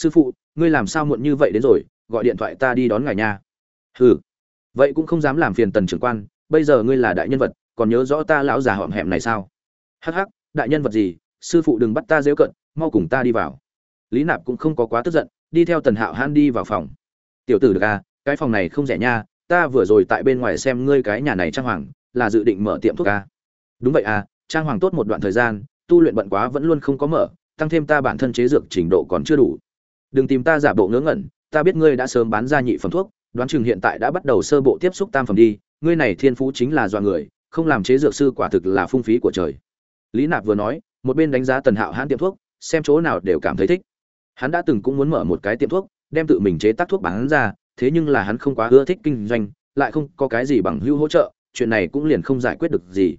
sư phụ, ngươi làm sao muộn như vậy đến rồi, gọi điện thoại ta đi đón ngài nha. Hừ. Vậy cũng không dám làm phiền tần trưởng quan, bây giờ ngươi là đại nhân vật, còn nhớ rõ ta lão già họm hẹm này sao? Hắc hắc, đại nhân vật gì, sư phụ đừng bắt ta dễ cận mau cùng ta đi vào. Lý nạp cũng không có quá tức giận, đi theo tần hạo han đi vào phòng. Tiểu tử được à cái phòng này không rẻ nha, ta vừa rồi tại bên ngoài xem ngươi cái nhà này trang hoàng, là dự định mở tiệm thuốc à. đúng vậy à trang hoàng tốt một đoạn thời gian, tu luyện bận quá vẫn luôn không có mở, tăng thêm ta bản thân chế dược trình độ còn chưa đủ đừng tìm ta giả bộ ngớ ngẩn, ta biết ngươi đã sớm bán ra nhị phẩm thuốc, đoán chừng hiện tại đã bắt đầu sơ bộ tiếp xúc tam phẩm đi, ngươi này thiên phú chính là do người, không làm chế dược sư quả thực là phung phí của trời. Lý nạp vừa nói, một bên đánh giá tần hạo hãn tiệm thuốc, xem chỗ nào đều cảm thấy thích. Hắn đã từng cũng muốn mở một cái tiệm thuốc, đem tự mình chế tác thuốc bán ra, thế nhưng là hắn không quá ưa thích kinh doanh, lại không có cái gì bằng hữu hỗ trợ, chuyện này cũng liền không giải quyết được gì.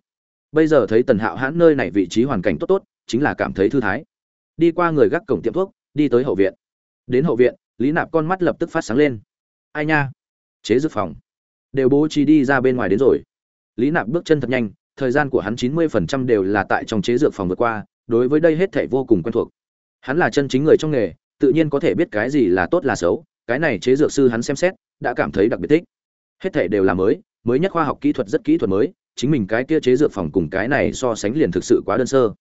Bây giờ thấy tần hạo hãn nơi này vị trí hoàn cảnh tốt tốt, chính là cảm thấy thư thái. Đi qua người gác cổng tiệm thuốc, đi tới hậu viện đến hậu viện, lý nạp con mắt lập tức phát sáng lên. Ai nha? Chế dược phòng. Đều bố trí đi ra bên ngoài đến rồi. Lý nạp bước chân thật nhanh, thời gian của hắn chín mươi phần trăm đều là tại trong chế dược phòng vượt qua, đối với đây hết thảy vô cùng quen thuộc. Hắn là chân chính người trong nghề, tự nhiên có thể biết cái gì là tốt là xấu, cái này chế dược sư hắn xem xét, đã cảm thấy đặc biệt thích. Hết thảy đều là mới mới nhất khoa học kỹ thuật rất kỹ thuật mới, chính mình cái kia chế dược phòng cùng cái này so sánh liền thực sự quá đơn sơ.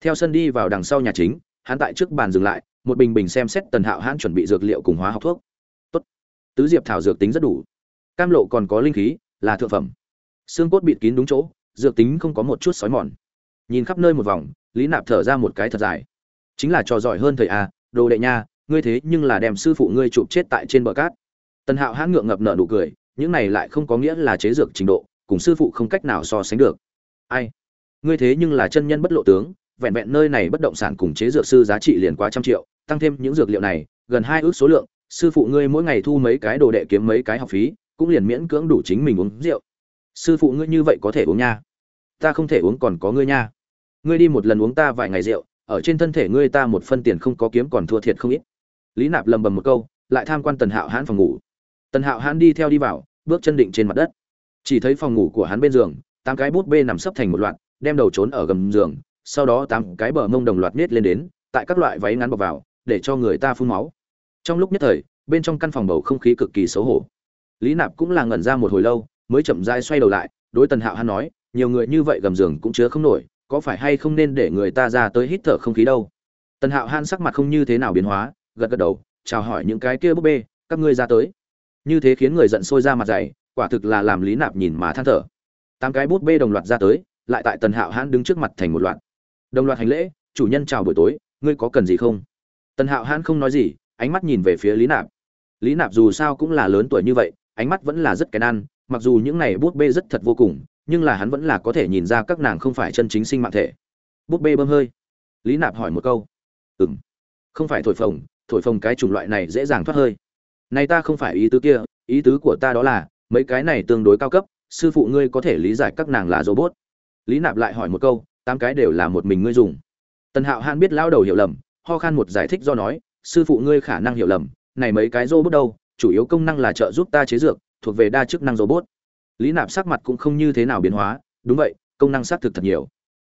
Theo sân đi vào đằng sau nhà chính, hắn tại trước bàn dừng lại một bình bình xem xét tần hạo hãn chuẩn bị dược liệu cùng hóa học thuốc. Tốt. Tứ diệp thảo dược tính rất đủ. Cam lộ còn có linh khí, là thượng phẩm. Xương cốt bịt kín đúng chỗ, dược tính không có một chút sói mòn. Nhìn khắp nơi một vòng, lý nạp thở ra một cái thật dài. Chính là trò giỏi hơn thầy a đồ đệ nha, ngươi thế nhưng là đem sư phụ ngươi chụp chết tại trên bờ cát. Tần hạo hãn ngượng ngập nợ nụ cười, những này lại không có nghĩa là chế dược trình độ, cùng sư phụ không cách nào so sánh được. Ai? Ngươi thế nhưng là chân nhân bất lộ tướng vẹn vẹn nơi này bất động sản cùng chế dược sư giá trị liền quá trăm triệu, tăng thêm những dược liệu này, gần hai ước số lượng, sư phụ ngươi mỗi ngày thu mấy cái đồ đệ kiếm mấy cái học phí, cũng liền miễn cưỡng đủ chính mình uống rượu. Sư phụ ngươi như vậy có thể uống nha? Ta không thể uống còn có ngươi nha. Ngươi đi một lần uống ta vài ngày rượu, ở trên thân thể ngươi ta một phân tiền không có kiếm còn thua thiệt không ít. Lý nạp lầm bầm một câu, lại tham quan tần hạo hãn phòng ngủ. Tần hạo hãn đi theo đi vào, bước chân định trên mặt đất. Chỉ thấy phòng ngủ của hắn bên giường, tám cái bút bê nằm sấp thành một loạt, đem đầu trốn ở gầm giường sau đó tám cái bờ mông đồng loạt nết lên đến, tại các loại váy ngắn bọc vào, để cho người ta phun máu. Trong lúc nhất thời, bên trong căn phòng bầu không khí cực kỳ xấu hổ. Lý nạp cũng là ngẩn ra một hồi lâu, mới chậm rãi xoay đầu lại, đối tần hạo hắn nói, nhiều người như vậy gầm giường cũng chứa không nổi, có phải hay không nên để người ta ra tới hít thở không khí đâu? Tần hạo han sắc mặt không như thế nào biến hóa, gật gật đầu, chào hỏi những cái kia búp bê, các ngươi ra tới. Như thế khiến người giận sôi ra mặt dày, quả thực là làm lý nạp nhìn mà than thở. Tám cái bút bê đồng loạt ra tới, lại tại tần hạo hãn đứng trước mặt thành một loạt đồng loạt hành lễ, chủ nhân chào buổi tối, ngươi có cần gì không? Tần hạo hãn không nói gì, ánh mắt nhìn về phía lý nạp. Lý nạp dù sao cũng là lớn tuổi như vậy, ánh mắt vẫn là rất kén ăn, mặc dù những này bút bê rất thật vô cùng, nhưng là hắn vẫn là có thể nhìn ra các nàng không phải chân chính sinh mạng thể. Bút bê bơm hơi. Lý nạp hỏi một câu. Ừ m không phải thổi phồng thổi phồng cái chủng loại này dễ dàng thoát hơi. Này ta không phải ý tứ kia, ý tứ của ta đó là, mấy cái này tương đối cao cấp, sư phụ ngươi có thể lý giải các nàng là robot. Lý nạp lại hỏi một câu tám cái đều là một mình ngươi dùng. Tần hạo han biết lao đầu hiểu lầm, ho khan một giải thích do nói, sư phụ ngươi khả năng hiểu lầm, này mấy cái robot đâu, chủ yếu công năng là trợ giúp ta chế dược, thuộc về đa chức năng robot. Lý nạp sắc mặt cũng không như thế nào biến hóa, đúng vậy, công năng xác thực thật nhiều.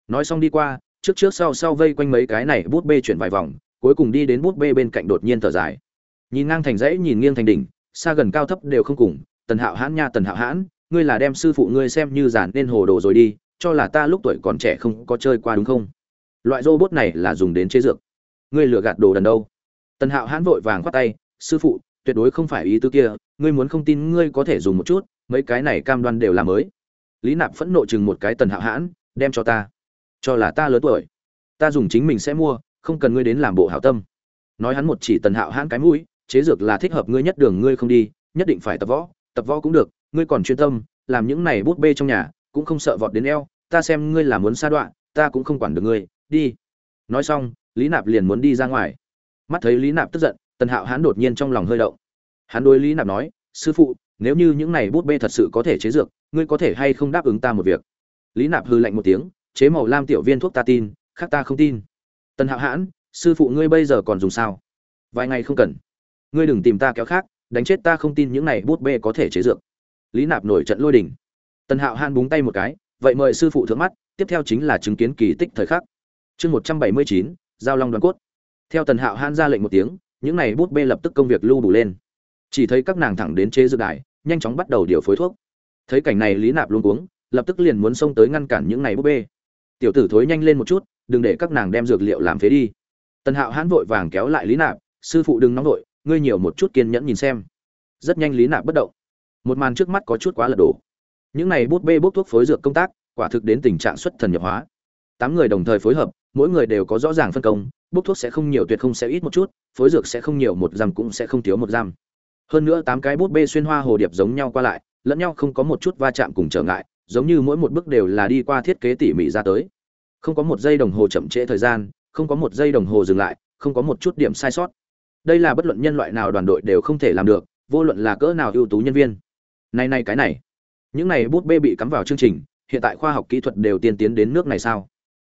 Nói xong đi qua, trước trước sau sau vây quanh mấy cái này bút bê chuyển vài vòng, cuối cùng đi đến bút bê bên cạnh đột nhiên thở dài. Nhìn ngang thành dãy, nhìn nghiêng thành đỉnh, xa gần cao thấp đều không cùng, tần hạo hãn nha, tần hạo hãn, ngươi là đem sư phụ ngươi xem như giản nên hồ đồ rồi đi cho là ta lúc tuổi còn trẻ không có chơi qua đúng không? Loại robot này là dùng đến chế dược. Ngươi lừa gạt đồ đần đâu? Tần hạo hãn vội vàng khoát tay, sư phụ, tuyệt đối không phải ý tứ kia, ngươi muốn không tin ngươi có thể dùng một chút, mấy cái này cam đoan đều là mới. Lý nạp phẫn nộ chừng một cái tần hạo hãn, đem cho ta. Cho là ta lớn tuổi. Ta dùng chính mình sẽ mua, không cần ngươi đến làm bộ hảo tâm. Nói hắn một chỉ tần hạo hãn cái mũi, chế dược là thích hợp ngươi nhất đường ngươi không đi, nhất định phải tập võ tập võ cũng được, ngươi còn chuyên tâm, làm những này bút bê trong nhà cũng không sợ vọt đến eo, ta xem ngươi là muốn xa đoạn ta cũng không quản được ngươi, đi. Nói xong, lý nạp liền muốn đi ra ngoài. Mắt thấy lý nạp tức giận, tần hạo Hán đột nhiên trong lòng hơi động. Hắn đối lý nạp nói, sư phụ, nếu như những này bút bê thật sự có thể chế dược, ngươi có thể hay không đáp ứng ta một việc? Lý nạp hư lạnh một tiếng, chế màu lam tiểu viên thuốc ta tin, khác ta không tin. Tần hạo hãn sư phụ ngươi bây giờ còn dùng sao? Vài ngày không cần. Ngươi đừng tìm ta kéo khác, đánh chết ta không tin những này bút bê có thể chế dược. Lý nạp nổi trận lôi đình tần hạo hãn búng tay một cái, vậy mời sư phụ thượng mắt, tiếp theo chính là chứng kiến kỳ tích thời khắc. Chương một trăm bảy mươi chín, giao long đoàn cốt. Theo tần hạo hãn ra lệnh một tiếng, những này bút bê lập tức công việc lưu đủ lên. Chỉ thấy các nàng thẳng đến chế dược đài, nhanh chóng bắt đầu điều phối thuốc. Thấy cảnh này lý nạp luôn cuống, lập tức liền muốn xông tới ngăn cản những này bút bê. Tiểu tử thối nhanh lên một chút, đừng để các nàng đem dược liệu làm phế đi. Tần hạo hãn vội vàng kéo lại lý nạp, sư phụ đừng nóng vội, ngươi nhiều một chút kiên nhẫn nhìn xem. Rất nhanh lý nạp bất động. Một màn trước mắt có chút quá lật đổ những này bút bê bốc thuốc phối dược công tác, quả thực đến tình trạng xuất thần nhập hóa. Tám người đồng thời phối hợp, mỗi người đều có rõ ràng phân công bốc thuốc sẽ không nhiều tuyệt không sẽ ít một chút, phối dược sẽ không nhiều một giam cũng sẽ không thiếu một giam. Hơn nữa tám cái bút bê xuyên hoa hồ điệp giống nhau qua lại, lẫn nhau không có một chút va chạm cùng trở ngại, giống như mỗi một bước đều là đi qua thiết kế tỉ mỉ ra tới. Không có một giây đồng hồ chậm trễ thời gian, không có một giây đồng hồ dừng lại, không có một chút điểm sai sót. Đây là bất luận nhân loại nào đoàn đội đều không thể làm được, vô luận là cỡ nào ưu tú nhân viên. Này này cái này những này bút bê bị cắm vào chương trình, hiện tại khoa học kỹ thuật đều tiên tiến đến nước này sao?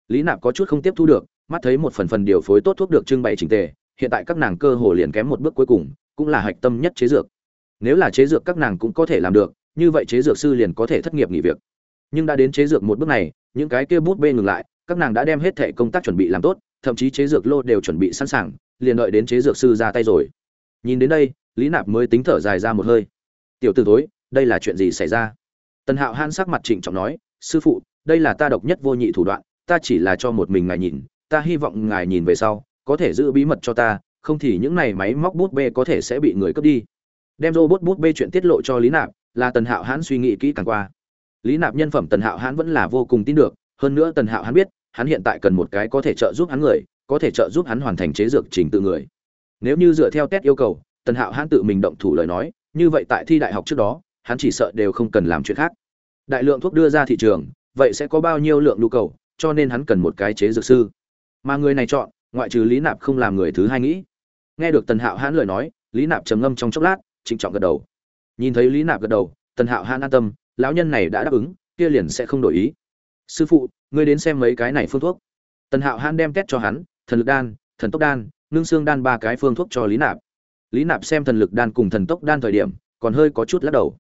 Lý nạp có chút không tiếp thu được, mắt thấy một phần phần điều phối tốt thuốc được trưng bày trình tề, hiện tại các nàng cơ hồ liền kém một bước cuối cùng, cũng là hạch tâm nhất chế dược. Nếu là chế dược các nàng cũng có thể làm được, như vậy chế dược sư liền có thể thất nghiệp nghỉ việc. Nhưng đã đến chế dược một bước này, những cái kia bút bê ngừng lại, các nàng đã đem hết thể công tác chuẩn bị làm tốt, thậm chí chế dược lô đều chuẩn bị sẵn sàng, liền đợi đến chế dược sư ra tay rồi. Nhìn đến đây, lý nạp mới tính thở dài ra một hơi. Tiểu t ử tối, đây là chuyện gì xảy ra? Tần hạo han sắc mặt trịnh trọng nói, sư phụ, đây là ta độc nhất vô nhị thủ đoạn, ta chỉ là cho một mình ngài nhìn, ta hy vọng ngài nhìn về sau, có thể giữ bí mật cho ta, không thì những này máy móc bút bê có thể sẽ bị người cướp đi. Đem robot bút bê chuyện tiết lộ cho lý nạp, là tần hạo hãn suy nghĩ kỹ càng qua. Lý nạp nhân phẩm tần hạo hãn vẫn là vô cùng tin được, hơn nữa tần hạo hãn biết, hắn hiện tại cần một cái có thể trợ giúp hắn người, có thể trợ giúp hắn hoàn thành chế dược trình tự người. Nếu như dựa theo test yêu cầu, tần hạo hãn tự mình động thủ lời nói, như vậy tại thi đại học trước đó hắn chỉ sợ đều không cần làm chuyện khác. Đại lượng thuốc đưa ra thị trường, vậy sẽ có bao nhiêu lượng nhu cầu, cho nên hắn cần một cái chế dược sư. Mà người này chọn, ngoại trừ lý nạp không làm người thứ hai nghĩ. Nghe được tần hạo hãn lời nói, lý nạp trầm ngâm trong chốc lát, trịnh trọng gật đầu. Nhìn thấy lý nạp gật đầu, tần hạo hãn an tâm, lão nhân này đã đáp ứng, kia liền sẽ không đổi ý. Sư phụ, ngươi đến xem mấy cái này phương thuốc. Tần hạo hãn đem test cho hắn, thần lực đan, thần tốc đan nương xương đan ba cái phương thuốc cho lý nạp. Lý nạp xem thần lực đan cùng thần tốc đan thời điểm, còn hơi có chút lắc đầu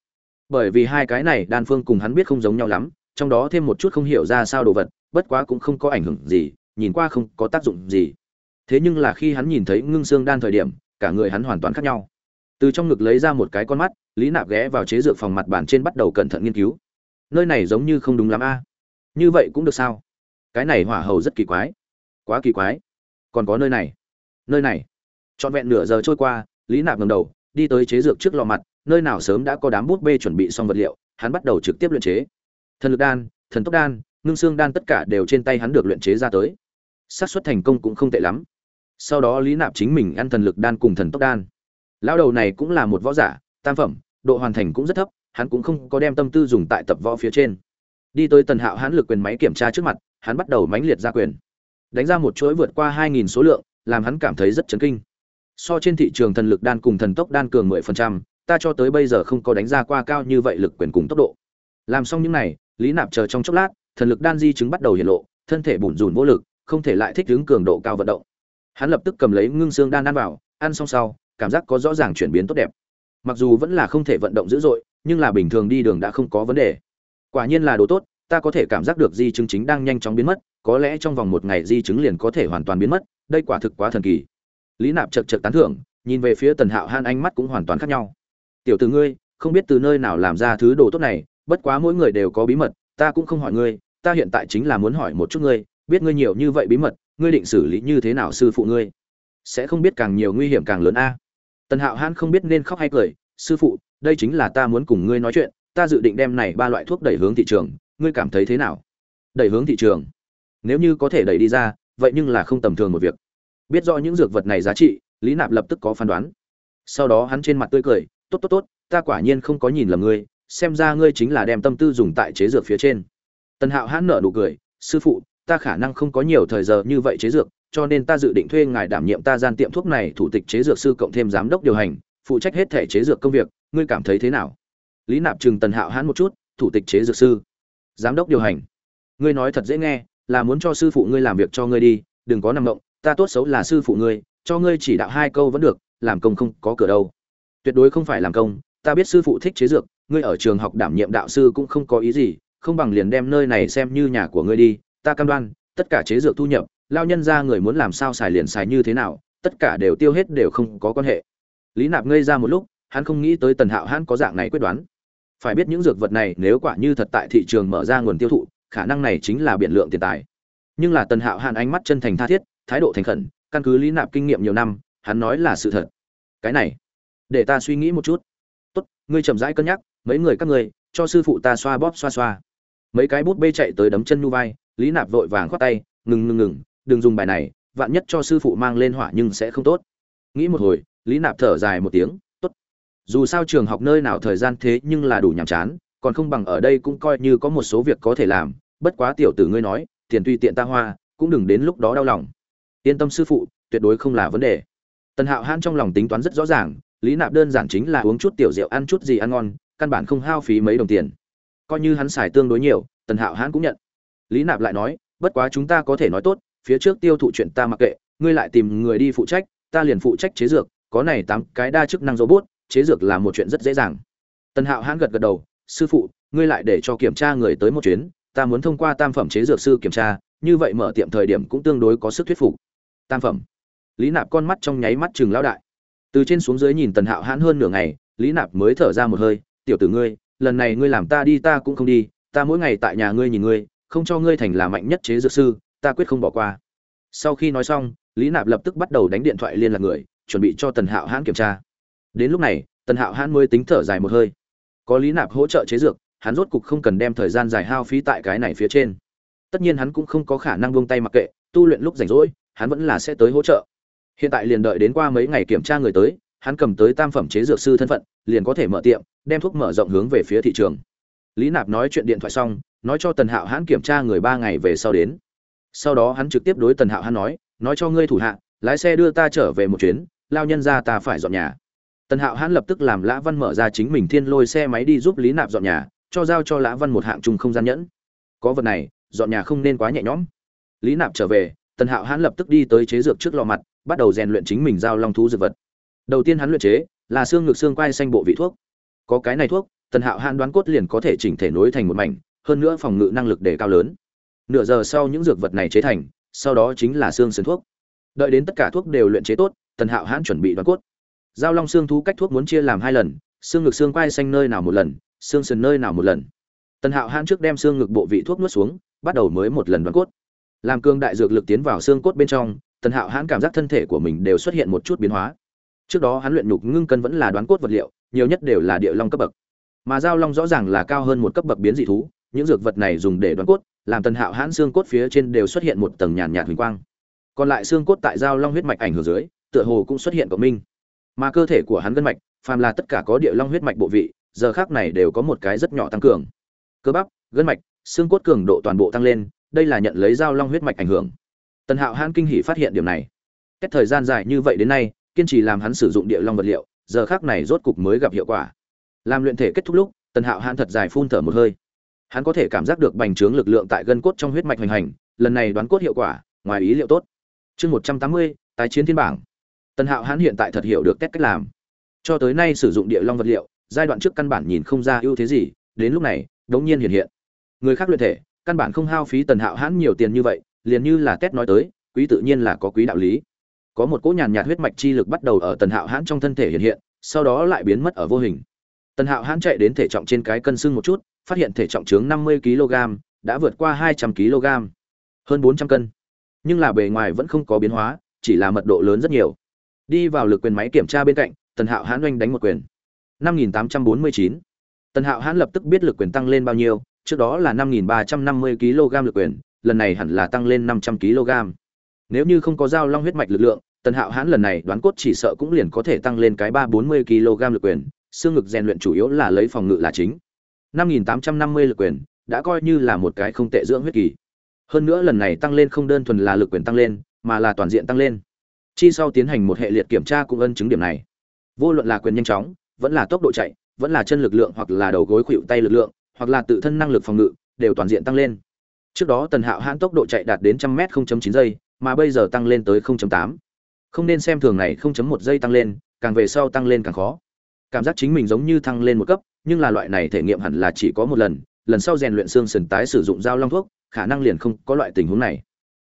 bởi vì hai cái này đan phương cùng hắn biết không giống nhau lắm, trong đó thêm một chút không hiểu ra sao đồ vật, bất quá cũng không có ảnh hưởng gì, nhìn qua không có tác dụng gì. Thế nhưng là khi hắn nhìn thấy ngưng xương đan thời điểm, cả người hắn hoàn toàn khác nhau. Từ trong ngực lấy ra một cái con mắt, lý nạp ghé vào chế dược phòng mặt bàn trên bắt đầu cẩn thận nghiên cứu. Nơi này giống như không đúng lắm a. Như vậy cũng được sao? Cái này hỏa hầu rất kỳ quái. Quá kỳ quái. Còn có nơi này. Nơi này. Trọn vẹn nửa giờ trôi qua, lý nạp ngầm đầu, đi tới chế dược trước lò mặt nơi nào sớm đã có đám bút bê chuẩn bị xong vật liệu, hắn bắt đầu trực tiếp luyện chế. Thần lực đan, thần tốc đan, ngưng xương đan tất cả đều trên tay hắn được luyện chế ra tới. Xác suất thành công cũng không tệ lắm. Sau đó lý nạp chính mình ăn thần lực đan cùng thần tốc đan. Lão đầu này cũng là một võ giả, tam phẩm, độ hoàn thành cũng rất thấp, hắn cũng không có đem tâm tư dùng tại tập võ phía trên. Đi tới tần hạo hắn lực quyền máy kiểm tra trước mặt, hắn bắt đầu mãnh liệt ra quyền. Đánh ra một chuỗi vượt qua hai nghìn số lượng, làm hắn cảm thấy rất chấn kinh. So trên thị trường thần lực đan cùng thần tốc đan cường mười phần trăm ta cho tới bây giờ không có đánh ra qua cao như vậy lực quyền cùng tốc độ. Làm xong những này, lý nạp chờ trong chốc lát, thần lực đan di chứng bắt đầu hiện lộ, thân thể bủn rủn vô lực, không thể lại thích ứng cường độ cao vận động. Hắn lập tức cầm lấy ngưng xương đan ăn vào, ăn xong sau, cảm giác có rõ ràng chuyển biến tốt đẹp. Mặc dù vẫn là không thể vận động dữ dội, nhưng là bình thường đi đường đã không có vấn đề. Quả nhiên là đồ tốt, ta có thể cảm giác được di chứng chính đang nhanh chóng biến mất, có lẽ trong vòng một ngày di chứng liền có thể hoàn toàn biến mất, đây quả thực quá thần kỳ. Lý nạp chật chật tán thưởng, nhìn về phía tần hạo han ánh mắt cũng hoàn toàn khác nhau tiểu từ ngươi, không biết từ nơi nào làm ra thứ đồ tốt này, bất quá mỗi người đều có bí mật, ta cũng không hỏi ngươi, ta hiện tại chính là muốn hỏi một chút ngươi, biết ngươi nhiều như vậy bí mật, ngươi định xử lý như thế nào sư phụ ngươi? Sẽ không biết càng nhiều nguy hiểm càng lớn a. Tần hạo Hãn không biết nên khóc hay cười, sư phụ, đây chính là ta muốn cùng ngươi nói chuyện, ta dự định đem này ba loại thuốc đẩy hướng thị trường, ngươi cảm thấy thế nào? Đẩy hướng thị trường? Nếu như có thể đẩy đi ra, vậy nhưng là không tầm thường một việc. Biết rõ những dược vật này giá trị, lý nạp lập tức có phán đoán. Sau đó hắn trên mặt tươi cười tốt tốt tốt, ta quả nhiên không có nhìn lầm ngươi, xem ra ngươi chính là đem tâm tư dùng tại chế dược phía trên. Tần hạo hãn nở nụ cười, sư phụ, ta khả năng không có nhiều thời giờ như vậy chế dược, cho nên ta dự định thuê ngài đảm nhiệm ta gian tiệm thuốc này thủ tịch chế dược sư cộng thêm giám đốc điều hành, phụ trách hết thể chế dược công việc, ngươi cảm thấy thế nào? Lý nạp trừng tần hạo hãn một chút, thủ tịch chế dược sư, giám đốc điều hành. Ngươi nói thật dễ nghe, là muốn cho sư phụ ngươi làm việc cho ngươi đi, đừng có nằm động, ta tốt xấu là sư phụ ngươi, cho ngươi chỉ đạo hai câu vẫn được, làm công không có cửa đâu tuyệt đối không phải làm công, ta biết sư phụ thích chế dược, ngươi ở trường học đảm nhiệm đạo sư cũng không có ý gì, không bằng liền đem nơi này xem như nhà của ngươi đi, ta cam đoan, tất cả chế dược thu nhập, lao nhân ra người muốn làm sao xài liền xài như thế nào, tất cả đều tiêu hết đều không có quan hệ. Lý nạp ngây ra một lúc, hắn không nghĩ tới tần hạo hắn có dạng này quyết đoán. Phải biết những dược vật này nếu quả như thật tại thị trường mở ra nguồn tiêu thụ, khả năng này chính là biện lượng tiền tài. Nhưng là tần hạo hắn ánh mắt chân thành tha thiết, thái độ thành khẩn, căn cứ lý nạp kinh nghiệm nhiều năm, hắn nói là sự thật. Cái này để ta suy nghĩ một chút. Tốt, ngươi chậm rãi cân nhắc, mấy người các ngươi, cho sư phụ ta xoa bóp xoa xoa. Mấy cái bút bê chạy tới đấm chân nu vai, lý nạp vội vàng khoát tay, ngừng ngừng ngừng, đừng dùng bài này, vạn nhất cho sư phụ mang lên hỏa nhưng sẽ không tốt. Nghĩ một hồi, lý nạp thở dài một tiếng, tốt. Dù sao trường học nơi nào thời gian thế nhưng là đủ nhàm chán, còn không bằng ở đây cũng coi như có một số việc có thể làm. Bất quá tiểu tử ngươi nói, tiền tùy tiện ta hoa, cũng đừng đến lúc đó đau lòng. Yên tâm sư phụ, tuyệt đối không là vấn đề. Tần hạo hãn trong lòng tính toán rất rõ ràng lý nạp đơn giản chính là uống chút tiểu rượu, ăn chút gì ăn ngon, căn bản không hao phí mấy đồng tiền. Coi như hắn xài tương đối nhiều, tần hạo hãn cũng nhận. Lý nạp lại nói, bất quá chúng ta có thể nói tốt, phía trước tiêu thụ chuyện ta mặc kệ, ngươi lại tìm người đi phụ trách, ta liền phụ trách chế dược, có này tám cái đa chức năng robot, chế dược là một chuyện rất dễ dàng. Tần hạo hãn gật gật đầu, sư phụ, ngươi lại để cho kiểm tra người tới một chuyến, ta muốn thông qua tam phẩm chế dược sư kiểm tra, như vậy mở tiệm thời điểm cũng tương đối có sức thuyết phục. Tam phẩm. Lý nạp con mắt trong nháy mắt chừng lao đại từ trên xuống dưới nhìn tần hạo hãn hơn nửa ngày, lý nạp mới thở ra một hơi, tiểu tử ngươi, lần này ngươi làm ta đi ta cũng không đi, ta mỗi ngày tại nhà ngươi nhìn ngươi, không cho ngươi thành là mạnh nhất chế dược sư, ta quyết không bỏ qua. Sau khi nói xong, lý nạp lập tức bắt đầu đánh điện thoại liên lạc người, chuẩn bị cho tần hạo hãn kiểm tra. Đến lúc này, tần hạo hãn mới tính thở dài một hơi. Có lý nạp hỗ trợ chế dược, hắn rốt cục không cần đem thời gian dài hao phí tại cái này phía trên. Tất nhiên hắn cũng không có khả năng buông tay mặc kệ, tu luyện lúc rảnh rỗi, hắn vẫn là sẽ tới hỗ trợ hiện tại liền đợi đến qua mấy ngày kiểm tra người tới, hắn cầm tới tam phẩm chế dược sư thân phận, liền có thể mở tiệm, đem thuốc mở rộng hướng về phía thị trường. Lý nạp nói chuyện điện thoại xong, nói cho tần hạo hãn kiểm tra người ba ngày về sau đến. Sau đó hắn trực tiếp đối tần hạo hãn nói nói cho ngươi thủ hạ, lái xe đưa ta trở về một chuyến, lao nhân ra ta phải dọn nhà. Tần hạo hãn lập tức làm lã văn mở ra chính mình thiên lôi xe máy đi giúp lý nạp dọn nhà, cho giao cho lã văn một hạng chung không gian nhẫn. Có vật này, dọn nhà không nên quá nhẹ nhõm. Lý nạp trở về, tần hạo hãn lập tức đi tới chế dược trước lò mặt bắt đầu rèn luyện chính mình giao long thú dược vật. Đầu tiên hắn luyện chế là xương ngực xương quai xanh bộ vị thuốc. Có cái này thuốc, tần hạo hãn đoán cốt liền có thể chỉnh thể nối thành một mảnh, hơn nữa phòng ngự năng lực để cao lớn. Nửa giờ sau những dược vật này chế thành, sau đó chính là xương sườn thuốc. Đợi đến tất cả thuốc đều luyện chế tốt, tần hạo hãn chuẩn bị đoán cốt. Giao long xương thú cách thuốc muốn chia làm hai lần, xương ngực xương quai xanh nơi nào một lần, xương sườn nơi nào một lần. Tần hạo hãn trước đem xương ngực bộ vị thuốc nuốt xuống, bắt đầu mới một lần đoán cốt. Làm cương đại dược lực tiến vào xương cốt bên trong tần hạo hãn cảm giác thân thể của mình đều xuất hiện một chút biến hóa. Trước đó hắn luyện nhục ngưng cân vẫn là đoán cốt vật liệu, nhiều nhất đều là địa long cấp bậc. Mà giao long rõ ràng là cao hơn một cấp bậc biến dị thú, những dược vật này dùng để đoán cốt, làm tần hạo hãn xương cốt phía trên đều xuất hiện một tầng nhàn nhạt huỳnh quang. Còn lại xương cốt tại giao long huyết mạch ảnh hưởng dưới, tựa hồ cũng xuất hiện cộng minh. Mà cơ thể của hắn gân mạch, phàm là tất cả có địa long huyết mạch bộ vị, giờ khác này đều có một cái rất nhỏ tăng cường. Cơ bắp, gân mạch, xương cốt cường độ toàn bộ tăng lên, đây là nhận lấy giao long huyết mạch ảnh hưởng tần hạo hãn kinh hỉ phát hiện điểm này. Cách thời gian dài như vậy đến nay, kiên trì làm hắn sử dụng địa long vật liệu, giờ khác này rốt cục mới gặp hiệu quả. Làm luyện thể kết thúc lúc, tần hạo hãn thật dài phun thở một hơi. Hắn có thể cảm giác được bành trướng lực lượng tại gân cốt trong huyết mạch hoành hành, lần này đoán cốt hiệu quả, ngoài ý liệu tốt. Chương một trăm tám mươi, tái chiến thiên bảng. Tần hạo hãn hiện tại thật hiểu được cách cách làm. Cho tới nay sử dụng địa long vật liệu, giai đoạn trước căn bản nhìn không ra ưu thế gì, đến lúc này, đống nhiên hiện hiện. Người khác luyện thể, căn bản không hao phí tần hạo hãn nhiều tiền như vậy liền như là Tết nói tới, quý tự nhiên là có quý đạo lý. Có một cỗ nhàn nhạt huyết mạch chi lực bắt đầu ở tần hạo hãn trong thân thể hiện hiện, sau đó lại biến mất ở vô hình. Tần hạo hãn chạy đến thể trọng trên cái cân xương một chút, phát hiện thể trọng chướng năm mươi kg, đã vượt qua hai trăm kg. Hơn bốn trăm cân. Nhưng là bề ngoài vẫn không có biến hóa, chỉ là mật độ lớn rất nhiều. Đi vào lực quyền máy kiểm tra bên cạnh, tần hạo hãn oanh đánh một quyền. Năm nghìn tám trăm bốn mươi chín. Tần hạo hãn lập tức biết lực quyền tăng lên bao nhiêu, trước đó là năm nghìn ba trăm năm mươi kg lực quyền lần này hẳn là tăng lên năm trăm kg. Nếu như không có dao long huyết mạch lực lượng, tần hạo hãn lần này đoán cốt chỉ sợ cũng liền có thể tăng lên cái ba bốn mươi kg lực quyền, xương ngực rèn luyện chủ yếu là lấy phòng ngự là chính. Năm nghìn tám trăm năm mươi lực quyền đã coi như là một cái không tệ dưỡng huyết kỳ. Hơn nữa lần này tăng lên không đơn thuần là lực quyền tăng lên, mà là toàn diện tăng lên. Chi sau tiến hành một hệ liệt kiểm tra cũng ân chứng điểm này. Vô luận là quyền nhanh chóng, vẫn là tốc độ chạy, vẫn là chân lực lượng hoặc là đầu gối khuỵu tay lực lượng, hoặc là tự thân năng lực phòng ngự, đều toàn diện tăng lên trước đó tần hạo hãn tốc độ chạy đạt đến 100m 0.9 giây, mà bây giờ tăng lên tới 0.8. không nên xem thường này 0.1 giây tăng lên, càng về sau tăng lên càng khó. Cảm giác chính mình giống như thăng lên một cấp, nhưng là loại này thể nghiệm hẳn là chỉ có một lần lần sau rèn luyện xương sườn tái sử dụng dao long thuốc, khả năng liền không có loại tình huống này.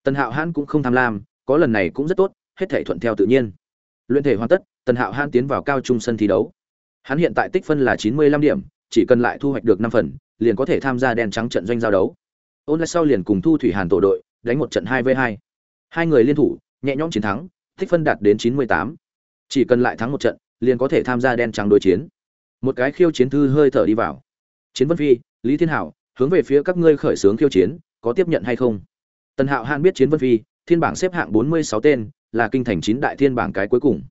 Tần hạo hãn cũng không tham lam, có lần này cũng rất tốt, hết thể thuận theo tự nhiên. Luyện thể hoàn tất, tần hạo hãn tiến vào cao trung sân thi đấu. Hắn hiện tại tích phân là chín mươi lăm điểm, chỉ cần lại thu hoạch được năm phần, liền có thể tham gia đen trắng trận doanh giao đấu ôn lại sau liền cùng thu thủy hàn tổ đội, đánh một trận hai v hai. Hai người liên thủ, nhẹ nhõm chiến thắng, tích phân đạt đến chín mươi tám. Chỉ cần lại thắng một trận, liền có thể tham gia đen trắng đối chiến. Một cái khiêu chiến thư hơi thở đi vào. Chiến vân phi, lý thiên hảo, hướng về phía các ngươi khởi xướng khiêu chiến, có tiếp nhận hay không? Tần hạo hàn biết chiến vân phi, thiên bảng xếp hạng bốn mươi sáu tên, là kinh thành chín đại thiên bảng cái cuối cùng.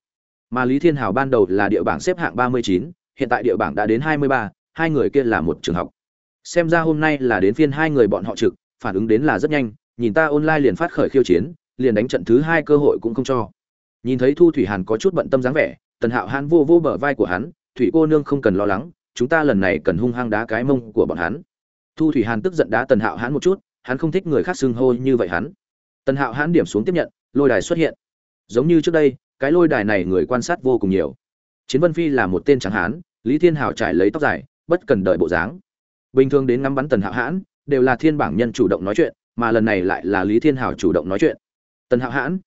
Mà lý thiên hảo ban đầu là địa bảng xếp hạng ba mươi chín, hiện tại địa bảng đã đến hai mươi ba, hai người kia là một trường học xem ra hôm nay là đến phiên hai người bọn họ trực, phản ứng đến là rất nhanh, nhìn ta online liền phát khởi khiêu chiến, liền đánh trận thứ hai cơ hội cũng không cho. Nhìn thấy thu thủy hàn có chút bận tâm dáng vẻ, tần hạo hàn vô vô bờ vai của hắn, thủy cô nương không cần lo lắng, chúng ta lần này cần hung hăng đá cái mông của bọn hắn. Thu thủy hàn tức giận đá tần hạo hãn một chút, hắn không thích người khác xưng hô như vậy hắn. Tần hạo hãn điểm xuống tiếp nhận, lôi đài xuất hiện. Giống như trước đây, cái lôi đài này người quan sát vô cùng nhiều. Chiến vân phi là một tên trắng hán, lý thiên hào trải lấy tóc dài, bất cần đợi bộ dáng bình thường đến ngắm bắn tần hạo hãn, đều là thiên bảng nhân chủ động nói chuyện, mà lần này lại là lý thiên Hảo chủ động nói chuyện. Tần hạo hãn,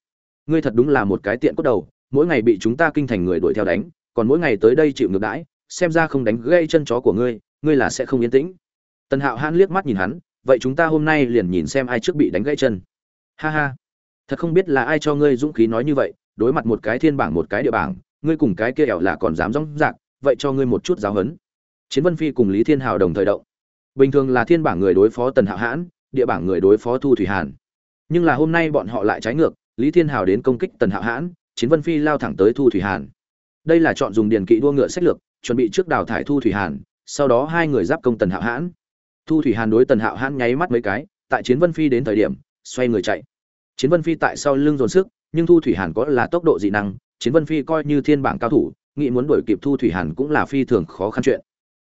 ngươi thật đúng là một cái tiện cốt đầu, mỗi ngày bị chúng ta kinh thành người đuổi theo đánh, còn mỗi ngày tới đây chịu ngược đãi, xem ra không đánh gây chân chó của ngươi ngươi là sẽ không yên tĩnh. Tần hạo hãn liếc mắt nhìn hắn, vậy chúng ta hôm nay liền nhìn xem ai trước bị đánh gãy chân. Ha ha, thật không biết là ai cho ngươi dũng khí nói như vậy, đối mặt một cái thiên bảng một cái địa bảng, ngươi cùng cái kia ẻo là còn dám rong rạc, vậy cho ngươi một chút giáo hấn chiến vân phi cùng lý thiên hào đồng thời động bình thường là thiên bảng người đối phó tần hạo hãn, địa bảng người đối phó thu thủy hàn. Nhưng là hôm nay bọn họ lại trái ngược, lý thiên hào đến công kích tần hạo hãn, chiến vân phi lao thẳng tới thu thủy hàn. Đây là chọn dùng điền kỵ đua ngựa sách lược, chuẩn bị trước đào thải thu thủy hàn, sau đó hai người giáp công tần hạo hãn. Thu thủy hàn đối tần hạo hãn nháy mắt mấy cái, tại chiến vân phi đến thời điểm, xoay người chạy. Chiến vân phi tại sau lưng dồn sức, nhưng thu thủy hàn có là tốc độ dị năng, chiến vân phi coi như thiên bảng cao thủ, nghĩ muốn đuổi kịp thu thủy hàn cũng là phi thường khó khăn chuyện.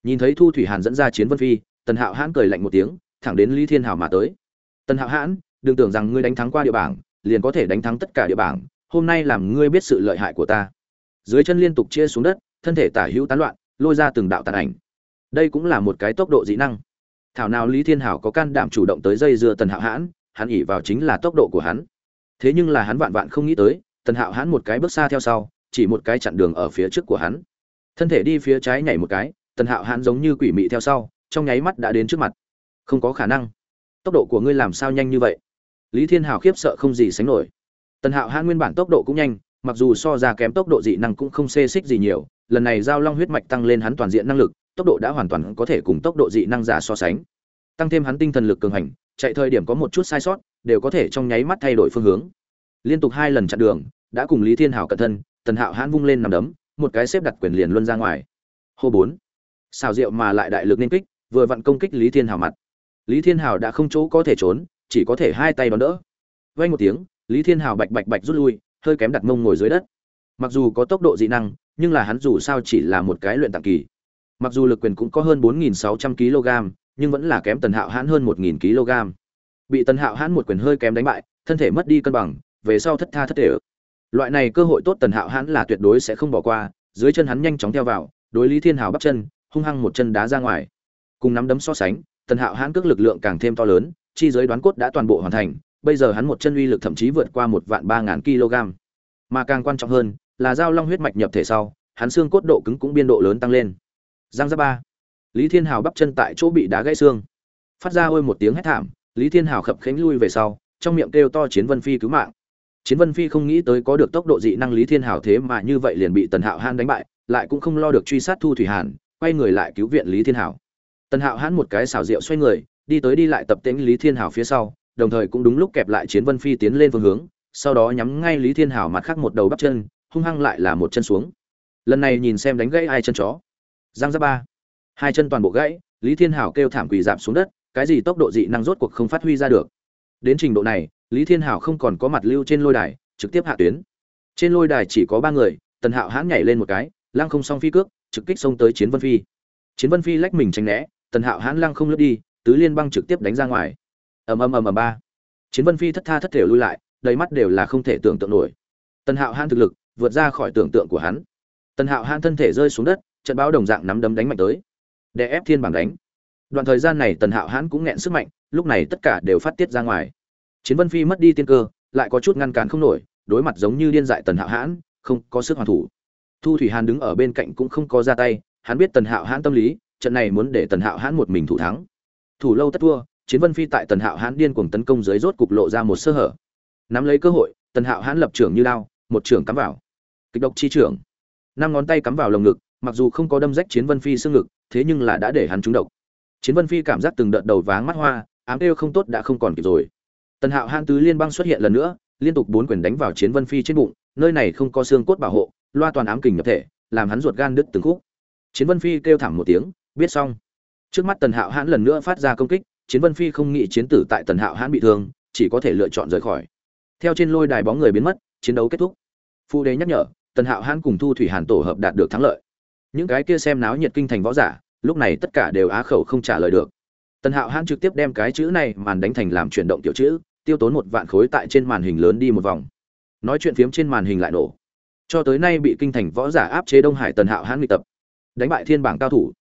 Nhìn thấy thu thủy hàn dẫn ra chiến vân phi tần hạo hãn cười lạnh một tiếng, thẳng đến lý thiên hào mà tới. Tần hạo hãn, đừng tưởng rằng ngươi đánh thắng qua địa bảng, liền có thể đánh thắng tất cả địa bảng, hôm nay làm ngươi biết sự lợi hại của ta. Dưới chân liên tục chia xuống đất, thân thể tả hữu tán loạn, lôi ra từng đạo tàn ảnh. Đây cũng là một cái tốc độ dị năng. Thảo nào lý thiên hảo có can đảm chủ động tới dây dưa tần hạo hãn, hắn ỉ vào chính là tốc độ của hắn. Thế nhưng là hắn vạn vạn không nghĩ tới, tần hạo hãn một cái bước xa theo sau, chỉ một cái chặn đường ở phía trước của hắn. Thân thể đi phía trái nhảy một cái, tần hạo hãn giống như quỷ mị theo sau trong nháy mắt đã đến trước mặt. Không có khả năng. Tốc độ của ngươi làm sao nhanh như vậy? Lý thiên hảo khiếp sợ không gì sánh nổi. Tần hạo hãn nguyên bản tốc độ cũng nhanh, mặc dù so ra kém tốc độ dị năng cũng không xê xích gì nhiều, lần này giao long huyết mạch tăng lên hắn toàn diện năng lực, tốc độ đã hoàn toàn có thể cùng tốc độ dị năng giả so sánh. Tăng thêm hắn tinh thần lực cường hành, chạy thời điểm có một chút sai sót, đều có thể trong nháy mắt thay đổi phương hướng. Liên tục hai lần chặn đường, đã cùng lý thiên hảo cẩn thân, tần hạo hãn vung lên nằm đấm, một cái xếp đặt quyền liền luân ra ngoài. Hô bốn. Xào rượu mà lại đại lực nên kích vừa vặn công kích lý thiên hảo mặt. Lý thiên hảo đã không chỗ có thể trốn, chỉ có thể hai tay đón đỡ. Vang một tiếng, lý thiên hảo bạch bạch bạch rút lui, hơi kém đặt mông ngồi dưới đất. Mặc dù có tốc độ dị năng, nhưng là hắn dù sao chỉ là một cái luyện tạng kỳ. Mặc dù lực quyền cũng có hơn 4.600 kg, nhưng vẫn là kém tần hạo hãn hơn 1.000 kg. Bị tần hạo hãn một quyền hơi kém đánh bại, thân thể mất đi cân bằng, về sau thất tha thất thể. Loại này cơ hội tốt tần hạo hãn là tuyệt đối sẽ không bỏ qua, dưới chân hắn nhanh chóng theo vào, đối lý thiên hào bắt chân, hung hăng một chân đá ra ngoài cùng nắm đấm so sánh, tần hạo hãn cước lực lượng càng thêm to lớn, chi giới đoán cốt đã toàn bộ hoàn thành, bây giờ hắn một chân uy lực thậm chí vượt qua một vạn ba ngàn kg. Mà càng quan trọng hơn, là giao long huyết mạch nhập thể sau, hắn xương cốt độ cứng cũng biên độ lớn tăng lên. Giang ra ba. Lý thiên hào bắp chân tại chỗ bị đá gãy xương. Phát ra ôi một tiếng hét thảm, lý thiên hào khập khánh lui về sau, trong miệng kêu to chiến vân phi cứu mạng. Chiến vân phi không nghĩ tới có được tốc độ dị năng lý thiên hào thế mà như vậy liền bị tần hạo han đánh bại, lại cũng không lo được truy sát thu thủy hàn, quay người lại cứu viện lý thiên hào tần hạo hãn một cái xảo diệu xoay người, đi tới đi lại tập tễnh lý thiên hào phía sau, đồng thời cũng đúng lúc kẹp lại chiến vân phi tiến lên phương hướng, sau đó nhắm ngay lý thiên hào mặt khác một đầu bắp chân, hung hăng lại là một chân xuống. Lần này nhìn xem đánh gãy hai chân chó. Giang ra ba. Hai chân toàn bộ gãy, lý thiên hảo kêu thảm quỳ dạp xuống đất, cái gì tốc độ dị năng rốt cuộc không phát huy ra được. Đến trình độ này, lý thiên hảo không còn có mặt lưu trên lôi đài, trực tiếp hạ tuyến. Trên lôi đài chỉ có ba người, tần hạo hãn nhảy lên một cái, lăng không song phi cước, trực kích xông tới chiến vân phi. Chiến vân phi lách mình tránh né tần hạo hãn lăng không lướt đi, tứ liên băng trực tiếp đánh ra ngoài. Ầm ầm ầm ầm ba. Chiến vân phi thất tha thất thể lui lại, đầy mắt đều là không thể tưởng tượng nổi. Tần hạo hãn thực lực, vượt ra khỏi tưởng tượng của hắn. Tần hạo hãn thân thể rơi xuống đất, trận báo đồng dạng nắm đấm đánh mạnh tới. Để ép thiên bảng đánh. Đoạn thời gian này tần hạo hãn cũng nghẹn sức mạnh, lúc này tất cả đều phát tiết ra ngoài. Chiến vân phi mất đi tiên cơ, lại có chút ngăn cản không nổi, đối mặt giống như điên dại tần hạo hãn, không có sức hoàn thủ. Thu thủy hàn đứng ở bên cạnh cũng không có ra tay, hắn biết tần hạo hãn tâm lý trận này muốn để tần hạo hãn một mình thủ thắng. Thủ lâu tất thua, chiến vân phi tại tần hạo hãn điên cuồng tấn công dưới rốt cục lộ ra một sơ hở. Nắm lấy cơ hội, tần hạo hãn lập trưởng như lao một trưởng cắm vào. Kịch độc chi trưởng năm ngón tay cắm vào lồng ngực, mặc dù không có đâm rách chiến vân phi xương ngực, thế nhưng là đã để hắn trúng độc. Chiến vân phi cảm giác từng đợt đầu váng mắt hoa, ám kêu không tốt đã không còn kịp rồi. Tần hạo hãn tứ liên bang xuất hiện lần nữa, liên tục bốn quyền đánh vào chiến vân phi trên bụng, nơi này không có xương cốt bảo hộ, loa toàn ám kình nhập thể, làm hắn ruột gan đứt từng khúc. Chiến vân phi kêu thảm một tiếng biết xong. Trước mắt tần hạo hãn lần nữa phát ra công kích, chiến vân phi không nghĩ chiến tử tại tần hạo hãn bị thương, chỉ có thể lựa chọn rời khỏi. Theo trên lôi đài bóng người biến mất, chiến đấu kết thúc. Phụ đế nhắc nhở, tần hạo hãn cùng thu thủy hàn tổ hợp đạt được thắng lợi. Những cái kia xem náo nhiệt kinh thành võ giả, lúc này tất cả đều á khẩu không trả lời được. Tần hạo hãn trực tiếp đem cái chữ này màn đánh thành làm chuyển động tiểu chữ, tiêu tốn một vạn khối tại trên màn hình lớn đi một vòng. Nói chuyện phiếm trên màn hình lại nổ. Cho tới nay bị kinh thành võ giả áp chế đông hải tần hạo hãn bị tập. Đánh bại thiên bảng cao thủ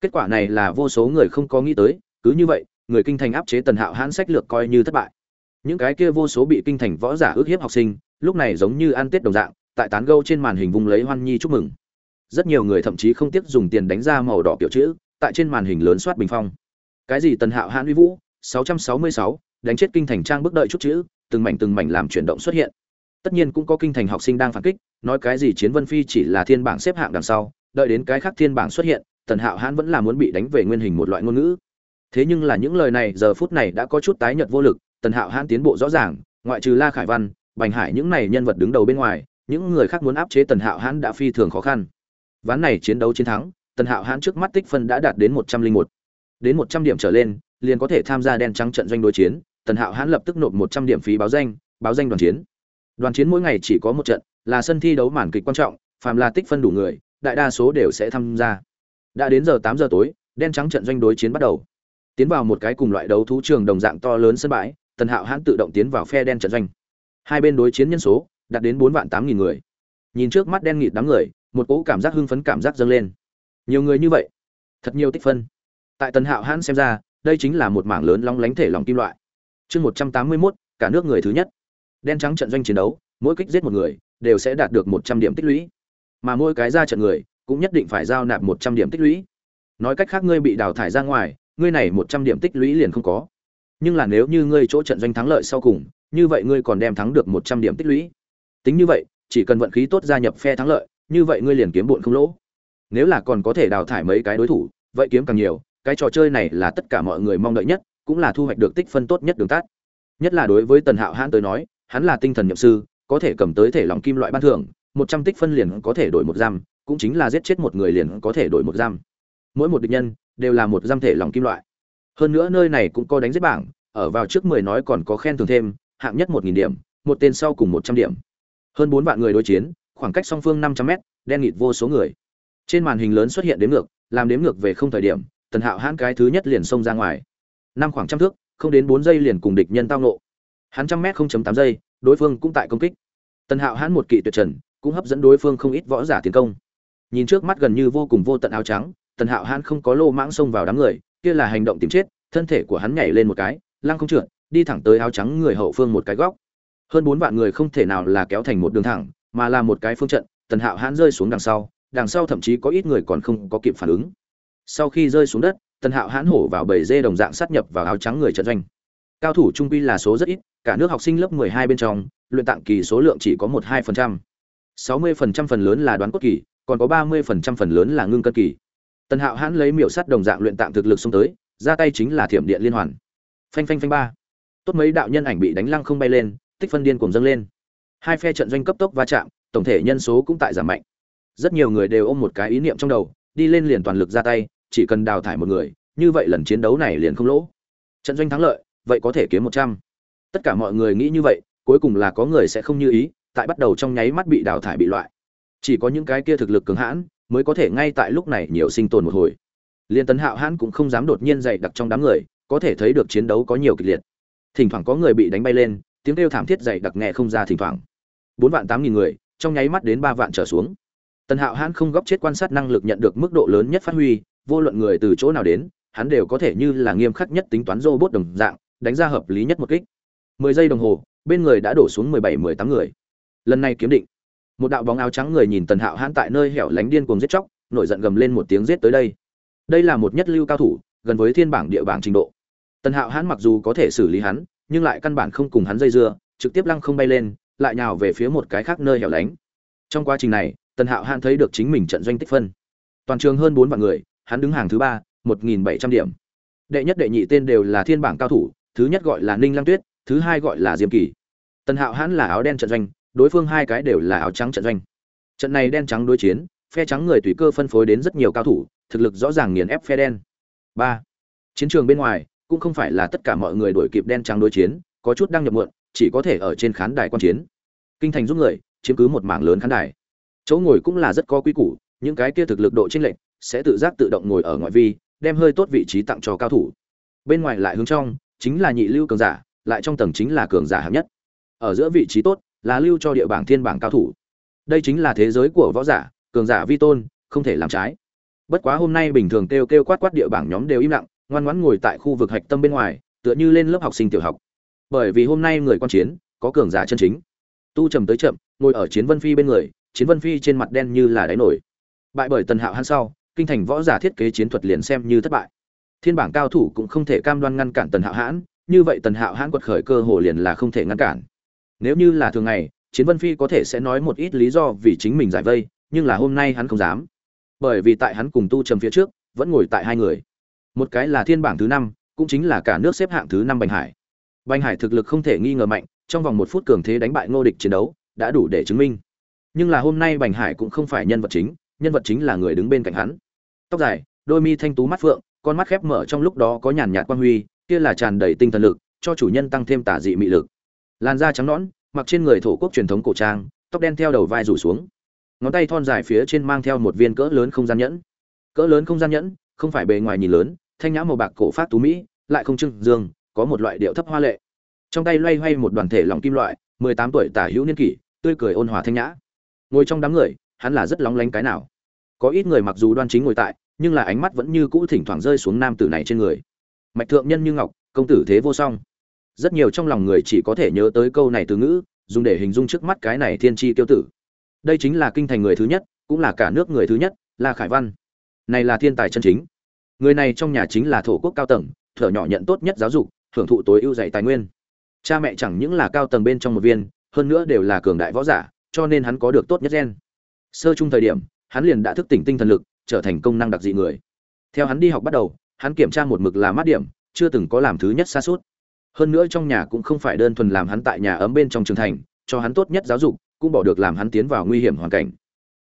kết quả này là vô số người không có nghĩ tới cứ như vậy người kinh thành áp chế tần hạo hãn sách lược coi như thất bại. Những cái kia vô số bị kinh thành võ giả ước hiếp học sinh lúc này giống như ăn tết đồng dạng tại tán gâu trên màn hình vung lấy hoan nhi chúc mừng. Rất nhiều người thậm chí không tiếc dùng tiền đánh ra màu đỏ kiểu chữ tại trên màn hình lớn soát bình phong. Cái gì tần hạo hãn uy vũ? 666, đánh chết kinh thành trang bước đợi chút chữ từng mảnh từng mảnh làm chuyển động xuất hiện. Tất nhiên cũng có kinh thành học sinh đang phản kích nói cái gì chiến vân phi chỉ là thiên bảng xếp hạng đằng sau đợi đến cái khác thiên bảng xuất hiện tần hạo hãn vẫn là muốn bị đánh về nguyên hình một loại ngôn ngữ. Thế nhưng là những lời này giờ phút này đã có chút tái nhợt vô lực, tần hạo hãn tiến bộ rõ ràng, ngoại trừ la khải văn, bành hải những này nhân vật đứng đầu bên ngoài, những người khác muốn áp chế tần hạo hãn đã phi thường khó khăn. Ván này chiến đấu chiến thắng, tần hạo hãn trước mắt tích phân đã đạt đến một trăm linh một. Đến một trăm điểm trở lên, liền có thể tham gia đen trắng trận doanh đối chiến, tần hạo hãn lập tức nộp một trăm điểm phí báo danh báo danh đoàn chiến. Đoàn chiến mỗi ngày chỉ có một trận, là sân thi đấu màn kịch quan trọng, phàm là tích phân đủ người, đại đa số đều sẽ tham gia đã đến giờ tám giờ tối, đen trắng trận doanh đối chiến bắt đầu. Tiến vào một cái cùng loại đấu thú trường đồng dạng to lớn sân bãi, tần hạo hãn tự động tiến vào phe đen trận doanh. Hai bên đối chiến nhân số, đạt đến bốn vạn tám nghìn người. Nhìn trước mắt đen nghịt đám người, một cỗ cảm giác hưng phấn cảm giác dâng lên. Nhiều người như vậy, thật nhiều tích phân. Tại tần hạo hãn xem ra, đây chính là một mảng lớn long lánh thể lòng kim loại. Chương một trăm tám mươi mốt, cả nước người thứ nhất. Đen trắng trận doanh chiến đấu, mỗi kích giết một người, đều sẽ đạt được một trăm điểm tích lũy. Mà mỗi cái ra trận người cũng nhất định phải giao nạp một trăm điểm tích lũy. Nói cách khác ngươi bị đào thải ra ngoài, ngươi này một trăm điểm tích lũy liền không có. Nhưng là nếu như ngươi chỗ trận doanh thắng lợi sau cùng, như vậy ngươi còn đem thắng được một trăm điểm tích lũy. Tính như vậy, chỉ cần vận khí tốt gia nhập phe thắng lợi, như vậy ngươi liền kiếm bộn không lỗ. Nếu là còn có thể đào thải mấy cái đối thủ, vậy kiếm càng nhiều, cái trò chơi này là tất cả mọi người mong đợi nhất, cũng là thu hoạch được tích phân tốt nhất đường tắt. Nhất là đối với tần hạo hãn tới nói, hắn là tinh thần nhậm sư, có thể cầm tới thể lòng kim loại ban thưởng, một trăm tích phân liền có thể đổi một giam cũng chính là giết chết một người liền có thể đổi một giam. Mỗi một địch nhân đều là một giam thể lòng kim loại. Hơn nữa nơi này cũng có đánh giết bảng, ở vào trước mười nói còn có khen thưởng thêm, hạng nhất một nghìn điểm, một tên sau cùng một trăm điểm. Hơn bốn vạn người đối chiến, khoảng cách song phương năm trăm mét, đen nghịt vô số người. Trên màn hình lớn xuất hiện đếm ngược, làm đếm ngược về không thời điểm, tần hạo hãn cái thứ nhất liền xông ra ngoài. Năm khoảng trăm thước, không đến bốn giây liền cùng địch nhân tao nộ hắn trăm mét không chấm tám giây, đối phương cũng tại công kích. Tần hạo hãn một kỵ tuyệt trần, cũng hấp dẫn đối phương không ít võ giả tiến công nhìn trước mắt gần như vô cùng vô tận áo trắng, tần hạo hãn không có lô mãng xông vào đám người, kia là hành động tìm chết, thân thể của hắn nhảy lên một cái, lăng không trượt, đi thẳng tới áo trắng người hậu phương một cái góc. Hơn bốn vạn người không thể nào là kéo thành một đường thẳng, mà là một cái phương trận, tần hạo hãn rơi xuống đằng sau đằng sau thậm chí có ít người còn không có kịp phản ứng. Sau khi rơi xuống đất, tần hạo hãn hổ vào bầy dê đồng dạng sát nhập vào áo trắng người trận doanh. Cao thủ trung quy là số rất ít, cả nước học sinh lớp 12 bên trong, luyện tạng kỳ số lượng chỉ có một hai phần trăm. Sáu mươi phần trăm phần lớn là đoán cốt kỳ còn có ba mươi phần trăm phần lớn là ngưng cân kỳ. Tần hạo hãn lấy miểu sắt đồng dạng luyện tạm thực lực xông tới, ra tay chính là thiểm điện liên hoàn. Phanh phanh phanh ba. Tốt mấy đạo nhân ảnh bị đánh lăng không bay lên, tích phân điên cuồng dâng lên. Hai phe trận doanh cấp tốc va chạm, tổng thể nhân số cũng tại giảm mạnh. Rất nhiều người đều ôm một cái ý niệm trong đầu, đi lên liền toàn lực ra tay, chỉ cần đào thải một người, như vậy lần chiến đấu này liền không lỗ. Trận doanh thắng lợi, vậy có thể kiếm một trăm. Tất cả mọi người nghĩ như vậy, cuối cùng là có người sẽ không như ý, tại bắt đầu trong nháy mắt bị đào thải bị loại chỉ có những cái kia thực lực cứng hãn mới có thể ngay tại lúc này nhiều sinh tồn một hồi. Liên tấn hạo hãn cũng không dám đột nhiên dày đặc trong đám người, có thể thấy được chiến đấu có nhiều kịch liệt. Thỉnh thoảng có người bị đánh bay lên, tiếng kêu thảm thiết dày đặc nghe không ra thỉnh thoảng. Bốn vạn tám nghìn người, trong nháy mắt đến ba vạn trở xuống. Tần hạo hãn không góp chết quan sát năng lực nhận được mức độ lớn nhất phát huy, vô luận người từ chỗ nào đến, hắn đều có thể như là nghiêm khắc nhất tính toán robot đồng dạng, đánh ra hợp lý nhất một kích. Mười giây đồng hồ, bên người đã đổ xuống mười bảy, mười tám người. Lần này kiếm định một đạo bóng áo trắng người nhìn tần hạo hãn tại nơi hẻo lánh điên cuồng giết chóc, nổi giận gầm lên một tiếng giết tới đây. Đây là một nhất lưu cao thủ, gần với thiên bảng địa bảng trình độ. Tần hạo hãn mặc dù có thể xử lý hắn, nhưng lại căn bản không cùng hắn dây dưa, trực tiếp lăng không bay lên, lại nhào về phía một cái khác nơi hẻo lánh. Trong quá trình này, tần hạo hãn thấy được chính mình trận doanh tích phân. Toàn trường hơn bốn vạn người, hắn đứng hàng thứ ba, một nghìn bảy trăm điểm. Đệ nhất đệ nhị tên đều là thiên bảng cao thủ, thứ nhất gọi là ninh lăng tuyết, thứ hai gọi là diêm kỳ. Tần hạo hãn là áo đen trận doanh đối phương hai cái đều là áo trắng trận doanh. Trận này đen trắng đối chiến, phe trắng người tùy cơ phân phối đến rất nhiều cao thủ, thực lực rõ ràng nghiền ép phe đen. Ba, chiến trường bên ngoài, cũng không phải là tất cả mọi người đổi kịp đen trắng đối chiến, có chút đang nhập muộn, chỉ có thể ở trên khán đài quan chiến. Kinh thành giúp người, chiếm cứ một mảng lớn khán đài. Chỗ ngồi cũng là rất có quy củ, những cái kia thực lực độ chênh lệch, sẽ tự giác tự động ngồi ở ngoại vi, đem hơi tốt vị trí tặng cho cao thủ. Bên ngoài lại hướng trong, chính là nhị lưu cường giả, lại trong tầng chính là cường giả hạng nhất. Ở giữa vị trí tốt là lưu cho địa bảng thiên bảng cao thủ. Đây chính là thế giới của võ giả, cường giả vi tôn, không thể làm trái. Bất quá hôm nay bình thường kêu kêu quát quát địa bảng nhóm đều im lặng, ngoan ngoãn ngồi tại khu vực hạch tâm bên ngoài, tựa như lên lớp học sinh tiểu học. Bởi vì hôm nay người quan chiến, có cường giả chân chính. Tu trầm tới chậm, ngồi ở chiến vân phi bên người, chiến vân phi trên mặt đen như là đáy nổi. Bại bởi tần hạo hắn sau, kinh thành võ giả thiết kế chiến thuật liền xem như thất bại. Thiên bảng cao thủ cũng không thể cam đoan ngăn cản tần hạo hãn như vậy tần hạo hãn quật khởi cơ hồ liền là không thể ngăn cản nếu như là thường ngày, chiến vân phi có thể sẽ nói một ít lý do vì chính mình giải vây, nhưng là hôm nay hắn không dám. Bởi vì tại hắn cùng tu trầm phía trước, vẫn ngồi tại hai người. Một cái là thiên bảng thứ năm, cũng chính là cả nước xếp hạng thứ năm bành hải. Bành hải thực lực không thể nghi ngờ mạnh, trong vòng một phút cường thế đánh bại ngô địch chiến đấu, đã đủ để chứng minh. Nhưng là hôm nay bành hải cũng không phải nhân vật chính, nhân vật chính là người đứng bên cạnh hắn. Tóc dài, đôi mi thanh tú mắt phượng, con mắt khép mở trong lúc đó có nhàn nhạt quan huy, kia là tràn đầy tinh thần lực, cho chủ nhân tăng thêm tả dị mị lực làn da trắng nõn, mặc trên người thổ quốc truyền thống cổ trang, tóc đen theo đầu vai rủ xuống. Ngón tay thon dài phía trên mang theo một viên cỡ lớn không gian nhẫn. Cỡ lớn không gian nhẫn, không phải bề ngoài nhìn lớn, thanh nhã màu bạc cổ phát tú mỹ, lại không trưng dương, có một loại điệu thấp hoa lệ. Trong tay loay hoay một đoàn thể lỏng kim loại, mười tám tuổi tả hữu niên kỷ, tươi cười ôn hòa thanh nhã. Ngồi trong đám người, hắn là rất lóng lánh cái nào. Có ít người mặc dù đoan chính ngồi tại, nhưng là ánh mắt vẫn như cũ thỉnh thoảng rơi xuống nam tử này trên người. Mạch thượng nhân như ngọc, công tử thế vô song rất nhiều trong lòng người chỉ có thể nhớ tới câu này từ ngữ, dùng để hình dung trước mắt cái này thiên tri tiêu tử. Đây chính là kinh thành người thứ nhất, cũng là cả nước người thứ nhất, là khải văn. Này là thiên tài chân chính. Người này trong nhà chính là thổ quốc cao tầng thở nhỏ nhận tốt nhất giáo dục, hưởng thụ tối ưu dạy tài nguyên. Cha mẹ chẳng những là cao tầng bên trong một viên, hơn nữa đều là cường đại võ giả, cho nên hắn có được tốt nhất gen. Sơ chung thời điểm, hắn liền đã thức tỉnh tinh thần lực, trở thành công năng đặc dị người. Theo hắn đi học bắt đầu, hắn kiểm tra một mực là mát điểm, chưa từng có làm thứ nhất xa suốt hơn nữa trong nhà cũng không phải đơn thuần làm hắn tại nhà ấm bên trong trường thành, cho hắn tốt nhất giáo dục, cũng bỏ được làm hắn tiến vào nguy hiểm hoàn cảnh.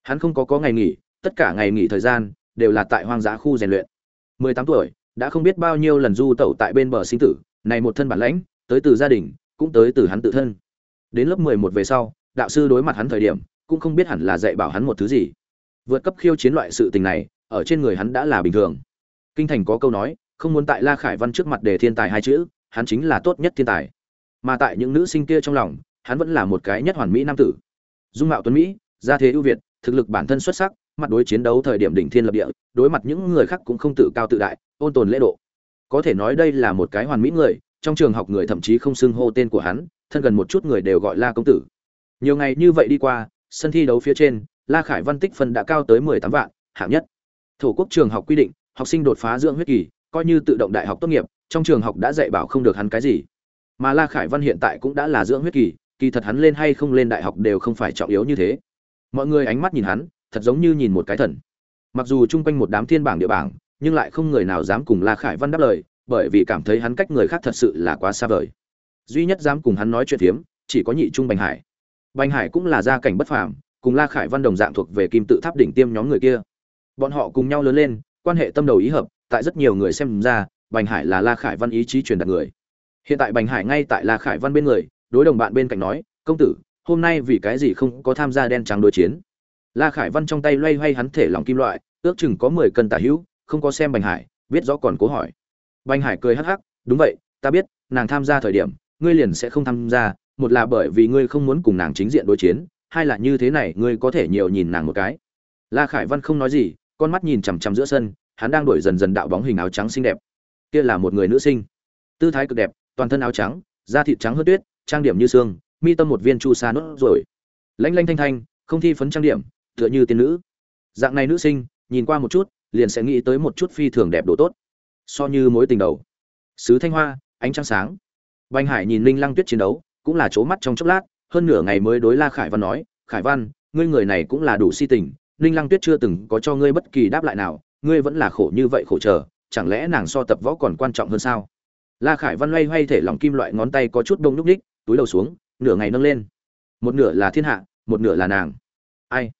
Hắn không có có ngày nghỉ, tất cả ngày nghỉ thời gian đều là tại hoang dã khu rèn luyện. 18 tuổi, đã không biết bao nhiêu lần du tẩu tại bên bờ sinh tử, này một thân bản lãnh, tới từ gia đình, cũng tới từ hắn tự thân. Đến lớp 11 về sau, đạo sư đối mặt hắn thời điểm, cũng không biết hẳn là dạy bảo hắn một thứ gì. Vượt cấp khiêu chiến loại sự tình này, ở trên người hắn đã là bình thường. Kinh thành có câu nói, không muốn tại la khải văn trước mặt đề thiên tài hai chữ hắn chính là tốt nhất thiên tài. Mà tại những nữ sinh kia trong lòng, hắn vẫn là một cái nhất hoàn mỹ nam tử. Dung mạo tuấn mỹ, gia thế ưu việt, thực lực bản thân xuất sắc, mặt đối chiến đấu thời điểm đỉnh thiên lập địa, đối mặt những người khác cũng không tự cao tự đại, ôn tồn lễ độ. Có thể nói đây là một cái hoàn mỹ người, trong trường học người thậm chí không xưng hô tên của hắn, thân gần một chút người đều gọi la công tử. Nhiều ngày như vậy đi qua, sân thi đấu phía trên, la khải văn tích phân đã cao tới mười tám vạn, hạng nhất. Thổ quốc trường học quy định, học sinh đột phá dưỡng huyết kỳ, coi như tự động đại học tốt nghiệp trong trường học đã dạy bảo không được hắn cái gì. Mà la khải văn hiện tại cũng đã là dưỡng huyết kỳ kỳ thật hắn lên hay không lên đại học đều không phải trọng yếu như thế. Mọi người ánh mắt nhìn hắn, thật giống như nhìn một cái thần. Mặc dù chung quanh một đám thiên bảng địa bảng, nhưng lại không người nào dám cùng la khải văn đáp lời, bởi vì cảm thấy hắn cách người khác thật sự là quá xa vời. Duy nhất dám cùng hắn nói chuyện phiếm chỉ có nhị trung bành hải. Bành hải cũng là gia cảnh bất phàm, cùng la khải văn đồng dạng thuộc về kim tự tháp đỉnh tiêm nhóm người kia. Bọn họ cùng nhau lớn lên, quan hệ tâm đầu ý hợp, tại rất nhiều người xem ra bành hải là la khải văn ý chí truyền đạt người. Hiện tại bành hải ngay tại la khải văn bên người, đối đồng bạn bên cạnh nói, công tử, hôm nay vì cái gì không có tham gia đen trắng đối chiến? La khải văn trong tay loay hoay hắn thể lòng kim loại, ước chừng có mười cân tả hữu, không có xem bành hải, biết rõ còn cố hỏi. Bành hải cười hắc hắc, đúng vậy, ta biết, nàng tham gia thời điểm, ngươi liền sẽ không tham gia, một là bởi vì ngươi không muốn cùng nàng chính diện đối chiến, hai là như thế này, ngươi có thể nhiều nhìn nàng một cái. La khải văn không nói gì, con mắt nhìn chằm chằm giữa sân, hắn đang đổi dần dần đạo bóng hình áo trắng xinh đẹp kia là một người nữ sinh. Tư thái cực đẹp, toàn thân áo trắng, da thịt trắng hơn tuyết, trang điểm như xương, mi tâm một viên chu sa nốt rồi lanh lanh thanh thanh, không thi phấn trang điểm, tựa như tiên nữ. Dạng này nữ sinh, nhìn qua một chút, liền sẽ nghĩ tới một chút phi thường đẹp đồ tốt. So như mối tình đầu. Sứ thanh hoa, ánh trăng sáng. Banh hải nhìn linh lăng tuyết chiến đấu, cũng là chỗ mắt trong chốc lát, hơn nửa ngày mới đối la khải văn nói, khải văn, ngươi người này cũng là đủ si tình, ninh lăng tuyết chưa từng có cho ngươi bất kỳ đáp lại nào, ngươi vẫn là khổ như vậy khổ chờ chẳng lẽ nàng so tập võ còn quan trọng hơn sao? La khải văn loay hoay thể lòng kim loại ngón tay có chút đông núc ních, túi đầu xuống, nửa ngày nâng lên. Một nửa là thiên hạ, một nửa là nàng. Ai?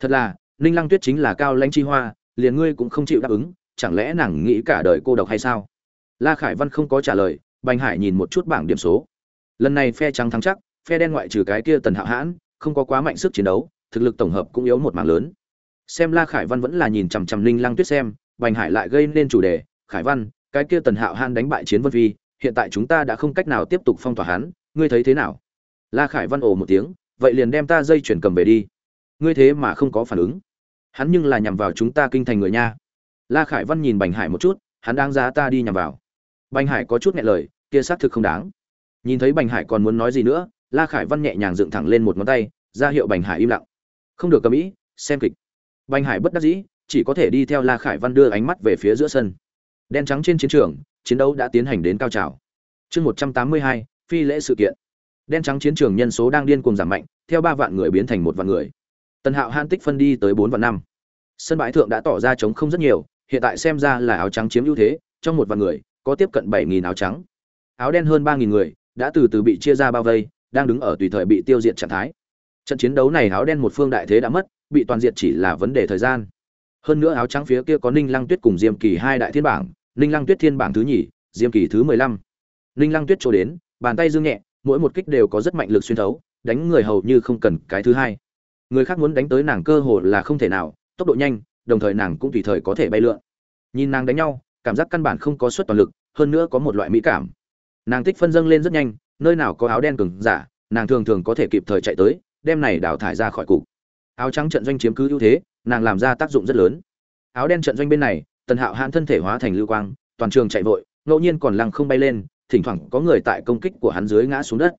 Thật là, ninh lăng tuyết chính là cao lãnh chi hoa, liền ngươi cũng không chịu đáp ứng, chẳng lẽ nàng nghĩ cả đời cô độc hay sao? La khải văn không có trả lời, bành hải nhìn một chút bảng điểm số. Lần này phe trắng thắng chắc, phe đen ngoại trừ cái kia tần hạo hãn, không có quá mạnh sức chiến đấu, thực lực tổng hợp cũng yếu một mảng lớn. Xem la khải văn vẫn là nhìn chằm chằm linh lăng tuyết xem bành hải lại gây nên chủ đề, khải văn, cái kia tần hạo Hàn đánh bại chiến vân phi, hiện tại chúng ta đã không cách nào tiếp tục phong tỏa hắn, ngươi thấy thế nào? La khải văn ồ một tiếng, vậy liền đem ta dây chuyển cầm về đi. Ngươi thế mà không có phản ứng. Hắn nhưng là nhằm vào chúng ta kinh thành người nha. La khải văn nhìn bành hải một chút, hắn đang giá ta đi nhằm vào. Bành hải có chút nghẹn lời, kia xác thực không đáng. Nhìn thấy bành hải còn muốn nói gì nữa, la khải văn nhẹ nhàng dựng thẳng lên một ngón tay, ra hiệu bành hải im lặng. Không được cầm ý, xem kịch. Bành hải bất đắc dĩ chỉ có thể đi theo la khải văn đưa ánh mắt về phía giữa sân. Đen trắng trên chiến trường, chiến đấu đã tiến hành đến cao trào. Chương một trăm tám mươi hai, phi lễ sự kiện. Đen trắng chiến trường nhân số đang điên cuồng giảm mạnh, theo ba vạn người biến thành một vạn người. Tần hạo han tích phân đi tới bốn vạn năm. Sân bãi thượng đã tỏ ra chống không rất nhiều, hiện tại xem ra là áo trắng chiếm ưu thế, trong một vạn người, có tiếp cận bảy nghìn áo trắng. Áo đen hơn ba nghìn người, đã từ từ bị chia ra bao vây, đang đứng ở tùy thời bị tiêu diệt trạng thái. Trận chiến đấu này áo đen một phương đại thế đã mất, bị toàn diệt chỉ là vấn đề thời gian hơn nữa áo trắng phía kia có ninh lăng tuyết cùng diêm kỳ hai đại thiên bảng, ninh lăng tuyết thiên bảng thứ nhì, diêm kỳ thứ mười lăm. Ninh lăng tuyết trổ đến, bàn tay dương nhẹ, mỗi một kích đều có rất mạnh lực xuyên thấu, đánh người hầu như không cần cái thứ hai. Người khác muốn đánh tới nàng cơ hồ là không thể nào, tốc độ nhanh, đồng thời nàng cũng tùy thời có thể bay lượn. Nhìn nàng đánh nhau, cảm giác căn bản không có suất toàn lực, hơn nữa có một loại mỹ cảm. Nàng tích phân dâng lên rất nhanh, nơi nào có áo đen cứng giả, nàng thường thường có thể kịp thời chạy tới, đem này đào thải ra khỏi cục. Áo trắng trận doanh chiếm cứ ưu thế nàng làm ra tác dụng rất lớn. Áo đen trận doanh bên này, tần hạo hãn thân thể hóa thành lưu quang, toàn trường chạy vội, ngẫu nhiên còn lăng không bay lên, thỉnh thoảng có người tại công kích của hắn dưới ngã xuống đất.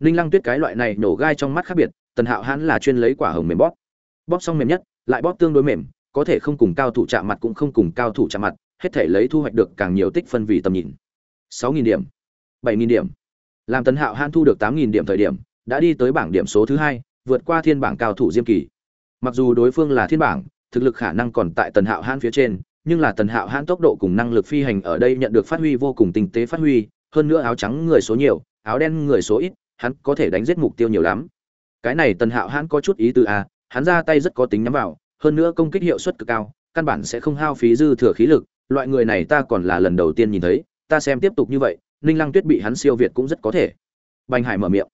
Ninh lăng tuyết cái loại này nổ gai trong mắt khác biệt, tần hạo hãn là chuyên lấy quả hồng mềm bóp. Bóp xong mềm nhất, lại bóp tương đối mềm, có thể không cùng cao thủ chạm mặt cũng không cùng cao thủ chạm mặt, hết thể lấy thu hoạch được càng nhiều tích phân vì tầm nhìn. Sáu nghìn điểm, bảy nghìn điểm. Làm tần hạo hãn thu được tám nghìn điểm thời điểm, đã đi tới bảng điểm số thứ hai, vượt qua thiên bảng cao thủ diêm kỳ mặc dù đối phương là thiên bảng, thực lực khả năng còn tại tần hạo hãn phía trên, nhưng là tần hạo hãn tốc độ cùng năng lực phi hành ở đây nhận được phát huy vô cùng tinh tế phát huy, hơn nữa áo trắng người số nhiều, áo đen người số ít, hắn có thể đánh giết mục tiêu nhiều lắm. Cái này tần hạo hãn có chút ý từ a à, hắn ra tay rất có tính nhắm vào, hơn nữa công kích hiệu suất cực cao, căn bản sẽ không hao phí dư thừa khí lực, loại người này ta còn là lần đầu tiên nhìn thấy, ta xem tiếp tục như vậy, ninh lăng tuyết bị hắn siêu việt cũng rất có thể. Bành hải mở miệng.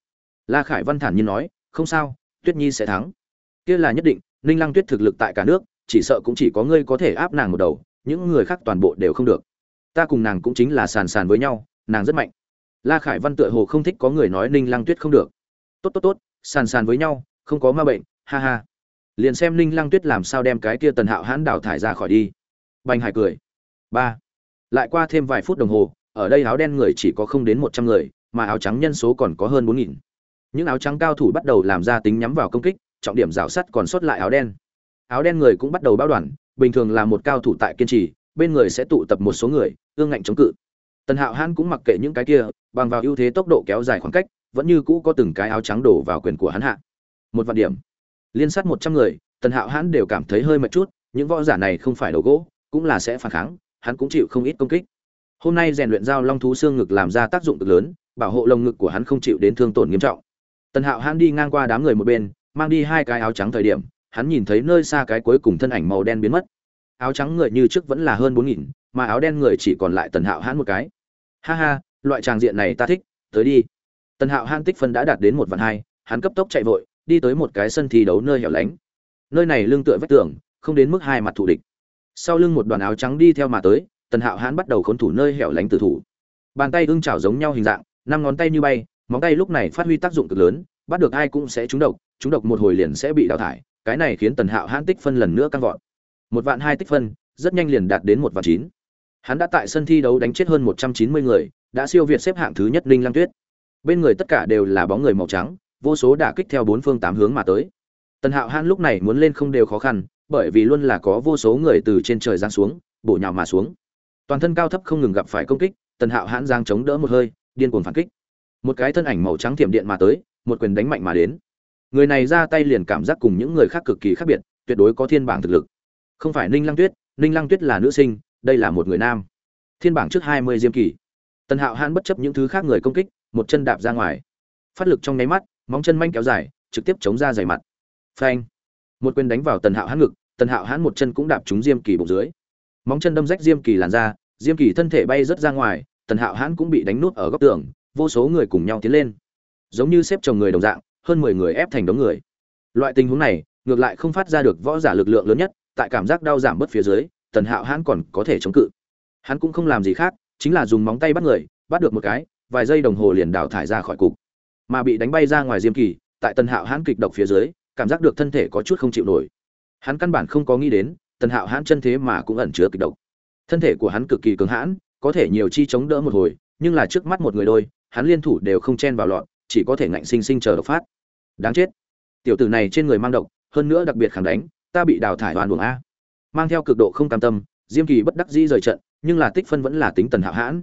La khải văn thản nhiên nói, không sao, tuyết nhi sẽ thắng kia là nhất định, ninh lăng tuyết thực lực tại cả nước, chỉ sợ cũng chỉ có ngươi có thể áp nàng một đầu, những người khác toàn bộ đều không được. Ta cùng nàng cũng chính là sàn sàn với nhau, nàng rất mạnh. La khải văn tựa hồ không thích có người nói ninh lăng tuyết không được. Tốt tốt tốt, sàn sàn với nhau, không có ma bệnh, ha ha. Liền xem ninh lăng tuyết làm sao đem cái kia tần hạo hãn đào thải ra khỏi đi. Bành hải cười. Ba. Lại qua thêm vài phút đồng hồ, ở đây áo đen người chỉ có không đến một trăm người, mà áo trắng nhân số còn có hơn bốn nghìn. Những áo trắng cao thủ bắt đầu làm ra tính nhắm vào công kích trọng điểm rào sắt còn sót lại áo đen. Áo đen người cũng bắt đầu bao đoàn, bình thường là một cao thủ tại kiên trì, bên người sẽ tụ tập một số người, ương ngạnh chống cự. Tần hạo hãn cũng mặc kệ những cái kia, bằng vào ưu thế tốc độ kéo dài khoảng cách, vẫn như cũ có từng cái áo trắng đổ vào quyền của hắn hạ. Một vạn điểm. Liên sát một trăm người, tần hạo hãn đều cảm thấy hơi mệt chút, những võ giả này không phải đầu gỗ, cũng là sẽ phản kháng, hắn cũng chịu không ít công kích. Hôm nay rèn luyện giao long thú xương ngực làm ra tác dụng cực lớn, bảo hộ lồng ngực của hắn không chịu đến thương tổn nghiêm trọng. Tần hạo hãn đi ngang qua đám người một bên mang đi hai cái áo trắng thời điểm, hắn nhìn thấy nơi xa cái cuối cùng thân ảnh màu đen biến mất. Áo trắng người như trước vẫn là hơn bốn nghìn, mà áo đen người chỉ còn lại tần hạo hãn một cái. Ha ha, loại tràng diện này ta thích, tới đi. Tần hạo hãn tích phân đã đạt đến một vạn hai, hắn cấp tốc chạy vội, đi tới một cái sân thi đấu nơi hẻo lánh. Nơi này lưng tựa vách tường, không đến mức hai mặt thủ địch. Sau lưng một đoàn áo trắng đi theo mà tới, tần hạo hãn bắt đầu khốn thủ nơi hẻo lánh tử thủ. Bàn tay ưng chảo giống nhau hình dạng, năm ngón tay như bay, móng tay lúc này phát huy tác dụng cực lớn, bắt được ai cũng sẽ trúng độc chúng độc một hồi liền sẽ bị đào thải, cái này khiến tần hạo hãn tích phân lần nữa căng vọt. Một vạn hai tích phân, rất nhanh liền đạt đến một vạn chín. Hắn đã tại sân thi đấu đánh chết hơn một trăm chín mươi người, đã siêu việt xếp hạng thứ nhất ninh lăng tuyết. Bên người tất cả đều là bóng người màu trắng, vô số đả kích theo bốn phương tám hướng mà tới. Tần hạo hãn lúc này muốn lên không đều khó khăn, bởi vì luôn là có vô số người từ trên trời giáng xuống, bổ nhào mà xuống. Toàn thân cao thấp không ngừng gặp phải công kích, tần hạo hãn giang chống đỡ một hơi, điên cuồng phản kích. Một cái thân ảnh màu trắng thiểm điện mà tới, một quyền đánh mạnh mà đến người này ra tay liền cảm giác cùng những người khác cực kỳ khác biệt, tuyệt đối có thiên bảng thực lực. Không phải ninh lăng tuyết, ninh lăng tuyết là nữ sinh, đây là một người nam. Thiên bảng trước hai mươi diêm kỳ. Tần hạo hãn bất chấp những thứ khác người công kích, một chân đạp ra ngoài. Phát lực trong nháy mắt, móng chân manh kéo dài, trực tiếp chống ra dày mặt. Phanh. Một quyền đánh vào tần hạo hãn ngực, tần hạo hãn một chân cũng đạp trúng diêm kỳ bụng dưới. Móng chân đâm rách diêm kỳ làn ra diêm kỳ thân thể bay rớt ra ngoài, tần hạo hãn cũng bị đánh nút ở góc tường, vô số người cùng nhau tiến lên. Giống như xếp chồng người đồng dạng hơn mười người ép thành đống người. Loại tình huống này, ngược lại không phát ra được võ giả lực lượng lớn nhất, tại cảm giác đau giảm bớt phía dưới, tần hạo hãn còn có thể chống cự. Hắn cũng không làm gì khác, chính là dùng móng tay bắt người, bắt được một cái, vài giây đồng hồ liền đào thải ra khỏi cục. Mà bị đánh bay ra ngoài diêm kỳ, tại tần hạo hãn kịch độc phía dưới, cảm giác được thân thể có chút không chịu nổi. Hắn căn bản không có nghĩ đến, tần hạo hãn chân thế mà cũng ẩn chứa kịch độc. Thân thể của hắn cực kỳ cứng hãn, có thể nhiều chi chống đỡ một hồi, nhưng là trước mắt một người đôi, hắn liên thủ đều không chen vào lọn chỉ có thể ngạnh sinh sinh chờ độc phát. Đáng chết. Tiểu tử này trên người mang độc, hơn nữa đặc biệt khẳng đánh, ta bị đào thải đoàn buồng a. Mang theo cực độ không cam tâm, diêm kỳ bất đắc dĩ rời trận, nhưng là tích phân vẫn là tính tần hạo hãn.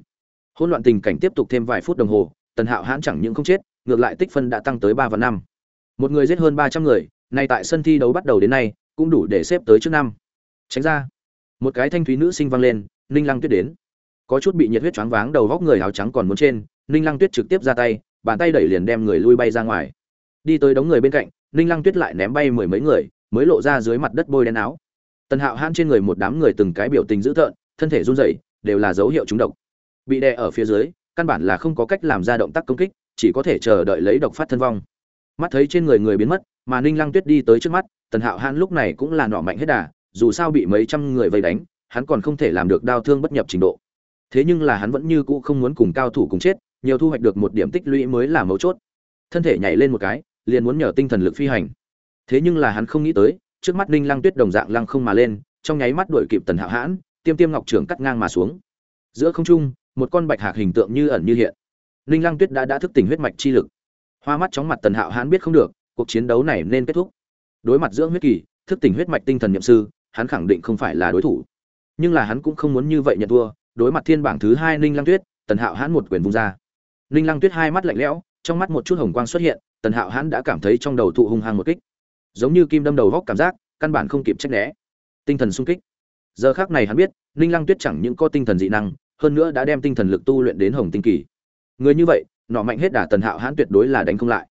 Hỗn loạn tình cảnh tiếp tục thêm vài phút đồng hồ, tần hạo hãn chẳng những không chết, ngược lại tích phân đã tăng tới ba và năm. Một người giết hơn ba trăm người, nay tại sân thi đấu bắt đầu đến nay, cũng đủ để xếp tới trước năm. Tránh ra. Một cái thanh thúy nữ sinh vang lên, ninh lăng tuyết đến. Có chút bị nhiệt huyết choáng váng đầu góc người áo trắng còn muốn trên, ninh lăng tuyết trực tiếp ra tay bàn tay đẩy liền đem người lui bay ra ngoài. Đi tới đống người bên cạnh, ninh lăng tuyết lại ném bay mười mấy người, mới lộ ra dưới mặt đất bôi đen áo. Tần hạo hãn trên người một đám người từng cái biểu tình dữ tợn, thân thể run rẩy, đều là dấu hiệu trúng độc. Bị đè ở phía dưới, căn bản là không có cách làm ra động tác công kích, chỉ có thể chờ đợi lấy độc phát thân vong. Mắt thấy trên người người biến mất, mà ninh lăng tuyết đi tới trước mắt, tần hạo hãn lúc này cũng là nọ mạnh hết đà, dù sao bị mấy trăm người vây đánh, hắn còn không thể làm được đau thương bất nhập trình độ. Thế nhưng là hắn vẫn như cũ không muốn cùng cao thủ cùng chết nhiều thu hoạch được một điểm tích lũy mới là mấu chốt. Thân thể nhảy lên một cái, liền muốn nhờ tinh thần lực phi hành. Thế nhưng là hắn không nghĩ tới, trước mắt ninh lăng tuyết đồng dạng lăng không mà lên, trong nháy mắt đuổi kịp tần hạo hãn, tiêm tiêm ngọc trưởng cắt ngang mà xuống. Giữa không trung, một con bạch hạc hình tượng như ẩn như hiện. Ninh lăng tuyết đã đã thức tỉnh huyết mạch chi lực. Hoa mắt chóng mặt tần hạo hãn biết không được, cuộc chiến đấu này nên kết thúc. Đối mặt giữa huyết kỳ, thức tỉnh huyết mạch tinh thần nhậm sư, hắn khẳng định không phải là đối thủ. Nhưng là hắn cũng không muốn như vậy nhận thua, đối mặt thiên bảng thứ hai ninh lăng tuyết, tần hạo hãn một quyền vung ra ninh lăng tuyết hai mắt lạnh lẽo, trong mắt một chút hồng quang xuất hiện, tần hạo hãn đã cảm thấy trong đầu thụ hung hăng một kích. Giống như kim đâm đầu góc cảm giác, căn bản không kịp tránh né. Tinh thần sung kích. Giờ khắc này hắn biết ninh lăng tuyết chẳng những có tinh thần dị năng, hơn nữa đã đem tinh thần lực tu luyện đến hồng tinh kỳ. Người như vậy, nọ mạnh hết đả tần hạo hãn tuyệt đối là đánh không lại.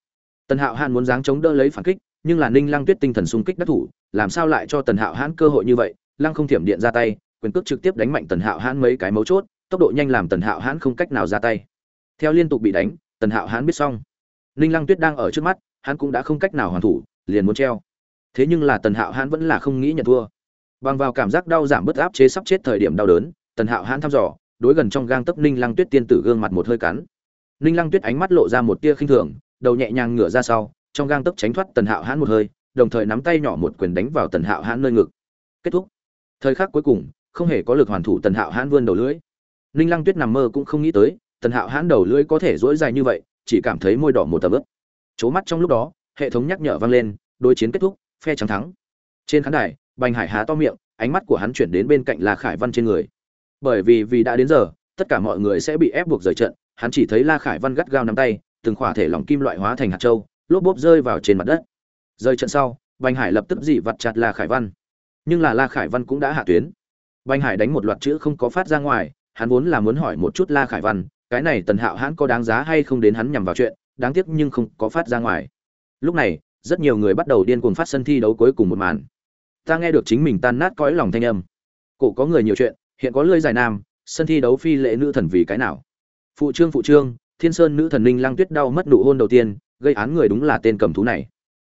Tần hạo hãn muốn giáng chống đỡ lấy phản kích, nhưng là ninh lăng tuyết tinh thần sung kích đắc thủ, làm sao lại cho tần hạo hãn cơ hội như vậy? Lăng không thiểm điện ra tay, quyền cước trực tiếp đánh mạnh tần hạo hãn mấy cái mấu chốt, tốc độ nhanh làm tần hạo hãn không cách nào ra tay theo liên tục bị đánh, tần hạo Hán biết xong. Ninh lăng tuyết đang ở trước mắt, hắn cũng đã không cách nào hoàn thủ, liền muốn treo. Thế nhưng là tần hạo Hán vẫn là không nghĩ nhận thua. Bằng vào cảm giác đau giảm bớt áp chế sắp chết thời điểm đau đớn, tần hạo Hán thăm dò, đối gần trong gang tấc ninh lăng tuyết tiên tử gương mặt một hơi cắn. Ninh lăng tuyết ánh mắt lộ ra một tia khinh thường, đầu nhẹ nhàng ngửa ra sau, trong gang tấc tránh thoát tần hạo Hán một hơi, đồng thời nắm tay nhỏ một quyền đánh vào tần hạo Hán nơi ngực. Kết thúc. Thời khắc cuối cùng, không hề có lực hoàn thủ tần hạo Hán vươn đầu lưỡi. Ninh lăng tuyết nằm mơ cũng không nghĩ tới tần hạo hãn đầu lưỡi có thể dỗi dài như vậy, chỉ cảm thấy môi đỏ một tầm ướp c mắt trong lúc đó, hệ thống nhắc nhở vang lên, đối chiến kết thúc, phe trắng thắng. Trên khán đài, bành hải há to miệng, ánh mắt của hắn chuyển đến bên cạnh la khải văn trên người. Bởi vì vì đã đến giờ, tất cả mọi người sẽ bị ép buộc rời trận, hắn chỉ thấy la khải văn gắt gao nắm tay, từng khỏa thể lỏng kim loại hóa thành hạt trâu lốp bốp rơi vào trên mặt đất. Rời trận sau, bành hải lập tức dị vặt chặt la khải văn. Nhưng là la khải văn cũng đã hạ tuyến. Bành hải đánh một loạt chữ không có phát ra ngoài, hắn vốn là muốn hỏi một chút la khải văn cái này tần hạo hãn có đáng giá hay không đến hắn nhằm vào chuyện, đáng tiếc nhưng không có phát ra ngoài. Lúc này, rất nhiều người bắt đầu điên cuồng phát sân thi đấu cuối cùng một màn. Ta nghe được chính mình tan nát cõi lòng thanh âm. Cổ có người nhiều chuyện, hiện có lưỡi dài nam, sân thi đấu phi lệ nữ thần vì cái nào? Phụ trương phụ trương, thiên sơn nữ thần ninh lang tuyết đau mất nụ hôn đầu tiên, gây án người đúng là tên cầm thú này.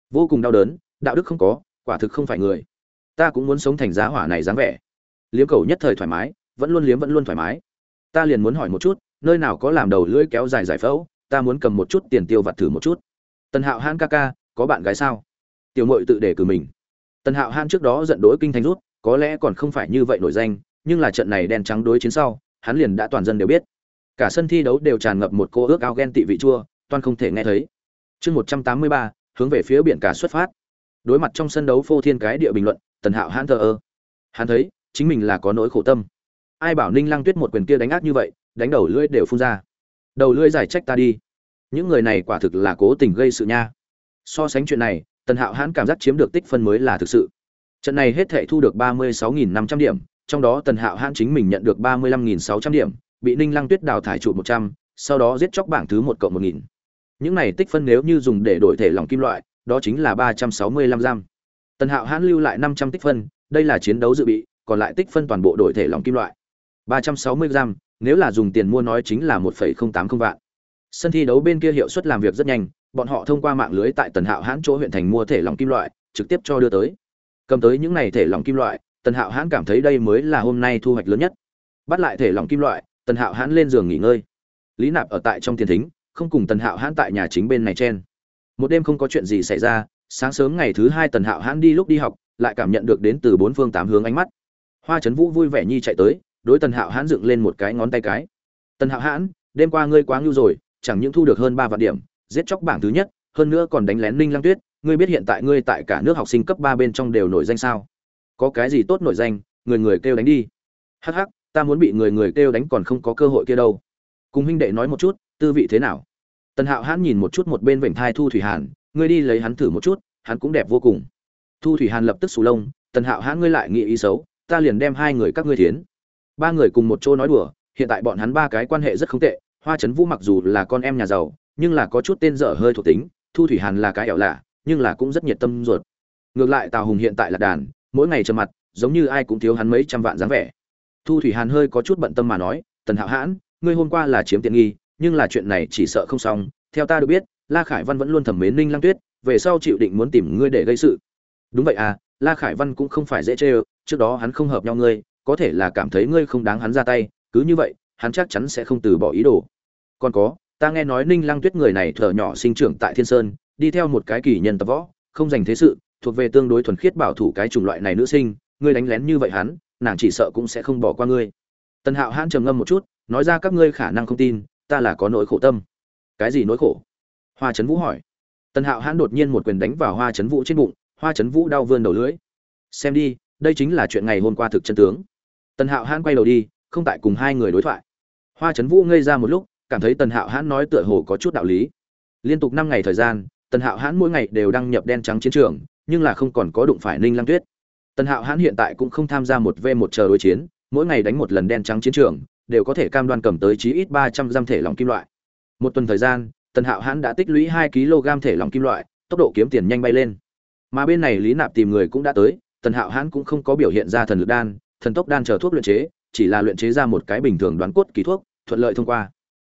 Vô cùng đau đớn, đạo đức không có, quả thực không phải người. Ta cũng muốn sống thành giá hỏa này dáng vẻ. Liếm cầu nhất thời thoải mái, vẫn luôn liếm vẫn luôn thoải mái. Ta liền muốn hỏi một chút nơi nào có làm đầu lưỡi kéo dài giải phẫu, ta muốn cầm một chút tiền tiêu vặt thử một chút. Tần hạo hãn ca ca, có bạn gái sao? Tiểu mội tự để cử mình. Tần hạo hãn trước đó giận đối kinh thành rút, có lẽ còn không phải như vậy nổi danh, nhưng là trận này đen trắng đối chiến sau, hắn liền đã toàn dân đều biết. Cả sân thi đấu đều tràn ngập một cô ước ao ghen tị vị chua toan không thể nghe thấy. Chương một trăm tám mươi ba, hướng về phía biển cả xuất phát. Đối mặt trong sân đấu phô thiên cái địa bình luận, tần hạo hãn thờ ơ. Hắn thấy, chính mình là có nỗi khổ tâm. Ai bảo ninh lăng tuyết một quyền kia đánh ác như vậy đánh đầu lưỡi đều phun ra. Đầu lưỡi giải trách ta đi. Những người này quả thực là cố tình gây sự nha. So sánh chuyện này, tần hạo hãn cảm giác chiếm được tích phân mới là thực sự. Trận này hết thể thu được ba mươi sáu nghìn năm trăm điểm, trong đó tần hạo hãn chính mình nhận được ba mươi lăm nghìn sáu trăm điểm, bị ninh lăng tuyết đào thải trụ một trăm, sau đó giết chóc bảng thứ một cộng một nghìn. Những này tích phân nếu như dùng để đổi thể lòng kim loại, đó chính là ba trăm sáu mươi lăm giam. Tần hạo hãn lưu lại năm trăm tích phân, đây là chiến đấu dự bị, còn lại tích phân toàn bộ đổi thể lòng kim loại. ba trăm sáu mươi giam nếu là dùng tiền mua nói chính là một phẩy không tám không vạn. Sân thi đấu bên kia hiệu suất làm việc rất nhanh, bọn họ thông qua mạng lưới tại tần hạo hãn chỗ huyện thành mua thể lòng kim loại, trực tiếp cho đưa tới. Cầm tới những này thể lòng kim loại, tần hạo hãn cảm thấy đây mới là hôm nay thu hoạch lớn nhất. Bắt lại thể lòng kim loại, tần hạo hãn lên giường nghỉ ngơi. Lý nạp ở tại trong tiền thính, không cùng tần hạo hãn tại nhà chính bên này chen. Một đêm không có chuyện gì xảy ra, sáng sớm ngày thứ hai tần hạo hãn đi lúc đi học, lại cảm nhận được đến từ bốn phương tám hướng ánh mắt. Hoa trấn vũ vui vẻ nhi chạy tới đối tần hạo hãn dựng lên một cái ngón tay cái. Tần hạo hãn, đêm qua ngươi quá ngưu rồi, chẳng những thu được hơn ba vạn điểm, giết chóc bảng thứ nhất, hơn nữa còn đánh lén ninh lăng tuyết, ngươi biết hiện tại ngươi tại cả nước học sinh cấp ba bên trong đều nổi danh sao? Có cái gì tốt nổi danh, người người kêu đánh đi. Hắc hắc, ta muốn bị người người kêu đánh còn không có cơ hội kia đâu. Cùng huynh đệ nói một chút, tư vị thế nào? Tần hạo hãn nhìn một chút một bên vểnh thai thu thủy hàn, ngươi đi lấy hắn thử một chút, hắn cũng đẹp vô cùng. Thu thủy hàn lập tức sù lông, tần hạo hãn ngươi lại nghĩ ý xấu, ta liền đem hai người các ngươi thiến ba người cùng một chỗ nói đùa, hiện tại bọn hắn ba cái quan hệ rất không tệ, hoa trấn vũ mặc dù là con em nhà giàu, nhưng là có chút tên dở hơi thuộc tính, thu thủy hàn là cái ẻo lạ, nhưng là cũng rất nhiệt tâm ruột. Ngược lại tào hùng hiện tại là đàn, mỗi ngày trầm mặt, giống như ai cũng thiếu hắn mấy trăm vạn dáng vẻ. Thu thủy hàn hơi có chút bận tâm mà nói, tần hạo hãn, ngươi hôm qua là chiếm tiện nghi, nhưng là chuyện này chỉ sợ không xong. Theo ta được biết, la khải văn vẫn luôn thẩm mến ninh lăng tuyết, về sau chịu định muốn tìm ngươi để gây sự. Đúng vậy à la khải văn cũng không phải dễ chê ơ, trước đó hắn không hợp nhau ngươi có thể là cảm thấy ngươi không đáng hắn ra tay, cứ như vậy, hắn chắc chắn sẽ không từ bỏ ý đồ. Còn có, ta nghe nói ninh lăng tuyết người này thở nhỏ sinh trưởng tại thiên sơn, đi theo một cái kỳ nhân tập võ, không dành thế sự, thuộc về tương đối thuần khiết bảo thủ cái chủng loại này nữ sinh, ngươi đánh lén như vậy hắn, nàng chỉ sợ cũng sẽ không bỏ qua ngươi. Tần hạo hãn trầm ngâm một chút, nói ra các ngươi khả năng không tin, ta là có nỗi khổ tâm. Cái gì nỗi khổ? Hoa trấn vũ hỏi. Tần hạo hãn đột nhiên một quyền đánh vào hoa trấn vũ trên bụng, hoa trấn vũ đau vươn đầu lưỡi. Xem đi, đây chính là chuyện ngày hôm qua thực chân tướng tần hạo hãn quay đầu đi, không tại cùng hai người đối thoại. Hoa trấn vũ ngây ra một lúc, cảm thấy tần hạo hãn nói tựa hồ có chút đạo lý. Liên tục năm ngày thời gian, tần hạo hãn mỗi ngày đều đăng nhập đen trắng chiến trường, nhưng là không còn có đụng phải ninh lăng tuyết. Tần hạo hãn hiện tại cũng không tham gia một v một chờ đối chiến, mỗi ngày đánh một lần đen trắng chiến trường, đều có thể cam đoan cầm tới chí ít ba trăm dăm thể lòng kim loại. Một tuần thời gian, tần hạo hãn đã tích lũy hai kg thể lòng kim loại, tốc độ kiếm tiền nhanh bay lên. Mà bên này lý nạp tìm người cũng đã tới, tần hạo hãn cũng không có biểu hiện ra thần lực đan thần tốc đan chờ thuốc luyện chế, chỉ là luyện chế ra một cái bình thường đoán cốt kỳ thuốc, thuận lợi thông qua.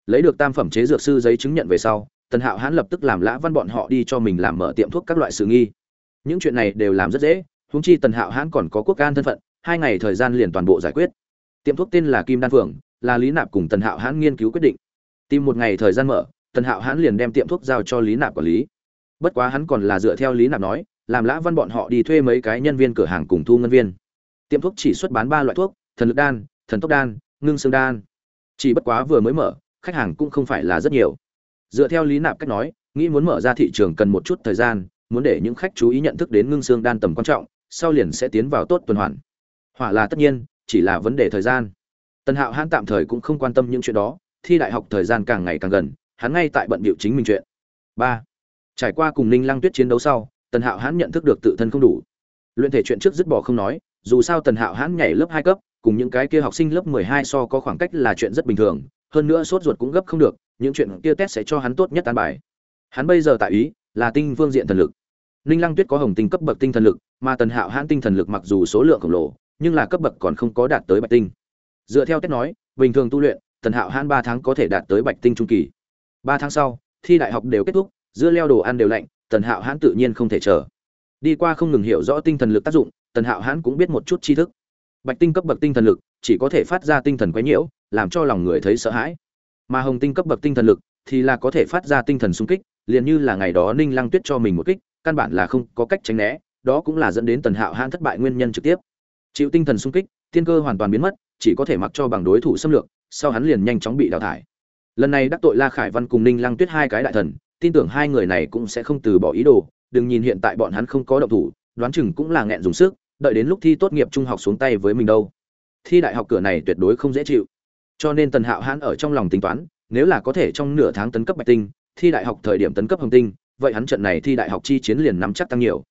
Lấy được tam phẩm chế dược sư giấy chứng nhận về sau, tần hạo hãn lập tức làm lã văn bọn họ đi cho mình làm mở tiệm thuốc các loại sự nghi. Những chuyện này đều làm rất dễ, huống chi tần hạo hãn còn có quốc can thân phận, hai ngày thời gian liền toàn bộ giải quyết. Tiệm thuốc tên là kim đan phượng, là lý nạp cùng tần hạo hãn nghiên cứu quyết định. Tìm một ngày thời gian mở, tần hạo hãn liền đem tiệm thuốc giao cho lý nạp quản lý. Bất quá hắn còn là dựa theo lý nạp nói, làm lã văn bọn họ đi thuê mấy cái nhân viên cửa hàng cùng thu ngân viên tiệm thuốc chỉ xuất bán ba loại thuốc, thần lực đan, thần tốc đan, ngưng xương đan. Chỉ bất quá vừa mới mở, khách hàng cũng không phải là rất nhiều. Dựa theo lý nạp cách nói, nghĩ muốn mở ra thị trường cần một chút thời gian, muốn để những khách chú ý nhận thức đến ngưng xương đan tầm quan trọng, sau liền sẽ tiến vào tốt tuần hoàn. Hỏa là tất nhiên, chỉ là vấn đề thời gian. Tần hạo hãn tạm thời cũng không quan tâm những chuyện đó, thi đại học thời gian càng ngày càng gần, hắn ngay tại bận bịu chính mình chuyện. Ba. Trải qua cùng ninh lăng tuyết chiến đấu sau, tần hạo hãn nhận thức được tự thân không đủ. Luyện thể chuyện trước dứt bỏ không nói dù sao tần hạo hãn nhảy lớp hai cấp, cùng những cái kia học sinh lớp mười hai so có khoảng cách là chuyện rất bình thường, hơn nữa sốt ruột cũng gấp không được, những chuyện kia test sẽ cho hắn tốt nhất an bài. Hắn bây giờ tại ý, là tinh phương diện thần lực. Ninh lăng tuyết có hồng tinh cấp bậc tinh thần lực, mà tần hạo hãn tinh thần lực mặc dù số lượng khổng lồ, nhưng là cấp bậc còn không có đạt tới bạch tinh. Dựa theo test nói, bình thường tu luyện, tần hạo hãn ba tháng có thể đạt tới bạch tinh trung kỳ. Ba tháng sau, thi đại học đều kết thúc dưa leo đồ ăn đều lạnh, tần hạo hãn tự nhiên không thể chờ. Đi qua không ngừng hiểu rõ tinh thần lực tác dụng tần hạo hãn cũng biết một chút tri thức. Bạch tinh cấp bậc tinh thần lực, chỉ có thể phát ra tinh thần quấy nhiễu, làm cho lòng người thấy sợ hãi. Mà hồng tinh cấp bậc tinh thần lực thì là có thể phát ra tinh thần xung kích, liền như là ngày đó ninh lăng tuyết cho mình một kích, căn bản là không có cách tránh né, đó cũng là dẫn đến tần hạo hãn thất bại nguyên nhân trực tiếp. Chịu tinh thần xung kích, tiên cơ hoàn toàn biến mất, chỉ có thể mặc cho bằng đối thủ xâm lược, sau hắn liền nhanh chóng bị đào thải. Lần này đắc tội la khải văn cùng ninh lăng tuyết hai cái đại thần, tin tưởng hai người này cũng sẽ không từ bỏ ý đồ, đừng nhìn hiện tại bọn hắn không có động thủ đoán chừng cũng là nghẹn dùng sức, đợi đến lúc thi tốt nghiệp trung học xuống tay với mình đâu. Thi đại học cửa này tuyệt đối không dễ chịu. Cho nên tần hạo hãn ở trong lòng tính toán, nếu là có thể trong nửa tháng tấn cấp bạch tinh, thi đại học thời điểm tấn cấp hồng tinh, vậy hắn trận này thi đại học chi chiến liền nắm chắc tăng nhiều.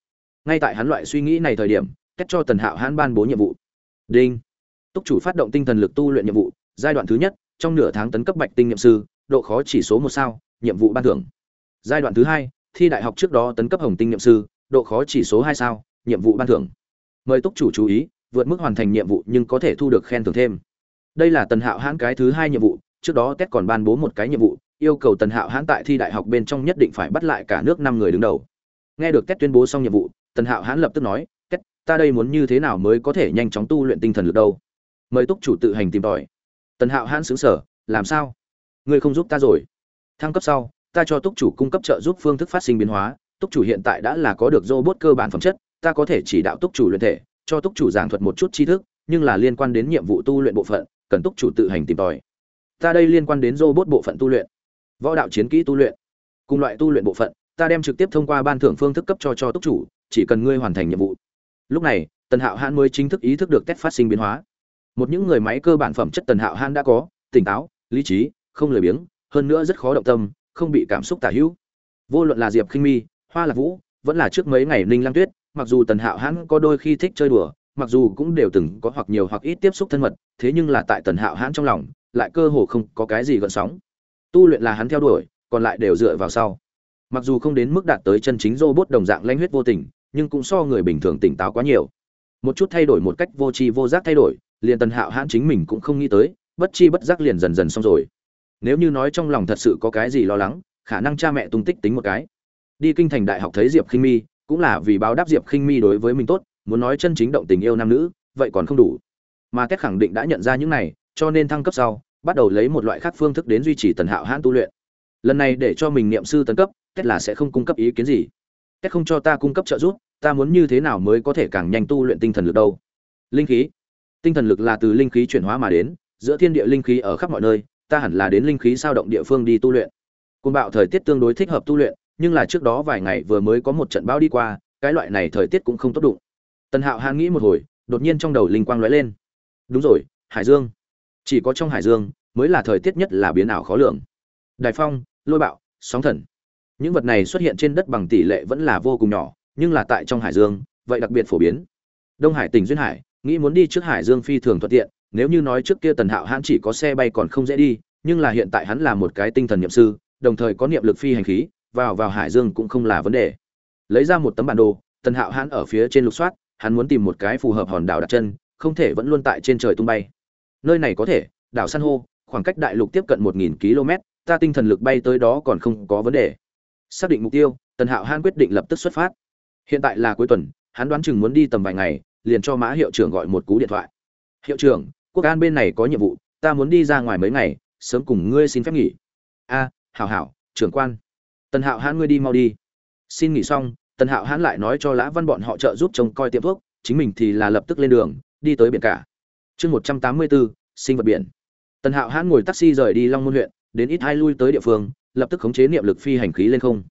Ngay tại hắn loại suy nghĩ này thời điểm cách cho tần hạo hãn ban bố nhiệm vụ. Đinh. Túc chủ phát động tinh thần lực tu luyện nhiệm vụ, giai đoạn thứ nhất, trong nửa tháng tấn cấp bạch tinh nhiệm sư, độ khó chỉ số một sao, nhiệm vụ ban thưởng. Giai đoạn thứ hai, thi đại học trước đó tấn cấp hồng tinh nhiệm sư độ khó chỉ số hai sao, nhiệm vụ ban thưởng. Mời túc chủ chú ý, vượt mức hoàn thành nhiệm vụ nhưng có thể thu được khen thưởng thêm. Đây là tần hạo hãn cái thứ hai nhiệm vụ, trước đó tết còn ban bố một cái nhiệm vụ, yêu cầu tần hạo hãn tại thi đại học bên trong nhất định phải bắt lại cả nước năm người đứng đầu. Nghe được tết tuyên bố xong nhiệm vụ, tần hạo hãn lập tức nói, tết, ta đây muốn như thế nào mới có thể nhanh chóng tu luyện tinh thần lực đâu? Mời túc chủ tự hành tìm tòi. Tần hạo hãn xứng sở làm sao? Ngươi không giúp ta rồi. Thăng cấp sau, ta cho túc chủ cung cấp trợ giúp phương thức phát sinh biến hóa túc chủ hiện tại đã là có được robot cơ bản phẩm chất, ta có thể chỉ đạo túc chủ luyện thể, cho túc chủ giảng thuật một chút tri thức, nhưng là liên quan đến nhiệm vụ tu luyện bộ phận, cần túc chủ tự hành tìm tòi. Ta đây liên quan đến robot bộ phận tu luyện, võ đạo chiến kỹ tu luyện. Cùng loại tu luyện bộ phận, ta đem trực tiếp thông qua ban thưởng phương thức cấp cho cho túc chủ, chỉ cần ngươi hoàn thành nhiệm vụ. Lúc này, tần hạo hãn mới chính thức ý thức được test phát sinh biến hóa. Một những người máy cơ bản phẩm chất tần hạo hãn đã có, tỉnh táo, lý trí, không lười biếng, hơn nữa rất khó động tâm, không bị cảm xúc tả hữu. Vô luận là diệp khinh mi hoa lạc vũ vẫn là trước mấy ngày ninh lăng tuyết, mặc dù tần hạo hãn có đôi khi thích chơi đùa, mặc dù cũng đều từng có hoặc nhiều hoặc ít tiếp xúc thân mật, thế nhưng là tại tần hạo hãn trong lòng, lại cơ hồ không có cái gì gợn sóng. Tu luyện là hắn theo đuổi, còn lại đều dựa vào sau. Mặc dù không đến mức đạt tới chân chính robot đồng dạng lanh huyết vô tình, nhưng cũng so người bình thường tỉnh táo quá nhiều. Một chút thay đổi một cách vô tri vô giác thay đổi, liền tần hạo hãn chính mình cũng không nghĩ tới, bất chi bất giác liền dần dần xong rồi. Nếu như nói trong lòng thật sự có cái gì lo lắng, khả năng cha mẹ tung tích tính một cái đi kinh thành đại học thấy diệp khinh mi, cũng là vì báo đáp diệp khinh mi đối với mình tốt, muốn nói chân chính động tình yêu nam nữ, vậy còn không đủ. Mà cách khẳng định đã nhận ra những này, cho nên thăng cấp sau, bắt đầu lấy một loại khác phương thức đến duy trì tần hạo hãn tu luyện. Lần này để cho mình niệm sư tấn cấp cách là sẽ không cung cấp ý kiến gì. Cách không cho ta cung cấp trợ giúp, ta muốn như thế nào mới có thể càng nhanh tu luyện tinh thần lực đâu? Linh khí. Tinh thần lực là từ linh khí chuyển hóa mà đến, giữa thiên địa linh khí ở khắp mọi nơi, ta hẳn là đến linh khí sao động địa phương đi tu luyện. Côn bạo thời tiết tương đối thích hợp tu luyện nhưng là trước đó vài ngày vừa mới có một trận bão đi qua, cái loại này thời tiết cũng không tốt đụng. Tần hạo hãn nghĩ một hồi, đột nhiên trong đầu linh quang lóe lên. Đúng rồi, hải dương. Chỉ có trong hải dương mới là thời tiết nhất là biến ảo khó lường. Đại phong, lôi bạo, sóng thần. Những vật này xuất hiện trên đất bằng tỷ lệ vẫn là vô cùng nhỏ, nhưng là tại trong hải dương, vậy đặc biệt phổ biến. Đông hải tỉnh duyên hải, nghĩ muốn đi trước hải dương phi thường thuận tiện, nếu như nói trước kia tần hạo hãn chỉ có xe bay còn không dễ đi, nhưng là hiện tại hắn là một cái tinh thần nhậm sư, đồng thời có niệm lực phi hành khí vào vào hải dương cũng không là vấn đề. Lấy ra một tấm bản đồ, tần hạo hãn ở phía trên lục soát, hắn muốn tìm một cái phù hợp hòn đảo đặt chân, không thể vẫn luôn tại trên trời tung bay. Nơi này có thể, đảo san hô, khoảng cách đại lục tiếp cận một nghìn km, ta tinh thần lực bay tới đó còn không có vấn đề. Xác định mục tiêu, tần hạo hãn quyết định lập tức xuất phát. Hiện tại là cuối tuần, hắn đoán chừng muốn đi tầm vài ngày, liền cho mã hiệu trưởng gọi một cú điện thoại. Hiệu trưởng, quốc an bên này có nhiệm vụ, ta muốn đi ra ngoài mấy ngày, sớm cùng ngươi xin phép nghỉ. A, hảo hảo, trưởng quan tần hạo hãn ngươi đi mau đi. Xin nghỉ xong, tần hạo hãn lại nói cho lã văn bọn họ trợ giúp trông coi tiệm thuốc, chính mình thì là lập tức lên đường, đi tới biển cả. Chương một trăm tám mươi bốn sinh vật biển. Tần hạo hãn ngồi taxi rời đi long môn huyện, đến ít hai lui tới địa phương, lập tức khống chế niệm lực phi hành khí lên không.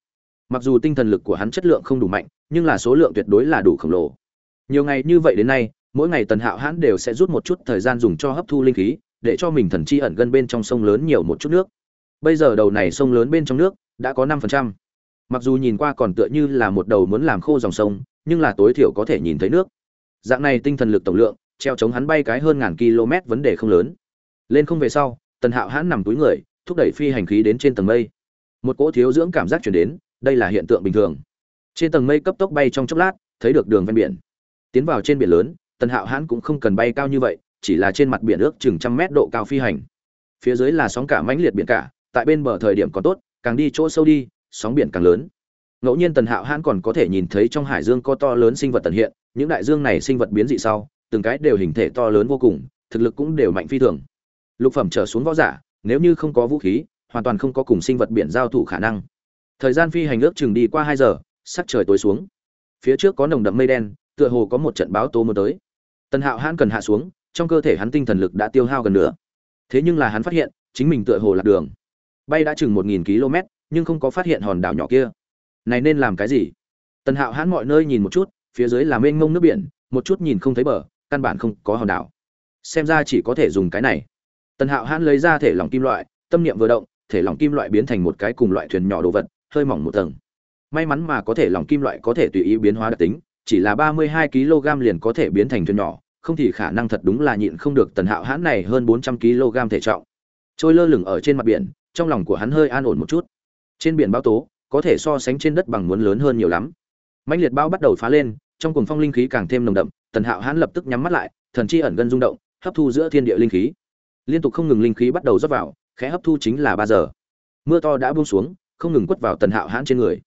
Mặc dù tinh thần lực của hắn chất lượng không đủ mạnh, nhưng là số lượng tuyệt đối là đủ khổng lồ. Nhiều ngày như vậy đến nay, mỗi ngày tần hạo hãn đều sẽ rút một chút thời gian dùng cho hấp thu linh khí, để cho mình thần chi ẩn gần bên trong sông lớn nhiều một chút nước. Bây giờ đầu này sông lớn bên trong nước đã có năm phần trăm. Mặc dù nhìn qua còn tựa như là một đầu muốn làm khô dòng sông, nhưng là tối thiểu có thể nhìn thấy nước. Dạng này tinh thần lực tổng lượng, treo chống hắn bay cái hơn ngàn km vấn đề không lớn. Lên không về sau, tần hạo hãn nằm túi người, thúc đẩy phi hành khí đến trên tầng mây. Một cỗ thiếu dưỡng cảm giác chuyển đến, đây là hiện tượng bình thường. Trên tầng mây cấp tốc bay trong chốc lát, thấy được đường ven biển. Tiến vào trên biển lớn, tần hạo hãn cũng không cần bay cao như vậy, chỉ là trên mặt biển ước chừng trăm mét độ cao phi hành. Phía dưới là sóng cả mãnh liệt biển cả, tại bên bờ thời điểm còn tốt càng đi chỗ sâu đi, sóng biển càng lớn. Ngẫu nhiên tần hạo hãn còn có thể nhìn thấy trong hải dương có to lớn sinh vật tần hiện, những đại dương này sinh vật biến dị sau, từng cái đều hình thể to lớn vô cùng, thực lực cũng đều mạnh phi thường. Lục phẩm trở xuống võ giả, nếu như không có vũ khí, hoàn toàn không có cùng sinh vật biển giao thủ khả năng. Thời gian phi hành ước chừng đi qua hai giờ, sắc trời tối xuống. Phía trước có nồng đậm mây đen, tựa hồ có một trận báo tố mưa tới. Tần hạo hãn cần hạ xuống, trong cơ thể hắn tinh thần lực đã tiêu hao gần nữa thế nhưng là hắn phát hiện, chính mình tựa hồ lạc đường bay đã chừng một nghìn km, nhưng không có phát hiện hòn đảo nhỏ kia. Này nên làm cái gì? Tần hạo hãn mọi nơi nhìn một chút, phía dưới là mênh mông nước biển, một chút nhìn không thấy bờ, căn bản không có hòn đảo. Xem ra chỉ có thể dùng cái này. Tần hạo hãn lấy ra thể lỏng kim loại, tâm niệm vừa động, thể lỏng kim loại biến thành một cái cùng loại thuyền nhỏ đồ vật, hơi mỏng một tầng. May mắn mà có thể lỏng kim loại có thể tùy ý biến hóa đặc tính, chỉ là ba mươi hai kg liền có thể biến thành thuyền nhỏ, không thì khả năng thật đúng là nhịn không được tần hạo hãn này hơn bốn trăm kg thể trọng. Trôi lơ lửng ở trên mặt biển trong lòng của hắn hơi an ổn một chút. Trên biển bão tố, có thể so sánh trên đất bằng muốn lớn hơn nhiều lắm. Mãnh liệt bão bắt đầu phá lên, trong cuồng phong linh khí càng thêm nồng đậm, tần hạo hãn lập tức nhắm mắt lại, thần chi ẩn gân rung động, hấp thu giữa thiên địa linh khí. Liên tục không ngừng linh khí bắt đầu rót vào, khẽ hấp thu chính là ba giờ. Mưa to đã buông xuống, không ngừng quất vào tần hạo hãn trên người.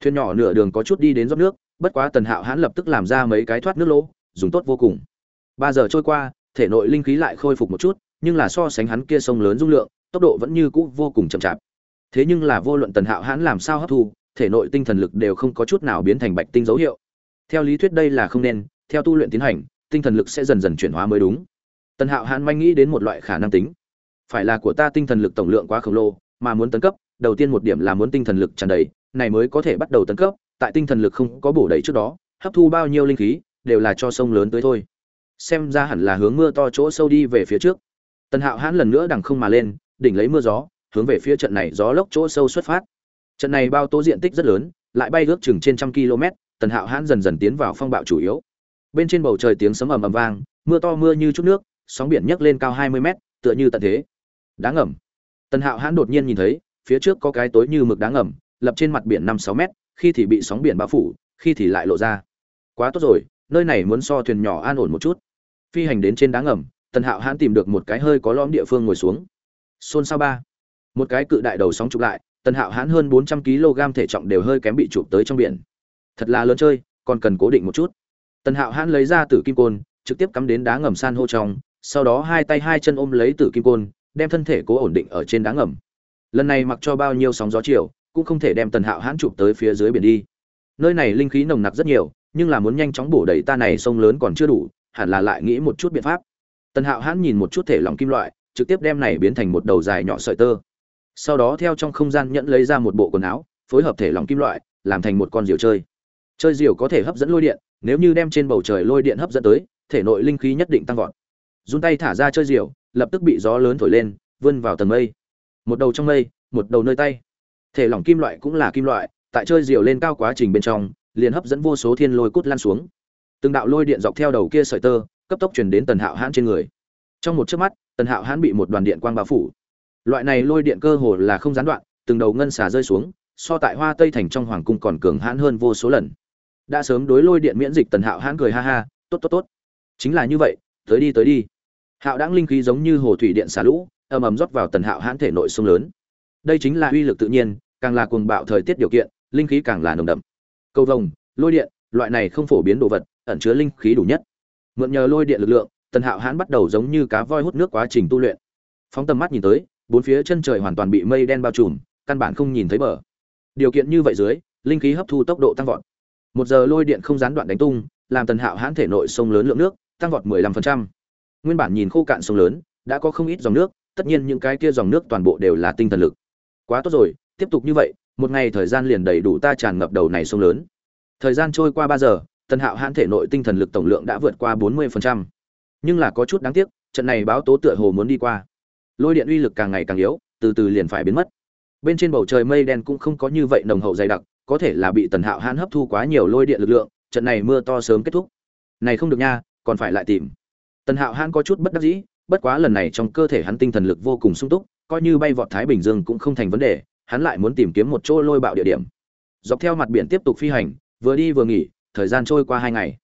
Thuyền nhỏ nửa đường có chút đi đến rót nước, bất quá tần hạo hãn lập tức làm ra mấy cái thoát nước lỗ, dùng tốt vô cùng. Ba giờ trôi qua, thể nội linh khí lại khôi phục một chút, nhưng là so sánh hắn kia sông lớn dung lượng tốc độ vẫn như cũ vô cùng chậm chạp. Thế nhưng là vô luận tần hạo hãn làm sao hấp thu, thể nội tinh thần lực đều không có chút nào biến thành bạch tinh dấu hiệu. Theo lý thuyết đây là không nên, theo tu luyện tiến hành, tinh thần lực sẽ dần dần chuyển hóa mới đúng. Tần hạo hãn manh nghĩ đến một loại khả năng tính. Phải là của ta tinh thần lực tổng lượng quá khổng lồ, mà muốn tấn cấp, đầu tiên một điểm là muốn tinh thần lực tràn đầy, này mới có thể bắt đầu tấn cấp, tại tinh thần lực không có bổ đầy trước đó, hấp thu bao nhiêu linh khí, đều là cho sông lớn tới thôi. Xem ra hẳn là hướng mưa to chỗ sâu đi về phía trước. Tần hạo hãn lần nữa đằng không mà lên đỉnh lấy mưa gió, hướng về phía trận này gió lốc chỗ sâu xuất phát. Trận này bao tố diện tích rất lớn, lại bay ước chừng trên trăm km, tần hạo hãn dần dần tiến vào phong bạo chủ yếu. Bên trên bầu trời tiếng sấm ầm ầm vang, mưa to mưa như chút nước, sóng biển nhấc lên cao hai mươi mét, tựa như tận thế. Đá ngầm. Tần hạo hãn đột nhiên nhìn thấy, phía trước có cái tối như mực đá ngầm, lập trên mặt biển năm sáu mét, khi thì bị sóng biển bao phủ, khi thì lại lộ ra. Quá tốt rồi, nơi này muốn so thuyền nhỏ an ổn một chút. Phi hành đến trên đá ngầm, tần hạo hãn tìm được một cái hơi có lõm địa phương ngồi xuống xôn xao ba. Một cái cự đại đầu sóng chụp lại, tần hạo hãn hơn bốn trăm kg thể trọng đều hơi kém bị chụp tới trong biển. Thật là lớn chơi, còn cần cố định một chút. Tần hạo hãn lấy ra tử kim côn, trực tiếp cắm đến đá ngầm san hô trong, sau đó hai tay hai chân ôm lấy tử kim côn, đem thân thể cố ổn định ở trên đá ngầm. Lần này mặc cho bao nhiêu sóng gió chiều, cũng không thể đem tần hạo hãn chụp tới phía dưới biển đi. Nơi này linh khí nồng nặc rất nhiều, nhưng là muốn nhanh chóng bổ đầy ta này sông lớn còn chưa đủ, hẳn là lại nghĩ một chút biện pháp. Tần hạo hãn nhìn một chút thể lỏng kim loại trực tiếp đem này biến thành một đầu dài nhỏ sợi tơ. Sau đó theo trong không gian nhẫn lấy ra một bộ quần áo, phối hợp thể lỏng kim loại, làm thành một con diều chơi. Chơi diều có thể hấp dẫn lôi điện, nếu như đem trên bầu trời lôi điện hấp dẫn tới, thể nội linh khí nhất định tăng vọt. Run tay thả ra chơi diều, lập tức bị gió lớn thổi lên, vươn vào tầng mây. Một đầu trong mây, một đầu nơi tay. Thể lỏng kim loại cũng là kim loại, tại chơi diều lên cao quá trình bên trong, liền hấp dẫn vô số thiên lôi cút lan xuống. Từng đạo lôi điện dọc theo đầu kia sợi tơ, cấp tốc truyền đến tần hạo hãn trên người. Trong một chớp mắt tần hạo hãn bị một đoàn điện quang bao phủ. Loại này lôi điện cơ hồ là không gián đoạn, từng đầu ngân xà rơi xuống, so tại hoa tây thành trong hoàng cung còn cường hãn hơn vô số lần. Đã sớm đối lôi điện miễn dịch, tần hạo hãn cười ha ha, tốt tốt tốt. Chính là như vậy, tới đi tới đi. Hạo đáng linh khí giống như hồ thủy điện xả lũ, ầm ầm rót vào tần hạo hãn thể nội sông lớn. Đây chính là uy lực tự nhiên, càng là cuồng bạo thời tiết điều kiện, linh khí càng là nồng đậm. Cầu vồng, lôi điện, loại này không phổ biến đồ vật, ẩn chứa linh khí đủ nhất. Mượn nhờ lôi điện lực lượng tần hạo hãn bắt đầu giống như cá voi hút nước quá trình tu luyện. Phóng tầm mắt nhìn tới, bốn phía chân trời hoàn toàn bị mây đen bao trùm, căn bản không nhìn thấy bờ. Điều kiện như vậy dưới, linh khí hấp thu tốc độ tăng vọt. Một giờ lôi điện không gián đoạn đánh tung, làm tần hạo hãn thể nội sông lớn lượng nước, tăng vọt 15%. nguyên bản nhìn khô cạn sông lớn, đã có không ít dòng nước, tất nhiên những cái kia dòng nước toàn bộ đều là tinh thần lực. Quá tốt rồi, tiếp tục như vậy, một ngày thời gian liền đầy đủ ta tràn ngập đầu này sông lớn. Thời gian trôi qua ba giờ, tần hạo hãn thể nội tinh thần lực tổng lượng đã vượt qua 40% nhưng là có chút đáng tiếc, trận này báo tố tựa hồ muốn đi qua. Lôi điện uy lực càng ngày càng yếu, từ từ liền phải biến mất. Bên trên bầu trời mây đen cũng không có như vậy nồng hậu dày đặc, có thể là bị tần hạo hãn hấp thu quá nhiều lôi điện lực lượng, trận này mưa to sớm kết thúc. Này không được nha, còn phải lại tìm. Tần hạo hãn có chút bất đắc dĩ, bất quá lần này trong cơ thể hắn tinh thần lực vô cùng sung túc, coi như bay vọt thái bình dương cũng không thành vấn đề, hắn lại muốn tìm kiếm một chỗ lôi bạo địa điểm. Dọc theo mặt biển tiếp tục phi hành, vừa đi vừa nghỉ, thời gian trôi qua hai ngày.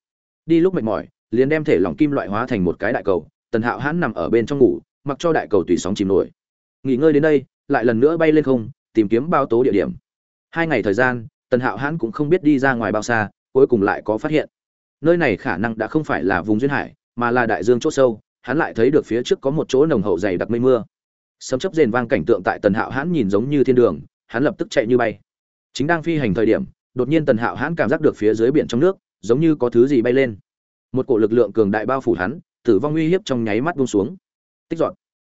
Đi lúc mệt mỏi liền đem thể lỏng kim loại hóa thành một cái đại cầu, tần hạo hãn nằm ở bên trong ngủ, mặc cho đại cầu tùy sóng chìm nổi. Nghỉ ngơi đến đây, lại lần nữa bay lên không, tìm kiếm bao tố địa điểm. Hai ngày thời gian, tần hạo hãn cũng không biết đi ra ngoài bao xa, cuối cùng lại có phát hiện. Nơi này khả năng đã không phải là vùng duyên hải, mà là đại dương c h ỗ sâu, hắn lại thấy được phía trước có một chỗ nồng hậu dày đặc mây mưa. Sấm chấp rền vang cảnh tượng tại tần hạo hãn nhìn giống như thiên đường, hắn lập tức chạy như bay. Chính đang phi hành thời điểm, đột nhiên tần hạo hãn cảm giác được phía dưới biển trong nước, giống như có thứ gì bay lên một cổ lực lượng cường đại bao phủ hắn, tử vong uy hiếp trong nháy mắt buông xuống. Tích dọn.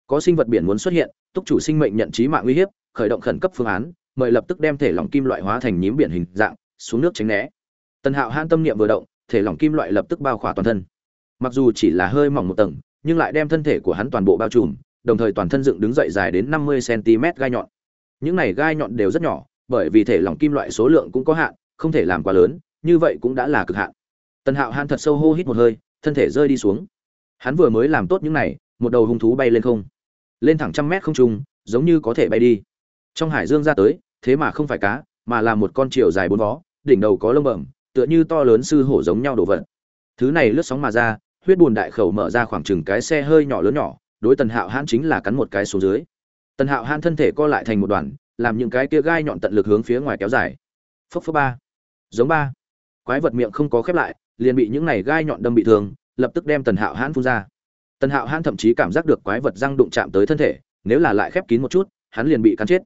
Có sinh vật biển muốn xuất hiện, túc chủ sinh mệnh nhận trí mạng uy hiếp, khởi động khẩn cấp phương án, mời lập tức đem thể lỏng kim loại hóa thành nhím biển hình dạng, xuống nước tránh né. Tần hạo han tâm niệm vừa động, thể lỏng kim loại lập tức bao khỏa toàn thân. Mặc dù chỉ là hơi mỏng một tầng, nhưng lại đem thân thể của hắn toàn bộ bao trùm, đồng thời toàn thân dựng đứng dậy dài đến năm mươi cm gai nhọn. Những này gai nhọn đều rất nhỏ, bởi vì thể lỏng kim loại số lượng cũng có hạn, không thể làm quá lớn, như vậy cũng đã là cực hạn tần hạo hãn thật sâu hô hít một hơi, thân thể rơi đi xuống. Hắn vừa mới làm tốt những này, một đầu hung thú bay lên không. Lên thẳng trăm mét không trung, giống như có thể bay đi. Trong hải dương ra tới, thế mà không phải cá, mà là một con chiều dài bốn vó, đỉnh đầu có lông bẩm, tựa như to lớn sư hổ giống nhau đổ vật. Thứ này lướt sóng mà ra, huyết bùn đại khẩu mở ra khoảng chừng cái xe hơi nhỏ lớn nhỏ, đối tần hạo hãn chính là cắn một cái xuống dưới. Tần hạo hãn thân thể co lại thành một đoàn, làm những cái kia gai nhọn tận lực hướng phía ngoài kéo dài. Phốc phốc ba. Giống ba. Quái vật miệng không có khép lại liền bị những này gai nhọn đâm bị thương, lập tức đem tần hạo hãn phun ra. Tần hạo hãn thậm chí cảm giác được quái vật răng đụng chạm tới thân thể, nếu là lại khép kín một chút, hắn liền bị cắn chết.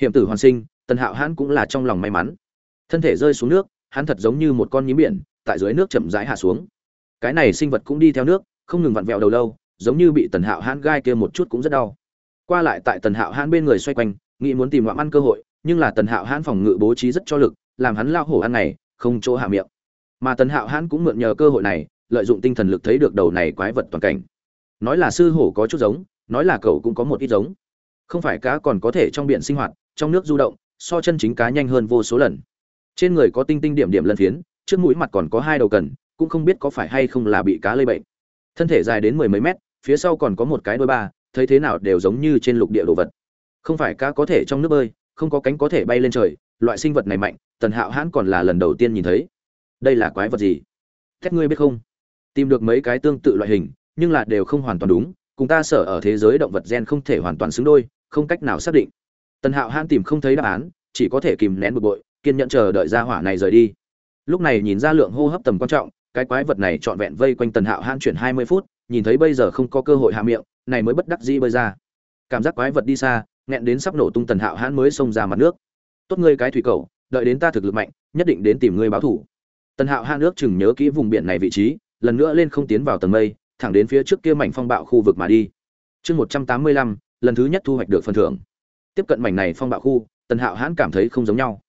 Hiểm tử hoàn sinh, tần hạo hãn cũng là trong lòng may mắn. Thân thể rơi xuống nước, hắn thật giống như một con nhím biển, tại dưới nước chậm rãi hạ xuống. Cái này sinh vật cũng đi theo nước, không ngừng vặn vẹo đầu lâu, giống như bị tần hạo hãn gai kia một chút cũng rất đau. Qua lại tại tần hạo hãn bên người xoay quanh, nghĩ muốn tìm ngoạm ăn cơ hội, nhưng là tần hạo hãn phòng ngự bố trí rất cho lực, làm hắn lao hổ ăn này, không chỗ hạ miệng mà tần hạo hãn cũng mượn nhờ cơ hội này, lợi dụng tinh thần lực thấy được đầu này quái vật toàn cảnh. Nói là sư hổ có chút giống, nói là cậu cũng có một ít giống. Không phải cá còn có thể trong biển sinh hoạt, trong nước du động, so chân chính cá nhanh hơn vô số lần. Trên người có tinh tinh điểm điểm lân phiến, trước mũi mặt còn có hai đầu cần, cũng không biết có phải hay không là bị cá lây bệnh. Thân thể dài đến mười mấy mét, phía sau còn có một cái đôi ba, thấy thế nào đều giống như trên lục địa đồ vật. Không phải cá có thể trong nước bơi, không có cánh có thể bay lên trời, loại sinh vật này mạnh, tần hạo hãn còn là lần đầu tiên nhìn thấy đây là quái vật gì? Thét ngươi biết không? Tìm được mấy cái tương tự loại hình, nhưng là đều không hoàn toàn đúng, cùng ta sở ở thế giới động vật gen không thể hoàn toàn xứng đôi, không cách nào xác định. Tần hạo hãn tìm không thấy đáp án, chỉ có thể kìm nén bực bội, kiên nhẫn chờ đợi ra hỏa này rời đi. Lúc này nhìn ra lượng hô hấp tầm quan trọng, cái quái vật này trọn vẹn vây quanh tần hạo hãn chuyển hai mươi phút, nhìn thấy bây giờ không có cơ hội hạ miệng, này mới bất đắc dĩ bơi ra. Cảm giác quái vật đi xa, nghẹn đến sắp nổ tung tần hạo hãn mới xông ra mặt nước. Tốt ngươi cái thủy cầu, đợi đến ta thực lực mạnh, nhất định đến tìm ngươi báo thủ tần hạo hãn nước chừng nhớ kỹ vùng biển này vị trí, lần nữa lên không tiến vào tầng mây, thẳng đến phía trước kia mảnh phong bạo khu vực mà đi. Chương một trăm tám mươi lăm, lần thứ nhất thu hoạch được phần thưởng. Tiếp cận mảnh này phong bạo khu, tần hạo hãn cảm thấy không giống nhau.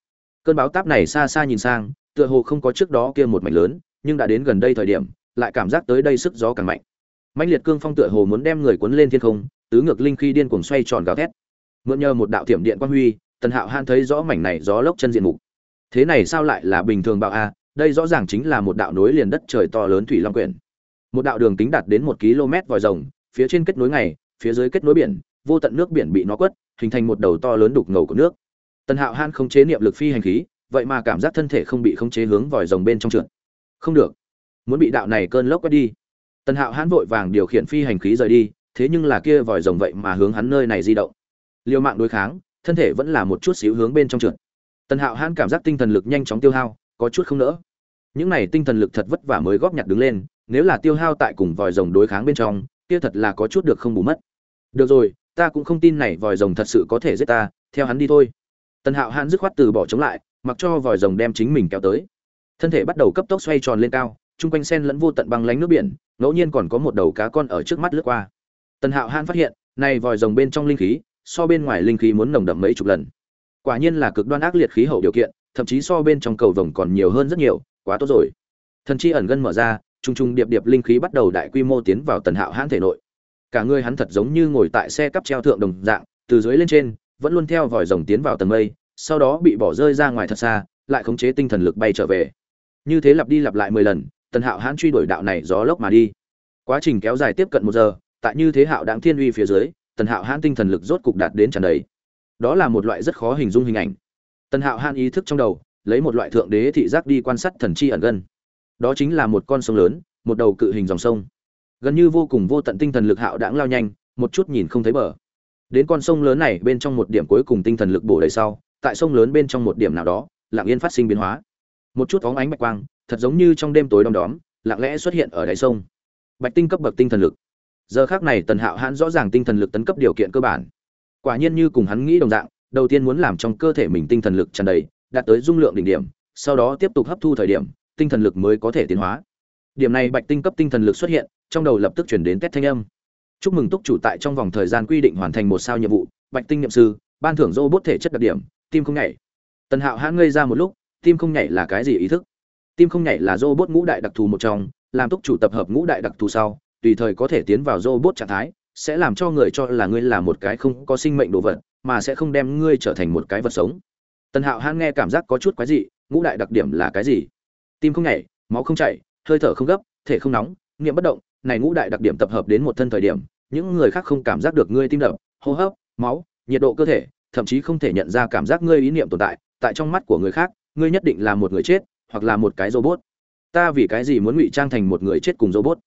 Cơn báo táp này xa xa nhìn sang, tựa hồ không có trước đó kia một mảnh lớn, nhưng đã đến gần đây thời điểm, lại cảm giác tới đây sức gió càng mạnh. Mạnh liệt cương phong tựa hồ muốn đem người cuốn lên thiên không, tứ ngược linh khi điên cuồng xoay tròn gào thét. Mượn nhờ một đạo thiểm điện quang huy, tần hạo han thấy rõ mảnh này gió lốc chân diện mục. Thế này sao lại là bình thường bạo a? Đây rõ ràng chính là một đạo nối liền đất trời to lớn thủy long quyển. Một đạo đường tính đạt đến một km vòi rồng, phía trên kết nối ngày, phía dưới kết nối biển, vô tận nước biển bị nó quất, hình thành một đầu to lớn đục ngầu của nước. Tần hạo han không chế niệm lực phi hành khí, vậy mà cảm giác thân thể không bị khống chế hướng vòi rồng bên trong trượt. Không được, muốn bị đạo này cơn lốc quét đi. Tần hạo hãn vội vàng điều khiển phi hành khí rời đi, thế nhưng là kia vòi rồng vậy mà hướng hắn nơi này di động. Liều mạng đối kháng, thân thể vẫn là một chút xíu hướng bên trong trượt. Tần hạo hãn cảm giác tinh thần lực nhanh chóng tiêu hao có chút không nỡ. Những này tinh thần lực thật vất vả mới góp nhặt đứng lên, nếu là tiêu hao tại cùng vòi rồng đối kháng bên trong, kia thật là có chút được không bù mất. Được rồi, ta cũng không tin này vòi rồng thật sự có thể giết ta, theo hắn đi thôi. Tần hạo hãn dứt khoát từ bỏ chống lại, mặc cho vòi rồng đem chính mình kéo tới. Thân thể bắt đầu cấp tốc xoay tròn lên cao, chung quanh sen lẫn vô tận băng lánh nước biển, ngẫu nhiên còn có một đầu cá con ở trước mắt lướt qua. Tần hạo hãn phát hiện, này vòi rồng bên trong linh khí, so bên ngoài linh khí muốn nồng đậm mấy chục lần. Quả nhiên là cực đoan ác liệt khí hậu điều kiện thậm chí so bên trong cầu vồng còn nhiều hơn rất nhiều, quá tốt rồi. Thần chi ẩn gân mở ra trung trung điệp điệp linh khí bắt đầu đại quy mô tiến vào tần hạo hãn thể nội. Cả người hắn thật giống như ngồi tại xe cắp treo thượng đồng dạng, từ dưới lên trên, vẫn luôn theo vòi rồng tiến vào tầng mây, sau đó bị bỏ rơi ra ngoài thật xa, lại khống chế tinh thần lực bay trở về. Như thế lặp đi lặp lại mười lần, tần hạo hãn truy đuổi đạo này gió lốc mà đi. Quá trình kéo dài tiếp cận một giờ, tại như thế hạo đáng thiên uy phía dưới, tần hạo hãn tinh thần lực rốt cục đạt đến tràn đầy. Đó là một loại rất khó hình dung hình ảnh tần hạo han ý thức trong đầu, lấy một loại thượng đế thị giác đi quan sát thần chi ẩn gân đó chính là một con sông lớn, một đầu cự hình dòng sông. Gần như vô cùng vô tận tinh thần lực hạo đãng lao nhanh, một chút nhìn không thấy bờ. Đến con sông lớn này bên trong một điểm cuối cùng tinh thần lực bổ đầy sau, tại sông lớn bên trong một điểm nào đó, lặng yên phát sinh biến hóa. Một chút phóng ánh bạch quang, thật giống như trong đêm tối đom đóm, lặng lẽ xuất hiện ở đáy sông. Bạch tinh cấp bậc tinh thần lực. Giờ khác này tần hạo hãn rõ ràng tinh thần lực tấn cấp điều kiện cơ bản. Quả nhiên như cùng hắn nghĩ đồng dạng đầu tiên muốn làm trong cơ thể mình tinh thần lực tràn đầy, đạt tới dung lượng đỉnh điểm, sau đó tiếp tục hấp thu thời điểm, tinh thần lực mới có thể tiến hóa. Điểm này bạch tinh cấp tinh thần lực xuất hiện, trong đầu lập tức chuyển đến tét thanh âm. Chúc mừng túc chủ tại trong vòng thời gian quy định hoàn thành một sao nhiệm vụ, bạch tinh nhiệm sư, ban thưởng robot thể chất đặc điểm, tim không nhảy. Tần hạo hãn ngây ra một lúc, tim không nhảy là cái gì ý thức? Tim không nhảy là robot ngũ đại đặc thù một trong, làm túc chủ tập hợp ngũ đại đặc thù sau, tùy thời có thể tiến vào robot trạng thái sẽ làm cho người cho là ngươi là một cái không có sinh mệnh đồ vật, mà sẽ không đem ngươi trở thành một cái vật sống. Tần hạo hãn nghe cảm giác có chút quái dị, ngũ đại đặc điểm là cái gì? Tim không nhảy, máu không chảy, hơi thở không gấp, thể không nóng nghiệm bất động, này ngũ đại đặc điểm tập hợp đến một thân thời điểm, những người khác không cảm giác được ngươi tim đập, hô hấp, máu, nhiệt độ cơ thể, thậm chí không thể nhận ra cảm giác ngươi ý niệm tồn tại tại trong mắt của người khác, ngươi nhất định là một người chết, hoặc là một cái robot. Ta vì cái gì muốn ngụy trang thành một người chết cùng robot?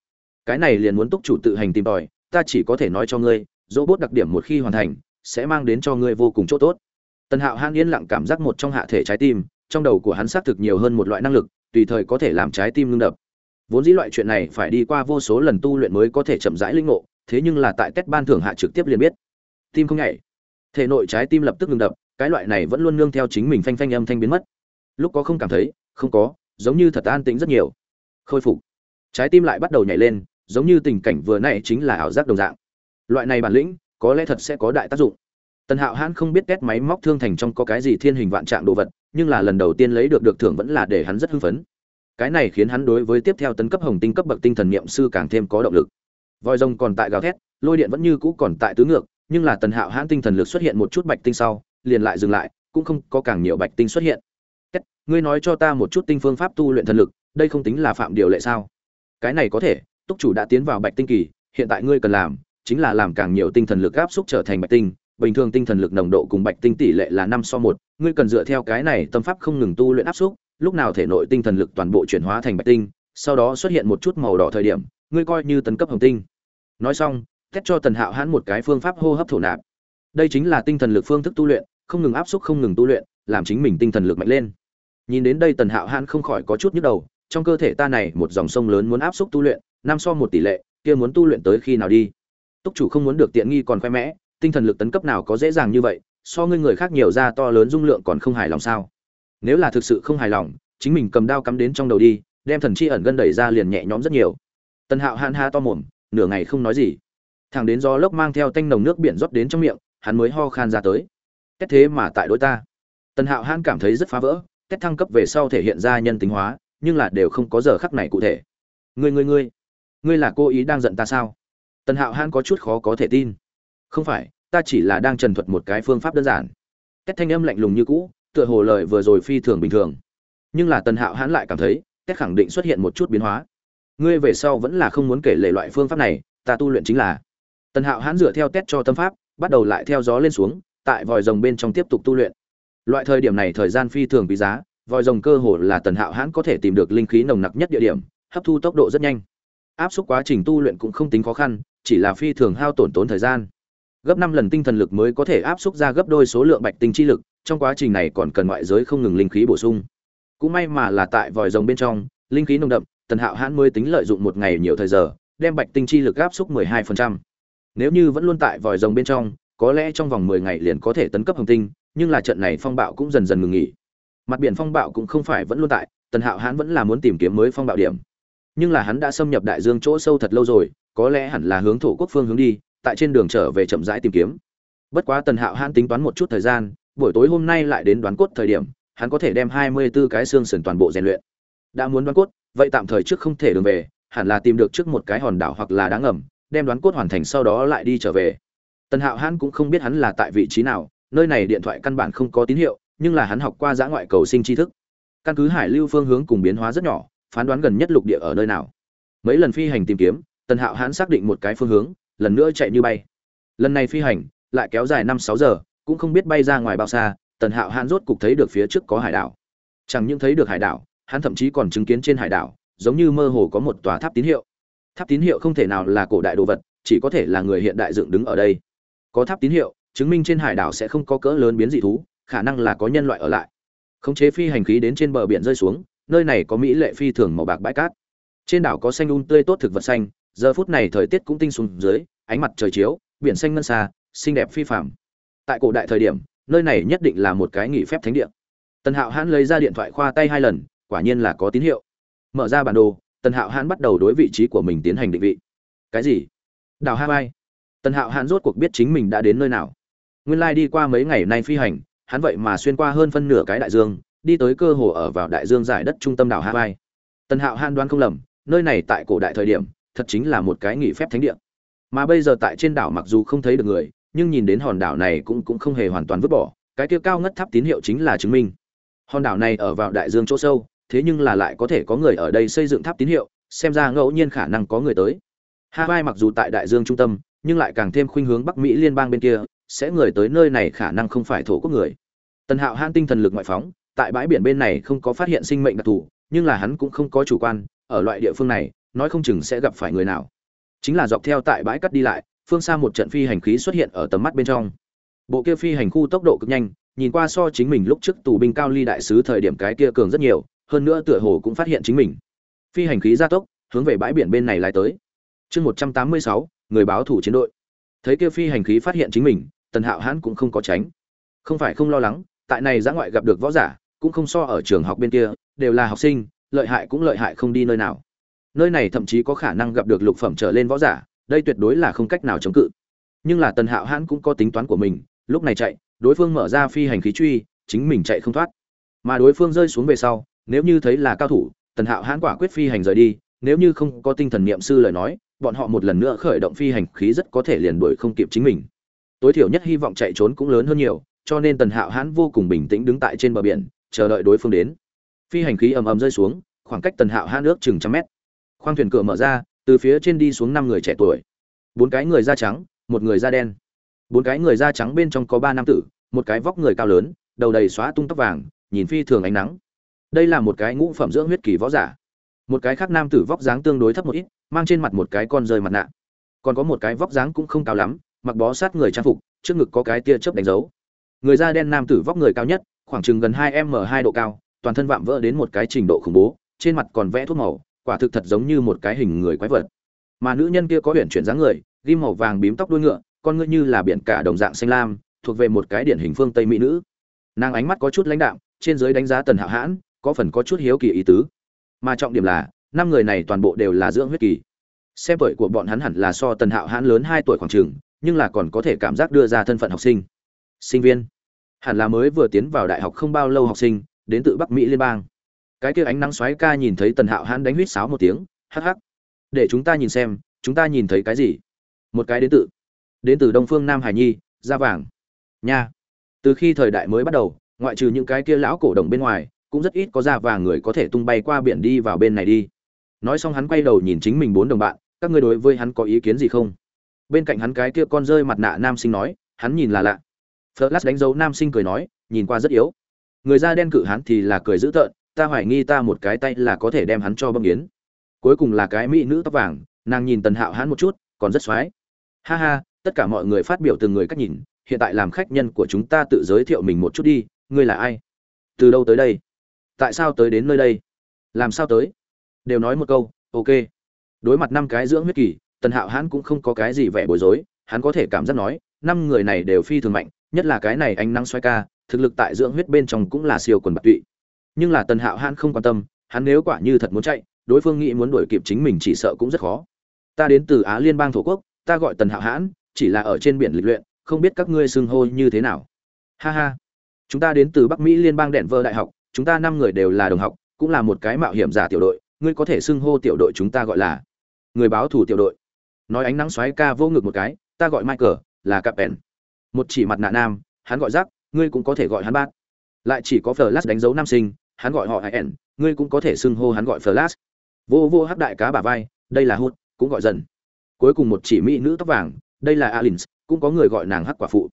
Cái này liền muốn túc chủ tự hành tìm tòi ta chỉ có thể nói cho ngươi, robot đặc điểm một khi hoàn thành, sẽ mang đến cho ngươi vô cùng chỗ tốt. Tần hạo hãn yên lặng cảm giác một trong hạ thể trái tim, trong đầu của hắn xác thực nhiều hơn một loại năng lực, tùy thời có thể làm trái tim ngưng đập. Vốn dĩ loại chuyện này phải đi qua vô số lần tu luyện mới có thể chậm rãi linh ngộ, thế nhưng là tại test ban thưởng hạ trực tiếp liền biết. Tim không nhảy. Thể nội trái tim lập tức ngừng đập, cái loại này vẫn luôn nương theo chính mình phanh phanh âm thanh biến mất. Lúc có không cảm thấy, không có, giống như thật an tĩnh rất nhiều. Khôi phục. Trái tim lại bắt đầu nhảy lên giống như tình cảnh vừa nãy chính là ảo giác đồng dạng. Loại này bản lĩnh, có lẽ thật sẽ có đại tác dụng. Tần hạo hãn không biết test máy móc thương thành trong có cái gì thiên hình vạn trạng đồ vật, nhưng là lần đầu tiên lấy được được thưởng vẫn là để hắn rất hưng phấn. Cái này khiến hắn đối với tiếp theo tấn cấp hồng tinh cấp bậc tinh thần niệm sư càng thêm có động lực. Voi rồng còn tại gào thét, lôi điện vẫn như cũ còn tại tứ ngược, nhưng là tần hạo hãn tinh thần lực xuất hiện một chút bạch tinh sau, liền lại dừng lại, cũng không có càng nhiều bạch tinh xuất hiện. Ngươi nói cho ta một chút tinh phương pháp tu luyện thần lực, đây không tính là phạm điều lệ sao? Cái này có thể túc chủ đã tiến vào bạch tinh kỳ, hiện tại ngươi cần làm chính là làm càng nhiều tinh thần lực áp xúc trở thành bạch tinh. Bình thường tinh thần lực nồng độ cùng bạch tinh tỷ lệ là năm so một, ngươi cần dựa theo cái này tâm pháp không ngừng tu luyện áp xúc, lúc nào thể nội tinh thần lực toàn bộ chuyển hóa thành bạch tinh, sau đó xuất hiện một chút màu đỏ thời điểm, ngươi coi như tấn cấp hồng tinh. Nói xong thét cho tần hạo hãn một cái phương pháp hô hấp thổ nạp. Đây chính là tinh thần lực phương thức tu luyện, không ngừng áp xúc, không ngừng tu luyện, làm chính mình tinh thần lực mạnh lên. Nhìn đến đây tần hạo hãn không khỏi có chút nhức đầu, trong cơ thể ta này một dòng sông lớn muốn áp xúc tu luyện năm so một tỷ lệ, kia muốn tu luyện tới khi nào đi? Túc chủ không muốn được tiện nghi còn khoe mẽ, tinh thần lực tấn cấp nào có dễ dàng như vậy, so ngươi người khác nhiều ra to lớn dung lượng còn không hài lòng sao? Nếu là thực sự không hài lòng, chính mình cầm đao cắm đến trong đầu đi, đem thần chi ẩn gân đẩy ra liền nhẹ nhõm rất nhiều. Tần hạo han ha to mồm, nửa ngày không nói gì. Thằng đến gió lốc mang theo tanh nồng nước biển rót đến trong miệng, hắn mới ho khan ra tới. Cách thế mà tại đối ta. Tần hạo han cảm thấy rất phá vỡ, cách thăng cấp về sau thể hiện ra nhân tính hóa, nhưng là đều không có giờ khắc này cụ thể. Ngươi ngươi ngươi ngươi là cô ý đang giận ta sao? Tần hạo hãn có chút khó có thể tin. Không phải, ta chỉ là đang trần thuật một cái phương pháp đơn giản. Tét thanh âm lạnh lùng như cũ, tựa hồ lời vừa rồi phi thường bình thường. Nhưng là tần hạo hãn lại cảm thấy Tét khẳng định xuất hiện một chút biến hóa. Ngươi về sau vẫn là không muốn kể lệ loại phương pháp này, ta tu luyện chính là. Tần hạo hãn dựa theo Tét cho tâm pháp, bắt đầu lại theo gió lên xuống, tại vòi rồng bên trong tiếp tục tu luyện. Loại thời điểm này thời gian phi thường quý giá, vòi rồng cơ hồ là tần hạo hãn có thể tìm được linh khí nồng nặc nhất địa điểm, hấp thu tốc độ rất nhanh áp suất quá trình tu luyện cũng không tính khó khăn, chỉ là phi thường hao tổn tốn thời gian. Gấp năm lần tinh thần lực mới có thể áp xúc ra gấp đôi số lượng bạch tinh chi lực, trong quá trình này còn cần ngoại giới không ngừng linh khí bổ sung. Cũng may mà là tại vòi rồng bên trong, linh khí nồng đậm, tần hạo hãn mới tính lợi dụng một ngày nhiều thời giờ, đem bạch tinh chi lực áp xúc 12%. nếu như vẫn luôn tại vòi rồng bên trong, có lẽ trong vòng 10 ngày liền có thể tấn cấp hồng tinh, nhưng là trận này phong bạo cũng dần dần ngừng nghỉ. Mặt biển phong bạo cũng không phải vẫn luôn tại, tần hạo hãn vẫn là muốn tìm kiếm mới phong bạo điểm nhưng là hắn đã xâm nhập đại dương chỗ sâu thật lâu rồi, có lẽ hẳn là hướng thổ quốc phương hướng đi, tại trên đường trở về chậm rãi tìm kiếm. Bất quá tần hạo hãn tính toán một chút thời gian, buổi tối hôm nay lại đến đoán cốt thời điểm, hắn có thể đem hai mươi 24 cái xương sườn toàn bộ rèn luyện. Đã muốn đoán cốt, vậy tạm thời trước không thể đường về, hẳn là tìm được trước một cái hòn đảo hoặc là đá ngầm, đem đoán cốt hoàn thành sau đó lại đi trở về. Tần hạo hãn cũng không biết hắn là tại vị trí nào, nơi này điện thoại căn bản không có tín hiệu, nhưng là hắn học qua giã ngoại cầu sinh tri thức. Căn cứ hải lưu phương hướng cùng biến hóa rất nhỏ phán đoán gần nhất lục địa ở nơi nào. Mấy lần phi hành tìm kiếm, tần hạo hãn xác định một cái phương hướng, lần nữa chạy như bay. Lần này phi hành, lại kéo dài năm sáu giờ, cũng không biết bay ra ngoài bao xa, tần hạo hãn rốt cục thấy được phía trước có hải đảo. Chẳng những thấy được hải đảo, hắn thậm chí còn chứng kiến trên hải đảo, giống như mơ hồ có một tòa tháp tín hiệu. Tháp tín hiệu không thể nào là cổ đại đồ vật, chỉ có thể là người hiện đại dựng đứng ở đây. Có tháp tín hiệu, chứng minh trên hải đảo sẽ không có cỡ lớn biến dị thú, khả năng là có nhân loại ở lại. Khống chế phi hành khí đến trên bờ biển rơi xuống nơi này có mỹ lệ phi thường màu bạc bãi cát. Trên đảo có xanh un tươi tốt thực vật xanh, giờ phút này thời tiết cũng tinh xuống dưới, ánh mặt trời chiếu, biển xanh ngân xa, xinh đẹp phi phạm tại cổ đại thời điểm, nơi này nhất định là một cái nghỉ phép thánh địa. Tần hạo hãn lấy ra điện thoại khoa tay hai lần, quả nhiên là có tín hiệu. Mở ra bản đồ, tần hạo hãn bắt đầu đối vị trí của mình tiến hành định vị. Cái gì? Đảo hai tần hạo hãn rốt cuộc biết chính mình đã đến nơi nào. Nguyên lai đi qua mấy ngày nay phi hành, hắn vậy mà xuyên qua hơn phân nửa cái đại dương đi tới cơ hồ ở vào đại dương giải đất trung tâm đảo hawaii. Tần hạo han đoán không lầm, nơi này tại cổ đại thời điểm, thật chính là một cái nghỉ phép thánh địa. Mà bây giờ tại trên đảo mặc dù không thấy được người, nhưng nhìn đến hòn đảo này cũng cũng không hề hoàn toàn vứt bỏ, cái kia cao ngất tháp tín hiệu chính là chứng minh. Hòn đảo này ở vào đại dương chỗ sâu, thế nhưng là lại có thể có người ở đây xây dựng tháp tín hiệu, xem ra ngẫu nhiên khả năng có người tới. Hawaii mặc dù tại đại dương trung tâm, nhưng lại càng thêm khuynh hướng bắc mỹ liên bang bên kia, sẽ người tới nơi này khả năng không phải thổ quốc người. Tần hạo han tinh thần lực ngoại phóng tại bãi biển bên này không có phát hiện sinh mệnh đặc thù, nhưng là hắn cũng không có chủ quan, ở loại địa phương này, nói không chừng sẽ gặp phải người nào. Chính là dọc theo tại bãi cắt đi lại, phương xa một trận phi hành khí xuất hiện ở tầm mắt bên trong. Bộ kia phi hành khu tốc độ cực nhanh, nhìn qua so chính mình lúc trước tù binh cao ly đại sứ thời điểm cái kia cường rất nhiều, hơn nữa tựa hồ cũng phát hiện chính mình. Phi hành khí gia tốc, hướng về bãi biển bên này lái tới. Chương một trăm tám mươi sáu, người báo thủ chiến đội. Thấy kia phi hành khí phát hiện chính mình, tần hạo hãn cũng không có tránh. Không phải không lo lắng, tại này giã ngoại gặp được võ giả cũng không so ở trường học bên kia, đều là học sinh, lợi hại cũng lợi hại không đi nơi nào. Nơi này thậm chí có khả năng gặp được lục phẩm trở lên võ giả, đây tuyệt đối là không cách nào chống cự. Nhưng là tần hạo hãn cũng có tính toán của mình, lúc này chạy, đối phương mở ra phi hành khí truy, chính mình chạy không thoát. Mà đối phương rơi xuống về sau, nếu như thấy là cao thủ, tần hạo hãn quả quyết phi hành rời đi, nếu như không có tinh thần niệm sư lời nói, bọn họ một lần nữa khởi động phi hành khí rất có thể liền đuổi không kịp chính mình. Tối thiểu nhất hy vọng chạy trốn cũng lớn hơn nhiều, cho nên tần hạo hãn vô cùng bình tĩnh đứng tại trên bờ biển chờ đợi đối phương đến. Phi hành khí ầm ầm rơi xuống, khoảng cách tần hạo hạ nước chừng trăm mét. Khoang thuyền cửa mở ra, từ phía trên đi xuống năm người trẻ tuổi. Bốn cái người da trắng, một người da đen. Bốn cái người da trắng bên trong có ba nam tử, một cái vóc người cao lớn, đầu đầy xóa tung tóc vàng, nhìn phi thường ánh nắng. Đây là một cái ngũ phẩm dưỡng huyết kỳ võ giả. Một cái khác nam tử vóc dáng tương đối thấp một ít, mang trên mặt một cái con rơi mặt nạ. Còn có một cái vóc dáng cũng không cao lắm, mặc bó sát người trang phục, trước ngực có cái tia chớp đánh dấu. Người da đen nam tử vóc người cao nhất khoảng chừng gần hai m hai độ cao, toàn thân vạm vỡ đến một cái trình độ khủng bố, trên mặt còn vẽ thuốc màu, quả thực thật giống như một cái hình người quái vật. Mà nữ nhân kia có huyện chuyển dáng người, ghim màu vàng bím tóc đuôi ngựa, con ngươi như là biển cả đồng dạng xanh lam, thuộc về một cái điển hình phương tây mỹ nữ. Nàng ánh mắt có chút lãnh đạm, trên dưới đánh giá tần hạo hãn, có phần có chút hiếu kỳ ý tứ. Mà trọng điểm là, năm người này toàn bộ đều là dưỡng huyết kỳ. Xem tuổi của bọn hắn hẳn là so tần hạo hãn lớn hai tuổi khoảng trường nhưng là còn có thể cảm giác đưa ra thân phận học sinh. Sinh viên hẳn là mới vừa tiến vào đại học không bao lâu học sinh, đến từ bắc mỹ liên bang. Cái kia ánh nắng xoáy ca nhìn thấy tần hạo hãn đánh huýt sáo một tiếng, hắc hắc. Để chúng ta nhìn xem, chúng ta nhìn thấy cái gì? Một cái đến từ đến từ đông phương nam hải nhi, da vàng. Nha. Từ khi thời đại mới bắt đầu, ngoại trừ những cái kia lão cổ đồng bên ngoài, cũng rất ít có da vàng người có thể tung bay qua biển đi vào bên này đi. Nói xong hắn quay đầu nhìn chính mình bốn đồng bạn, các ngươi đối với hắn có ý kiến gì không? Bên cạnh hắn cái kia con rơi mặt nạ nam sinh nói, hắn nhìn là lạ. Flash đánh dấu nam sinh cười nói, nhìn qua rất yếu. Người da đen cự hắn thì là cười dữ tợn, ta hoài nghi ta một cái tay là có thể đem hắn cho bâm yến cuối cùng là cái mỹ nữ tóc vàng, nàng nhìn tần hạo hắn một chút, còn rất xoái. ha ha, tất cả mọi người phát biểu từng người cách nhìn, hiện tại làm khách nhân của chúng ta tự giới thiệu mình một chút đi, ngươi là ai? Từ đâu tới đây? Tại sao tới đến nơi đây? Làm sao tới? Đều nói một câu, ok. Đối mặt năm cái dưỡng huyết kỳ, tần hạo hãn cũng không có cái gì vẻ bối rối, hắn có thể cảm giác nói, năm người này đều phi thường mạnh nhất là cái này ánh nắng xoay ca, thực lực tại dưỡng huyết bên trong cũng là siêu quần bạc tụy. Nhưng là tần hạo hãn không quan tâm, hắn nếu quả như thật muốn chạy, đối phương nghĩ muốn đuổi kịp chính mình chỉ sợ cũng rất khó. Ta đến từ á liên bang thổ quốc, ta gọi tần hạo hãn, chỉ là ở trên biển lịch luyện, không biết các ngươi xưng hô như thế nào. Ha ha. Chúng ta đến từ bắc mỹ liên bang đèn vơ đại học, chúng ta năm người đều là đồng học, cũng là một cái mạo hiểm giả tiểu đội, ngươi có thể xưng hô tiểu đội chúng ta gọi là người báo thủ tiểu đội. Nói ánh nắng xoáy ca vô ngực một cái, ta gọi michael, là cặp bèn một chỉ mặt nạ nam, hắn gọi rác ngươi cũng có thể gọi hắn bác lại chỉ có flash đánh dấu nam sinh, hắn gọi họ hải ẻn ngươi cũng có thể xưng hô hắn gọi flash. Vô vô hắc đại cá bà vai, đây là hút cũng gọi dần. Cuối cùng một chỉ mỹ nữ tóc vàng, đây là alins, cũng có người gọi nàng hắc quả phụ.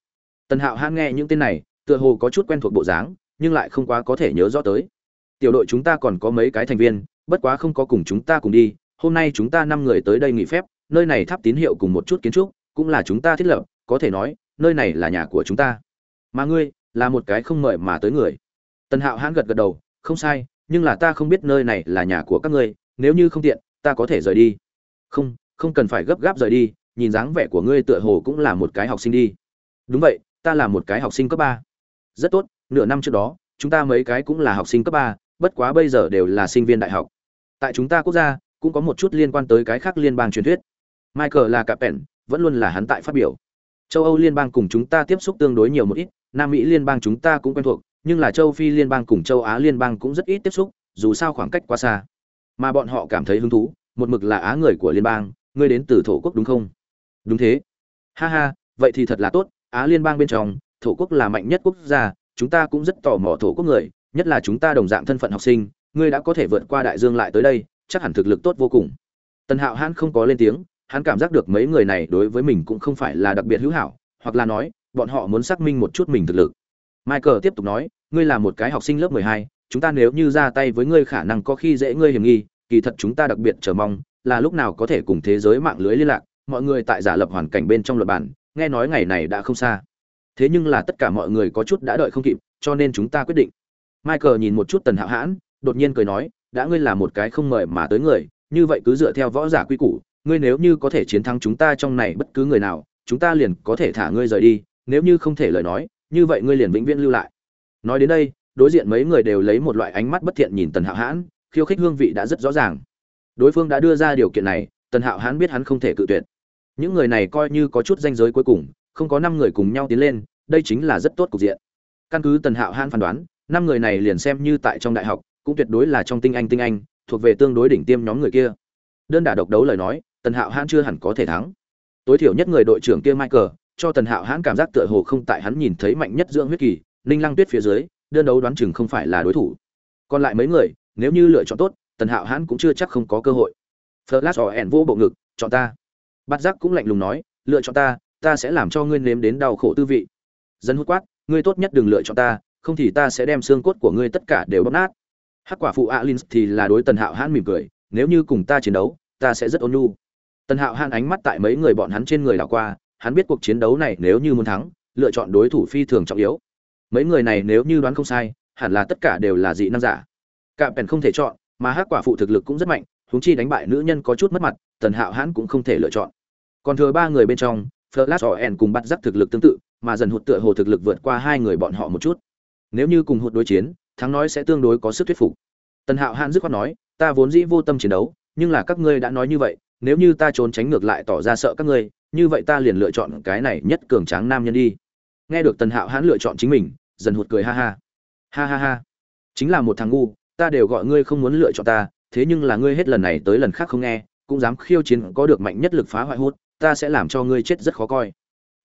Tần hạo han nghe những tên này, tựa hồ có chút quen thuộc bộ dáng, nhưng lại không quá có thể nhớ rõ tới. Tiểu đội chúng ta còn có mấy cái thành viên, bất quá không có cùng chúng ta cùng đi, hôm nay chúng ta năm người tới đây nghỉ phép, nơi này tháp tín hiệu cùng một chút kiến trúc, cũng là chúng ta thiết lập, có thể nói nơi này là nhà của chúng ta. Mà ngươi, là một cái không mời mà tới người. Tần hạo hãn gật gật đầu, không sai, nhưng là ta không biết nơi này là nhà của các ngươi, nếu như không tiện, ta có thể rời đi. Không không cần phải gấp gáp rời đi, nhìn dáng vẻ của ngươi tựa hồ cũng là một cái học sinh đi. Đúng vậy, ta là một cái học sinh cấp ba. Rất tốt, nửa năm trước đó, chúng ta mấy cái cũng là học sinh cấp ba, bất quá bây giờ đều là sinh viên đại học. Tại chúng ta quốc gia, cũng có một chút liên quan tới cái khác liên bang truyền thuyết. Michael là cặp pèn vẫn luôn là hắn tại phát biểu châu âu liên bang cùng chúng ta tiếp xúc tương đối nhiều một ít, nam mỹ liên bang chúng ta cũng quen thuộc, nhưng là châu phi liên bang cùng châu á liên bang cũng rất ít tiếp xúc, dù sao khoảng cách quá xa. Mà bọn họ cảm thấy hứng thú, một mực là á người của liên bang, ngươi đến từ thổ quốc đúng không? Đúng thế. Ha ha, vậy thì thật là tốt, á liên bang bên trong, thổ quốc là mạnh nhất quốc gia, chúng ta cũng rất tò mò thổ quốc người, nhất là chúng ta đồng dạng thân phận học sinh, ngươi đã có thể vượt qua đại dương lại tới đây, chắc hẳn thực lực tốt vô cùng. Tần hạo hãn không có lên tiếng hắn cảm giác được mấy người này đối với mình cũng không phải là đặc biệt hữu hảo, hoặc là nói, bọn họ muốn xác minh một chút mình thực lực. Michael tiếp tục nói, ngươi là một cái học sinh lớp mười hai, chúng ta nếu như ra tay với ngươi khả năng có khi dễ ngươi hiểm nghi, kỳ thật chúng ta đặc biệt chờ mong là lúc nào có thể cùng thế giới mạng lưới liên lạc, mọi người tại giả lập hoàn cảnh bên trong luật bản, nghe nói ngày này đã không xa. Thế nhưng là tất cả mọi người có chút đã đợi không kịp, cho nên chúng ta quyết định. Michael nhìn một chút tần hạo hãn, đột nhiên cười nói, đã ngươi là một cái không mời mà tới người, như vậy cứ dựa theo võ giả quy củ ngươi nếu như có thể chiến thắng chúng ta trong này bất cứ người nào, chúng ta liền có thể thả ngươi rời đi, nếu như không thể lời nói, như vậy ngươi liền vĩnh viễn lưu lại. Nói đến đây, đối diện mấy người đều lấy một loại ánh mắt bất thiện nhìn tần hạo hãn, khiêu khích hương vị đã rất rõ ràng. Đối phương đã đưa ra điều kiện này, tần hạo hãn biết hắn không thể cự tuyệt. Những người này coi như có chút danh giới cuối cùng, không có năm người cùng nhau tiến lên, đây chính là rất tốt cục diện. Căn cứ tần hạo hãn phán đoán, năm người này liền xem như tại trong đại học, cũng tuyệt đối là trong tinh anh tinh anh, thuộc về tương đối đỉnh tiêm nhóm người kia. Đơn đả độc đấu lời nói tần hạo hãn chưa hẳn có thể thắng. Tối thiểu nhất người đội trưởng kia michael, cho tần hạo hãn cảm giác tựa hồ không tại hắn nhìn thấy mạnh nhất dưỡng huyết kỳ, ninh lăng tuyết phía dưới, đơn đấu đoán chừng không phải là đối thủ. Còn lại mấy người, nếu như lựa chọn tốt, tần hạo hãn cũng chưa chắc không có cơ hội. Flash ỏ ẻn vô bộ ngực, chọn ta. Bát giác cũng lạnh lùng nói, lựa chọn ta ta sẽ làm cho ngươi nếm đến đau khổ tư vị. Dân hút quát, ngươi tốt nhất đừng lựa chọn ta, không thì ta sẽ đem xương cốt của ngươi tất cả đều bóp nát. Hắc quả phụ alin thì là đối tần hạo hãn mỉm cười, nếu như cùng ta chiến đấu, ta sẽ rất ôn nhu tần hạo hàn ánh mắt tại mấy người bọn hắn trên người đảo qua, hắn biết cuộc chiến đấu này nếu như muốn thắng, lựa chọn đối thủ phi thường trọng yếu. Mấy người này nếu như đoán không sai, hẳn là tất cả đều là dị năng giả. Cạm pèn không thể chọn, mà hắc quả phụ thực lực cũng rất mạnh, huống chi đánh bại nữ nhân có chút mất mặt, tần hạo hãn cũng không thể lựa chọn. Còn thừa ba người bên trong, flash ỏ cùng bắt giác thực lực tương tự, mà dần hụt tựa hồ thực lực vượt qua hai người bọn họ một chút. Nếu như cùng hụt đối chiến, thắng nói sẽ tương đối có sức thuyết phục. Tần hạo hãn dứt khoát nói, ta vốn dĩ vô tâm chiến đấu, nhưng là các ngươi đã nói như vậy nếu như ta trốn tránh ngược lại tỏ ra sợ các ngươi, như vậy ta liền lựa chọn cái này nhất cường tráng nam nhân đi. Nghe được tần hạo hãn lựa chọn chính mình, dần hụt cười ha ha. Ha ha ha. Chính là một thằng ngu, ta đều gọi ngươi không muốn lựa chọn ta, thế nhưng là ngươi hết lần này tới lần khác không nghe, cũng dám khiêu chiến có được mạnh nhất lực phá hoại hút, ta sẽ làm cho ngươi chết rất khó coi.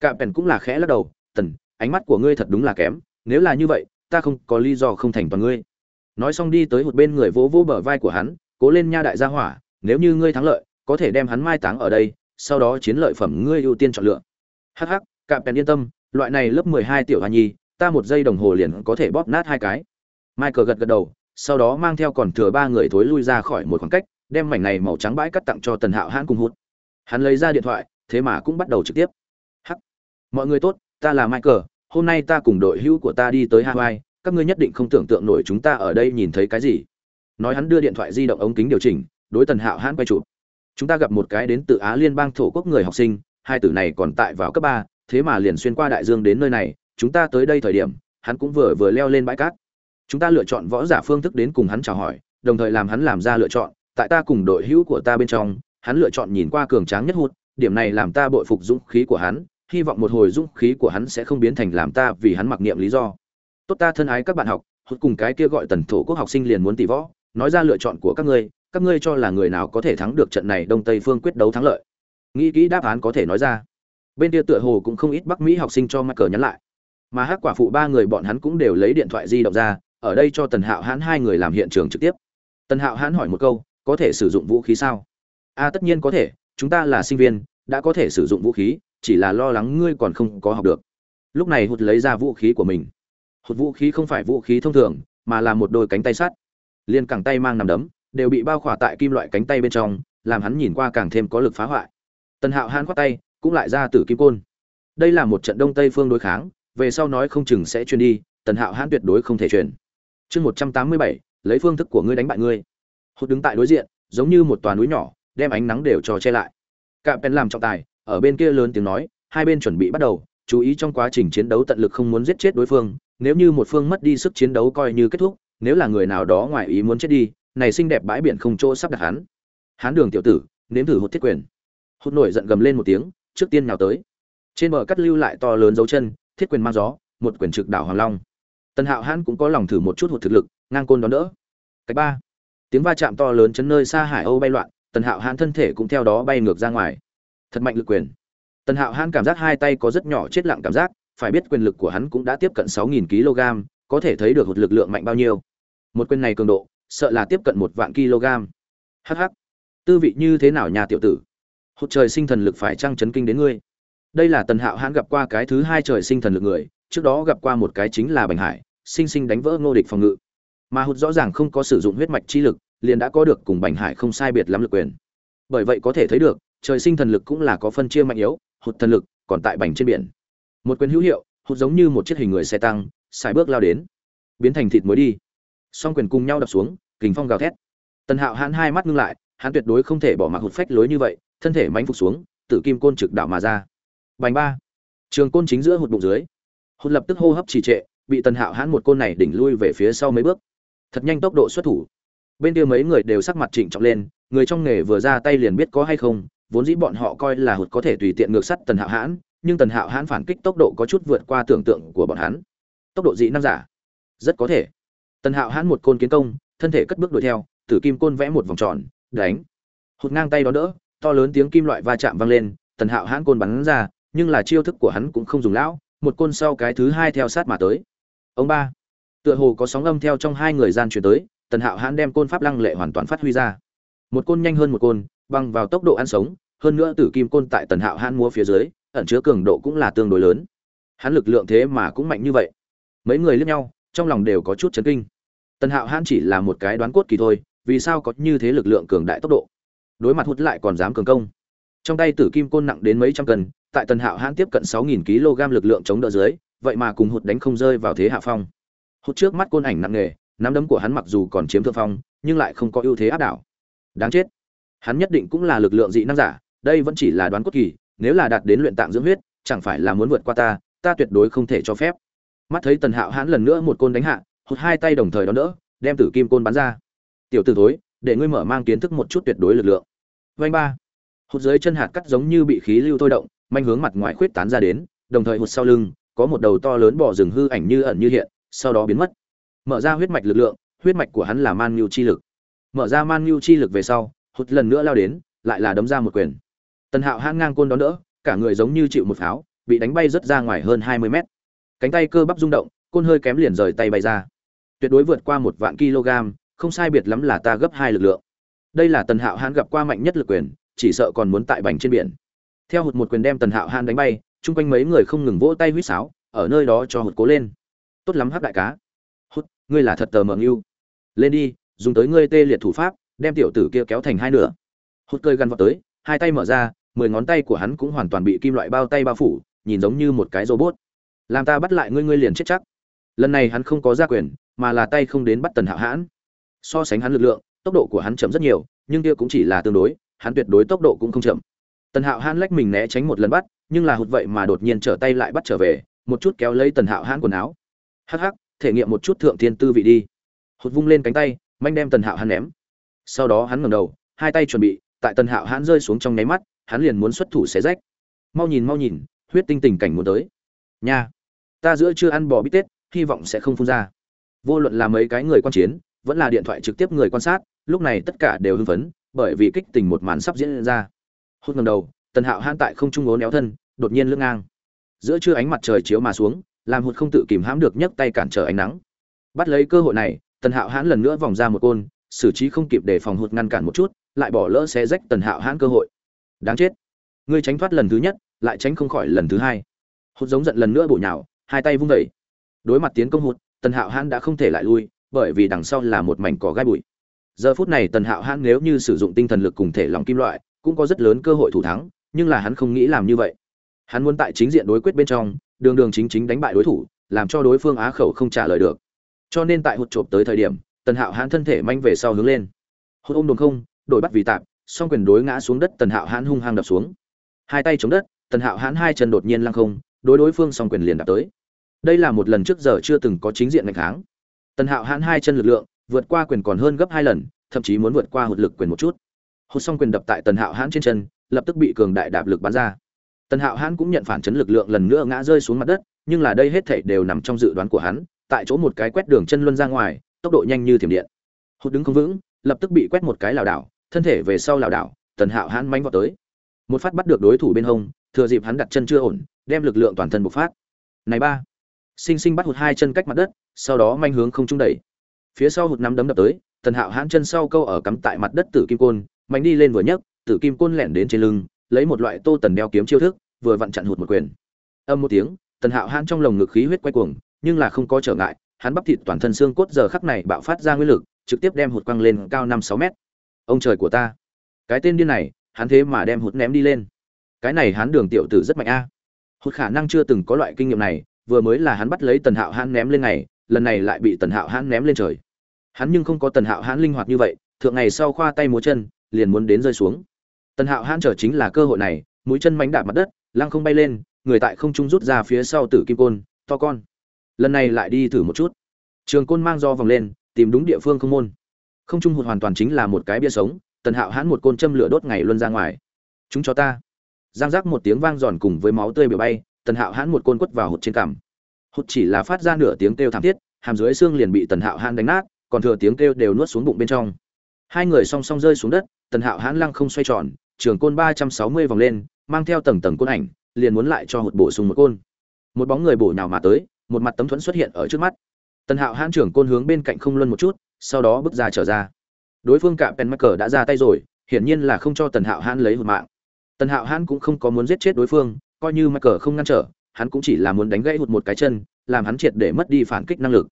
Cạm pèn cũng là khẽ lắc đầu, tần, ánh mắt của ngươi thật đúng là kém, nếu là như vậy, ta không có lý do không thành toàn ngươi. Nói xong đi tới một bên người vỗ vỗ bờ vai của hắn, cố lên nha đại gia hỏa, nếu như ngươi thắng lợi có thể đem hắn mai táng ở đây, sau đó chiến lợi phẩm ngươi ưu tiên chọn lựa. Hắc hắc, cạm pèn yên tâm, loại này lớp mười hai tiểu hoa nhi, ta một giây đồng hồ liền có thể bóp nát hai cái. Michael gật gật đầu, sau đó mang theo còn thừa ba người thối lui ra khỏi một khoảng cách, đem mảnh này màu trắng bãi cắt tặng cho tần hạo hãn cùng hút hắn lấy ra điện thoại, thế mà cũng bắt đầu trực tiếp. Hắc, mọi người tốt, ta là michael, hôm nay ta cùng đội hữu của ta đi tới hawaii, các ngươi nhất định không tưởng tượng nổi chúng ta ở đây nhìn thấy cái gì. Nói hắn đưa điện thoại di động ống kính điều chỉnh, đối tần hạo hãn quay chụp chúng ta gặp một cái đến từ á liên bang thổ quốc người học sinh, hai tử này còn tại vào cấp ba, thế mà liền xuyên qua đại dương đến nơi này, chúng ta tới đây thời điểm, hắn cũng vừa vừa leo lên bãi cát. Chúng ta lựa chọn võ giả phương thức đến cùng hắn chào hỏi, đồng thời làm hắn làm ra lựa chọn, tại ta cùng đội hữu của ta bên trong, hắn lựa chọn nhìn qua cường tráng nhất hụt, điểm này làm ta bội phục dũng khí của hắn, hy vọng một hồi dũng khí của hắn sẽ không biến thành làm ta vì hắn mặc niệm lý do. Tốt ta thân ái các bạn học, hụt cùng cái kia gọi tần thổ quốc học sinh liền muốn tỷ võ, nói ra lựa chọn của các ngươi các ngươi cho là người nào có thể thắng được trận này đông tây phương quyết đấu thắng lợi? Nghĩ kỹ đáp án có thể nói ra. Bên kia tựa hồ cũng không ít bắc mỹ học sinh cho mắc cờ nhắn lại. Mà hắc quả phụ ba người bọn hắn cũng đều lấy điện thoại di động ra, ở đây cho tần hạo hãn hai người làm hiện trường trực tiếp. Tần hạo hãn hỏi một câu, có thể sử dụng vũ khí sao? A, tất nhiên có thể, chúng ta là sinh viên, đã có thể sử dụng vũ khí, chỉ là lo lắng ngươi còn không có học được. Lúc này hụt lấy ra vũ khí của mình. Hụt vũ khí không phải vũ khí thông thường, mà là một đôi cánh tay sắt. Liền cẳng tay mang nằm đấm đều bị bao khỏa tại kim loại cánh tay bên trong, làm hắn nhìn qua càng thêm có lực phá hoại. Tần hạo hãn khoát tay, cũng lại ra từ kim côn. Đây là một trận đông tây phương đối kháng, về sau nói không chừng sẽ truyền đi, tần hạo hãn tuyệt đối không thể truyền. Chương một trăm tám mươi bảy, lấy phương thức của ngươi đánh bại ngươi. Hốt đứng tại đối diện, giống như một tòa núi nhỏ, đem ánh nắng đều cho che lại. Cạm pen làm trọng tài, ở bên kia lớn tiếng nói, hai bên chuẩn bị bắt đầu, chú ý trong quá trình chiến đấu tận lực không muốn giết chết đối phương, nếu như một phương mất đi sức chiến đấu coi như kết thúc, nếu là người nào đó ngoài ý muốn chết đi này xinh đẹp bãi biển không chỗ sắp đặt hắn. Hán đường tiểu tử, nếm thử hụt thiết quyền. Hụt nổi giận gầm lên một tiếng, trước tiên nhào tới. Trên bờ cắt lưu lại to lớn dấu chân, thiết quyền mang gió, một quyền trực đảo hoàng long. Tần hạo hãn cũng có lòng thử một chút hụt thực lực, ngang côn đón đỡ. Cách ba. Tiếng va chạm to lớn chấn nơi xa hải âu bay loạn, tần hạo hãn thân thể cũng theo đó bay ngược ra ngoài. Thật mạnh lực quyền. Tần hạo hãn cảm giác hai tay có rất nhỏ chết lặng cảm giác, phải biết quyền lực của hắn cũng đã tiếp cận sáu nghìn kg có thể thấy được một lực lượng mạnh bao nhiêu. Một quyền này cường độ sợ là tiếp cận một vạn kg. Hh tư vị như thế nào nhà tiểu tử? Hột trời sinh thần lực phải trăng chấn kinh đến ngươi? Đây là tần hạo hãn gặp qua cái thứ hai trời sinh thần lực người, trước đó gặp qua một cái chính là bành hải, sinh sinh đánh vỡ ngô địch phòng ngự. Mà hụt rõ ràng không có sử dụng huyết mạch chi lực, liền đã có được cùng bành hải không sai biệt lắm lực quyền. Bởi vậy có thể thấy được, trời sinh thần lực cũng là có phân chia mạnh yếu, hụt thần lực còn tại bành trên biển. Một quyền hữu hiệu, hụt giống như một chiếc hình người xe tăng xài bước lao đến. Biến thành thịt muối đi song quyền cùng nhau đập xuống, kình phong gào thét. Tần hạo hãn hai mắt ngưng lại, hắn tuyệt đối không thể bỏ mặc hụt phách lối như vậy, thân thể mánh phục xuống tự kim côn trực đảo mà ra. Bành ba. Trường côn chính giữa hụt bụng dưới. Hụt lập tức hô hấp trì trệ, bị tần hạo hãn một côn này đỉnh lui về phía sau mấy bước. Thật nhanh tốc độ xuất thủ. Bên kia mấy người đều sắc mặt trịnh trọng lên, người trong nghề vừa ra tay liền biết có hay không, vốn dĩ bọn họ coi là hụt có thể tùy tiện ngược sắt tần hạo hãn, nhưng tần hạo hãn phản kích tốc độ có chút vượt qua tưởng tượng của bọn hắn. Tốc độ dị năng giả. Rất có thể tần hạo hãn một côn kiến công, thân thể cất bước đuổi theo, tử kim côn vẽ một vòng tròn, đánh. Hụt ngang tay đó đỡ, to lớn tiếng kim loại va chạm vang lên, tần hạo hãn côn bắn ra, nhưng là chiêu thức của hắn cũng không dùng lão, một côn sau cái thứ hai theo sát mà tới. Ông ba. Tựa hồ có sóng âm theo trong hai người gian chuyển tới, tần hạo hãn đem côn pháp lăng lệ hoàn toàn phát huy ra. Một côn nhanh hơn một côn, băng vào tốc độ ăn sống, hơn nữa tử kim côn tại tần hạo hãn múa phía dưới, ẩn chứa cường độ cũng là tương đối lớn. Hắn lực lượng thế mà cũng mạnh như vậy. Mấy người liếc nhau, trong lòng đều có chút chấn kinh tần hạo hãn chỉ là một cái đoán cốt kỳ thôi, vì sao có như thế lực lượng cường đại tốc độ? Đối mặt hút lại còn dám cường công. Trong tay tử kim côn nặng đến mấy trăm cân, tại tần hạo hãn tiếp cận sáu nghìn kg lực lượng chống đỡ dưới, vậy mà cùng hụt đánh không rơi vào thế hạ phong. Hụt trước mắt côn ảnh nặng nề nắm đấm của hắn mặc dù còn chiếm thượng phong, nhưng lại không có ưu thế áp đảo. Đáng chết. Hắn nhất định cũng là lực lượng dị năng giả, đây vẫn chỉ là đoán cốt kỳ, nếu là đạt đến luyện tạng dưỡng huyết, chẳng phải là muốn vượt qua ta ta tuyệt đối không thể cho phép. Mắt thấy tần hạo hãn lần nữa một côn đánh hạ hụt hai tay đồng thời đón đỡ, đem tử kim côn bắn ra. Tiểu t ử thối, để ngươi mở mang kiến thức một chút tuyệt đối lực lượng. Vanh ba. Hụt dưới chân hạt cắt giống như bị khí lưu thôi động, manh hướng mặt ngoài khuyết tán ra đến, đồng thời hụt sau lưng, có một đầu to lớn bỏ rừng hư ảnh như ẩn như hiện, sau đó biến mất. Mở ra huyết mạch lực lượng, huyết mạch của hắn là man nhu chi lực. Mở ra man nhu chi lực về sau, hụt lần nữa lao đến, lại là đấm ra một quyền. Tần hạo hãn ngang côn đón đỡ, cả người giống như chịu một pháo, bị đánh bay rất ra ngoài hơn hai mươi mét. Cánh tay cơ bắp rung động, côn hơi kém liền rời tay bay ra tuyệt đối vượt qua một vạn kg, không sai biệt lắm là ta gấp hai lực lượng. Đây là tần hạo hãn gặp qua mạnh nhất lực quyền, chỉ sợ còn muốn tại bành trên biển. Theo hụt một quyền đem tần hạo hãn đánh bay, chung quanh mấy người không ngừng vỗ tay huýt sáo, ở nơi đó cho hụt cố lên. Tốt lắm hắc đại cá. Hút ngươi là thật tờ mờ ngưu lên đi, dùng tới ngươi tê liệt thủ pháp, đem tiểu tử kia kéo thành hai nửa. Hụt cơi gắn vào tới, hai tay mở ra, mười ngón tay của hắn cũng hoàn toàn bị kim loại bao tay bao phủ, nhìn giống như một cái robot. Làm ta bắt lại ngươi ngươi liền chết chắc. Lần này hắn không có gia quyền mà là tay không đến bắt tần hạo hãn. So sánh hắn lực lượng, tốc độ của hắn chậm rất nhiều, nhưng kia cũng chỉ là tương đối, hắn tuyệt đối tốc độ cũng không chậm. Tần hạo hãn lách mình né tránh một lần bắt, nhưng là hụt vậy mà đột nhiên trở tay lại bắt trở về, một chút kéo lấy tần hạo hãn quần áo. Hắc hắc, thể nghiệm một chút thượng thiên tư vị đi. Hụt vung lên cánh tay, manh đem tần hạo hãn ném. Sau đó hắn ngẩng đầu, hai tay chuẩn bị, tại tần hạo hãn rơi xuống trong nháy mắt, hắn liền muốn xuất thủ xé rách. Mau nhìn mau nhìn, huyết tinh tình cảnh muốn tới. Nha, ta giữa chưa ăn bò bít tết, hy vọng sẽ không phun ra vô luận là mấy cái người quan chiến, vẫn là điện thoại trực tiếp người quan sát, lúc này tất cả đều hưng phấn, bởi vì kích tình một màn sắp diễn ra. Hốt ngầm đầu, tần hạo hãn tại không trung ố néo thân, đột nhiên lưng ngang. Giữa trưa ánh mặt trời chiếu mà xuống, làm hụt không tự kìm hãm được nhấc tay cản trở ánh nắng. Bắt lấy cơ hội này, tần hạo hãn lần nữa vòng ra một côn, xử trí không kịp để phòng hụt ngăn cản một chút, lại bỏ lỡ xé rách tần hạo hãn cơ hội. Đáng chết. Ngươi tránh thoát lần thứ nhất, lại tránh không khỏi lần thứ hai. Hụt giống giận lần nữa bổ nhào, hai tay vung vẩy đối mặt tiến công hụt tần hạo hãn đã không thể lại lui, bởi vì đằng sau là một mảnh cỏ gai bụi. Giờ phút này tần hạo hãn nếu như sử dụng tinh thần lực cùng thể lòng kim loại, cũng có rất lớn cơ hội thủ thắng, nhưng là hắn không nghĩ làm như vậy. Hắn muốn tại chính diện đối quyết bên trong, đường đường chính chính đánh bại đối thủ, làm cho đối phương á khẩu không trả lời được. Cho nên tại hụt chộp tới thời điểm, tần hạo hãn thân thể manh về sau hướng lên. Hụt ôm đồn không, đổi bắt vì tạp song quyền đối ngã xuống đất tần hạo hãn hung hăng đập xuống. Hai tay chống đất, tần hạo hãn hai chân đột nhiên lăng không, đối đối phương song quyền liền đạp tới đây là một lần trước giờ chưa từng có chính diện ngày kháng. Tần hạo hãn hai chân lực lượng, vượt qua quyền còn hơn gấp hai lần, thậm chí muốn vượt qua hụt lực quyền một chút. Hụt xong quyền đập tại tần hạo hãn trên chân, lập tức bị cường đại đạp lực bắn ra. Tần hạo hãn cũng nhận phản chấn lực lượng lần nữa ngã rơi xuống mặt đất, nhưng là đây hết thảy đều nằm trong dự đoán của hắn, tại chỗ một cái quét đường chân luân ra ngoài, tốc độ nhanh như thiểm điện. Hụt đứng không vững, lập tức bị quét một cái lảo đảo, thân thể về sau lảo đảo, tần hạo hãn manh vào tới. Một phát bắt được đối thủ bên hông, thừa dịp hắn đặt chân chưa ổn, đem lực lượng toàn thân bộc phát. Này ba sinh sinh bắt hụt hai chân cách mặt đất, sau đó manh hướng không trung đẩy. Phía sau hụt nắm đấm đập tới, tần hạo hãn chân sau câu ở cắm tại mặt đất tử kim côn, mạnh đi lên vừa nhấc, tử kim côn lẻn đến trên lưng, lấy một loại tô tần đeo kiếm chiêu thức, vừa vặn chặn hụt một quyền. Âm một tiếng, tần hạo hãn trong lồng ngực khí huyết quay cuồng, nhưng là không có trở ngại, hắn bắp thịt toàn thân xương cốt giờ khắc này bạo phát ra nguyên lực, trực tiếp đem hụt quăng lên cao năm sáu mét. Ông trời của ta! Cái tên điên này, hắn thế mà đem hụt ném đi lên. Cái này hắn đường tiểu tử rất mạnh a. Hụt khả năng chưa từng có loại kinh nghiệm này vừa mới là hắn bắt lấy tần hạo hãn ném lên này lần này lại bị tần hạo hãn ném lên trời. Hắn nhưng không có tần hạo hãn linh hoạt như vậy, thượng ngày sau khoa tay múa chân, liền muốn đến rơi xuống. Tần hạo hãn trở chính là cơ hội này, mũi chân mánh đạp mặt đất, lăng không bay lên, người tại không trung rút ra phía sau tử kim côn, to con. Lần này lại đi thử một chút. Trường côn mang do vòng lên, tìm đúng địa phương không môn. Không trung hụt hoàn toàn chính là một cái bia sống, tần hạo hãn một côn châm lửa đốt ngày luôn ra ngoài. Chúng cho ta. Giang giác một tiếng vang giòn cùng với máu tươi biểu bay tần hạo hãn một côn quất vào hụt trên cằm. Hụt chỉ là phát ra nửa tiếng kêu thảm thiết, hàm dưới xương liền bị tần hạo hãn đánh nát, còn thừa tiếng kêu đều nuốt xuống bụng bên trong. Hai người song song rơi xuống đất, tần hạo hãn lăng không xoay tròn, trường côn ba trăm sáu mươi vòng lên, mang theo tầng tầng côn ảnh, liền muốn lại cho hụt bổ sung một côn. Một bóng người bổ nhào mà tới, một mặt tấm thuẫn xuất hiện ở trước mắt. Tần hạo hãn trưởng côn hướng bên cạnh không luân một chút, sau đó bước ra trở ra. Đối phương cả pen mắc cờ đã ra tay rồi, hiển nhiên là không cho tần hạo hãn lấy hụt mạng. Tần hạo hãn cũng không có muốn giết chết đối phương coi như mắc cờ không ngăn trở, hắn cũng chỉ là muốn đánh gãy hụt một cái chân, làm hắn triệt để mất đi phản kích năng lực.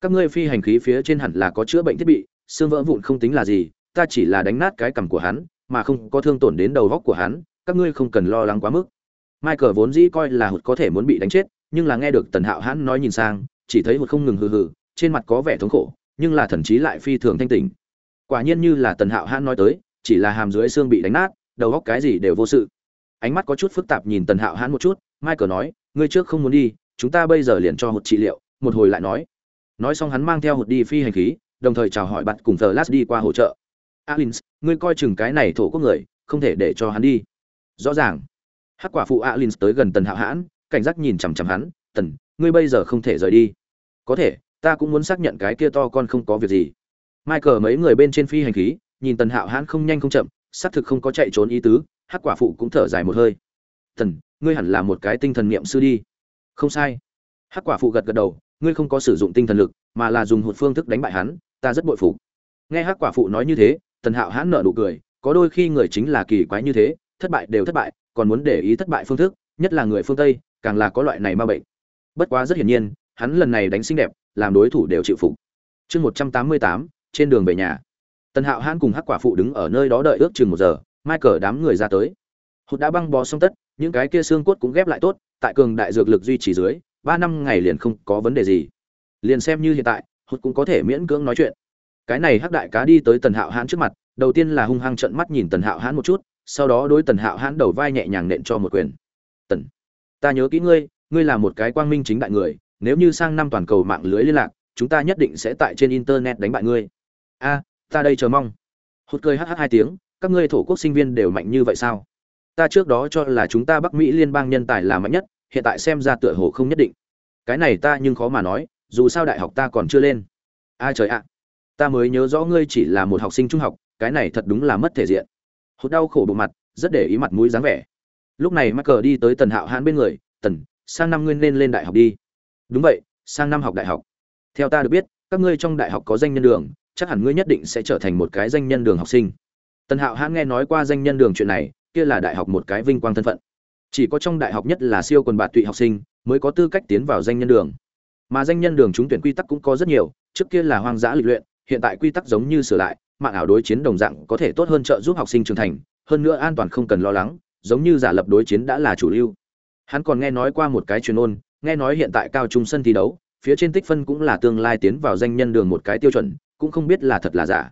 Các ngươi phi hành khí phía trên hẳn là có chữa bệnh thiết bị, xương vỡ vụn không tính là gì, ta chỉ là đánh nát cái cằm của hắn, mà không có thương tổn đến đầu góc của hắn, các ngươi không cần lo lắng quá mức. Michael vốn dĩ coi là hụt có thể muốn bị đánh chết, nhưng là nghe được tần hạo hắn nói nhìn sang, chỉ thấy hụt không ngừng hừ hừ, trên mặt có vẻ thống khổ, nhưng là thần chí lại phi thường thanh tỉnh. Quả nhiên như là tần hạo hắn nói tới, chỉ là hàm dưới xương bị đánh nát, đầu góc cái gì đều vô sự ánh mắt có chút phức tạp nhìn tần hạo hãn một chút, michael nói, ngươi trước không muốn đi, chúng ta bây giờ liền cho hụt trị liệu. Một hồi lại nói. Nói xong hắn mang theo hụt đi phi hành khí, đồng thời chào hỏi bạn cùng thờ lát đi qua hỗ trợ. Alins, ngươi coi chừng cái này thổ quốc người, không thể để cho hắn đi. Rõ ràng. Hắc quả phụ alins tới gần tần hạo hãn, cảnh giác nhìn chằm chằm hắn, tần, ngươi bây giờ không thể rời đi. Có thể, ta cũng muốn xác nhận cái kia to con không có việc gì. Michael mấy người bên trên phi hành khí, nhìn tần hạo hãn không nhanh không chậm, xác thực không có chạy trốn ý tứ hắc quả phụ cũng thở dài một hơi. Thần, ngươi hẳn là một cái tinh thần niệm sư đi. Không sai. Hắc quả phụ gật gật đầu ngươi không có sử dụng tinh thần lực mà là dùng một phương thức đánh bại hắn ta rất bội phục. Nghe hắc quả phụ nói như thế tần hạo hãn nợ nụ cười có đôi khi người chính là kỳ quái như thế thất bại đều thất bại còn muốn để ý thất bại phương thức nhất là người phương tây càng là có loại này ma bệnh. Bất quá rất hiển nhiên hắn lần này đánh xinh đẹp làm đối thủ đều chịu phục. Chương một trăm tám mươi tám trên đường về nhà. Tần hạo hãn cùng hắc quả phụ đứng ở nơi đó đợi ước chừng một giờ michael đám người ra tới. Hụt đã băng bó xong tất, những cái kia xương cốt cũng ghép lại tốt, tại cường đại dược lực duy trì dưới, ba năm ngày liền không có vấn đề gì. Liền xem như hiện tại, hụt cũng có thể miễn cưỡng nói chuyện. Cái này hắc đại cá đi tới tần hạo hãn trước mặt, đầu tiên là hung hăng trận mắt nhìn tần hạo hãn một chút, sau đó đối tần hạo hãn đầu vai nhẹ nhàng nện cho một quyền. Tần, ta nhớ kỹ ngươi ngươi là một cái quang minh chính đại người, nếu như sang năm toàn cầu mạng lưới liên lạc, chúng ta nhất định sẽ tại trên internet đánh bại ngươi. A, ta đây chờ mong. Hụt cười hắc hắc hai tiếng các ngươi thổ quốc sinh viên đều mạnh như vậy sao? Ta trước đó cho là chúng ta bắc mỹ liên bang nhân tài là mạnh nhất, hiện tại xem ra tựa hồ không nhất định. Cái này ta nhưng khó mà nói, dù sao đại học ta còn chưa lên. A trời ạ. Ta mới nhớ rõ ngươi chỉ là một học sinh trung học, cái này thật đúng là mất thể diện. Hốt đau khổ bộ mặt, rất để ý mặt mũi dáng vẻ. Lúc này mắc cờ đi tới tần hạo hãn bên người, tần, sang năm ngươi nên lên đại học đi. Đúng vậy, sang năm học đại học. Theo ta được biết, các ngươi trong đại học có danh nhân đường, chắc hẳn ngươi nhất định sẽ trở thành một cái danh nhân đường học sinh tần hạo hãn nghe nói qua danh nhân đường chuyện này, kia là đại học một cái vinh quang thân phận. Chỉ có trong đại học nhất là siêu quần bạt tụy học sinh mới có tư cách tiến vào danh nhân đường. Mà danh nhân đường trúng tuyển quy tắc cũng có rất nhiều, trước kia là hoang dã lịch luyện, hiện tại quy tắc giống như sửa lại, mạng ảo đối chiến đồng dạng có thể tốt hơn trợ giúp học sinh trưởng thành, hơn nữa an toàn không cần lo lắng, giống như giả lập đối chiến đã là chủ lưu. Hắn còn nghe nói qua một cái truyền ôn, nghe nói hiện tại cao trung sân thi đấu, phía trên tích phân cũng là tương lai tiến vào danh nhân đường một cái tiêu chuẩn, cũng không biết là thật là giả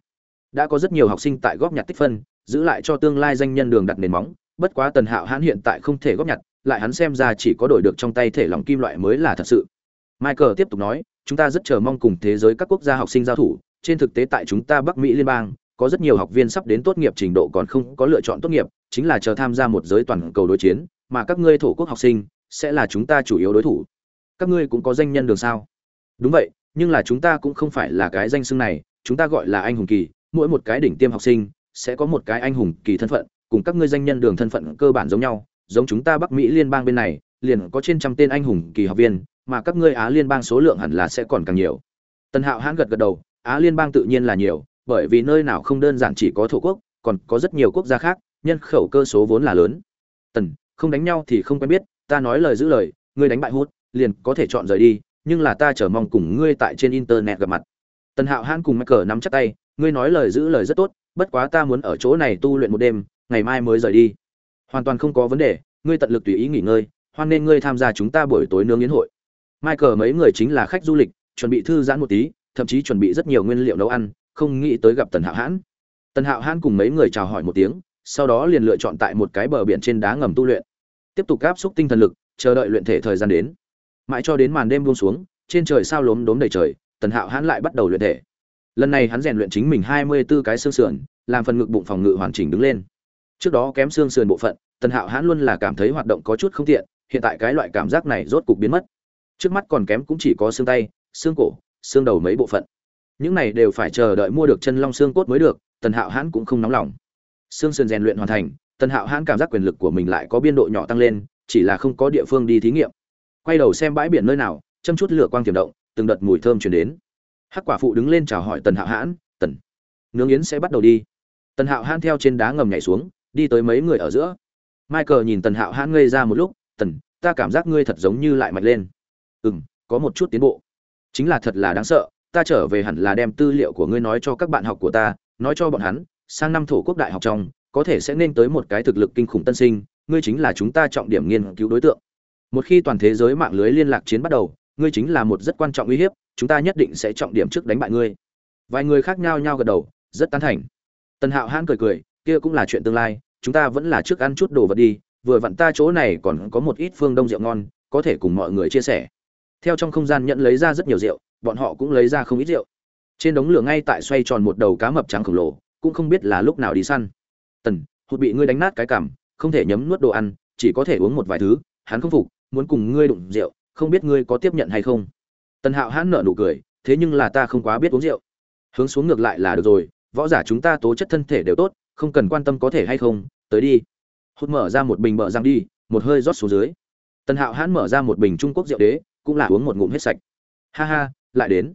đã có rất nhiều học sinh tại góp nhặt tích phân, giữ lại cho tương lai danh nhân đường đặt nền móng, bất quá tần hạo hắn hiện tại không thể góp nhặt, lại hắn xem ra chỉ có đổi được trong tay thể lòng kim loại mới là thật sự. Michael tiếp tục nói, chúng ta rất chờ mong cùng thế giới các quốc gia học sinh giao thủ, trên thực tế tại chúng ta bắc mỹ liên bang, có rất nhiều học viên sắp đến tốt nghiệp trình độ còn không có lựa chọn tốt nghiệp, chính là chờ tham gia một giới toàn cầu đối chiến, mà các ngươi thổ quốc học sinh sẽ là chúng ta chủ yếu đối thủ. Các ngươi cũng có danh nhân đường sao? Đúng vậy, nhưng là chúng ta cũng không phải là cái danh xưng này, chúng ta gọi là anh hùng kỳ mỗi một cái đỉnh tiêm học sinh sẽ có một cái anh hùng kỳ thân phận, cùng các ngươi danh nhân đường thân phận cơ bản giống nhau. Giống chúng ta bắc mỹ liên bang bên này, liền có trên trăm tên anh hùng kỳ học viên, mà các ngươi á liên bang số lượng hẳn là sẽ còn càng nhiều. Tần hạo hãn gật gật đầu, á liên bang tự nhiên là nhiều, bởi vì nơi nào không đơn giản chỉ có thổ quốc, còn có rất nhiều quốc gia khác, nhân khẩu cơ số vốn là lớn. Tần, không đánh nhau thì không quen biết, ta nói lời giữ lời, ngươi đánh bại hút, liền có thể chọn rời đi, nhưng là ta chờ mong cùng ngươi tại trên internet gặp mặt. Tần hạo hãn cùng mắc cờ nắm chắc tay ngươi nói lời giữ lời rất tốt, bất quá ta muốn ở chỗ này tu luyện một đêm, ngày mai mới rời đi. Hoàn toàn không có vấn đề, ngươi tận lực tùy ý nghỉ ngơi, hoan nên ngươi tham gia chúng ta buổi tối nướng yến hội. Michael mấy người chính là khách du lịch, chuẩn bị thư giãn một tí, thậm chí chuẩn bị rất nhiều nguyên liệu nấu ăn, không nghĩ tới gặp tần hạo hãn. Tần hạo hãn cùng mấy người chào hỏi một tiếng, sau đó liền lựa chọn tại một cái bờ biển trên đá ngầm tu luyện. Tiếp tục áp xúc tinh thần lực, chờ đợi luyện thể thời gian đến. Mãi cho đến màn đêm buông xuống, trên trời sao lốm đốm đầy trời, tần hạo hãn lại bắt đầu luyện thể lần này hắn rèn luyện chính mình hai mươi 24 cái xương sườn, làm phần ngực bụng phòng ngự hoàn chỉnh đứng lên. Trước đó kém xương sườn bộ phận, tần hạo hãn luôn là cảm thấy hoạt động có chút không tiện, hiện tại cái loại cảm giác này rốt cục biến mất. Trước mắt còn kém cũng chỉ có xương tay, xương cổ, xương đầu mấy bộ phận. Những này đều phải chờ đợi mua được chân long xương cốt mới được, tần hạo hãn cũng không nóng lòng. Xương sườn rèn luyện hoàn thành, tần hạo hãn cảm giác quyền lực của mình lại có biên độ nhỏ tăng lên, chỉ là không có địa phương đi thí nghiệm. Quay đầu xem bãi biển nơi nào, châm chút lửa quang tiềm động, từng đợt mùi thơm chuyển đến hắc quả phụ đứng lên chào hỏi tần hạo hãn, tần, nướng yến sẽ bắt đầu đi. Tần hạo hãn theo trên đá ngầm nhảy xuống, đi tới mấy người ở giữa. Michael nhìn tần hạo hãn ngây ra một lúc, tần, ta cảm giác ngươi thật giống như lại mạnh lên. Ừ m có một chút tiến bộ. Chính là thật là đáng sợ, ta trở về hẳn là đem tư liệu của ngươi nói cho các bạn học của ta, nói cho bọn hắn, sang năm thổ quốc đại học trong, có thể sẽ nên tới một cái thực lực kinh khủng tân sinh, ngươi chính là chúng ta trọng điểm nghiên cứu đối tượng. Một khi toàn thế giới mạng lưới liên lạc chiến bắt đầu, ngươi chính là một rất quan trọng uy hiếp chúng ta nhất định sẽ trọng điểm trước đánh bại ngươi. Vài người khác nhau nhau gật đầu, rất tán thành. Tần hạo hãn cười cười, kia cũng là chuyện tương lai, chúng ta vẫn là trước ăn chút đồ vật đi, vừa vặn ta chỗ này còn có một ít phương đông rượu ngon, có thể cùng mọi người chia sẻ. Theo trong không gian nhận lấy ra rất nhiều rượu, bọn họ cũng lấy ra không ít rượu. Trên đống lửa ngay tại xoay tròn một đầu cá mập trắng khổng lồ, cũng không biết là lúc nào đi săn. Tần, hụt bị ngươi đánh nát cái cảm không thể nhấm nuốt đồ ăn, chỉ có thể uống một vài thứ, hắn không phục, muốn cùng ngươi đụng rượu, không biết ngươi có tiếp nhận hay không tần hạo hãn nợ nụ cười, thế nhưng là ta không quá biết uống rượu. Hướng xuống ngược lại là được rồi, võ giả chúng ta tố chất thân thể đều tốt, không cần quan tâm có thể hay không, tới đi. Hút mở ra một bình bợ răng đi, một hơi rót xuống dưới. Tần hạo hãn mở ra một bình trung quốc rượu đế, cũng là uống một ngụm hết sạch. Ha ha, lại đến.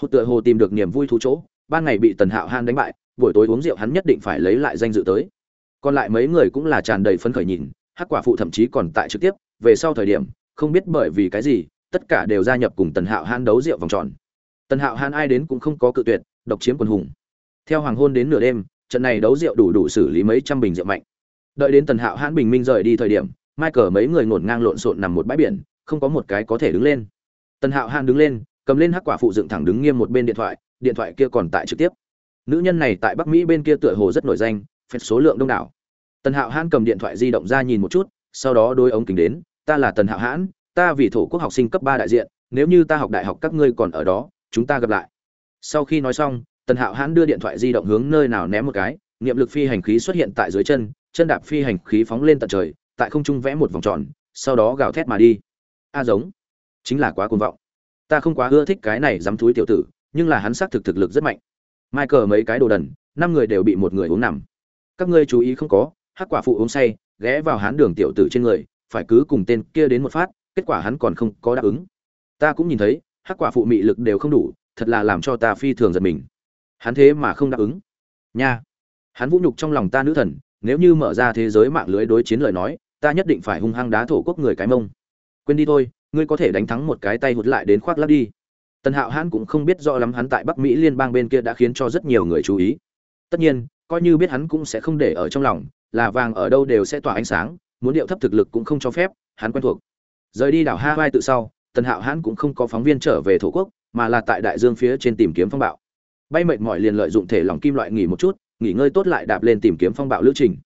Hụt tựa hồ tìm được niềm vui thú chỗ, ban ngày bị tần hạo hãn đánh bại, buổi tối uống rượu hắn nhất định phải lấy lại danh dự tới. Còn lại mấy người cũng là tràn đầy phấn khởi nhìn, hắc quả phụ thậm chí còn tại trực tiếp, về sau thời điểm, không biết bởi vì cái gì tất cả đều gia nhập cùng tần hạo hãn đấu rượu vòng tròn. Tần hạo hãn ai đến cũng không có cự tuyệt, độc chiếm quần hùng. Theo hoàng hôn đến nửa đêm, trận này đấu rượu đủ đủ xử lý mấy trăm bình rượu mạnh. Đợi đến tần hạo hãn bình minh rời đi thời điểm, michael mấy người ngổn ngang lộn xộn nằm một bãi biển, không có một cái có thể đứng lên. Tần hạo hãn đứng lên, cầm lên hắc quả phụ dựng thẳng đứng nghiêm một bên điện thoại điện thoại kia còn tại trực tiếp. Nữ nhân này tại bắc mỹ bên kia tựa hồ rất nổi danh, phép số lượng đông đảo. Tần hạo hãn cầm điện thoại di động ra nhìn một chút, sau đó đôi ống kính đến, ta là tần hạo hãn ta vì thổ quốc học sinh cấp ba đại diện, nếu như ta học đại học các ngươi còn ở đó, chúng ta gặp lại. Sau khi nói xong, tần hạo hãn đưa điện thoại di động hướng nơi nào ném một cái, niệm lực phi hành khí xuất hiện tại dưới chân chân đạp phi hành khí phóng lên tận trời, tại không trung vẽ một vòng tròn, sau đó gào thét mà đi. A giống, chính là quá cuồng vọng. Ta không quá ưa thích cái này dám thúi tiểu tử, nhưng là hắn xác thực thực lực rất mạnh. Michael mấy cái đồ đần, năm người đều bị một người uống nằm. Các ngươi chú ý không có, hắc quả phụ uống say, ghé vào hán đường tiểu tử trên người, phải cứ cùng tên kia đến một phát kết quả hắn còn không có đáp ứng. Ta cũng nhìn thấy, hắc quả phụ mị lực đều không đủ, thật là làm cho ta phi thường giật mình. Hắn thế mà không đáp ứng. Nha. Hắn vũ nhục trong lòng ta nữ thần, nếu như mở ra thế giới mạng lưới đối chiến lời nói, ta nhất định phải hung hăng đá thổ quốc người cái mông. Quên đi thôi, ngươi có thể đánh thắng một cái tay hụt lại đến khoác lắp đi. Tần hạo hãn cũng không biết rõ lắm hắn tại bắc mỹ liên bang bên kia đã khiến cho rất nhiều người chú ý. Tất nhiên, coi như biết hắn cũng sẽ không để ở trong lòng, là vàng ở đâu đều sẽ tỏa ánh sáng, muốn điệu thấp thực lực cũng không cho phép, hắn quen thuộc rời đi đảo hawaii tự sau, tần hạo hãn cũng không có phóng viên trở về thổ quốc, mà là tại đại dương phía trên tìm kiếm phong bạo. Bay mệt mỏi liền lợi dụng thể lòng kim loại nghỉ một chút, nghỉ ngơi tốt lại đạp lên tìm kiếm phong bạo lữ trình.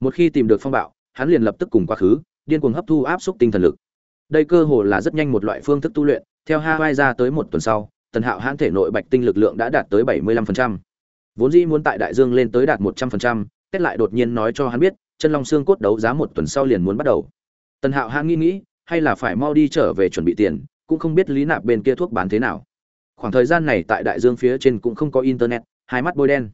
Một khi tìm được phong bạo, hắn liền lập tức cùng quá khứ, điên cuồng hấp thu áp xúc tinh thần lực. Đây cơ hồ là rất nhanh một loại phương thức tu luyện, theo hawaii ra tới một tuần sau, tần hạo hãn thể nội bạch tinh lực lượng đã đạt tới 75%. vốn dĩ muốn tại đại dương lên tới đạt một trăm phần trăm kết lại đột nhiên nói cho hắn biết, chân long xương cốt đấu giá một tuần sau liền muốn bắt đầu. Tần hạo hãn nghĩ nghĩ hay là phải mau đi trở về chuẩn bị tiền, cũng không biết lý nạp bên kia thuốc bán thế nào. Khoảng thời gian này tại đại dương phía trên cũng không có internet, hai mắt bôi đen.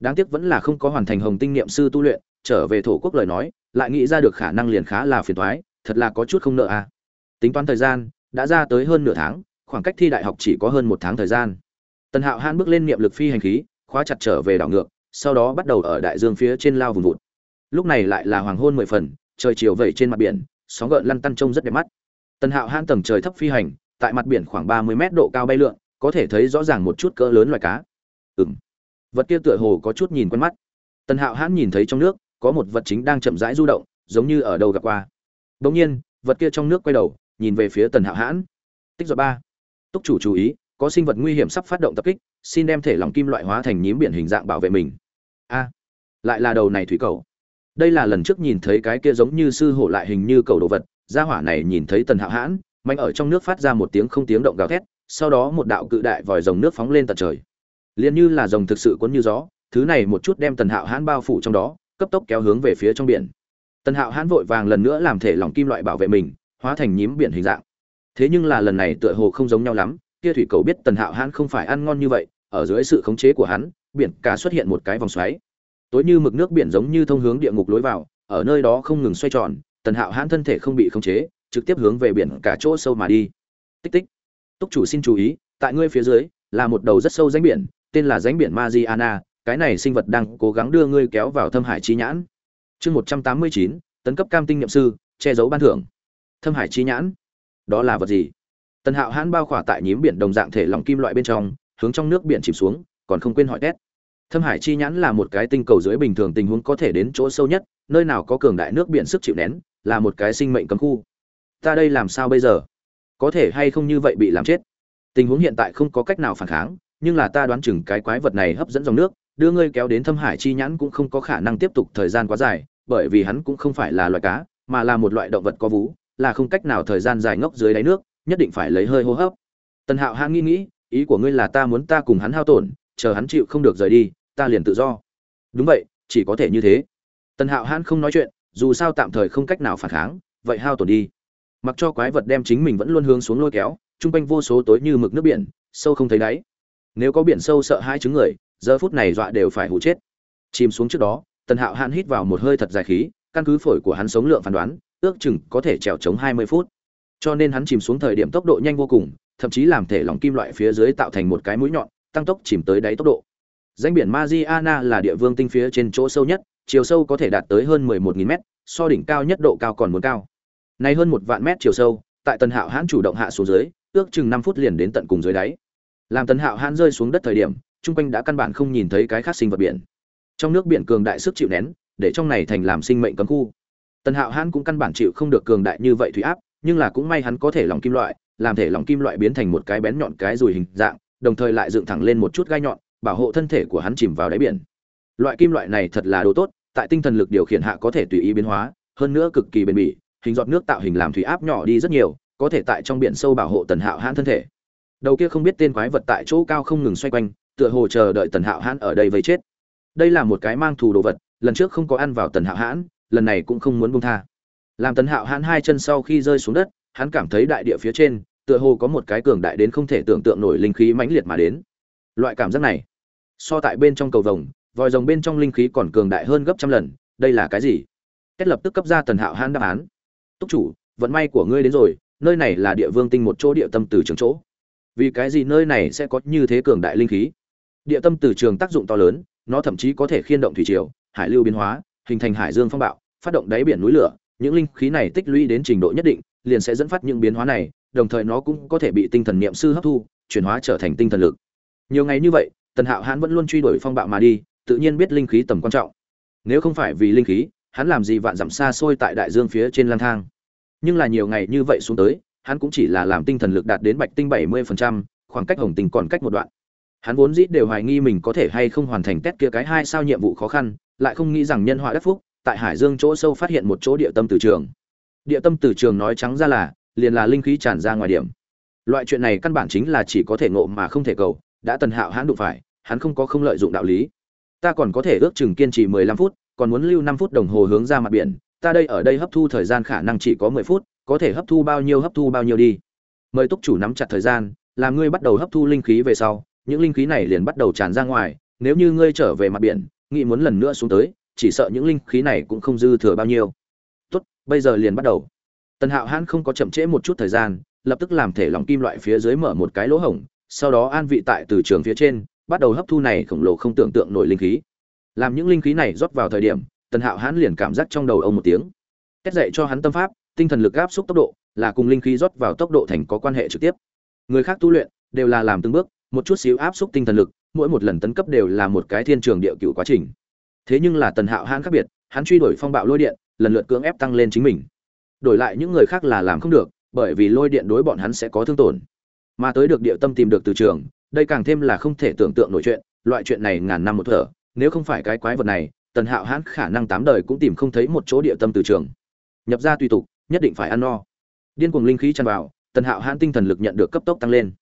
Đáng tiếc vẫn là không có hoàn thành hồng tinh niệm sư tu luyện, trở về thổ quốc lời nói, lại nghĩ ra được khả năng liền khá là phiền thoái thật là có chút không nợ à. Tính toán thời gian, đã ra tới hơn nửa tháng, khoảng cách thi đại học chỉ có hơn một tháng thời gian. Tần hạo han bước lên niệm lực phi hành khí, khóa chặt trở về đảo ngược, sau đó bắt đầu ở đại dương phía trên lao vùng vụt. Lúc này lại là hoàng hôn mười phần, trời chiều vẩy trên mặt biển sóng gợn lăn tăn trông rất đẹp mắt. Tần hạo han tầng trời thấp phi hành, tại mặt biển khoảng ba mươi mét độ cao bay lượn, có thể thấy rõ ràng một chút cỡ lớn loài cá. Ừng vật kia tựa hồ có chút nhìn quen mắt. Tần hạo hãn nhìn thấy trong nước, có một vật chính đang chậm rãi du động, giống như ở đâu gặp qua. Đ ỗ n g nhiên, vật kia trong nước quay đầu, nhìn về phía tần hạo hãn. Tích dọa ba. Túc chủ chú ý, có sinh vật nguy hiểm sắp phát động tập kích, xin đem thể lòng kim loại hóa thành nhím biển hình dạng bảo vệ mình. A. Lại là đầu này thủy cầu đây là lần trước nhìn thấy cái kia giống như sư hổ lại hình như cầu đồ vật, gia hỏa này nhìn thấy tần hạo hãn, mạnh ở trong nước phát ra một tiếng không tiếng động gào thét, sau đó một đạo cự đại vòi rồng nước phóng lên tận trời. Liền như là rồng thực sự cuốn như gió, thứ này một chút đem tần hạo hãn bao phủ trong đó, cấp tốc kéo hướng về phía trong biển. Tần hạo hãn vội vàng lần nữa làm thể lỏng kim loại bảo vệ mình, hóa thành nhím biển hình dạng. Thế nhưng là lần này tựa hồ không giống nhau lắm, kia thủy cầu biết tần hạo hãn không phải ăn ngon như vậy, ở dưới sự khống chế của hắn, biển cả xuất hiện một cái vòng xoáy tối như mực nước biển giống như thông hướng địa ngục lối vào ở nơi đó không ngừng xoay tròn tần hạo hãn thân thể không bị khống chế trực tiếp hướng về biển cả chỗ sâu mà đi tích tích túc chủ xin chú ý tại ngươi phía dưới là một đầu rất sâu rãnh biển tên là rãnh biển Mariana, cái này sinh vật đang cố gắng đưa ngươi kéo vào thâm hải chi nhãn. Chương 189, tấn cấp cam tinh nhậm sư, che giấu ban thưởng. Thâm hải chi nhãn, đó là vật gì? Tần Hạo hãn bao khỏa tại nhím biển đồng dạng thể lòng kim loại bên trong, hướng trong nước biển chìm xuống, còn không quên hỏi tét. Thâm hải chi nhãn là một cái tinh cầu dưới bình thường tình huống có thể đến chỗ sâu nhất, nơi nào có cường đại nước biển sức chịu nén, là một cái sinh mệnh cấm khu. Ta đây làm sao bây giờ? Có thể hay không như vậy bị làm chết? Tình huống hiện tại không có cách nào phản kháng, nhưng là ta đoán chừng cái quái vật này hấp dẫn dòng nước, đưa ngươi kéo đến thâm hải chi nhãn cũng không có khả năng tiếp tục thời gian quá dài, bởi vì hắn cũng không phải là loài cá, mà là một loại động vật có vú, là không cách nào thời gian dài ngốc dưới đáy nước, nhất định phải lấy hơi hô hấp. Tần Hạo Hãn nghĩ nghĩ, ý của ngươi là ta muốn ta cùng hắn hao tổn, chờ hắn chịu không được rời đi, ta liền tự do. Đúng vậy, chỉ có thể như thế. Tần Hạo Hãn không nói chuyện, dù sao tạm thời không cách nào phản kháng, vậy hao tổn đi. Mặc cho quái vật đem chính mình vẫn luôn hướng xuống lôi kéo, trung quanh vô số tối như mực nước biển, sâu không thấy đáy nếu có biển sâu sợ hai chứng người giờ phút này dọa đều phải hụ chết chìm xuống trước đó tần hạo hạn hít vào một hơi thật dài khí căn cứ phổi của hắn sống lượng phán đoán ước chừng có thể trèo chống hai mươi phút cho nên hắn chìm xuống thời điểm tốc độ nhanh vô cùng thậm chí làm thể lỏng kim loại phía dưới tạo thành một cái mũi nhọn tăng tốc chìm tới đáy tốc độ danh biển Mariana là địa vương tinh phía trên chỗ sâu nhất, chiều sâu có thể đạt tới hơn 11.000 mét, so đỉnh cao nhất độ cao còn muốn cao. Này hơn một vạn mét chiều sâu, tại tần hạo hãn chủ động hạ xuống dưới, ước chừng năm phút liền đến tận cùng dưới đáy. Làm tần hạo hãn rơi xuống đất thời điểm xung quanh đã căn bản không nhìn thấy cái khác sinh vật biển. Trong nước biển cường đại sức chịu nén, để trong này thành làm sinh mệnh cấm khu. Tần hạo hãn cũng căn bản chịu không được cường đại như vậy thủy áp, nhưng là cũng may hắn có thể lòng kim loại, làm thể lòng kim loại biến thành một cái bén nhọn cái rùi hình dạng, đồng thời lại dựng thẳng lên một chút gai nhọn bảo hộ thân thể của hắn chìm vào đáy biển. Loại kim loại này thật là đồ tốt, tại tinh thần lực điều khiển hạ có thể tùy ý biến hóa, hơn nữa cực kỳ bền bỉ, hình giọt nước tạo hình làm thủy áp nhỏ đi rất nhiều, có thể tại trong biển sâu bảo hộ tần hạo hãn thân thể. Đầu kia không biết tên quái vật tại chỗ cao không ngừng xoay quanh, tựa hồ chờ đợi tần hạo hãn ở đây vây chết. Đây là một cái mang thù đồ vật, lần trước không có ăn vào tần hạo hãn, lần này cũng không muốn buông tha. Làm tần hạo hãn hai chân sau khi rơi xuống đất, hắn cảm thấy đại địa phía trên, tựa hồ có một cái cường đại đến không thể tưởng tượng nổi linh khí mãnh liệt mà đến. Loại cảm giác này so tại bên trong cầu vồng, vòi rồng bên trong linh khí còn cường đại hơn gấp trăm lần, đây là cái gì? Kết lập tức cấp ra tần hạo hãn đáp án. Túc chủ, vận may của ngươi đến rồi, nơi này là địa vương tinh một chỗ địa tâm từ trường chỗ. Vì cái gì nơi này sẽ có như thế cường đại linh khí? Địa tâm từ trường tác dụng to lớn, nó thậm chí có thể khiên động thủy triều, hải lưu biến hóa, hình thành hải dương phong bạo, phát động đáy biển núi lửa. Những linh khí này tích lũy đến trình độ nhất định, liền sẽ dẫn phát những biến hóa này, đồng thời nó cũng có thể bị tinh thần niệm sư hấp thu, chuyển hóa trở thành tinh thần lực. Nhiều ngày như vậy tần hạo hãn vẫn luôn truy đuổi phong bạo mà đi tự nhiên biết linh khí tầm quan trọng nếu không phải vì linh khí hắn làm gì vạn dặm xa xôi tại đại dương phía trên lang thang nhưng là nhiều ngày như vậy xuống tới hắn cũng chỉ là làm tinh thần lực đạt đến bạch tinh 70%, khoảng cách hồng tinh còn cách một đoạn. Hắn vốn dĩ đều hoài nghi mình có thể hay không hoàn thành test kia cái hai sao nhiệm vụ khó khăn, lại không nghĩ rằng nhân họa đắc phúc, tại Hải Dương chỗ sâu phát hiện một chỗ địa tâm từ trường. Địa tâm từ trường nói trắng ra là, liền là linh khí tràn ra ngoài điểm. Loại chuyện này căn bản chính là chỉ có thể ngộ mà không thể cầu, đã Tần Hạo hắn đụng phải, hắn không có không lợi dụng đạo lý. ta còn có thể ước chừng kiên trì mười lăm phút còn muốn lưu năm phút đồng hồ hướng ra mặt biển ta đây ở đây hấp thu thời gian khả năng chỉ có mười phút có thể hấp thu bao nhiêu hấp thu bao nhiêu đi. Mời túc chủ nắm chặt thời gian làm ngươi bắt đầu hấp thu linh khí về sau những linh khí này liền bắt đầu tràn ra ngoài nếu như ngươi trở về mặt biển nghĩ muốn lần nữa xuống tới chỉ sợ những linh khí này cũng không dư thừa bao nhiêu. Tốt bây giờ liền bắt đầu. Tần hạo hãn không có chậm trễ một chút thời gian lập tức làm thể lòng kim loại phía dưới mở một cái lỗ hổng sau đó an vị tại từ trường phía trên, bắt đầu hấp thu này khổng lồ không tưởng tượng nổi linh khí. Làm những linh khí này rót vào thời điểm, tần hạo hãn liền cảm giác trong đầu ông một tiếng. Cách dạy cho hắn tâm pháp, tinh thần lực áp xúc tốc độ, là cùng linh khí rót vào tốc độ thành có quan hệ trực tiếp. Người khác tu luyện, đều là làm từng bước, một chút xíu áp xúc tinh thần lực, mỗi một lần tấn cấp đều là một cái thiên trường địa cựu quá trình. Thế nhưng là tần hạo hãn khác biệt, hắn truy đuổi phong bạo lôi điện, lần lượt cưỡng ép tăng lên chính mình. Đổi lại những người khác là làm không được, bởi vì lôi điện đối bọn hắn sẽ có thương tổn mà tới được địa tâm tìm được từ trường đây càng thêm là không thể tưởng tượng nổi chuyện loại chuyện này ngàn năm một thở nếu không phải cái quái vật này tần hạo hãn khả năng tám đời cũng tìm không thấy một chỗ địa tâm từ trường. Nhập ra tùy tục nhất định phải ăn no. Điên cuồng linh khí tràn vào tần hạo hãn tinh thần lực nhận được cấp tốc tăng lên.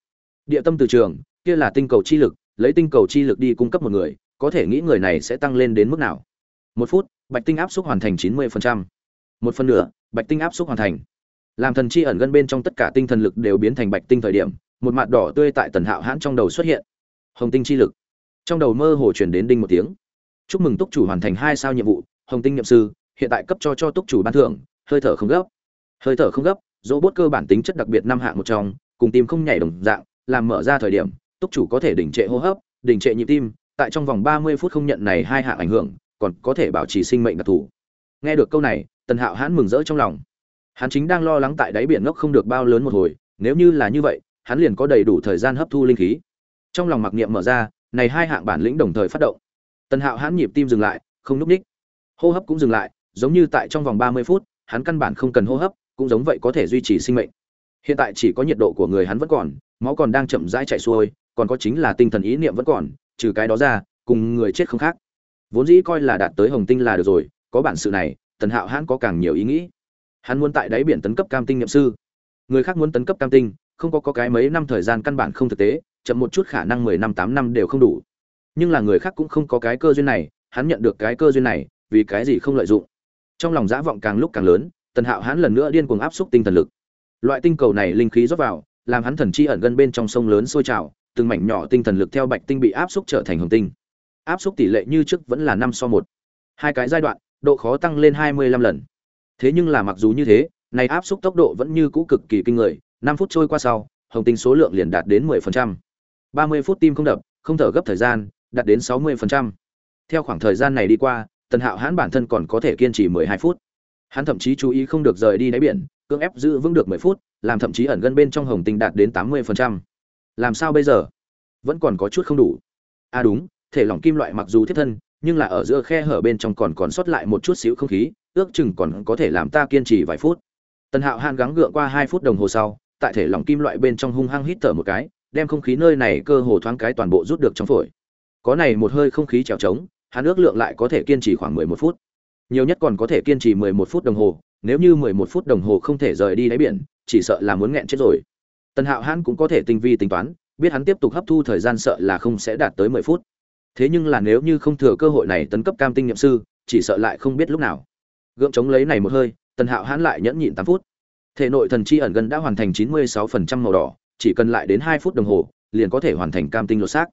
Địa tâm từ trường kia là tinh cầu chi lực lấy tinh cầu chi lực đi cung cấp một người có thể nghĩ người này sẽ tăng lên đến mức nào? Một phút bạch tinh áp suất hoàn thành chín mươi phần trăm, một phần nửa bạch tinh áp suất hoàn thành. Làm thần chi ẩn gân bên trong tất cả tinh thần lực đều biến thành bạch tinh thời điểm một mặt đỏ tươi tại tần hạo hãn trong đầu xuất hiện. Hồng tinh chi lực. Trong đầu mơ hồ chuyển đến đinh một tiếng. Chúc mừng túc chủ hoàn thành hai sao nhiệm vụ, hồng tinh nhậm sư, hiện tại cấp cho cho túc chủ ban thưởng, hơi thở không gấp. Hơi thở không gấp dỗ bốt cơ bản tính chất đặc biệt năm hạng một trong, cùng tim không nhảy đồng dạng, làm mở ra thời điểm, túc chủ có thể đình trệ hô hấp, đình trệ nhịp tim, tại trong vòng ba mươi phút không nhận này hai hạng ảnh hưởng, còn có thể bảo trì sinh mệnh đặc thù. Nghe được câu này, tần hạo hãn mừng rỡ trong lòng. Hắn chính đang lo lắng tại đáy biển ngốc không được bao lớn một hồi, nếu như là như vậy hắn liền có đầy đủ thời gian hấp thu linh khí. Trong lòng mặc niệm mở ra, này hai hạng bản lĩnh đồng thời phát động. Tần hạo hãn nhịp tim dừng lại, không lúc ních. Hô hấp cũng dừng lại, giống như tại trong vòng ba mươi phút, hắn căn bản không cần hô hấp, cũng giống vậy có thể duy trì sinh mệnh. Hiện tại chỉ có nhiệt độ của người hắn vẫn còn, máu còn đang chậm rãi chạy xuôi, còn có chính là tinh thần ý niệm vẫn còn, trừ cái đó ra, cùng người chết không khác. Vốn dĩ coi là đạt tới hồng tinh là được rồi, có bản sự này, tần hạo hãn có càng nhiều ý nghĩ. Hắn muốn tại đáy biển tấn cấp cam tinh niệm sư. Người khác muốn tấn cấp cam tinh không có, có cái mấy năm thời gian căn bản không thực tế chậm một chút khả năng mười năm tám năm đều không đủ. Nhưng là người khác cũng không có cái cơ duyên này hắn nhận được cái cơ duyên này vì cái gì không lợi dụng? Trong lòng dã vọng càng lúc càng lớn tần hạo hắn lần nữa điên cuồng áp xúc tinh thần lực. Loại tinh cầu này linh khí rót vào làm hắn thần chi ẩn gần bên trong sông lớn sôi trào từng mảnh nhỏ tinh thần lực theo bạch tinh bị áp xúc trở thành hồng tinh. Áp xúc tỷ lệ như trước vẫn là năm so một. Hai cái giai đoạn độ khó tăng lên hai mươi lăm lần. Thế nhưng là mặc dù như thế này áp xúc tốc độ vẫn như cũ cực kỳ kinh người năm phút trôi qua sau, hồng tinh số lượng liền đạt đến mười phần trăm. ba mươi phút tim không đập, không thở gấp thời gian, đạt đến sáu mươi phần trăm. Theo khoảng thời gian này đi qua, tần hạo hãn bản thân còn có thể kiên trì mười hai phút. Hắn thậm chí chú ý không được rời đi đáy biển, cưỡng ép giữ vững được mười phút, làm thậm chí ẩn gần bên trong hồng tinh đạt đến tám mươi phần trăm. Làm sao bây giờ? Vẫn còn có chút không đủ. À đúng, thể lỏng kim loại mặc dù thiết thân, nhưng là ở giữa khe hở bên trong còn còn sót lại một chút xíu không khí, ước chừng còn có thể làm ta kiên trì vài phút. Tần hạo hàn gắng gượng qua hai phút đồng hồ sau tại thể lỏng kim loại bên trong hung hăng hít thở một cái, đem không khí nơi này cơ hồ thoáng cái toàn bộ rút được trong phổi. Có này một hơi không khí trèo trống, hắn ước lượng lại có thể kiên trì khoảng mười một phút. Nhiều nhất còn có thể kiên trì mười một phút đồng hồ, nếu như mười một phút đồng hồ không thể rời đi đáy biển, chỉ sợ là muốn nghẹn chết rồi. Tần hạo hắn cũng có thể tinh vi tính toán, biết hắn tiếp tục hấp thu thời gian sợ là không sẽ đạt tới mười phút. Thế nhưng là nếu như không thừa cơ hội này tấn cấp cam tinh nhậm sư, chỉ sợ lại không biết lúc nào. Gượng chống lấy này một hơi, tần hạo hãn lại nhẫn nhịn tám phút thể nội thần chi ẩn gần đã hoàn thành chín mươi sáu phần trăm màu đỏ, chỉ cần lại đến hai phút đồng hồ, liền có thể hoàn thành cam tinh lột xác.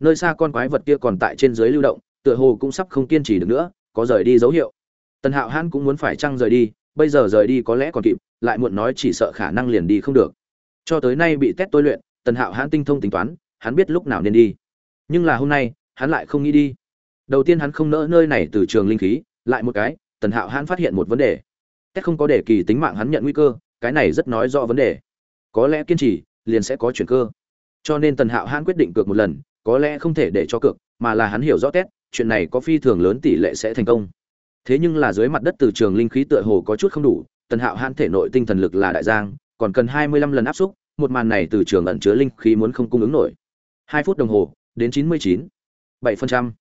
Nơi xa con quái vật kia còn tại trên dưới lưu động, tựa hồ cũng sắp không kiên trì được nữa, có rời đi dấu hiệu. Tần hạo hãn cũng muốn phải chăng rời đi, bây giờ rời đi có lẽ còn kịp, lại muộn nói chỉ sợ khả năng liền đi không được. Cho tới nay bị test tôi luyện, tần hạo hãn tinh thông tính toán, hắn biết lúc nào nên đi. Nhưng là hôm nay, hắn lại không nghĩ đi. Đầu tiên hắn không nỡ nơi này từ trường linh khí, lại một cái, tần hạo hãn phát hiện một vấn đề. Tết không có để kỳ tính mạng hắn nhận nguy cơ cái này rất nói rõ vấn đề. Có lẽ kiên trì liền sẽ có chuyển cơ. Cho nên tần hạo hãn quyết định cược một lần có lẽ không thể để cho cược mà là hắn hiểu rõ Tết, chuyện này có phi thường lớn tỷ lệ sẽ thành công. Thế nhưng là dưới mặt đất từ trường linh khí tựa hồ có chút không đủ tần hạo hãn thể nội tinh thần lực là đại giang còn cần hai mươi lăm lần áp xúc một màn này từ trường ẩn chứa linh khí muốn không cung ứng nổi. Hai phút đồng hồ đến chín mươi chín. bảy phần trăm.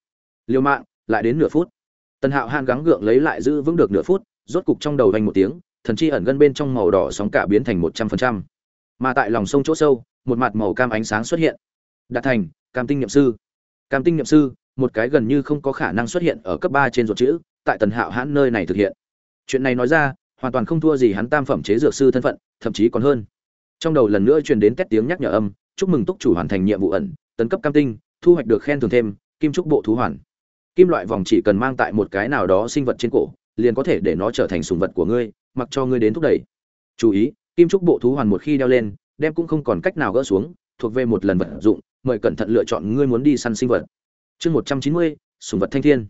Liều mạng lại đến nửa phút. Tần hạo hãn gắng gượng lấy lại giữ vững được nửa phút rốt cục trong đầu vành một tiếng, thần chi ẩn gần bên trong màu đỏ sóng cả biến thành một trăm phần trăm. Mà tại lòng sông chỗ sâu, một mặt màu cam ánh sáng xuất hiện. Đạt thành, cam tinh niệm sư. Cam tinh niệm sư, một cái gần như không có khả năng xuất hiện ở cấp ba trên ruột chữ, tại tần hạo hãn nơi này thực hiện. Chuyện này nói ra, hoàn toàn không thua gì hắn tam phẩm chế dược sư thân phận, thậm chí còn hơn. Trong đầu lần nữa truyền đến két tiếng nhắc nhở âm, chúc mừng túc chủ hoàn thành nhiệm vụ ẩn, tấn cấp cam tinh, thu hoạch được khen thưởng thêm, kim trúc bộ thú hoàn. Kim loại vòng chỉ cần mang tại một cái nào đó sinh vật trên cổ liền có thể để nó trở thành sùng vật của ngươi, mặc cho ngươi đến thúc đẩy. Chú ý, kim trúc bộ thú hoàn một khi đeo lên, đem cũng không còn cách nào gỡ xuống, thuộc về một lần vật dụng, mời cẩn thận lựa chọn ngươi muốn đi săn sinh vật. Chương một trăm chín mươi, sùng vật thanh thiên.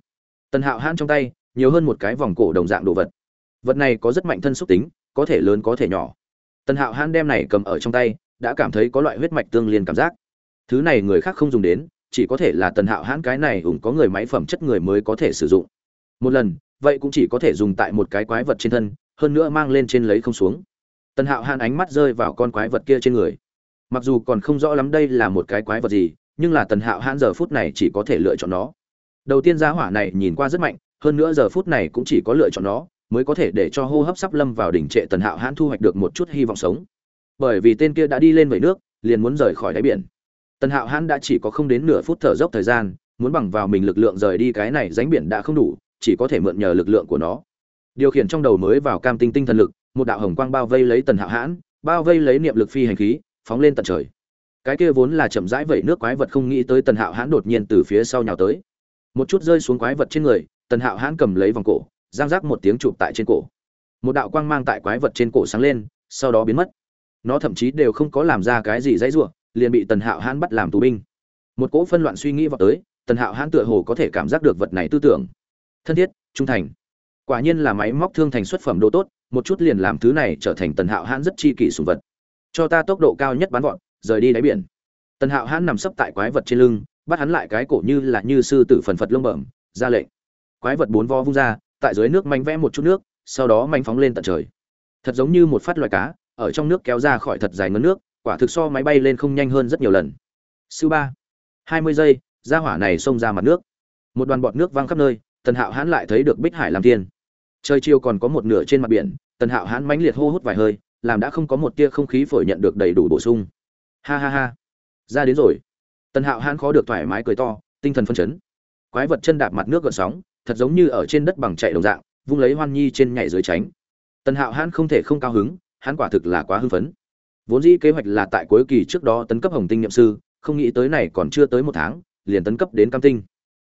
Tần hạo hãn trong tay, nhiều hơn một cái vòng cổ đồng dạng đồ vật. Vật này có rất mạnh thân xúc tính, có thể lớn có thể nhỏ. Tần hạo hãn đem này cầm ở trong tay, đã cảm thấy có loại huyết mạch tương liên cảm giác. Thứ này người khác không dùng đến, chỉ có thể là tần hạo hãn cái này ủng có người máy phẩm chất người mới có thể sử dụng. Một lần vậy cũng chỉ có thể dùng tại một cái quái vật trên thân, hơn nữa mang lên trên lấy không xuống. Tần hạo hàn ánh mắt rơi vào con quái vật kia trên người. Mặc dù còn không rõ lắm đây là một cái quái vật gì, nhưng là tần hạo hãn giờ phút này chỉ có thể lựa chọn nó. Đầu tiên giá hỏa này nhìn qua rất mạnh, hơn nữa giờ phút này cũng chỉ có lựa chọn nó, mới có thể để cho hô hấp sắp lâm vào đỉnh trệ tần hạo hãn thu hoạch được một chút hy vọng sống. Bởi vì tên kia đã đi lên vẩy nước, liền muốn rời khỏi đáy biển. Tần hạo hãn đã chỉ có không đến nửa phút thở dốc thời gian, muốn bằng vào mình lực lượng rời đi cái này ránh biển đã không đủ chỉ có thể mượn nhờ lực lượng của nó. Điều khiển trong đầu mới vào cam tinh tinh thần lực, một đạo hồng quang bao vây lấy tần hạo hãn, bao vây lấy niệm lực phi hành khí, phóng lên tận trời. Cái kia vốn là chậm rãi vẩy nước quái vật không nghĩ tới tần hạo hãn đột nhiên từ phía sau nhào tới. Một chút rơi xuống quái vật trên người, tần hạo hãn cầm lấy vòng cổ, giang rác một tiếng chụp tại trên cổ. Một đạo quang mang tại quái vật trên cổ sáng lên, sau đó biến mất. Nó thậm chí đều không có làm ra cái gì dãy ruộng liền bị tần hạo hãn bắt làm tù binh. Một cỗ phân loạn suy nghĩ vào tới, tần hạo hãn tựa hồ có thể cảm giác được vật này tư tưởng thân thiết, trung thành. Quả nhiên là máy móc thương thành xuất phẩm đồ tốt, một chút liền làm thứ này trở thành tần hạo hãn rất chi kỷ sùng vật. Cho ta tốc độ cao nhất bắn vọt, rời đi đáy biển. Tần hạo hãn nằm sấp tại quái vật trên lưng, bắt hắn lại cái cổ như là như sư tử phần phật lông bẩm, ra lệnh. Quái vật bốn vo vung ra, tại dưới nước manh vẽ một chút nước, sau đó manh phóng lên tận trời. Thật giống như một phát loài cá, ở trong nước kéo ra khỏi thật dài ngấn nước, quả thực so máy bay lên không nhanh hơn rất nhiều lần. Sư ba, hai mươi giây ra hỏa này xông ra mặt nước. Một đoàn bọt nước văng khắp nơi tần hạo hãn lại thấy được bích hải làm tiên trời chiều còn có một nửa trên mặt biển, tần hạo hãn mãnh liệt hô hút vài hơi, làm đã không có một tia không khí phổi nhận được đầy đủ bổ sung. Ha ha ha. Ra đến rồi. Tần hạo hãn khó được thoải mái cười to, tinh thần phân chấn. Quái vật chân đạp mặt nước gợn sóng, thật giống như ở trên đất bằng chạy đồng dạng, vung lấy hoan nhi trên nhảy dưới tránh. Tần hạo hãn không thể không cao hứng, hắn quả thực là quá hưng phấn. Vốn dĩ kế hoạch là tại cuối kỳ trước đó tấn cấp hồng tinh nhậm sư, không nghĩ tới này còn chưa tới một tháng, liền tấn cấp đến cam tinh.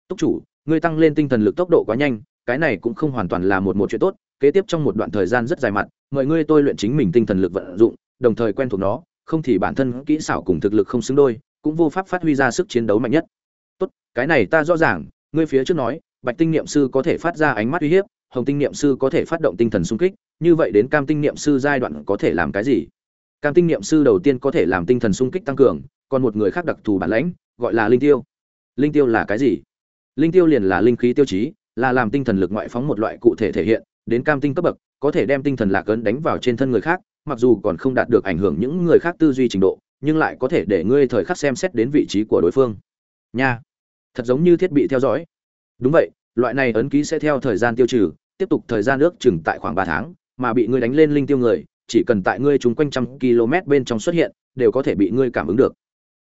Túc chủ ngươi tăng lên tinh thần lực tốc độ quá nhanh, cái này cũng không hoàn toàn là một một chuyện tốt, kế tiếp trong một đoạn thời gian rất dài mặt, mời ngươi tôi luyện chính mình tinh thần lực vận dụng, đồng thời quen thuộc nó, không thì bản thân kỹ xảo cùng thực lực không xứng đôi, cũng vô pháp phát huy ra sức chiến đấu mạnh nhất. Tốt, cái này ta rõ ràng, ngươi phía trước nói, bạch tinh niệm sư có thể phát ra ánh mắt uy hiếp, hồng tinh niệm sư có thể phát động tinh thần xung kích, như vậy đến cam tinh niệm sư giai đoạn có thể làm cái gì? Cam tinh niệm sư đầu tiên có thể làm tinh thần xung kích tăng cường, còn một người khác đặc thù bản lãnh, gọi là linh tiêu. Linh tiêu là cái gì? Linh tiêu liền là linh khí tiêu chí, là làm tinh thần lực ngoại phóng một loại cụ thể thể hiện, đến cam tinh cấp bậc, có thể đem tinh thần lạc ấn đánh vào trên thân người khác, mặc dù còn không đạt được ảnh hưởng những người khác tư duy trình độ, nhưng lại có thể để ngươi thời khắc xem xét đến vị trí của đối phương. Nha, thật giống như thiết bị theo dõi. Đúng vậy, loại này ấn ký sẽ theo thời gian tiêu trừ, tiếp tục thời gian ước chừng tại khoảng ba tháng, mà bị ngươi đánh lên linh tiêu người, chỉ cần tại ngươi chúng quanh trăm km bên trong xuất hiện, đều có thể bị ngươi cảm ứng được.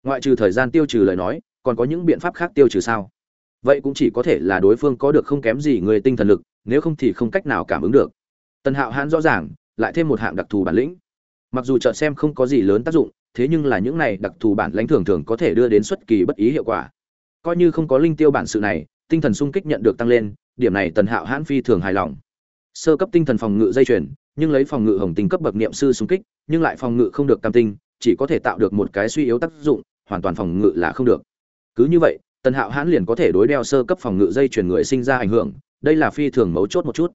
Ngoại trừ thời gian tiêu trừ lời nói, còn có những biện pháp khác tiêu trừ sao? Vậy cũng chỉ có thể là đối phương có được không kém gì người tinh thần lực, nếu không thì không cách nào cảm ứng được. Tần hạo hãn rõ ràng, lại thêm một hạng đặc thù bản lĩnh. Mặc dù chợt xem không có gì lớn tác dụng, thế nhưng là những này đặc thù bản lãnh thường thường có thể đưa đến xuất kỳ bất ý hiệu quả. Coi như không có linh tiêu bản sự này, tinh thần sung kích nhận được tăng lên, điểm này tần hạo hãn phi thường hài lòng. Sơ cấp tinh thần phòng ngự dây chuyền, nhưng lấy phòng ngự hồng tinh cấp bậc niệm sư sung kích, nhưng lại phòng ngự không được cam tinh, chỉ có thể tạo được một cái suy yếu tác dụng, hoàn toàn phòng ngự là không được. Cứ như vậy tần hạo hãn liền có thể đối đeo sơ cấp phòng ngự dây chuyển người sinh ra ảnh hưởng, đây là phi thường mấu chốt một chút.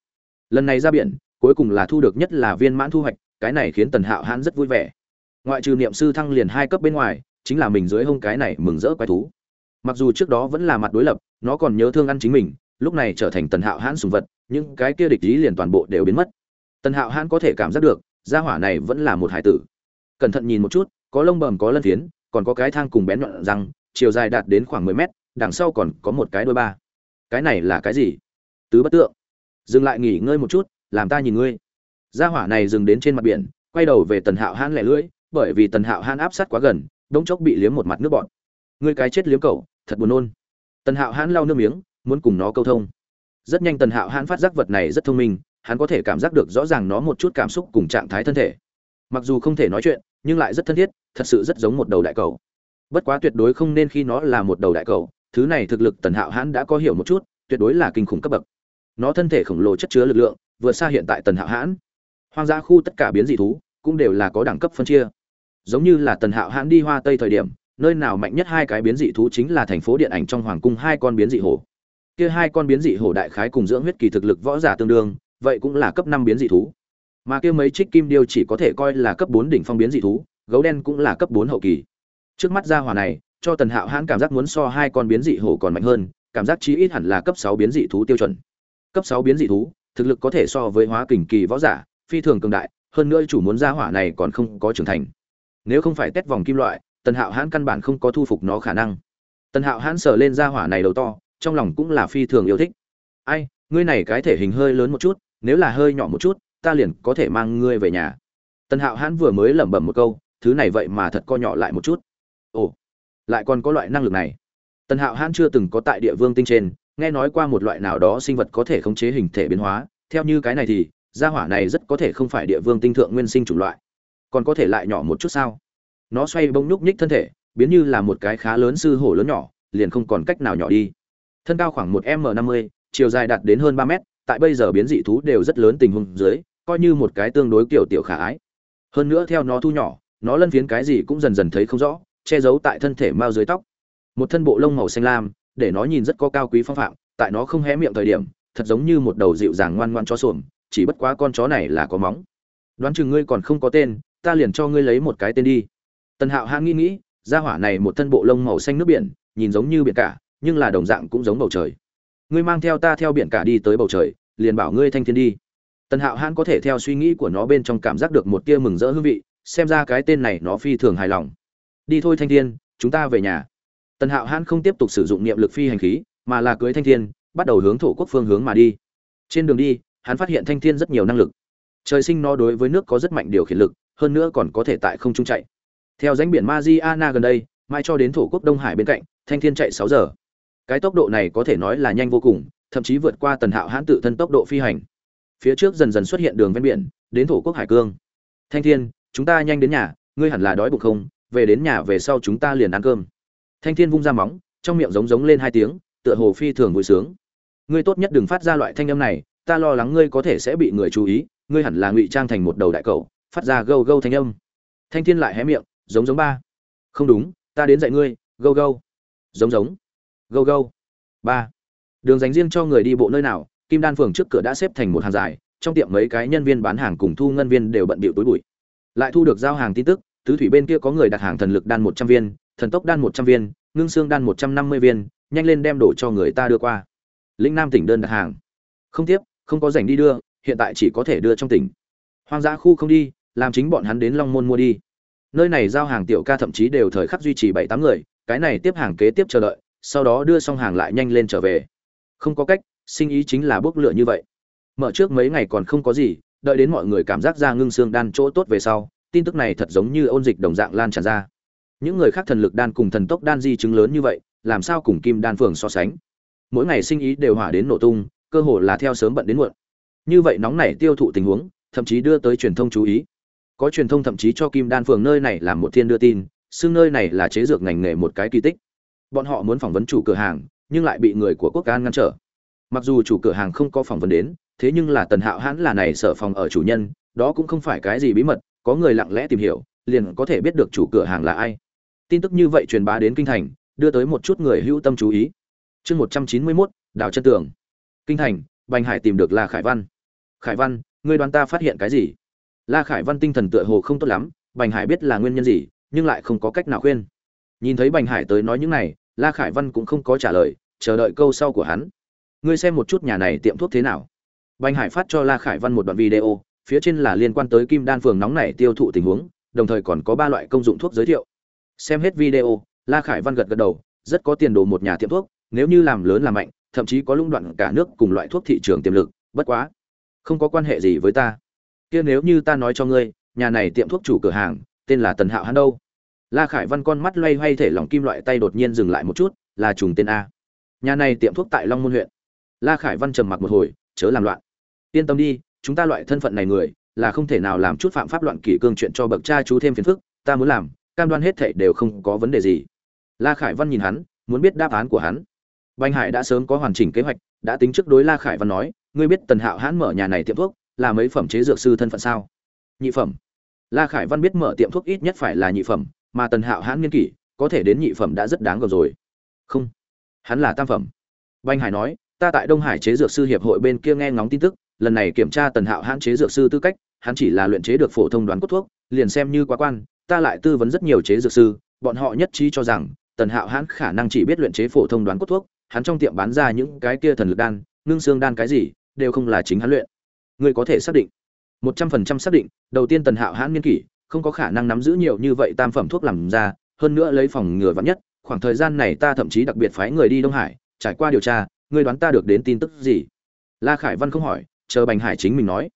Lần này ra biển, cuối cùng là thu được nhất là viên mãn thu hoạch, cái này khiến tần hạo hãn rất vui vẻ. Ngoại trừ niệm sư thăng liền hai cấp bên ngoài, chính là mình dưới hông cái này mừng rỡ quái thú. Mặc dù trước đó vẫn là mặt đối lập, nó còn nhớ thương ăn chính mình, lúc này trở thành tần hạo hãn sùng vật nhưng cái kia địch ý liền toàn bộ đều biến mất. Tần hạo hãn có thể cảm giác được, gia hỏa này vẫn là một hải tử. Cẩn thận nhìn một chút, có lông bầm có lân phiến, còn có cái thang cùng bén nhọn răng, chiều dài đạt đến khoảng mười mét đằng sau còn có một cái đôi ba. Cái này là cái gì? Tứ bất tượng. Dừng lại nghỉ ngơi một chút, làm ta nhìn ngươi. Gia hỏa này dừng đến trên mặt biển, quay đầu về tần hạo hãn lẻ lưỡi, bởi vì tần hạo hãn áp sát quá gần, đống chốc bị liếm một mặt nước bọn ngươi cái chết liếm cậu, thật buồn nôn. Tần hạo hãn lau nước miếng, muốn cùng nó câu thông. Rất nhanh tần hạo hãn phát giác vật này rất thông minh, hắn có thể cảm giác được rõ ràng nó một chút cảm xúc cùng trạng thái thân thể. Mặc dù không thể nói chuyện, nhưng lại rất thân thiết, thật sự rất giống một đầu đại cầu. Bất quá tuyệt đối không nên khi nó là một đầu đại cầu thứ này thực lực tần hạo hãn đã có hiểu một chút, tuyệt đối là kinh khủng cấp bậc. Nó thân thể khổng lồ chất chứa lực lượng, vượt xa hiện tại tần hạo hãn. Hoang dã khu tất cả biến dị thú cũng đều là có đẳng cấp phân chia. Giống như là tần hạo hãn đi hoa tây thời điểm, nơi nào mạnh nhất hai cái biến dị thú chính là thành phố điện ảnh trong hoàng cung hai con biến dị hổ. Kia hai con biến dị hổ đại khái cùng dưỡng huyết kỳ thực lực võ giả tương đương, vậy cũng là cấp năm biến dị thú. Mà kia mấy trích kim điêu chỉ có thể coi là cấp bốn đỉnh phong biến dị thú, gấu đen cũng là cấp bốn hậu kỳ. Trước mắt ra hỏa này cho tần hạo hãn cảm giác muốn so hai con biến dị hổ còn mạnh hơn, cảm giác chí ít hẳn là cấp sáu biến dị thú tiêu chuẩn. Cấp sáu biến dị thú, thực lực có thể so với hóa kình kỳ võ giả, phi thường cường đại, hơn nữa chủ muốn ra hỏa này còn không có trưởng thành. Nếu không phải test vòng kim loại, tần hạo hãn căn bản không có thu phục nó khả năng. Tần hạo hãn sờ lên ra hỏa này đầu to, trong lòng cũng là phi thường yêu thích. Ai, ngươi này cái thể hình hơi lớn một chút, nếu là hơi nhỏ một chút, ta liền có thể mang ngươi về nhà. Tần hạo hãn vừa mới lẩm bẩm một câu, thứ này vậy mà thật co nhỏ lại một chút. Ồ lại còn có loại năng lực này. Tần hạo hãn chưa từng có tại địa vương tinh trên, nghe nói qua một loại nào đó sinh vật có thể khống chế hình thể biến hóa. Theo như cái này thì, gia hỏa này rất có thể không phải địa vương tinh thượng nguyên sinh chủng loại. Còn có thể lại nhỏ một chút sao? Nó xoay bông nhúc nhích thân thể, biến như là một cái khá lớn sư hổ lớn nhỏ, liền không còn cách nào nhỏ đi. Thân cao khoảng một m năm mươi, chiều dài đạt đến hơn ba mét, tại bây giờ biến dị thú đều rất lớn tình huống dưới, coi như một cái tương đối kiểu tiểu khả ái. Hơn nữa theo nó thu nhỏ, nó lân phiến cái gì cũng dần dần thấy không rõ che giấu tại thân thể mao dưới tóc. Một thân bộ lông màu xanh lam, để nó nhìn rất có cao quý phong phạm, tại nó không hé miệng thời điểm, thật giống như một đầu dịu dàng ngoan ngoan chó sồn chỉ bất quá con chó này là có móng. Đoán chừng ngươi còn không có tên, ta liền cho ngươi lấy một cái tên đi. Tần hạo hãng nghĩ nghĩ ra hỏa này một thân bộ lông màu xanh nước biển, nhìn giống như biển cả, nhưng là đồng dạng cũng giống bầu trời. Ngươi mang theo ta theo biển cả đi tới bầu trời, liền bảo ngươi thanh thiên đi. Tần hạo hãn có thể theo suy nghĩ của nó bên trong cảm giác được một tia mừng rỡ hương vị, xem ra cái tên này nó phi thường hài lòng đi thôi thanh thiên, chúng ta về nhà. Tần hạo hãn không tiếp tục sử dụng niệm lực phi hành khí, mà là cưới thanh thiên, bắt đầu hướng thổ quốc phương hướng mà đi. Trên đường đi, hắn phát hiện thanh thiên rất nhiều năng lực. Trời sinh nó đối với nước có rất mạnh điều khiển lực, hơn nữa còn có thể tại không trung chạy. Theo danh biển Mariana gần đây mai cho đến thổ quốc đông hải bên cạnh, thanh thiên chạy sáu giờ. Cái tốc độ này có thể nói là nhanh vô cùng, thậm chí vượt qua tần hạo hãn tự thân tốc độ phi hành. Phía trước dần dần xuất hiện đường ven biển, đến thổ quốc hải cương. Thanh thiên, chúng ta nhanh đến nhà, ngươi hẳn là đói bụng không? Về đến nhà về sau chúng ta liền ăn cơm. Thanh thiên vung ra móng, trong miệng giống giống lên hai tiếng, tựa hồ phi thường vui sướng. Ngươi tốt nhất đừng phát ra loại thanh âm này, ta lo lắng ngươi có thể sẽ bị người chú ý, ngươi hẳn là ngụy trang thành một đầu đại cầu phát ra gâu gâu thanh âm. Thanh thiên lại hé miệng, giống giống ba. Không đúng, ta đến dạy ngươi, gâu gâu. Giống giống. Gâu gâu. Ba. Đường dành riêng cho người đi bộ nơi nào, kim đan phường trước cửa đã xếp thành một hàng dài, trong tiệm mấy cái nhân viên bán hàng cùng thu ngân viên đều bận bịu túi bụi. Lại thu được giao hàng tin tức tứ thủy bên kia có người đặt hàng thần lực đan một trăm viên, thần tốc đan một trăm viên, ngưng xương đan một trăm năm mươi viên, nhanh lên đem đổ cho người ta đưa qua. Lĩnh nam tỉnh đơn đặt hàng. Không tiếp, không có rảnh đi đưa, hiện tại chỉ có thể đưa trong tỉnh. Hoang dã khu không đi, làm chính bọn hắn đến long môn mua đi. Nơi này giao hàng tiểu ca thậm chí đều thời khắc duy trì bảy tám người, cái này tiếp hàng kế tiếp chờ đợi, sau đó đưa xong hàng lại nhanh lên trở về. Không có cách, sinh ý chính là bước lựa như vậy. Mở trước mấy ngày còn không có gì, đợi đến mọi người cảm giác ra ngưng xương đan chỗ tốt về sau tin tức này thật giống như ôn dịch đồng dạng lan tràn ra. Những người khác thần lực đan cùng thần tốc đan di chứng lớn như vậy, làm sao cùng kim đan phường so sánh? Mỗi ngày sinh ý đều hỏa đến nổ tung, cơ hồ là theo sớm bận đến muộn. Như vậy nóng nảy tiêu thụ tình huống, thậm chí đưa tới truyền thông chú ý. Có truyền thông thậm chí cho kim đan phường nơi này làm một thiên đưa tin, xưng nơi này là chế dược ngành nghề một cái kỳ tích. Bọn họ muốn phỏng vấn chủ cửa hàng, nhưng lại bị người của quốc an ngăn trở. Mặc dù chủ cửa hàng không có phỏng vấn đến, thế nhưng là tần hạo hãn là này sở phòng ở chủ nhân, đó cũng không phải cái gì bí mật có người lặng lẽ tìm hiểu, liền có thể biết được chủ cửa hàng là ai. Tin tức như vậy truyền bá đến kinh thành, đưa tới một chút người hữu tâm chú ý. Chương một trăm chín mươi mốt, đào chân tường. Kinh thành, bành hải tìm được la khải văn. Khải văn, ngươi đoán ta phát hiện cái gì? La khải văn tinh thần tựa hồ không tốt lắm, bành hải biết là nguyên nhân gì, nhưng lại không có cách nào khuyên. Nhìn thấy bành hải tới nói những này, la khải văn cũng không có trả lời, chờ đợi câu sau của hắn. Ngươi xem một chút nhà này tiệm thuốc thế nào. Bành hải phát cho la khải văn một đoạn video phía trên là liên quan tới kim đan phường nóng này tiêu thụ tình huống, đồng thời còn có ba loại công dụng thuốc giới thiệu. Xem hết video, la khải văn gật gật đầu, rất có tiền đồ một nhà tiệm thuốc, nếu như làm lớn làm mạnh, thậm chí có lũng đoạn cả nước cùng loại thuốc thị trường tiềm lực, bất quá, không có quan hệ gì với ta. Kia nếu như ta nói cho ngươi, nhà này tiệm thuốc chủ cửa hàng, tên là tần hạo hắn đâu? La khải văn con mắt loay hoay thể lòng kim loại tay đột nhiên dừng lại một chút, là trùng tên a. Nhà này tiệm thuốc tại long môn huyện. La khải văn trầm mặc một hồi, chớ làm loạn. Yên tâm đi chúng ta loại thân phận này người, là không thể nào làm chút phạm pháp loạn kỷ cương chuyện cho bậc cha chú thêm phiền phức, ta muốn làm, cam đoan hết thảy đều không có vấn đề gì. La khải văn nhìn hắn, muốn biết đáp án của hắn. Banh hải đã sớm có hoàn chỉnh kế hoạch, đã tính trước đối la khải văn nói, ngươi biết tần hạo hãn mở nhà này tiệm thuốc, là mấy phẩm chế dược sư thân phận sao? Nhị phẩm. La khải văn biết mở tiệm thuốc ít nhất phải là nhị phẩm, mà tần hạo hãn nghiên kỷ, có thể đến nhị phẩm đã rất đáng gờm rồi. Không, hắn là tam phẩm. Banh hải nói, ta tại đông hải chế dược sư hiệp hội bên kia nghe ngóng tin tức lần này kiểm tra tần hạo hãn chế dược sư tư cách, hắn chỉ là luyện chế được phổ thông đoán cốt thuốc, liền xem như quá quan, ta lại tư vấn rất nhiều chế dược sư, bọn họ nhất trí cho rằng, tần hạo hãn khả năng chỉ biết luyện chế phổ thông đoán cốt thuốc, hắn trong tiệm bán ra những cái kia thần lực đan, ngưng xương đan cái gì, đều không là chính hắn luyện. Ngươi có thể xác định. Một trăm phần trăm xác định, đầu tiên tần hạo hãn niên kỷ, không có khả năng nắm giữ nhiều như vậy tam phẩm thuốc làm ra, hơn nữa lấy phòng ngừa vắn nhất, khoảng thời gian này ta thậm chí đặc biệt phái người đi đông hải, trải qua điều tra, ngươi đoán ta được đến tin tức gì? La khải văn không hỏi chờ bành hải chính mình nói.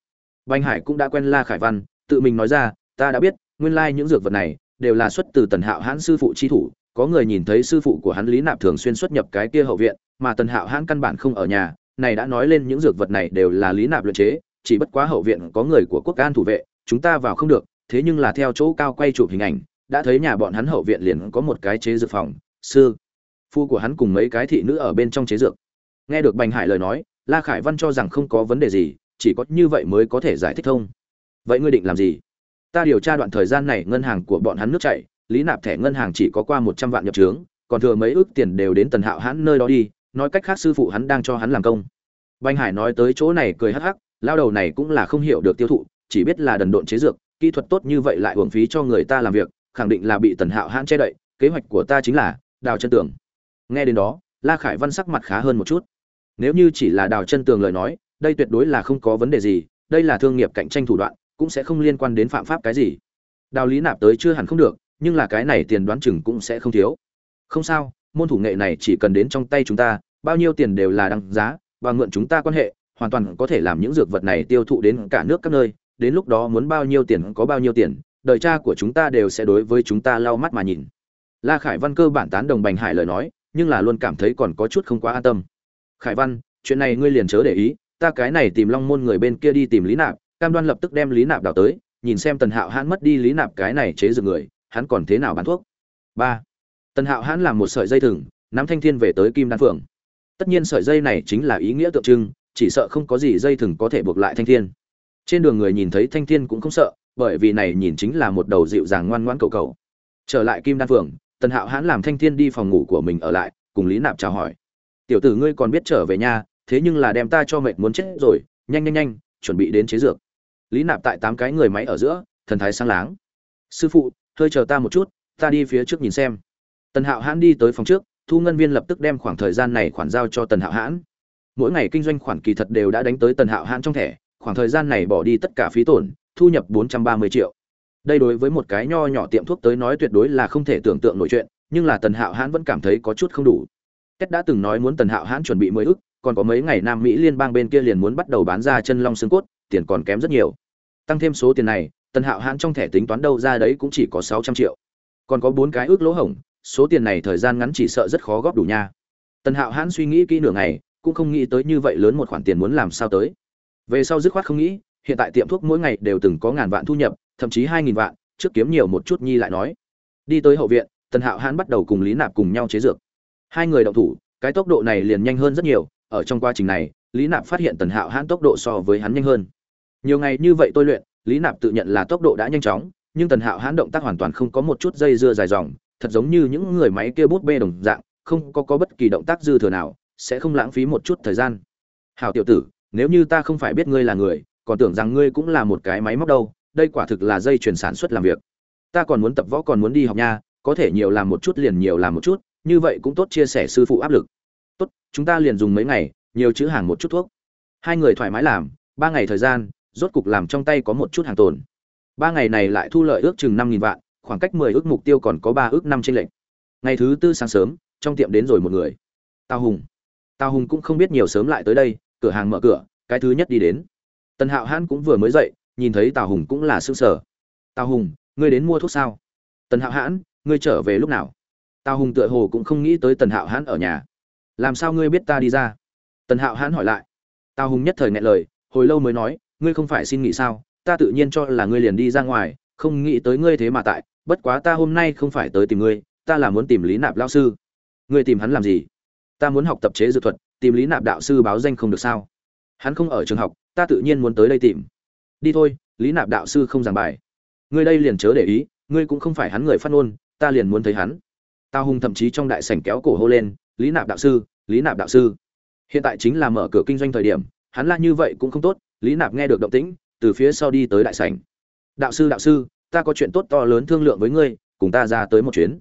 Bành hải cũng đã quen la khải văn, tự mình nói ra, ta đã biết, nguyên lai những dược vật này đều là xuất từ tần hạo hãn sư phụ chi thủ, có người nhìn thấy sư phụ của hắn lý nạp thường xuyên xuất nhập cái kia hậu viện, mà tần hạo hãn căn bản không ở nhà, này đã nói lên những dược vật này đều là lý nạp luyện chế, chỉ bất quá hậu viện có người của quốc an thủ vệ, chúng ta vào không được, thế nhưng là theo chỗ cao quay chụp hình ảnh, đã thấy nhà bọn hắn hậu viện liền có một cái chế dược phòng, sư, phu của hắn cùng mấy cái thị nữ ở bên trong chế dược. Nghe được bành hải lời nói la khải văn cho rằng không có vấn đề gì, chỉ có như vậy mới có thể giải thích thông. Vậy ngươi định làm gì? Ta điều tra đoạn thời gian này ngân hàng của bọn hắn nước chảy, lý nạp thẻ ngân hàng chỉ có qua một trăm vạn nhập trướng, còn thừa mấy ước tiền đều đến tần hạo hãn nơi đó đi, nói cách khác sư phụ hắn đang cho hắn làm công. Banh hải nói tới chỗ này cười hắc hắc, lao đầu này cũng là không hiểu được tiêu thụ, chỉ biết là đần độn chế dược, kỹ thuật tốt như vậy lại hưởng phí cho người ta làm việc, khẳng định là bị tần hạo hãn che đậy, kế hoạch của ta chính là đào chân tường. Nghe đến đó, la khải văn sắc mặt khá hơn một chút nếu như chỉ là đào chân tường lời nói, đây tuyệt đối là không có vấn đề gì, đây là thương nghiệp cạnh tranh thủ đoạn, cũng sẽ không liên quan đến phạm pháp cái gì. Đào lý nạp tới chưa hẳn không được, nhưng là cái này tiền đoán chừng cũng sẽ không thiếu. Không sao, môn thủ nghệ này chỉ cần đến trong tay chúng ta, bao nhiêu tiền đều là đăng giá, và mượn chúng ta quan hệ, hoàn toàn có thể làm những dược vật này tiêu thụ đến cả nước các nơi, đến lúc đó muốn bao nhiêu tiền có bao nhiêu tiền, đời cha của chúng ta đều sẽ đối với chúng ta lau mắt mà nhìn. La khải văn cơ bản tán đồng bành hải lời nói, nhưng là luôn cảm thấy còn có chút không quá an tâm khải văn, chuyện này ngươi liền chớ để ý, ta cái này tìm long môn người bên kia đi tìm lý nạp, cam đoan lập tức đem lý nạp đào tới, nhìn xem tần hạo hãn mất đi lý nạp cái này chế dược người, hắn còn thế nào bán thuốc. Ba, tần hạo hãn làm một sợi dây thừng, nắm thanh thiên về tới kim đan phượng. Tất nhiên sợi dây này chính là ý nghĩa tượng trưng, chỉ sợ không có gì dây thừng có thể buộc lại thanh thiên. Trên đường người nhìn thấy thanh thiên cũng không sợ, bởi vì này nhìn chính là một đầu dịu dàng ngoan ngoãn cầu cầu trở lại kim đan phượng, tần hạo hãn làm thanh thiên đi phòng ngủ của mình ở lại, cùng lý nạp chào hỏi tiểu tử ngươi còn biết trở về nhà, thế nhưng là đem ta cho mệt muốn chết rồi, nhanh nhanh nhanh, chuẩn bị đến chế dược. Lý nạp tại tám cái người máy ở giữa, thần thái sang láng. Sư phụ, hơi chờ ta một chút, ta đi phía trước nhìn xem. Tần hạo hãn đi tới phòng trước, thu ngân viên lập tức đem khoảng thời gian này khoản giao cho tần hạo hãn. Mỗi ngày kinh doanh khoản kỳ thật đều đã đánh tới tần hạo hãn trong thẻ, khoảng thời gian này bỏ đi tất cả phí tổn, thu nhập bốn trăm ba mươi triệu. Đây đối với một cái nho nhỏ tiệm thuốc tới nói tuyệt đối là không thể tưởng tượng nổi chuyện, nhưng là tần hạo hãn vẫn cảm thấy có chút không đủ. Kết đã từng nói muốn tần hạo hãn chuẩn bị mười ức, còn có mấy ngày nam mỹ liên bang bên kia liền muốn bắt đầu bán ra chân long xương cốt, tiền còn kém rất nhiều. Tăng thêm số tiền này, tần hạo hãn trong thẻ tính toán đâu ra đấy cũng chỉ có sáu trăm triệu. Còn có bốn cái ước lỗ hổng, số tiền này thời gian ngắn chỉ sợ rất khó góp đủ nha. Tần hạo hãn suy nghĩ kỹ nửa ngày, cũng không nghĩ tới như vậy lớn một khoản tiền muốn làm sao tới. Về sau dứt khoát không nghĩ, hiện tại tiệm thuốc mỗi ngày đều từng có ngàn vạn thu nhập, thậm chí hai nghìn vạn, trước kiếm nhiều một chút nhi lại nói. Đi tới hậu viện, tần hạo hãn bắt đầu cùng lý nạp cùng nhau chế dược hai người động thủ, cái tốc độ này liền nhanh hơn rất nhiều. Ở trong quá trình này, lý nạp phát hiện tần hạo hãn tốc độ so với hắn nhanh hơn. Nhiều ngày như vậy tôi luyện, lý nạp tự nhận là tốc độ đã nhanh chóng, nhưng tần hạo hãn động tác hoàn toàn không có một chút dây dưa dài dòng, thật giống như những người máy kia bút bê đồng dạng, không có có bất kỳ động tác dư thừa nào, sẽ không lãng phí một chút thời gian. Hào tiểu tử, nếu như ta không phải biết ngươi là người, còn tưởng rằng ngươi cũng là một cái máy móc đâu, đây quả thực là dây chuyển sản xuất làm việc. Ta còn muốn tập võ còn muốn đi học nha, có thể nhiều làm một chút liền nhiều làm một chút như vậy cũng tốt chia sẻ sư phụ áp lực. Tốt, chúng ta liền dùng mấy ngày, nhiều chữ hàng một chút thuốc. Hai người thoải mái làm, ba ngày thời gian, rốt cục làm trong tay có một chút hàng tồn. Ba ngày này lại thu lợi ước chừng năm nghìn vạn, khoảng cách mười ước mục tiêu còn có ba ước năm trên lệnh ngày thứ tư sáng sớm, trong tiệm đến rồi một người. Tào hùng. Tào hùng cũng không biết nhiều sớm lại tới đây, cửa hàng mở cửa, cái thứ nhất đi đến. Tần hạo hãn cũng vừa mới dậy, nhìn thấy tào hùng cũng là s ư ơ n g sở tào hùng, ngươi đến mua thuốc sao? Tần hạo hãn, ngươi trở về lúc nào? Tào hùng tựa hồ cũng không nghĩ tới tần hạo hãn ở nhà. Làm sao ngươi biết ta đi ra? Tần hạo hãn hỏi lại. Tào hùng nhất thời ngại lời, hồi lâu mới nói, ngươi không phải xin nghỉ sao? Ta tự nhiên cho là ngươi liền đi ra ngoài, không nghĩ tới ngươi thế mà tại. Bất quá ta hôm nay không phải tới tìm ngươi, ta là muốn tìm lý nạp lao sư. Ngươi tìm hắn làm gì? Ta muốn học tập chế dược thuật, tìm lý nạp đạo sư báo danh không được sao? Hắn không ở trường học, ta tự nhiên muốn tới đây tìm. Đi thôi, lý nạp đạo sư không giảng bài. Ngươi đây liền chớ để ý, ngươi cũng không phải hắn người phát ngôn, ta liền muốn thấy hắn tao hùng thậm chí trong đại sảnh kéo cổ hô lên, lý nạp đạo sư, lý nạp đạo sư. Hiện tại chính là mở cửa kinh doanh thời điểm, hắn la như vậy cũng không tốt, lý nạp nghe được động tĩnh, từ phía sau đi tới đại sảnh. Đạo sư đạo sư, ta có chuyện tốt to lớn thương lượng với ngươi, cùng ta ra tới một chuyến.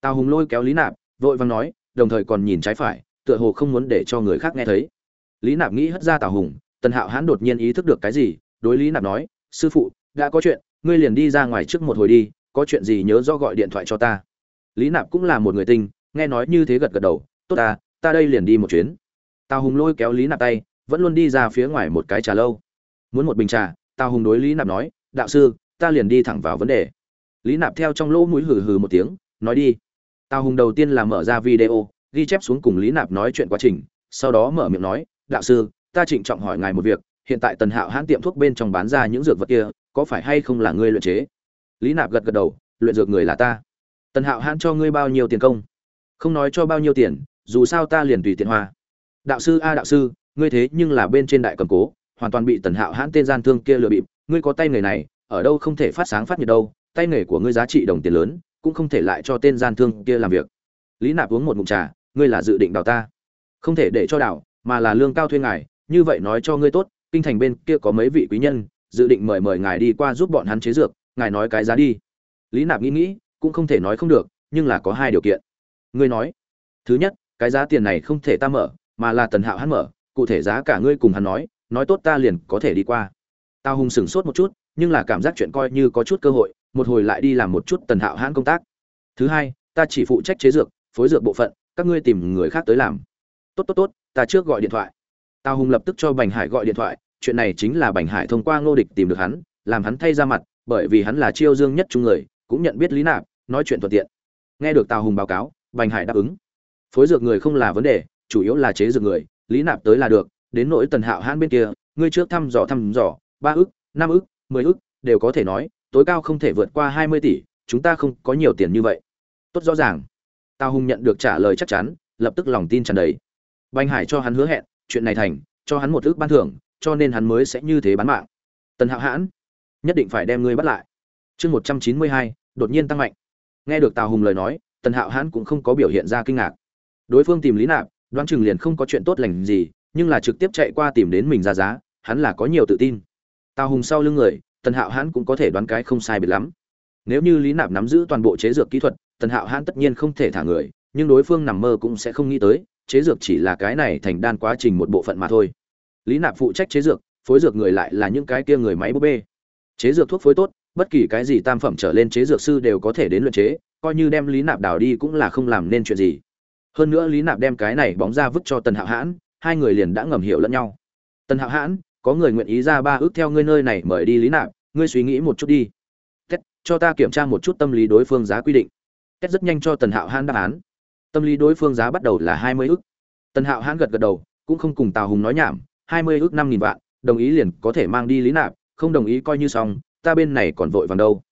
Tào hùng lôi kéo lý nạp, vội vàng nói, đồng thời còn nhìn trái phải, tựa hồ không muốn để cho người khác nghe thấy. Lý nạp nghĩ hất ra tào hùng, tần hạo hãn đột nhiên ý thức được cái gì, đối lý nạp nói, sư phụ, đã có chuyện, ngươi liền đi ra ngoài trước một hồi đi, có chuyện gì nhớ do gọi điện thoại cho ta lý nạp cũng là một người tinh, nghe nói như thế gật gật đầu, tốt ta ta đây liền đi một chuyến. Tào hùng lôi kéo lý nạp tay, vẫn luôn đi ra phía ngoài một cái trà lâu. Muốn một bình trà, tào hùng đối lý nạp nói, đạo sư, ta liền đi thẳng vào vấn đề. Lý nạp theo trong lỗ mũi hừ hừ một tiếng, nói đi. Tào hùng đầu tiên là mở ra video, ghi chép xuống cùng lý nạp nói chuyện quá trình, sau đó mở miệng nói, đạo sư, ta trịnh trọng hỏi ngài một việc, hiện tại tần hạo hãn tiệm thuốc bên trong bán ra những dược vật kia, có phải hay không là ngươi luyện chế? Lý nạp gật gật đầu, luyện dược người là ta tần hạo hãn cho ngươi bao nhiêu tiền công? Không nói cho bao nhiêu tiền, dù sao ta liền tùy tiện hoa. Đạo sư a đạo sư, ngươi thế nhưng là bên trên đại cầm cố, hoàn toàn bị tần hạo hãn tên gian thương kia lừa bịp. Ngươi có tay nghề này, ở đâu không thể phát sáng phát nhiệt đâu. Tay nghề của ngươi giá trị đồng tiền lớn, cũng không thể lại cho tên gian thương kia làm việc. Lý nạp uống một ngụm trà, ngươi là dự định đào ta. Không thể để cho đào, mà là lương cao thuê ngài, như vậy nói cho ngươi tốt, kinh thành bên kia có mấy vị quý nhân, dự định mời mời ngài đi qua giúp bọn hắn chế dược, ngài nói cái giá đi. Lý nạp nghĩ nghĩ cũng không thể nói không được, nhưng là có hai điều kiện. Ngươi nói, thứ nhất, cái giá tiền này không thể ta mở, mà là tần hạo hắn mở, cụ thể giá cả ngươi cùng hắn nói nói tốt ta liền có thể đi qua. Tao hùng sửng sốt một chút, nhưng là cảm giác chuyện coi như có chút cơ hội, một hồi lại đi làm một chút tần hạo hãn công tác. Thứ hai, ta chỉ phụ trách chế dược, phối dược bộ phận, các ngươi tìm người khác tới làm. Tốt tốt tốt, ta trước gọi điện thoại. Tao hùng lập tức cho bành hải gọi điện thoại, chuyện này chính là bành hải thông qua ngô địch tìm được hắn, làm hắn thay ra mặt, bởi vì hắn là chiêu dương nhất chung người, cũng nhận biết lý nạp nói chuyện thuận tiện. Nghe được tào hùng báo cáo, bành hải đáp ứng. Phối dược người không là vấn đề, chủ yếu là chế dược người, lý nạp tới là được, đến nỗi tần hạo hãn bên kia, ngươi trước thăm dò thăm dò, ba ức, năm ức, mười ức, đều có thể nói, tối cao không thể vượt qua hai mươi tỷ, chúng ta không có nhiều tiền như vậy. Tốt rõ ràng. Tào hùng nhận được trả lời chắc chắn, lập tức lòng tin tràn đầy. Bành hải cho hắn hứa hẹn, chuyện này thành, cho hắn một ước ban thưởng, cho nên hắn mới sẽ như thế bán mạng. Tần hạo hãn, nhất định phải đem ngươi bắt lại. Chương một trăm chín mươi hai, đột nhiên tăng mạnh nghe được tào hùng lời nói, tần hạo hãn cũng không có biểu hiện ra kinh ngạc. Đối phương tìm lý nạp, đoán chừng liền không có chuyện tốt lành gì, nhưng là trực tiếp chạy qua tìm đến mình ra giá, hắn là có nhiều tự tin. Tào hùng sau lưng người, tần hạo hãn cũng có thể đoán cái không sai biệt lắm. Nếu như lý nạp nắm giữ toàn bộ chế dược kỹ thuật, tần hạo hãn tất nhiên không thể thả người, nhưng đối phương nằm mơ cũng sẽ không nghĩ tới, chế dược chỉ là cái này thành đan quá trình một bộ phận mà thôi. Lý nạp phụ trách chế dược, phối dược người lại là những cái kia người máy búp bê. Chế dược thuốc phối tốt bất kỳ cái gì tam phẩm trở lên chế dược sư đều có thể đến luyện chế coi như đem lý nạp đào đi cũng là không làm nên chuyện gì. Hơn nữa lý nạp đem cái này bóng ra vứt cho tần hạo hãn hai người liền đã ngầm hiểu lẫn nhau. Tần hạo hãn có người nguyện ý ra ba ước theo ngươi nơi này mời đi lý nạp ngươi suy nghĩ một chút đi. Kết, cho ta kiểm tra một chút tâm lý đối phương giá quy định. Kết rất nhanh cho tần hạo hãn đáp án. Tâm lý đối phương giá bắt đầu là hai mươi ước. Tần hạo hãn gật gật đầu cũng không cùng tào hùng nói nhảm hai mươi ước năm nghìn vạn đồng ý liền có thể mang đi lý nạp không đồng ý coi như xong ta bên này còn vội vàng đâu.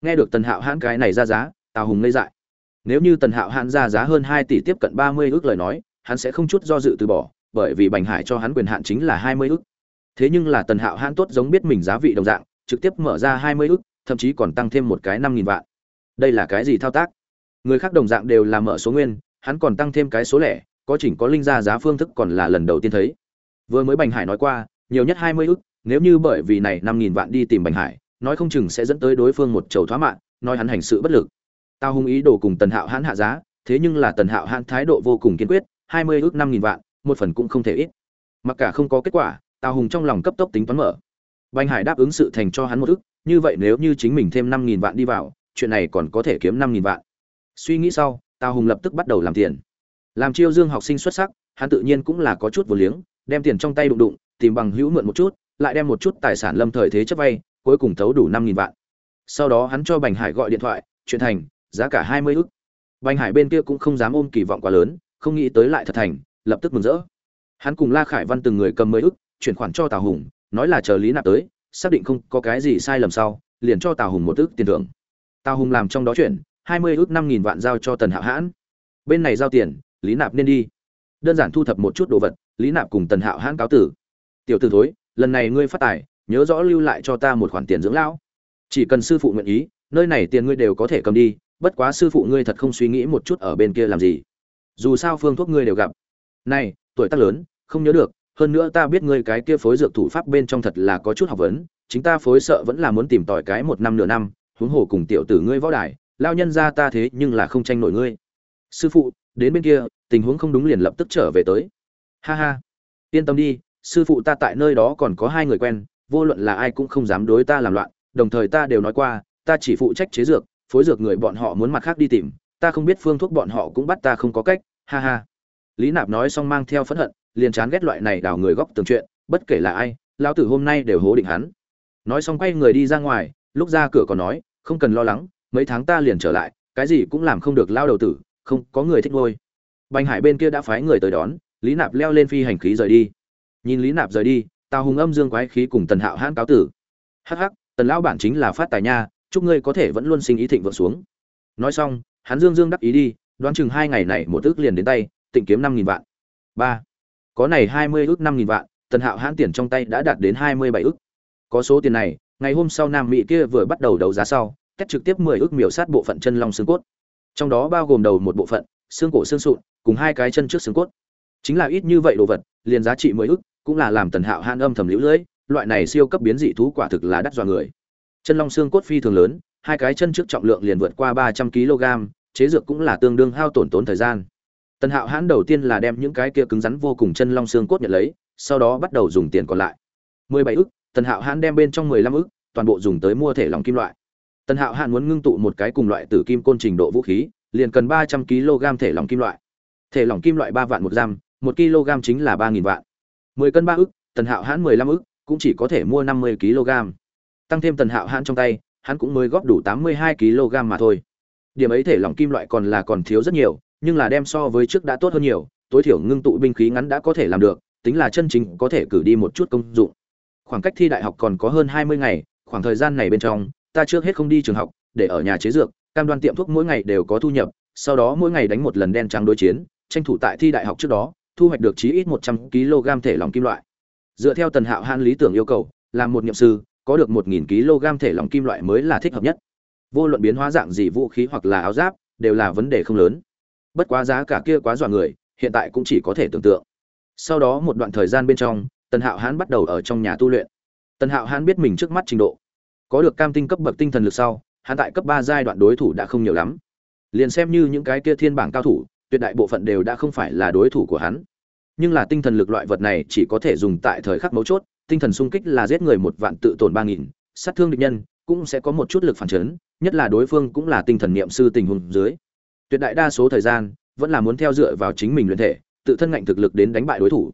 Nghe được tần hạo hãn cái này ra giá, tào hùng ngây dại. Nếu như tần hạo hãn ra giá hơn hai tỷ tiếp cận ba mươi ước lời nói, hắn sẽ không chút do dự từ bỏ, bởi vì bành hải cho hắn quyền hạn chính là hai mươi ước. Thế nhưng là tần hạo hãn tốt giống biết mình giá vị đồng dạng, trực tiếp mở ra hai mươi ước, thậm chí còn tăng thêm một cái năm nghìn vạn. Đây là cái gì thao tác? Người khác đồng dạng đều là mở số nguyên, hắn còn tăng thêm cái số lẻ, có chỉnh có linh ra giá phương thức còn là lần đầu tiên thấy. Vừa mới bành hải nói qua, nhiều nhất hai mươi ước, nếu như bởi vì này năm nghìn vạn đi tìm bành hải nói không chừng sẽ dẫn tới đối phương một chầu thoá mạng, nói hắn hành sự bất lực. Tao hung ý đồ cùng tần hạo hãn hạ giá, thế nhưng là tần hạo hãn thái độ vô cùng kiên quyết, hai mươi ước năm nghìn vạn, một phần cũng không thể ít. Mặc cả không có kết quả, tào hùng trong lòng cấp tốc tính toán mở. Bành hải đáp ứng sự thành cho hắn một ước, như vậy nếu như chính mình thêm năm nghìn vạn đi vào, chuyện này còn có thể kiếm năm nghìn vạn. Suy nghĩ sau, tào hùng lập tức bắt đầu làm tiền. Làm chiêu dương học sinh xuất sắc, hắn tự nhiên cũng là có chút vô liếng, đem tiền trong tay đụng đụng, tìm bằng hữu mượn một chút, lại đem một chút tài sản lâm thời thế chấp vay cuối cùng thấu đủ năm nghìn vạn. Sau đó hắn cho bành hải gọi điện thoại, chuyện thành, giá cả hai mươi ức. Bành hải bên kia cũng không dám ôm kỳ vọng quá lớn, không nghĩ tới lại thật thành, lập tức mừng rỡ. Hắn cùng la khải văn từng người cầm mười ức, chuyển khoản cho tào hùng, nói là chờ lý nạp tới, xác định không có cái gì sai lầm sau, liền cho tào hùng một ức tiền thưởng. Tào hùng làm trong đó chuyển, hai mươi ước năm nghìn vạn giao cho tần hạo hãn. Bên này giao tiền, lý nạp nên đi. Đơn giản thu thập một chút đồ vật, lý nạp cùng tần hạo hãn cáo tử. Tiểu t ử thối, lần này ngươi phát tài nhớ rõ lưu lại cho ta một khoản tiền dưỡng lão. Chỉ cần sư phụ nguyện ý, nơi này tiền ngươi đều có thể cầm đi, bất quá sư phụ ngươi thật không suy nghĩ một chút ở bên kia làm gì. Dù sao phương thuốc ngươi đều gặp. Này, tuổi tác lớn, không nhớ được, hơn nữa ta biết ngươi cái kia phối dược thủ pháp bên trong thật là có chút học vấn, chính ta phối sợ vẫn là muốn tìm tòi cái một năm nửa năm, huống hồ cùng tiểu tử ngươi võ đài lao nhân ra ta thế nhưng là không tranh nổi ngươi. Sư phụ, đến bên kia, tình huống không đúng liền lập tức trở về tới. Ha ha. Yên tâm đi, sư phụ ta tại nơi đó còn có hai người quen vô luận là ai cũng không dám đối ta làm loạn, đồng thời ta đều nói qua, ta chỉ phụ trách chế dược, phối dược người bọn họ muốn mặt khác đi tìm, ta không biết phương thuốc bọn họ cũng bắt ta không có cách, ha ha. Lý nạp nói xong mang theo phẫn hận, liền chán ghét loại này đào người góc tường chuyện, bất kể là ai, lão tử hôm nay đều hố định hắn. Nói xong quay người đi ra ngoài, lúc ra cửa còn nói, không cần lo lắng, mấy tháng ta liền trở lại, cái gì cũng làm không được lao đầu tử, không có người thích ngôi bành hải bên kia đã phái người tới đón, lý nạp leo lên phi hành khí rời đi. Nhìn lý nạp rời đi tào hùng âm dương quái khí cùng tần hạo hãn cáo tử. Hắc hắc, tần lão bản chính là phát tài nha, chúc ngươi có thể vẫn luôn sinh ý thịnh vượng xuống. Nói xong, hắn dương dương đắc ý đi, đoán chừng hai ngày này một ước liền đến tay, tịnh kiếm năm nghìn vạn. Ba, có này hai mươi ước năm nghìn vạn, tần hạo hãn tiền trong tay đã đạt đến hai mươi bảy ước. Có số tiền này, ngày hôm sau nam mỹ kia vừa bắt đầu đấu giá sau, tét trực tiếp mười ước miểu sát bộ phận chân long xương cốt. Trong đó bao gồm đầu một bộ phận, xương cổ xương sụn, cùng hai cái chân trước xương cốt. Chính là ít như vậy đồ vật, liền giá trị mười ước cũng là làm tần hạo hãn âm thầm liễu lưỡi loại này siêu cấp biến dị thú quả thực là đắt dọa người. Chân long xương cốt phi thường lớn, hai cái chân trước trọng lượng liền vượt qua ba trăm kg, chế dược cũng là tương đương hao tổn tốn thời gian. Tần hạo hãn đầu tiên là đem những cái kia cứng rắn vô cùng chân long xương cốt nhận lấy, sau đó bắt đầu dùng tiền còn lại. Mười bảy ức, tần hạo hãn đem bên trong mười lăm ức, toàn bộ dùng tới mua thể lòng kim loại. Tần hạo hãn muốn ngưng tụ một cái cùng loại tử kim côn trình độ vũ khí, liền cần ba trăm kg thể lòng kim loại. Thể lòng kim loại ba vạn một giam một kg chính là ba nghìn vạn mười cân ba ức, tần hạo hãn mười lăm ức, cũng chỉ có thể mua năm mươi kg tăng thêm tần hạo hãn trong tay, hắn cũng mới góp đủ tám mươi hai kg mà thôi. Điểm ấy thể lỏng kim loại còn là còn thiếu rất nhiều, nhưng là đem so với trước đã tốt hơn nhiều, tối thiểu ngưng tụ binh khí ngắn đã có thể làm được, tính là chân chính có thể cử đi một chút công dụng. Khoảng cách thi đại học còn có hơn hai mươi ngày, khoảng thời gian này bên trong, ta trước hết không đi trường học, để ở nhà chế dược, cam đoan tiệm thuốc mỗi ngày đều có thu nhập, sau đó mỗi ngày đánh một lần đen trắng đối chiến, tranh thủ tại thi đại học trước đó thu hoạch được chí ít một trăm kg thể lỏng kim loại. Dựa theo tần hạo hãn lý tưởng yêu cầu, làm một nhậm sư, có được một nghìn kg thể lỏng kim loại mới là thích hợp nhất. Vô luận biến hóa dạng gì vũ khí hoặc là áo giáp, đều là vấn đề không lớn. Bất quá giá cả kia quá dọa người, hiện tại cũng chỉ có thể tưởng tượng. Sau đó một đoạn thời gian bên trong, tần hạo hán bắt đầu ở trong nhà tu luyện. Tần hạo hán biết mình trước mắt trình độ. Có được cam tinh cấp bậc tinh thần lực sau, hắn tại cấp ba giai đoạn đối thủ đã không nhiều lắm. Liền xem như những cái kia thiên bảng cao thủ, tuyệt đại bộ phận đều đã không phải là đối thủ của hắn nhưng là tinh thần lực loại vật này chỉ có thể dùng tại thời khắc mấu chốt, tinh thần sung kích là giết người một vạn tự tổn ba nghìn, sát thương địch nhân cũng sẽ có một chút lực phản chấn, nhất là đối phương cũng là tinh thần niệm sư tình huống dưới. Tuyệt đại đa số thời gian, vẫn là muốn theo dựa vào chính mình luyện thể, tự thân ngạnh thực lực đến đánh bại đối thủ.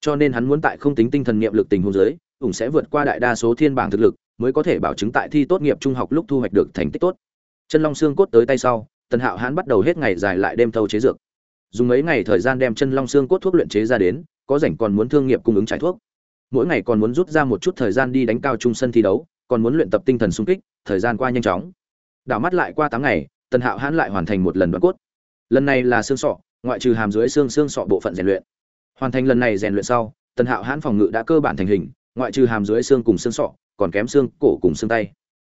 Cho nên hắn muốn tại không tính tinh thần niệm lực tình huống dưới, cũng sẽ vượt qua đại đa số thiên bảng thực lực, mới có thể bảo chứng tại thi tốt nghiệp trung học lúc thu hoạch được thành tích tốt. Chân long xương cốt tới tay sau, tần hạo hắn bắt đầu hết ngày dài lại đêm thâu chế dược dùng mấy ngày thời gian đem chân long xương cốt thuốc luyện chế ra đến, có rảnh còn muốn thương nghiệp cung ứng trải thuốc. Mỗi ngày còn muốn rút ra một chút thời gian đi đánh cao trung sân thi đấu, còn muốn luyện tập tinh thần sung kích, thời gian qua nhanh chóng. Đảo mắt lại qua tám ngày, tần hạo hãn lại hoàn thành một lần đoạn cốt. Lần này là xương sọ, ngoại trừ hàm dưới xương xương sọ bộ phận rèn luyện. Hoàn thành lần này rèn luyện sau, tần hạo hãn phòng ngự đã cơ bản thành hình, ngoại trừ hàm dưới xương cùng xương sọ, còn kém xương cổ cùng xương tay.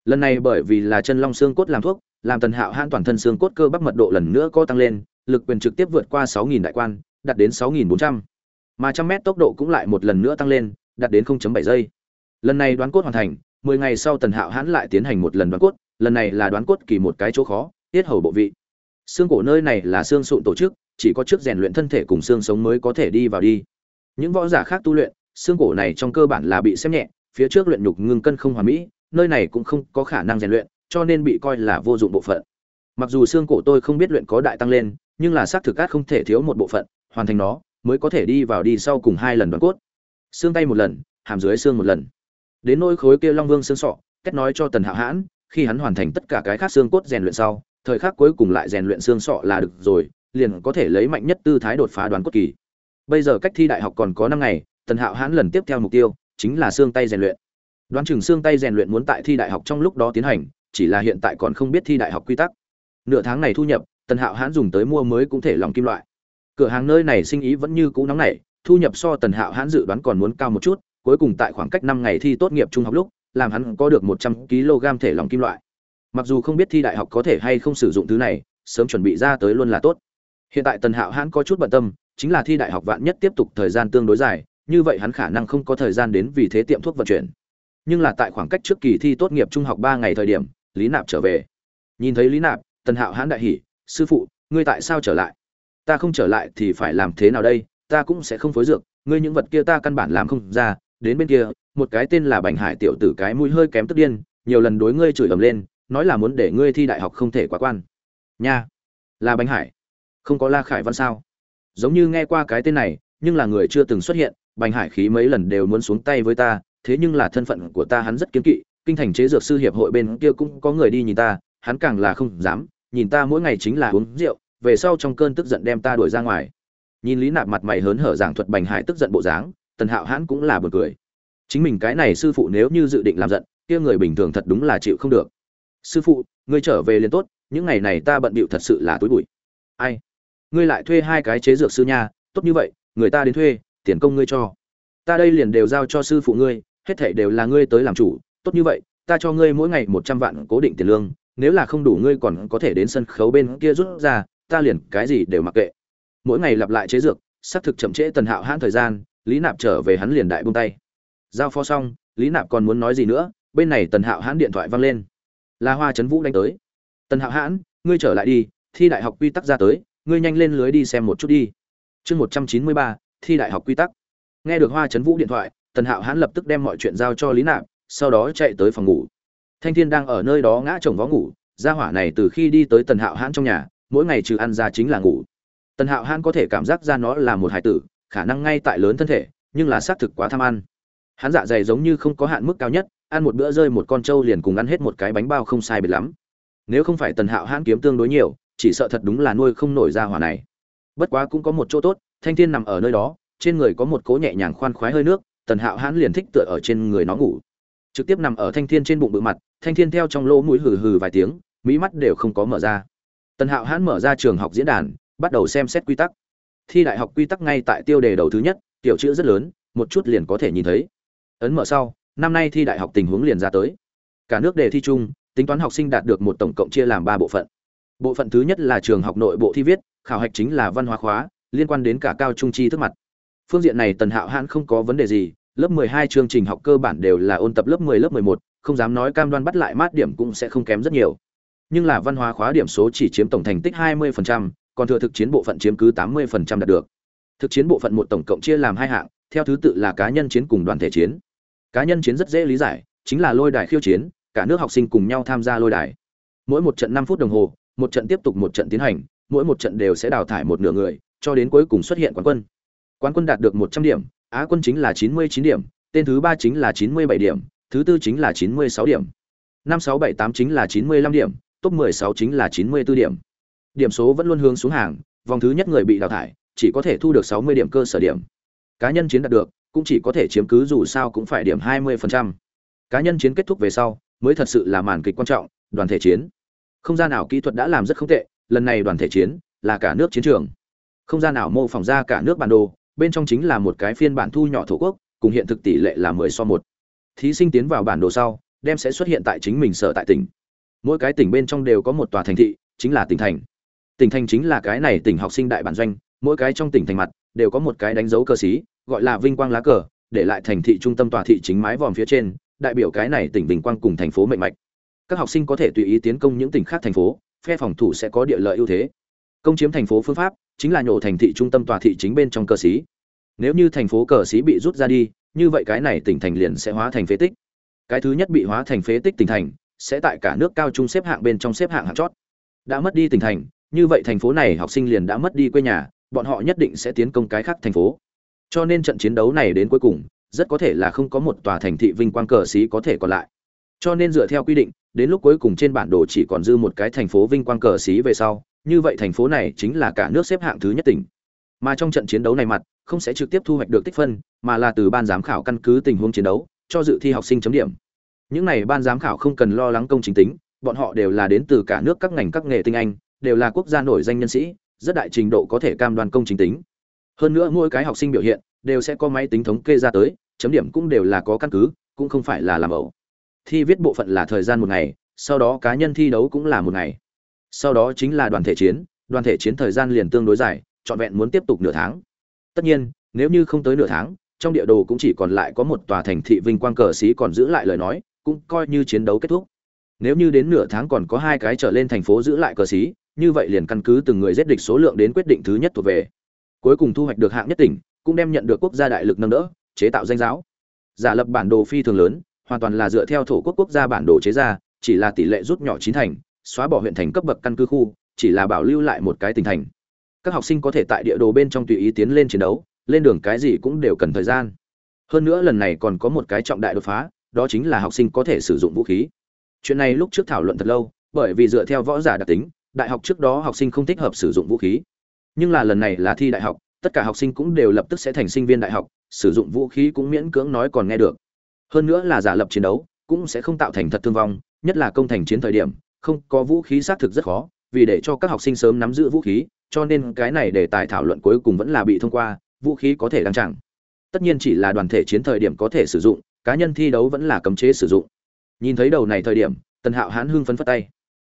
Lần này bởi vì là chân long xương cốt làm thuốc, làm tần hạo hãn toàn thân xương cốt cơ bắp mật độ lần nữa có tăng lên lực quyền trực tiếp vượt qua 6.000 đại quan, đạt đến 6.400. mà trăm mét tốc độ cũng lại một lần nữa tăng lên, đạt đến 0.7 giây. Lần này đoán cốt hoàn thành 10 ngày sau tần hạo hãn lại tiến hành một lần đoán cốt, lần này là đoán cốt kỳ một cái chỗ khó, tiết hầu bộ vị. Xương cổ nơi này là xương sụn tổ chức, chỉ có trước rèn luyện thân thể cùng xương sống mới có thể đi vào đi. Những võ giả khác tu luyện, xương cổ này trong cơ bản là bị xem nhẹ, phía trước luyện nhục ngưng cân không hoàn mỹ, nơi này cũng không có khả năng rèn luyện, cho nên bị coi là vô dụng bộ phận. Mặc dù xương cổ tôi không biết luyện có đại tăng lên nhưng là xác thực cát không thể thiếu một bộ phận, hoàn thành nó, mới có thể đi vào đi sau cùng hai lần đoạn cốt. Xương tay một lần, hàm dưới xương một lần. Đến nỗi khối kia long vương xương sọ kết nói cho tần hạo hãn, khi hắn hoàn thành tất cả cái khác xương cốt rèn luyện sau, thời khắc cuối cùng lại rèn luyện xương sọ là được rồi, liền có thể lấy mạnh nhất tư thái đột phá đoán cốt kỳ. Bây giờ cách thi đại học còn có năm ngày, tần hạo hãn lần tiếp theo mục tiêu, chính là xương tay rèn luyện. Đoán chừng xương tay rèn luyện muốn tại thi đại học trong lúc đó tiến hành, chỉ là hiện tại còn không biết thi đại học quy tắc. Nửa tháng này thu nhập tần hạo hãn dùng tới mua mới cũng thể lòng kim loại. Cửa hàng nơi này sinh ý vẫn như cũ nóng nảy, thu nhập so tần hạo hãn dự đoán còn muốn cao một chút, cuối cùng tại khoảng cách năm ngày thi tốt nghiệp trung học lúc, làm hắn có được một trăm kg thể lòng kim loại. Mặc dù không biết thi đại học có thể hay không sử dụng thứ này, sớm chuẩn bị ra tới luôn là tốt. Hiện tại tần hạo hãn có chút bận tâm, chính là thi đại học vạn nhất tiếp tục thời gian tương đối dài, như vậy hắn khả năng không có thời gian đến vì thế tiệm thuốc vận chuyển. Nhưng là tại khoảng cách trước kỳ thi tốt nghiệp trung học ba ngày thời điểm, lý nạp trở về. Nhìn thấy lý nạp, tần hạo hãn đại hỉ sư phụ, ngươi tại sao trở lại? Ta không trở lại thì phải làm thế nào đây? Ta cũng sẽ không phối dược, ngươi những vật kia ta căn bản làm không ra. Đến bên kia, một cái tên là bành hải tiểu tử cái mũi hơi kém tức điên, nhiều lần đối ngươi chửi ầm lên, nói là muốn để ngươi thi đại học không thể quá quan. Nha, là bành hải. Không có la khải văn sao? Giống như nghe qua cái tên này, nhưng là người chưa từng xuất hiện, bành hải khí mấy lần đều muốn xuống tay với ta, thế nhưng là thân phận của ta hắn rất kiếm kỵ, kinh thành chế dược sư hiệp hội bên kia cũng có người đi nhìn ta, hắn càng là không dám nhìn ta mỗi ngày chính là uống rượu, về sau trong cơn tức giận đem ta đuổi ra ngoài. Nhìn lý nạp mặt mày hớn hở giảng thuật bành hải tức giận bộ dáng, tần hạo hãn cũng là buồn cười. Chính mình cái này sư phụ nếu như dự định làm giận, kia người bình thường thật đúng là chịu không được. Sư phụ, ngươi trở về liền tốt, những ngày này ta bận bịu thật sự là túi bụi. Ai? Ngươi lại thuê hai cái chế dược sư nha, tốt như vậy, người ta đến thuê, tiền công ngươi cho. Ta đây liền đều giao cho sư phụ ngươi, hết thảy đều là ngươi tới làm chủ, tốt như vậy, ta cho ngươi mỗi ngày một trăm vạn cố định tiền lương nếu là không đủ ngươi còn có thể đến sân khấu bên kia rút ra, ta liền cái gì đều mặc kệ. Mỗi ngày lặp lại chế dược xác thực chậm trễ tần hạo hãn thời gian, lý nạp trở về hắn liền đại buông tay. Giao phó xong, lý nạp còn muốn nói gì nữa, bên này tần hạo hãn điện thoại văng lên. Là hoa trấn vũ đánh tới. Tần hạo hãn, ngươi trở lại đi, thi đại học quy tắc ra tới, ngươi nhanh lên lưới đi xem một chút đi. Chương một trăm chín mươi ba, thi đại học quy tắc. Nghe được hoa trấn vũ điện thoại, tần hạo hãn lập tức đem mọi chuyện giao cho lý nạp, sau đó chạy tới phòng ngủ thanh thiên đang ở nơi đó ngã chồng vó ngủ, gia hỏa này từ khi đi tới tần hạo hãn trong nhà, mỗi ngày trừ ăn ra chính là ngủ. Tần hạo hãn có thể cảm giác ra nó là một hải tử, khả năng ngay tại lớn thân thể, nhưng là xác thực quá tham ăn. Hắn dạ dày giống như không có hạn mức cao nhất, ăn một bữa rơi một con trâu liền cùng ăn hết một cái bánh bao không sai biệt lắm. Nếu không phải tần hạo hãn kiếm tương đối nhiều, chỉ sợ thật đúng là nuôi không nổi ra hỏa này. Bất quá cũng có một chỗ tốt, thanh thiên nằm ở nơi đó, trên người có một cố nhẹ nhàng khoan khoái hơi nước, tần hạo hãn liền thích tựa ở trên người nó ngủ. Trực tiếp nằm ở thanh thiên trên bụng bự mặt thanh thiên theo trong lỗ mũi hừ hừ vài tiếng mỹ mắt đều không có mở ra. Tần hạo hãn mở ra trường học diễn đàn bắt đầu xem xét quy tắc. Thi đại học quy tắc ngay tại tiêu đề đầu thứ nhất tiểu chữ rất lớn một chút liền có thể nhìn thấy. Ấn mở sau năm nay thi đại học tình huống liền ra tới. Cả nước đề thi chung tính toán học sinh đạt được một tổng cộng chia làm ba bộ phận. Bộ phận thứ nhất là trường học nội bộ thi viết khảo hạch chính là văn hóa khóa liên quan đến cả cao trung chi thức mặt. Phương diện này tần hạo hãn không có vấn đề gì lớp 12 chương trình học cơ bản đều là ôn tập lớp 10 lớp 11, không dám nói cam đoan bắt lại mát điểm cũng sẽ không kém rất nhiều. Nhưng là văn hóa khóa điểm số chỉ chiếm tổng thành tích 20%, còn thừa thực chiến bộ phận chiếm cứ 80% đạt được. Thực chiến bộ phận một tổng cộng chia làm hai hạng, theo thứ tự là cá nhân chiến cùng đoàn thể chiến. Cá nhân chiến rất dễ lý giải, chính là lôi đài khiêu chiến, cả nước học sinh cùng nhau tham gia lôi đài. Mỗi một trận 5 phút đồng hồ, một trận tiếp tục một trận tiến hành, mỗi một trận đều sẽ đào thải một nửa người, cho đến cuối cùng xuất hiện quán quân. Quán quân đạt được 100 điểm, Á quân chính là 99 điểm, tên thứ ba chính là 97 điểm, thứ tư chính là 96 điểm. 5 6 7 8 chính là 95 điểm, top 16 chính là 94 điểm. Điểm số vẫn luôn hướng xuống hàng, vòng thứ nhất người bị đào thải, chỉ có thể thu được 60 điểm cơ sở điểm. Cá nhân chiến đạt được, cũng chỉ có thể chiếm cứ dù sao cũng phải điểm 20%. Cá nhân chiến kết thúc về sau, mới thật sự là màn kịch quan trọng, đoàn thể chiến. Không gian nào kỹ thuật đã làm rất không tệ, lần này đoàn thể chiến là cả nước chiến trường. Không gian nào mô phỏng ra cả nước bản đồ, bên trong chính là một cái phiên bản thu nhỏ thổ quốc, cùng hiện thực tỷ lệ là 10 so 1. Thí sinh tiến vào bản đồ sau, đem sẽ xuất hiện tại chính mình sở tại tỉnh. Mỗi cái tỉnh bên trong đều có một tòa thành thị, chính là tỉnh thành. Tỉnh thành chính là cái này tỉnh học sinh đại bản doanh, mỗi cái trong tỉnh thành mặt đều có một cái đánh dấu cơ sĩ, gọi là vinh quang lá cờ, để lại thành thị trung tâm tòa thị chính mái vòm phía trên, đại biểu cái này tỉnh vinh quang cùng thành phố mệnh mạch. Các học sinh có thể tùy ý tiến công những tỉnh khác thành phố, phe phòng thủ sẽ có địa lợi ưu thế. Công chiếm thành phố phương pháp chính là nhổ thành thị trung tâm tòa thị chính bên trong cơ sĩ. Nếu như thành phố cờ sĩ bị rút ra đi, như vậy cái này tỉnh thành liền sẽ hóa thành phế tích. Cái thứ nhất bị hóa thành phế tích tỉnh thành, sẽ tại cả nước cao trung xếp hạng bên trong xếp hạng hạng chót. Đã mất đi tỉnh thành, như vậy thành phố này học sinh liền đã mất đi quê nhà, bọn họ nhất định sẽ tiến công cái khác thành phố. Cho nên trận chiến đấu này đến cuối cùng, rất có thể là không có một tòa thành thị vinh quang cờ sĩ có thể còn lại. Cho nên dựa theo quy định, đến lúc cuối cùng trên bản đồ chỉ còn dư một cái thành phố vinh quang cờ sĩ về sau, như vậy thành phố này chính là cả nước xếp hạng thứ nhất tỉnh. Mà trong trận chiến đấu này mặt, không sẽ trực tiếp thu hoạch được tích phân, mà là từ ban giám khảo căn cứ tình huống chiến đấu, cho dự thi học sinh chấm điểm. Những này ban giám khảo không cần lo lắng công chính tính, bọn họ đều là đến từ cả nước các ngành các nghề tinh anh, đều là quốc gia nổi danh nhân sĩ, rất đại trình độ có thể cam đoan công chính tính. Hơn nữa mỗi cái học sinh biểu hiện đều sẽ có máy tính thống kê ra tới, chấm điểm cũng đều là có căn cứ, cũng không phải là làm ẩu. Thi viết bộ phận là thời gian một ngày, sau đó cá nhân thi đấu cũng là một ngày. Sau đó chính là đoàn thể chiến, đoàn thể chiến thời gian liền tương đối dài, trọn vẹn muốn tiếp tục nửa tháng tất nhiên, nếu như không tới nửa tháng, trong địa đồ cũng chỉ còn lại có một tòa thành thị vinh quang cờ xí còn giữ lại lời nói, cũng coi như chiến đấu kết thúc. Nếu như đến nửa tháng còn có hai cái trở lên thành phố giữ lại cờ xí, như vậy liền căn cứ từng người giết địch số lượng đến quyết định thứ nhất thuộc về. Cuối cùng thu hoạch được hạng nhất tỉnh, cũng đem nhận được quốc gia đại lực nâng đỡ, chế tạo danh giáo. Giả lập bản đồ phi thường lớn, hoàn toàn là dựa theo thổ quốc quốc gia bản đồ chế ra, chỉ là tỷ lệ rút nhỏ chín thành, xóa bỏ huyện thành cấp bậc căn cứ khu, chỉ là bảo lưu lại một cái tỉnh thành các học sinh có thể tại địa đồ bên trong tùy ý tiến lên chiến đấu, lên đường cái gì cũng đều cần thời gian. Hơn nữa lần này còn có một cái trọng đại đột phá, đó chính là học sinh có thể sử dụng vũ khí. Chuyện này lúc trước thảo luận thật lâu, bởi vì dựa theo võ giả đặc tính, đại học trước đó học sinh không thích hợp sử dụng vũ khí. Nhưng là lần này là thi đại học, tất cả học sinh cũng đều lập tức sẽ thành sinh viên đại học, sử dụng vũ khí cũng miễn cưỡng nói còn nghe được. Hơn nữa là giả lập chiến đấu, cũng sẽ không tạo thành thật thương vong, nhất là công thành chiến thời điểm, không có vũ khí xác thực rất khó, vì để cho các học sinh sớm nắm giữ vũ khí cho nên cái này để tài thảo luận cuối cùng vẫn là bị thông qua, vũ khí có thể đăng chẳng tất nhiên chỉ là đoàn thể chiến thời điểm có thể sử dụng, cá nhân thi đấu vẫn là cấm chế sử dụng. Nhìn thấy đầu này thời điểm, tần hạo hán hưng phấn phất tay.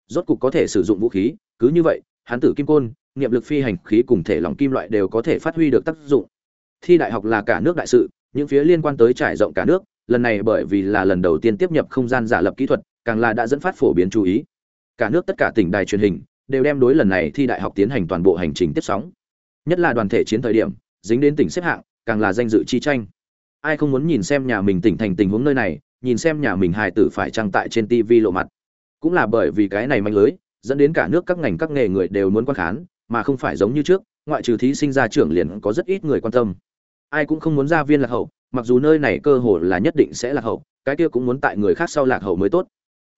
Rốt cục có thể sử dụng vũ khí, cứ như vậy, hán tử kim côn, niệm lực phi hành khí cùng thể lòng kim loại đều có thể phát huy được tác dụng. Thi đại học là cả nước đại sự, những phía liên quan tới trải rộng cả nước, lần này bởi vì là lần đầu tiên tiếp nhập không gian giả lập kỹ thuật, càng là đã dẫn phát phổ biến chú ý. Cả nước tất cả tỉnh đài truyền hình đều đem đối lần này thi đại học tiến hành toàn bộ hành trình tiếp sóng. Nhất là đoàn thể chiến thời điểm, dính đến tỉnh xếp hạng, càng là danh dự chi tranh. Ai không muốn nhìn xem nhà mình tỉnh thành tình huống nơi này, nhìn xem nhà mình hài tử phải trang tại trên TV lộ mặt. Cũng là bởi vì cái này manh lưới, dẫn đến cả nước các ngành các nghề người đều muốn quan khán, mà không phải giống như trước, ngoại trừ thí sinh ra trưởng liền có rất ít người quan tâm. Ai cũng không muốn ra viên lạc hậu, mặc dù nơi này cơ hội là nhất định sẽ lạc hậu, cái kia cũng muốn tại người khác sau lạc hậu mới tốt.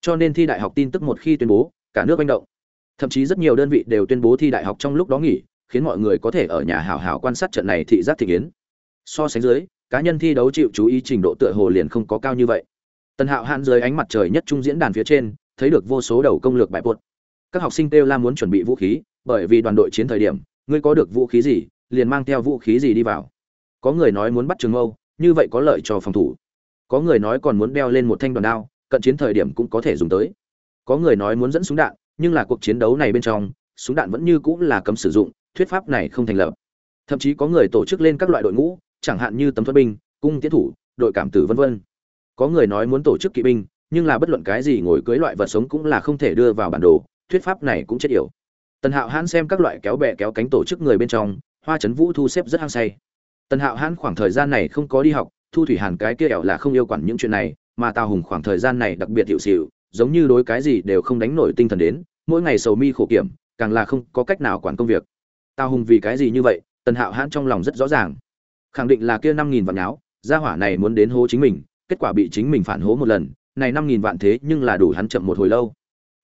Cho nên thi đại học tin tức một khi tuyên bố, cả nước manh động thậm chí rất nhiều đơn vị đều tuyên bố thi đại học trong lúc đó nghỉ, khiến mọi người có thể ở nhà hảo hảo quan sát trận này thị giác thị kiến. So sánh dưới, cá nhân thi đấu chịu chú ý trình độ tựa hồ liền không có cao như vậy. Tần hạo hạn dưới ánh mặt trời nhất trung diễn đàn phía trên, thấy được vô số đầu công lược bại buột các học sinh kêu la muốn chuẩn bị vũ khí, bởi vì đoàn đội chiến thời điểm, ngươi có được vũ khí gì, liền mang theo vũ khí gì đi vào. Có người nói muốn bắt trường mâu như vậy có lợi cho phòng thủ. Có người nói còn muốn đeo lên một thanh đoàn đao, cận chiến thời điểm cũng có thể dùng tới. Có người nói muốn dẫn súng đạn nhưng là cuộc chiến đấu này bên trong, súng đạn vẫn như cũng là cấm sử dụng, thuyết pháp này không thành lập. Thậm chí có người tổ chức lên các loại đội ngũ, chẳng hạn như tấm thuật binh, cung tiến thủ, đội cảm tử vân vân. Có người nói muốn tổ chức kỵ binh, nhưng là bất luận cái gì ngồi cưới loại vật sống cũng là không thể đưa vào bản đồ, thuyết pháp này cũng chết yểu. Tần hạo hãn xem các loại kéo bè kéo cánh tổ chức người bên trong, hoa trấn vũ thu xếp rất hăng say. Tần hạo hãn khoảng thời gian này không có đi học, thu thủy hàn cái kia ẻo là không yêu quản những chuyện này, mà tào hùng khoảng thời gian này đặc biệt hiệu xịu giống như đối cái gì đều không đánh nổi tinh thần đến, mỗi ngày sầu mi khổ kiểm, càng là không có cách nào quản công việc. Tào hùng vì cái gì như vậy, tần hạo hãn trong lòng rất rõ ràng. Khẳng định là kia năm nghìn vạn áo gia hỏa này muốn đến hố chính mình, kết quả bị chính mình phản hố một lần, này năm nghìn vạn thế nhưng là đủ hắn chậm một hồi lâu.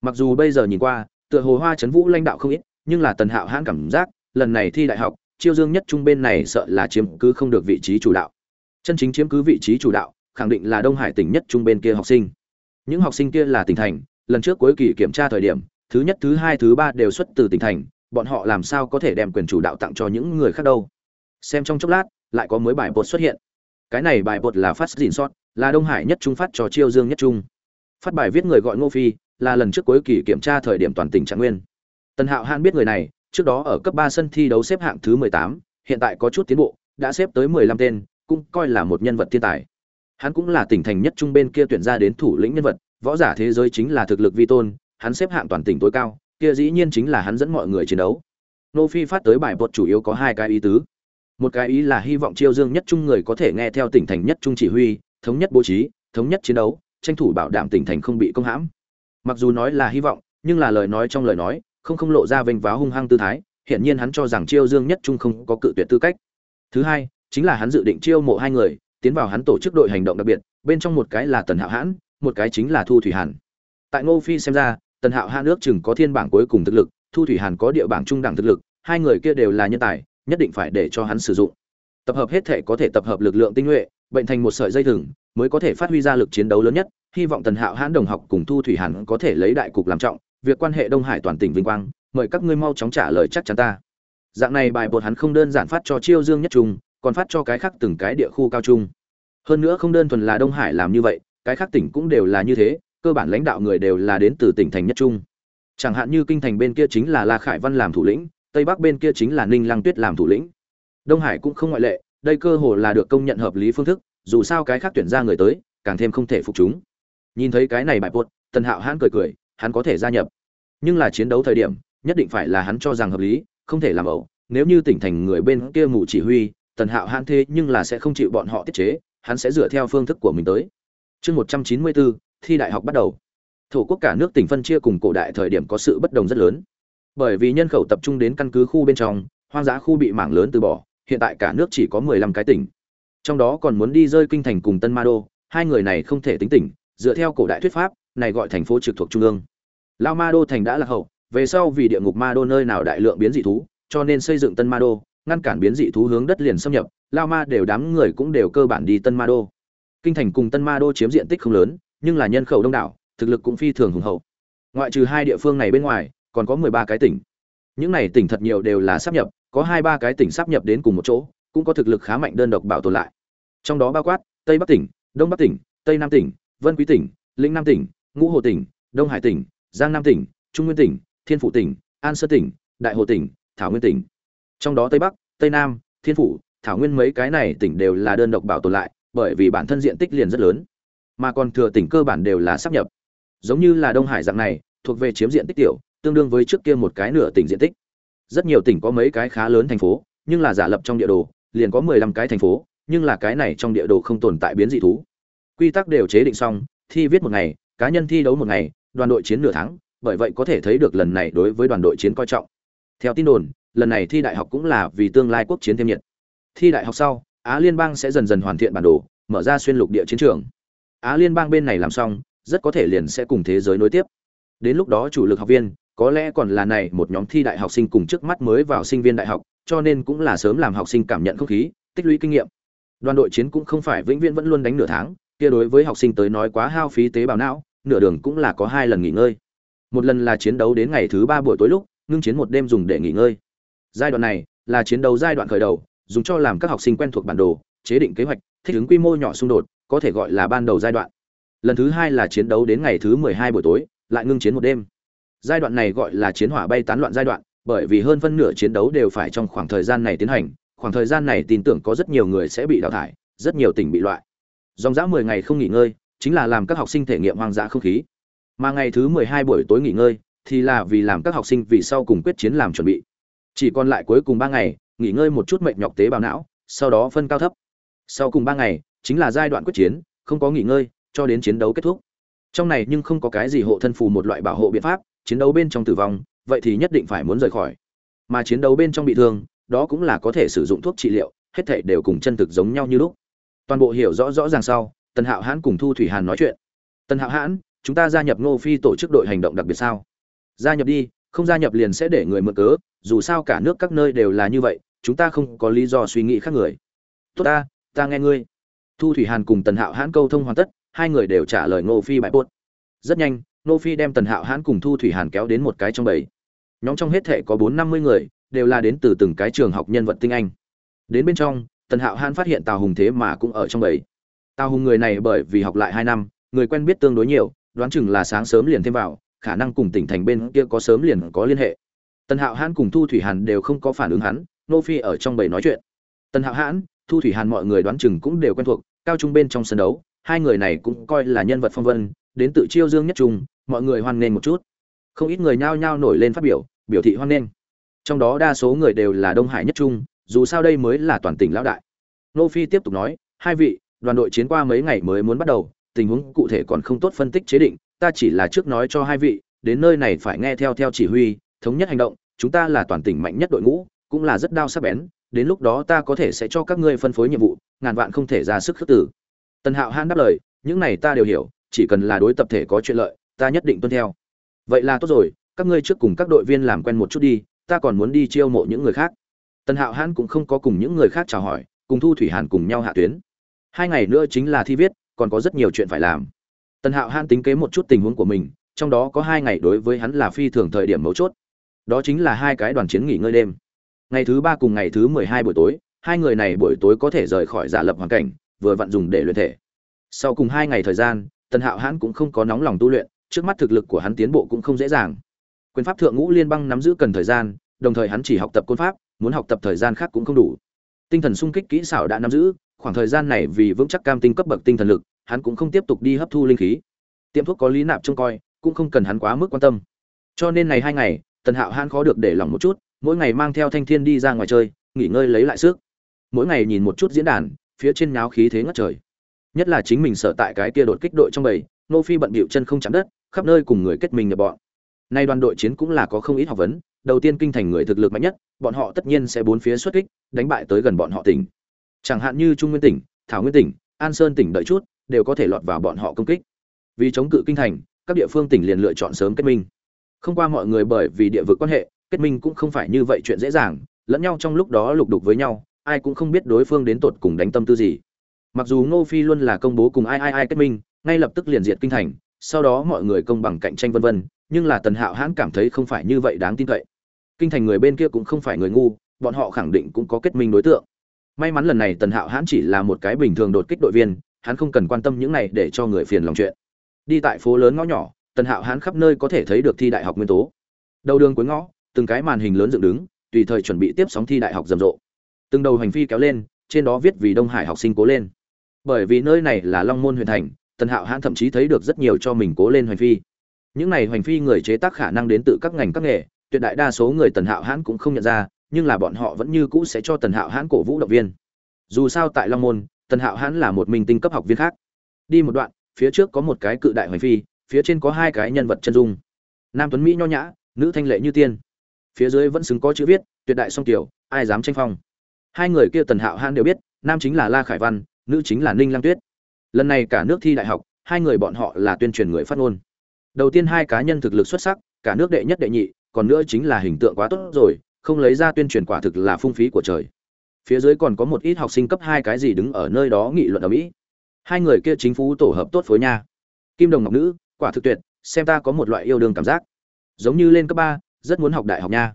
Mặc dù bây giờ nhìn qua, tựa hồ hoa trấn vũ lãnh đạo không ít, nhưng là tần hạo hãn cảm giác, lần này thi đại học, chiêu dương nhất trung bên này sợ là chiếm cứ không được vị trí chủ đạo. Chân chính chiếm cứ vị trí chủ đạo, khẳng định là đông hải tỉnh nhất trung bên kia học sinh những học sinh kia là tỉnh thành, lần trước cuối kỳ kiểm tra thời điểm, thứ nhất, thứ hai, thứ ba đều xuất từ tỉnh thành, bọn họ làm sao có thể đem quyền chủ đạo tặng cho những người khác đâu? Xem trong chốc lát, lại có mới bài bột xuất hiện. Cái này bài bột là phát dìn sót, là đông hải nhất trung phát cho chiêu dương nhất trung. Phát bài viết người gọi ngô phi, là lần trước cuối kỳ kiểm tra thời điểm toàn tỉnh trạng nguyên. Tần hạo han biết người này, trước đó ở cấp ba sân thi đấu xếp hạng thứ mười tám, hiện tại có chút tiến bộ, đã xếp tới mười lăm tên, cũng coi là một nhân vật thiên tài hắn cũng là tỉnh thành nhất trung bên kia tuyển ra đến thủ lĩnh nhân vật, võ giả thế giới chính là thực lực vi tôn, hắn xếp hạng toàn tỉnh tối cao, kia dĩ nhiên chính là hắn dẫn mọi người chiến đấu. Nô phi phát tới bài bột chủ yếu có hai cái ý tứ. Một cái ý là hy vọng chiêu dương nhất trung người có thể nghe theo tỉnh thành nhất trung chỉ huy, thống nhất bố trí, thống nhất chiến đấu, tranh thủ bảo đảm tỉnh thành không bị công hãm. Mặc dù nói là hy vọng, nhưng là lời nói trong lời nói, không không lộ ra vênh váo hung hăng tư thái hiện nhiên hắn cho rằng chiêu dương nhất trung không có cự tuyệt tư cách. Thứ hai, chính là hắn dự định chiêu mộ hai người tiến vào hắn tổ chức đội hành động đặc biệt, bên trong một cái là tần hạo hãn, một cái chính là thu thủy hàn. Tại ngô phi xem ra, tần hạo hãn ước chừng có thiên bảng cuối cùng thực lực, thu thủy hàn có địa bảng trung đẳng thực lực, hai người kia đều là nhân tài, nhất định phải để cho hắn sử dụng. Tập hợp hết thể có thể tập hợp lực lượng tinh nhuệ, bệnh thành một sợi dây thừng, mới có thể phát huy ra lực chiến đấu lớn nhất, hy vọng tần hạo hãn đồng học cùng thu thủy hàn có thể lấy đại cục làm trọng, việc quan hệ đông hải toàn tỉnh vinh quang, mời các ngươi mau chóng trả lời chắc chắn ta. Dạng này bài bột hắn không đơn giản phát cho chiêu dương nhất trung còn phát cho cái khác từng cái địa khu cao trung. Hơn nữa không đơn thuần là đông hải làm như vậy, cái khác tỉnh cũng đều là như thế, cơ bản lãnh đạo người đều là đến từ tỉnh thành nhất trung. Chẳng hạn như kinh thành bên kia chính là la khải văn làm thủ lĩnh, tây bắc bên kia chính là ninh lăng tuyết làm thủ lĩnh. Đông hải cũng không ngoại lệ, đây cơ hồ là được công nhận hợp lý phương thức, dù sao cái khác tuyển ra người tới, càng thêm không thể phục chúng. Nhìn thấy cái này bại bột tần hạo hãn cười cười, hắn có thể gia nhập. Nhưng là chiến đấu thời điểm, nhất định phải là hắn cho rằng hợp lý, không thể làm ẩu. Nếu như tỉnh thành người bên kia ngủ chỉ huy tần hạo hãn thế nhưng là sẽ không chịu bọn họ tiết chế, hắn sẽ dựa theo phương thức của mình tới. Chương một trăm chín mươi bốn thi đại học bắt đầu. Thổ quốc cả nước tỉnh phân chia cùng cổ đại thời điểm có sự bất đồng rất lớn. Bởi vì nhân khẩu tập trung đến căn cứ khu bên trong, hoang dã khu bị mảng lớn từ bỏ, hiện tại cả nước chỉ có mười lăm cái tỉnh. Trong đó còn muốn đi rơi kinh thành cùng tân ma đô, hai người này không thể tính tỉnh, dựa theo cổ đại thuyết pháp, này gọi thành phố trực thuộc trung ương. Lao ma đô thành đã lạc hậu, về sau vì địa ngục ma đô nơi nào đại lượng biến dị thú, cho nên xây dựng tân ma đô ngăn cản biến dị thú hướng đất liền xâm nhập, lao ma đều đám người cũng đều cơ bản đi tân ma đô. Kinh thành cùng tân ma đô chiếm diện tích không lớn, nhưng là nhân khẩu đông đảo, thực lực cũng phi thường hùng hậu. Ngoại trừ hai địa phương này bên ngoài, còn có mười ba cái tỉnh. Những này tỉnh thật nhiều đều là sắp nhập, có hai ba cái tỉnh sắp nhập đến cùng một chỗ, cũng có thực lực khá mạnh đơn độc bảo tồn lại. Trong đó bao quát, tây bắc tỉnh, đông bắc tỉnh, tây nam tỉnh, vân quý tỉnh, lĩnh nam tỉnh, ngũ hồ tỉnh, đông hải tỉnh, giang nam tỉnh, trung nguyên tỉnh, thiên Phụ tỉnh, an sơn tỉnh, đại hồ tỉnh, thảo nguyên tỉnh trong đó tây bắc, tây nam, thiên phủ, thảo nguyên mấy cái này tỉnh đều là đơn độc bảo tồn lại, bởi vì bản thân diện tích liền rất lớn. Mà còn thừa tỉnh cơ bản đều là sắp nhập. Giống như là đông hải dạng này, thuộc về chiếm diện tích tiểu, tương đương với trước kia một cái nửa tỉnh diện tích. Rất nhiều tỉnh có mấy cái khá lớn thành phố, nhưng là giả lập trong địa đồ, liền có mười lăm cái thành phố, nhưng là cái này trong địa đồ không tồn tại biến dị thú. Quy tắc đều chế định xong, thi viết một ngày, cá nhân thi đấu một ngày, đoàn đội chiến nửa tháng, bởi vậy có thể thấy được lần này đối với đoàn đội chiến coi trọng. Theo tin đồn lần này thi đại học cũng là vì tương lai quốc chiến thêm nhiệt. Thi đại học sau, á liên bang sẽ dần dần hoàn thiện bản đồ, mở ra xuyên lục địa chiến trường. Á liên bang bên này làm xong, rất có thể liền sẽ cùng thế giới nối tiếp. Đến lúc đó chủ lực học viên, có lẽ còn là này một nhóm thi đại học sinh cùng trước mắt mới vào sinh viên đại học, cho nên cũng là sớm làm học sinh cảm nhận không khí, tích lũy kinh nghiệm. Đoàn đội chiến cũng không phải vĩnh viễn vẫn luôn đánh nửa tháng, kia đối với học sinh tới nói quá hao phí tế bào não, nửa đường cũng là có hai lần nghỉ ngơi. Một lần là chiến đấu đến ngày thứ ba buổi tối lúc, ngưng chiến một đêm dùng để nghỉ ngơi giai đoạn này là chiến đấu giai đoạn khởi đầu, dùng cho làm các học sinh quen thuộc bản đồ, chế định kế hoạch, thích ứng quy mô nhỏ xung đột, có thể gọi là ban đầu giai đoạn. Lần thứ hai là chiến đấu đến ngày thứ mười hai buổi tối, lại ngưng chiến một đêm. Giai đoạn này gọi là chiến hỏa bay tán loạn giai đoạn, bởi vì hơn phân nửa chiến đấu đều phải trong khoảng thời gian này tiến hành, khoảng thời gian này tin tưởng có rất nhiều người sẽ bị đào thải, rất nhiều tỉnh bị loại. Dòng dã mười ngày không nghỉ ngơi chính là làm các học sinh thể nghiệm hoang dã không khí. Mà ngày thứ mười hai buổi tối nghỉ ngơi thì là vì làm các học sinh vì sau cùng quyết chiến làm chuẩn bị chỉ còn lại cuối cùng ba ngày, nghỉ ngơi một chút mệt nhọc tế bào não, sau đó phân cao thấp. Sau cùng ba ngày, chính là giai đoạn quyết chiến, không có nghỉ ngơi, cho đến chiến đấu kết thúc. Trong này nhưng không có cái gì hộ thân phù một loại bảo hộ biện pháp, chiến đấu bên trong tử vong, vậy thì nhất định phải muốn rời khỏi. Mà chiến đấu bên trong bị thương, đó cũng là có thể sử dụng thuốc trị liệu, hết thảy đều cùng chân thực giống nhau như lúc. Toàn bộ hiểu rõ rõ ràng sau, tần hạo hãn cùng thu thủy hàn nói chuyện. Tần hạo hãn, chúng ta gia nhập ngô phi tổ chức đội hành động đặc biệt sao? Gia nhập đi, không gia nhập liền sẽ để người mượn cớ dù sao cả nước các nơi đều là như vậy, chúng ta không có lý do suy nghĩ khác người. Tốt ta ta nghe ngươi. Thu thủy hàn cùng tần hạo hãn câu thông hoàn tất, hai người đều trả lời ngô phi bãi bốt rất nhanh, ngô phi đem tần hạo hãn cùng thu thủy hàn kéo đến một cái trong bầy. Nhóm trong hết thể có bốn năm mươi người, đều là đến từ từng cái trường học nhân vật tinh anh. Đến bên trong, tần hạo hãn phát hiện tào hùng thế mà cũng ở trong bầy. Tào hùng người này bởi vì học lại hai năm, người quen biết tương đối nhiều, đoán chừng là sáng sớm liền thêm vào, khả năng cùng tỉnh thành bên kia có sớm liền có liên hệ tần hạo hãn cùng thu thủy hàn đều không có phản ứng hắn, nô phi ở trong bầy nói chuyện. Tần hạo hãn, thu thủy hàn mọi người đoán chừng cũng đều quen thuộc, cao trung bên trong sân đấu, hai người này cũng coi là nhân vật phong vân, đến tự chiêu dương nhất trung, mọi người hoan nghênh một chút. Không ít người nhao nhao nổi lên phát biểu biểu thị hoan nghênh. Trong đó đa số người đều là đông hải nhất trung, dù sao đây mới là toàn tỉnh lão đại. Nô phi tiếp tục nói, hai vị, đoàn đội chiến qua mấy ngày mới muốn bắt đầu, tình huống cụ thể còn không tốt phân tích chế định, ta chỉ là trước nói cho hai vị, đến nơi này phải nghe theo theo chỉ huy thống nhất hành động, chúng ta là toàn tỉnh mạnh nhất đội ngũ, cũng là rất đao sắc bén, đến lúc đó ta có thể sẽ cho các ngươi phân phối nhiệm vụ, ngàn vạn không thể ra sức khước tử tần hạo hãn đáp lời, những này ta đều hiểu, chỉ cần là đối tập thể có chuyện lợi, ta nhất định tuân theo. Vậy là tốt rồi, các ngươi trước cùng các đội viên làm quen một chút đi, ta còn muốn đi chiêu mộ những người khác. Tần hạo hãn cũng không có cùng những người khác chào hỏi, cùng thu thủy hàn cùng nhau hạ tuyến. Hai ngày nữa chính là thi viết, còn có rất nhiều chuyện phải làm. Tần hạo hãn tính kế một chút tình huống của mình, trong đó có hai ngày đối với hắn là phi thường thời điểm mấu chốt đó chính là hai cái đoàn chiến nghỉ ngơi đêm. Ngày thứ ba cùng ngày thứ mười hai buổi tối, hai người này buổi tối có thể rời khỏi giả lập hoàn cảnh, vừa vặn dùng để luyện thể. Sau cùng hai ngày thời gian, tần hạo hãn cũng không có nóng lòng tu luyện, trước mắt thực lực của hắn tiến bộ cũng không dễ dàng. Quyền pháp thượng ngũ liên bang nắm giữ cần thời gian, đồng thời hắn chỉ học tập côn pháp, muốn học tập thời gian khác cũng không đủ. Tinh thần sung kích kỹ xảo đã nắm giữ, khoảng thời gian này vì vững chắc cam tinh cấp bậc tinh thần lực, hắn cũng không tiếp tục đi hấp thu linh khí. Tiệm thuốc có lý nạp trông coi, cũng không cần hắn quá mức quan tâm. Cho nên này hai ngày tần hạo hãn khó được để lòng một chút, mỗi ngày mang theo thanh thiên đi ra ngoài chơi, nghỉ ngơi lấy lại sức. Mỗi ngày nhìn một chút diễn đàn, phía trên nháo khí thế ngất trời. Nhất là chính mình sợ tại cái kia đột kích đội trong bầy nô phi bận bịu chân không chạm đất, khắp nơi cùng người kết mình nhập bọn. Nay đoàn đội chiến cũng là có không ít học vấn, đầu tiên kinh thành người thực lực mạnh nhất, bọn họ tất nhiên sẽ bốn phía xuất kích, đánh bại tới gần bọn họ tỉnh. Chẳng hạn như trung nguyên tỉnh, thảo nguyên tỉnh, an sơn tỉnh đợi chút, đều có thể lọt vào bọn họ công kích. Vì chống cự kinh thành, các địa phương tỉnh liền lựa chọn sớm kết minh không qua mọi người bởi vì địa vực quan hệ, kết minh cũng không phải như vậy chuyện dễ dàng, lẫn nhau trong lúc đó lục đục với nhau, ai cũng không biết đối phương đến tột cùng đánh tâm tư gì. Mặc dù ngô phi luôn là công bố cùng ai ai ai kết minh, ngay lập tức liền diệt kinh thành, sau đó mọi người công bằng cạnh tranh vân vân, nhưng là tần hạo hãn cảm thấy không phải như vậy đáng tin cậy. Kinh thành người bên kia cũng không phải người ngu, bọn họ khẳng định cũng có kết minh đối tượng. May mắn lần này tần hạo hãn chỉ là một cái bình thường đột kích đội viên, hắn không cần quan tâm những này để cho người phiền lòng chuyện. Đi tại phố lớn ngõ nhỏ tần hạo Hán khắp nơi có thể thấy được thi đại học nguyên tố. Đầu đường cuối ngõ, từng cái màn hình lớn dựng đứng, tùy thời chuẩn bị tiếp sóng thi đại học rầm rộ. Từng đầu hành phi kéo lên, trên đó viết vì đông hải học sinh cố lên. Bởi vì nơi này là long môn Huyền thành, tần hạo hãn thậm chí thấy được rất nhiều cho mình cố lên hoành phi. Những này hoành phi người chế tác khả năng đến từ các ngành các nghề, tuyệt đại đa số người tần hạo hãn cũng không nhận ra, nhưng là bọn họ vẫn như cũ sẽ cho tần hạo hãn cổ vũ động viên. Dù sao tại long môn, tần hạo hãn là một minh tinh cấp học viên khác. Đi một đoạn, phía trước có một cái cự đại hoành phi phía trên có hai cái nhân vật chân dung. Nam tuấn mỹ nho nhã, nữ thanh lệ như tiên. Phía dưới vẫn xứng có chữ viết, tuyệt đại song tiểu, ai dám tranh phong. Hai người kia tần hạo hãn đều biết, nam chính là la khải văn, nữ chính là ninh lam tuyết. Lần này cả nước thi đại học, hai người bọn họ là tuyên truyền người phát ngôn. Đầu tiên hai cá nhân thực lực xuất sắc, cả nước đệ nhất đệ nhị, còn nữa chính là hình tượng quá tốt rồi, không lấy ra tuyên truyền quả thực là phung phí của trời. Phía dưới còn có một ít học sinh cấp hai cái gì đứng ở nơi đó nghị luận ở mỹ. Hai người kia chính phủ tổ hợp tốt phối nha. Kim đồng ngọc nữ quả thực tuyệt, xem ta có một loại yêu đương cảm giác. Giống như lên cấp ba, rất muốn học đại học nha.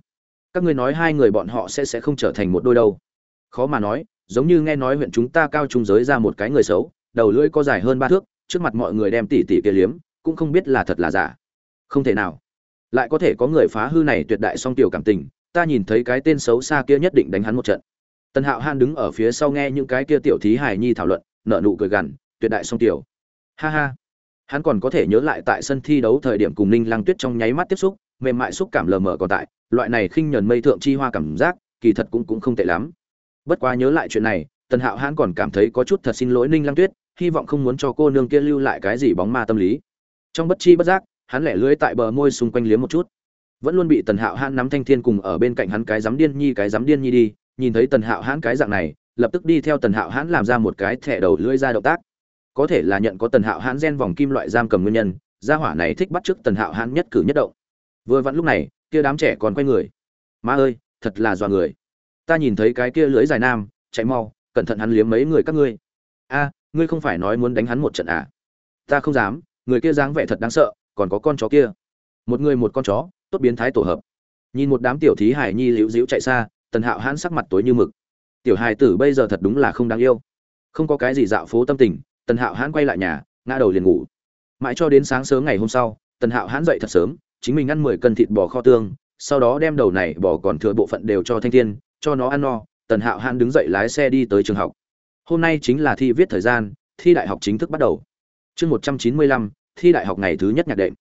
Các ngươi nói hai người bọn họ sẽ sẽ không trở thành một đôi đâu. Khó mà nói, giống như nghe nói huyện chúng ta cao trung giới ra một cái người xấu, đầu lưỡi có dài hơn ba thước, trước mặt mọi người đem tỉ tỉ kia liếm, cũng không biết là thật là giả. Không thể nào. Lại có thể có người phá hư này tuyệt đại song tiểu cảm tình, ta nhìn thấy cái tên xấu xa kia nhất định đánh hắn một trận. Tần hạo han đứng ở phía sau nghe những cái kia tiểu thí hài nhi thảo luận nợ nụ cười gằn, tuyệt đại song tiểu. Ha ha hắn còn có thể nhớ lại tại sân thi đấu thời điểm cùng ninh lăng tuyết trong nháy mắt tiếp xúc, mềm mại xúc cảm lờ mờ còn tại, loại này khinh nhờn mây thượng chi hoa cảm giác, kỳ thật cũng cũng không tệ lắm. Bất quá nhớ lại chuyện này, tần hạo hãn còn cảm thấy có chút thật xin lỗi ninh lăng tuyết, hy vọng không muốn cho cô nương kia lưu lại cái gì bóng ma tâm lý. Trong bất chi bất giác, hắn lẻ lưới tại bờ môi xung quanh liếm một chút. Vẫn luôn bị tần hạo hãn nắm thanh thiên cùng ở bên cạnh hắn cái dám điên nhi cái dám điên nhi đi, nhìn thấy tần hạo hãn cái dạng này, lập tức đi theo tần hạo hãn làm ra một cái thẻ đầu lưỡi ra động tác có thể là nhận có tần hạo hãn gen vòng kim loại giam cầm nguyên nhân, gia hỏa này thích bắt t r ư ớ c tần hạo hãn nhất cử nhất động. Vừa vặn lúc này, kia đám trẻ còn quay người. Ma ơi, thật là dọa người. Ta nhìn thấy cái kia lưới dài nam, chạy mau, cẩn thận hắn liếm mấy người các ngươi. A, ngươi không phải nói muốn đánh hắn một trận à? Ta không dám, người kia dáng vẻ thật đáng sợ, còn có con chó kia. Một người một con chó, tốt biến thái tổ hợp. Nhìn một đám tiểu thí hải nhi liễu diễu chạy xa, tần hạo hãn sắc mặt tối như mực. Tiểu hài tử bây giờ thật đúng là không đáng yêu. Không có cái gì dạo phố tâm tình tần hạo hãn quay lại nhà, ngã đầu liền ngủ. Mãi cho đến sáng sớm ngày hôm sau, tần hạo hãn dậy thật sớm, chính mình ăn mười cân thịt bò kho tương, sau đó đem đầu này bò còn thừa bộ phận đều cho thanh thiên, cho nó ăn no, tần hạo hãn đứng dậy lái xe đi tới trường học. Hôm nay chính là thi viết thời gian, thi đại học chính thức bắt đầu. Chương một trăm chín mươi lăm, thi đại học ngày thứ nhất nhạc đệm.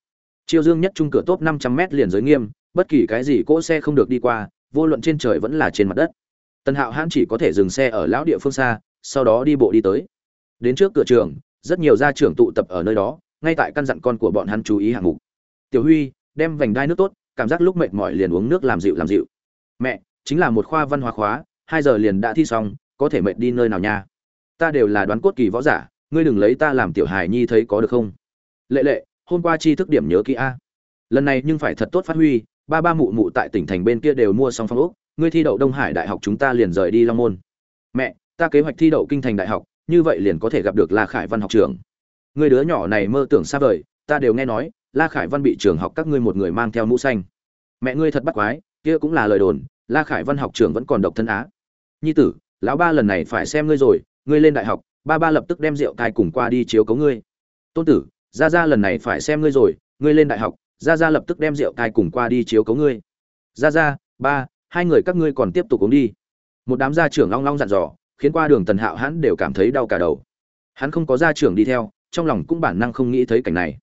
Chiêu dương nhất trung cửa top năm trăm m liền giới nghiêm, bất kỳ cái gì cỗ xe không được đi qua, vô luận trên trời vẫn là trên mặt đất. Tần hạo hãn chỉ có thể dừng xe ở lão địa phương xa, sau đó đi bộ đi tới đến trước cửa trường, rất nhiều gia trưởng tụ tập ở nơi đó, ngay tại căn dặn con của bọn hắn chú ý hạng mục. Tiểu huy, đem vành đai nước tốt, cảm giác lúc mệt mỏi liền uống nước làm dịu làm dịu. Mẹ, chính là một khoa văn hóa khóa, hai giờ liền đã thi xong, có thể mệt đi nơi nào nha? Ta đều là đoán cốt kỳ võ giả, ngươi đừng lấy ta làm tiểu hài nhi thấy có được không? Lệ lệ, hôm qua chi thức điểm nhớ kỹ a. Lần này nhưng phải thật tốt phát huy, ba ba mụ mụ tại tỉnh thành bên kia đều mua xong phong ốc, ngươi thi đậu đông hải đại học chúng ta liền rời đi long môn. Mẹ, ta kế hoạch thi đậu kinh thành đại học như vậy liền có thể gặp được la khải văn học trường người đứa nhỏ này mơ tưởng xa vời, ta đều nghe nói, la khải văn bị trường học các ngươi một người mang theo mũ xanh. Mẹ ngươi thật bắt quái, kia cũng là lời đồn, la khải văn học trường vẫn còn độc thân á. Nhi tử, lão ba lần này phải xem ngươi rồi, ngươi lên đại học, ba ba lập tức đem rượu cai cùng qua đi chiếu cấu ngươi. Tôn tử, gia gia lần này phải xem ngươi rồi, ngươi lên đại học, gia gia lập tức đem rượu cai cùng qua đi chiếu cấu ngươi. Gia gia, ba, hai người các ngươi còn tiếp tục uống đi. Một đám gia trưởng long long dặn dò khiến qua đường tần hạo hắn đều cảm thấy đau cả đầu. Hắn không có gia trưởng đi theo, trong lòng cũng bản năng không nghĩ thấy cảnh này.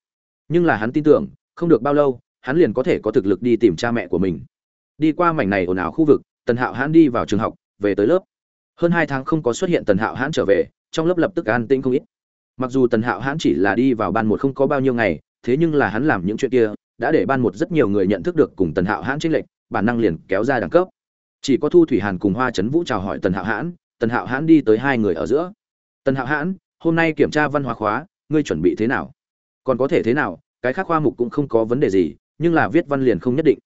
Nhưng là hắn tin tưởng, không được bao lâu, hắn liền có thể có thực lực đi tìm cha mẹ của mình. Đi qua mảnh này ồn ào khu vực, tần hạo hãn đi vào trường học, về tới lớp. Hơn hai tháng không có xuất hiện tần hạo hãn trở về, trong lớp lập tức an tĩnh không ít. Mặc dù tần hạo hãn chỉ là đi vào ban một không có bao nhiêu ngày, thế nhưng là hắn làm những chuyện kia, đã để ban một rất nhiều người nhận thức được cùng tần hạo hãn tranh lệch, bản năng liền kéo ra đẳng cấp. Chỉ có thu thủy hàn cùng hoa trấn vũ chào hỏi tần hạo hãn tần hạo hãn đi tới hai người ở giữa. Tần hạo hãn, hôm nay kiểm tra văn hóa khóa, ngươi chuẩn bị thế nào? Còn có thể thế nào? Cái khác khoa mục cũng không có vấn đề gì, nhưng là viết văn liền không nhất định.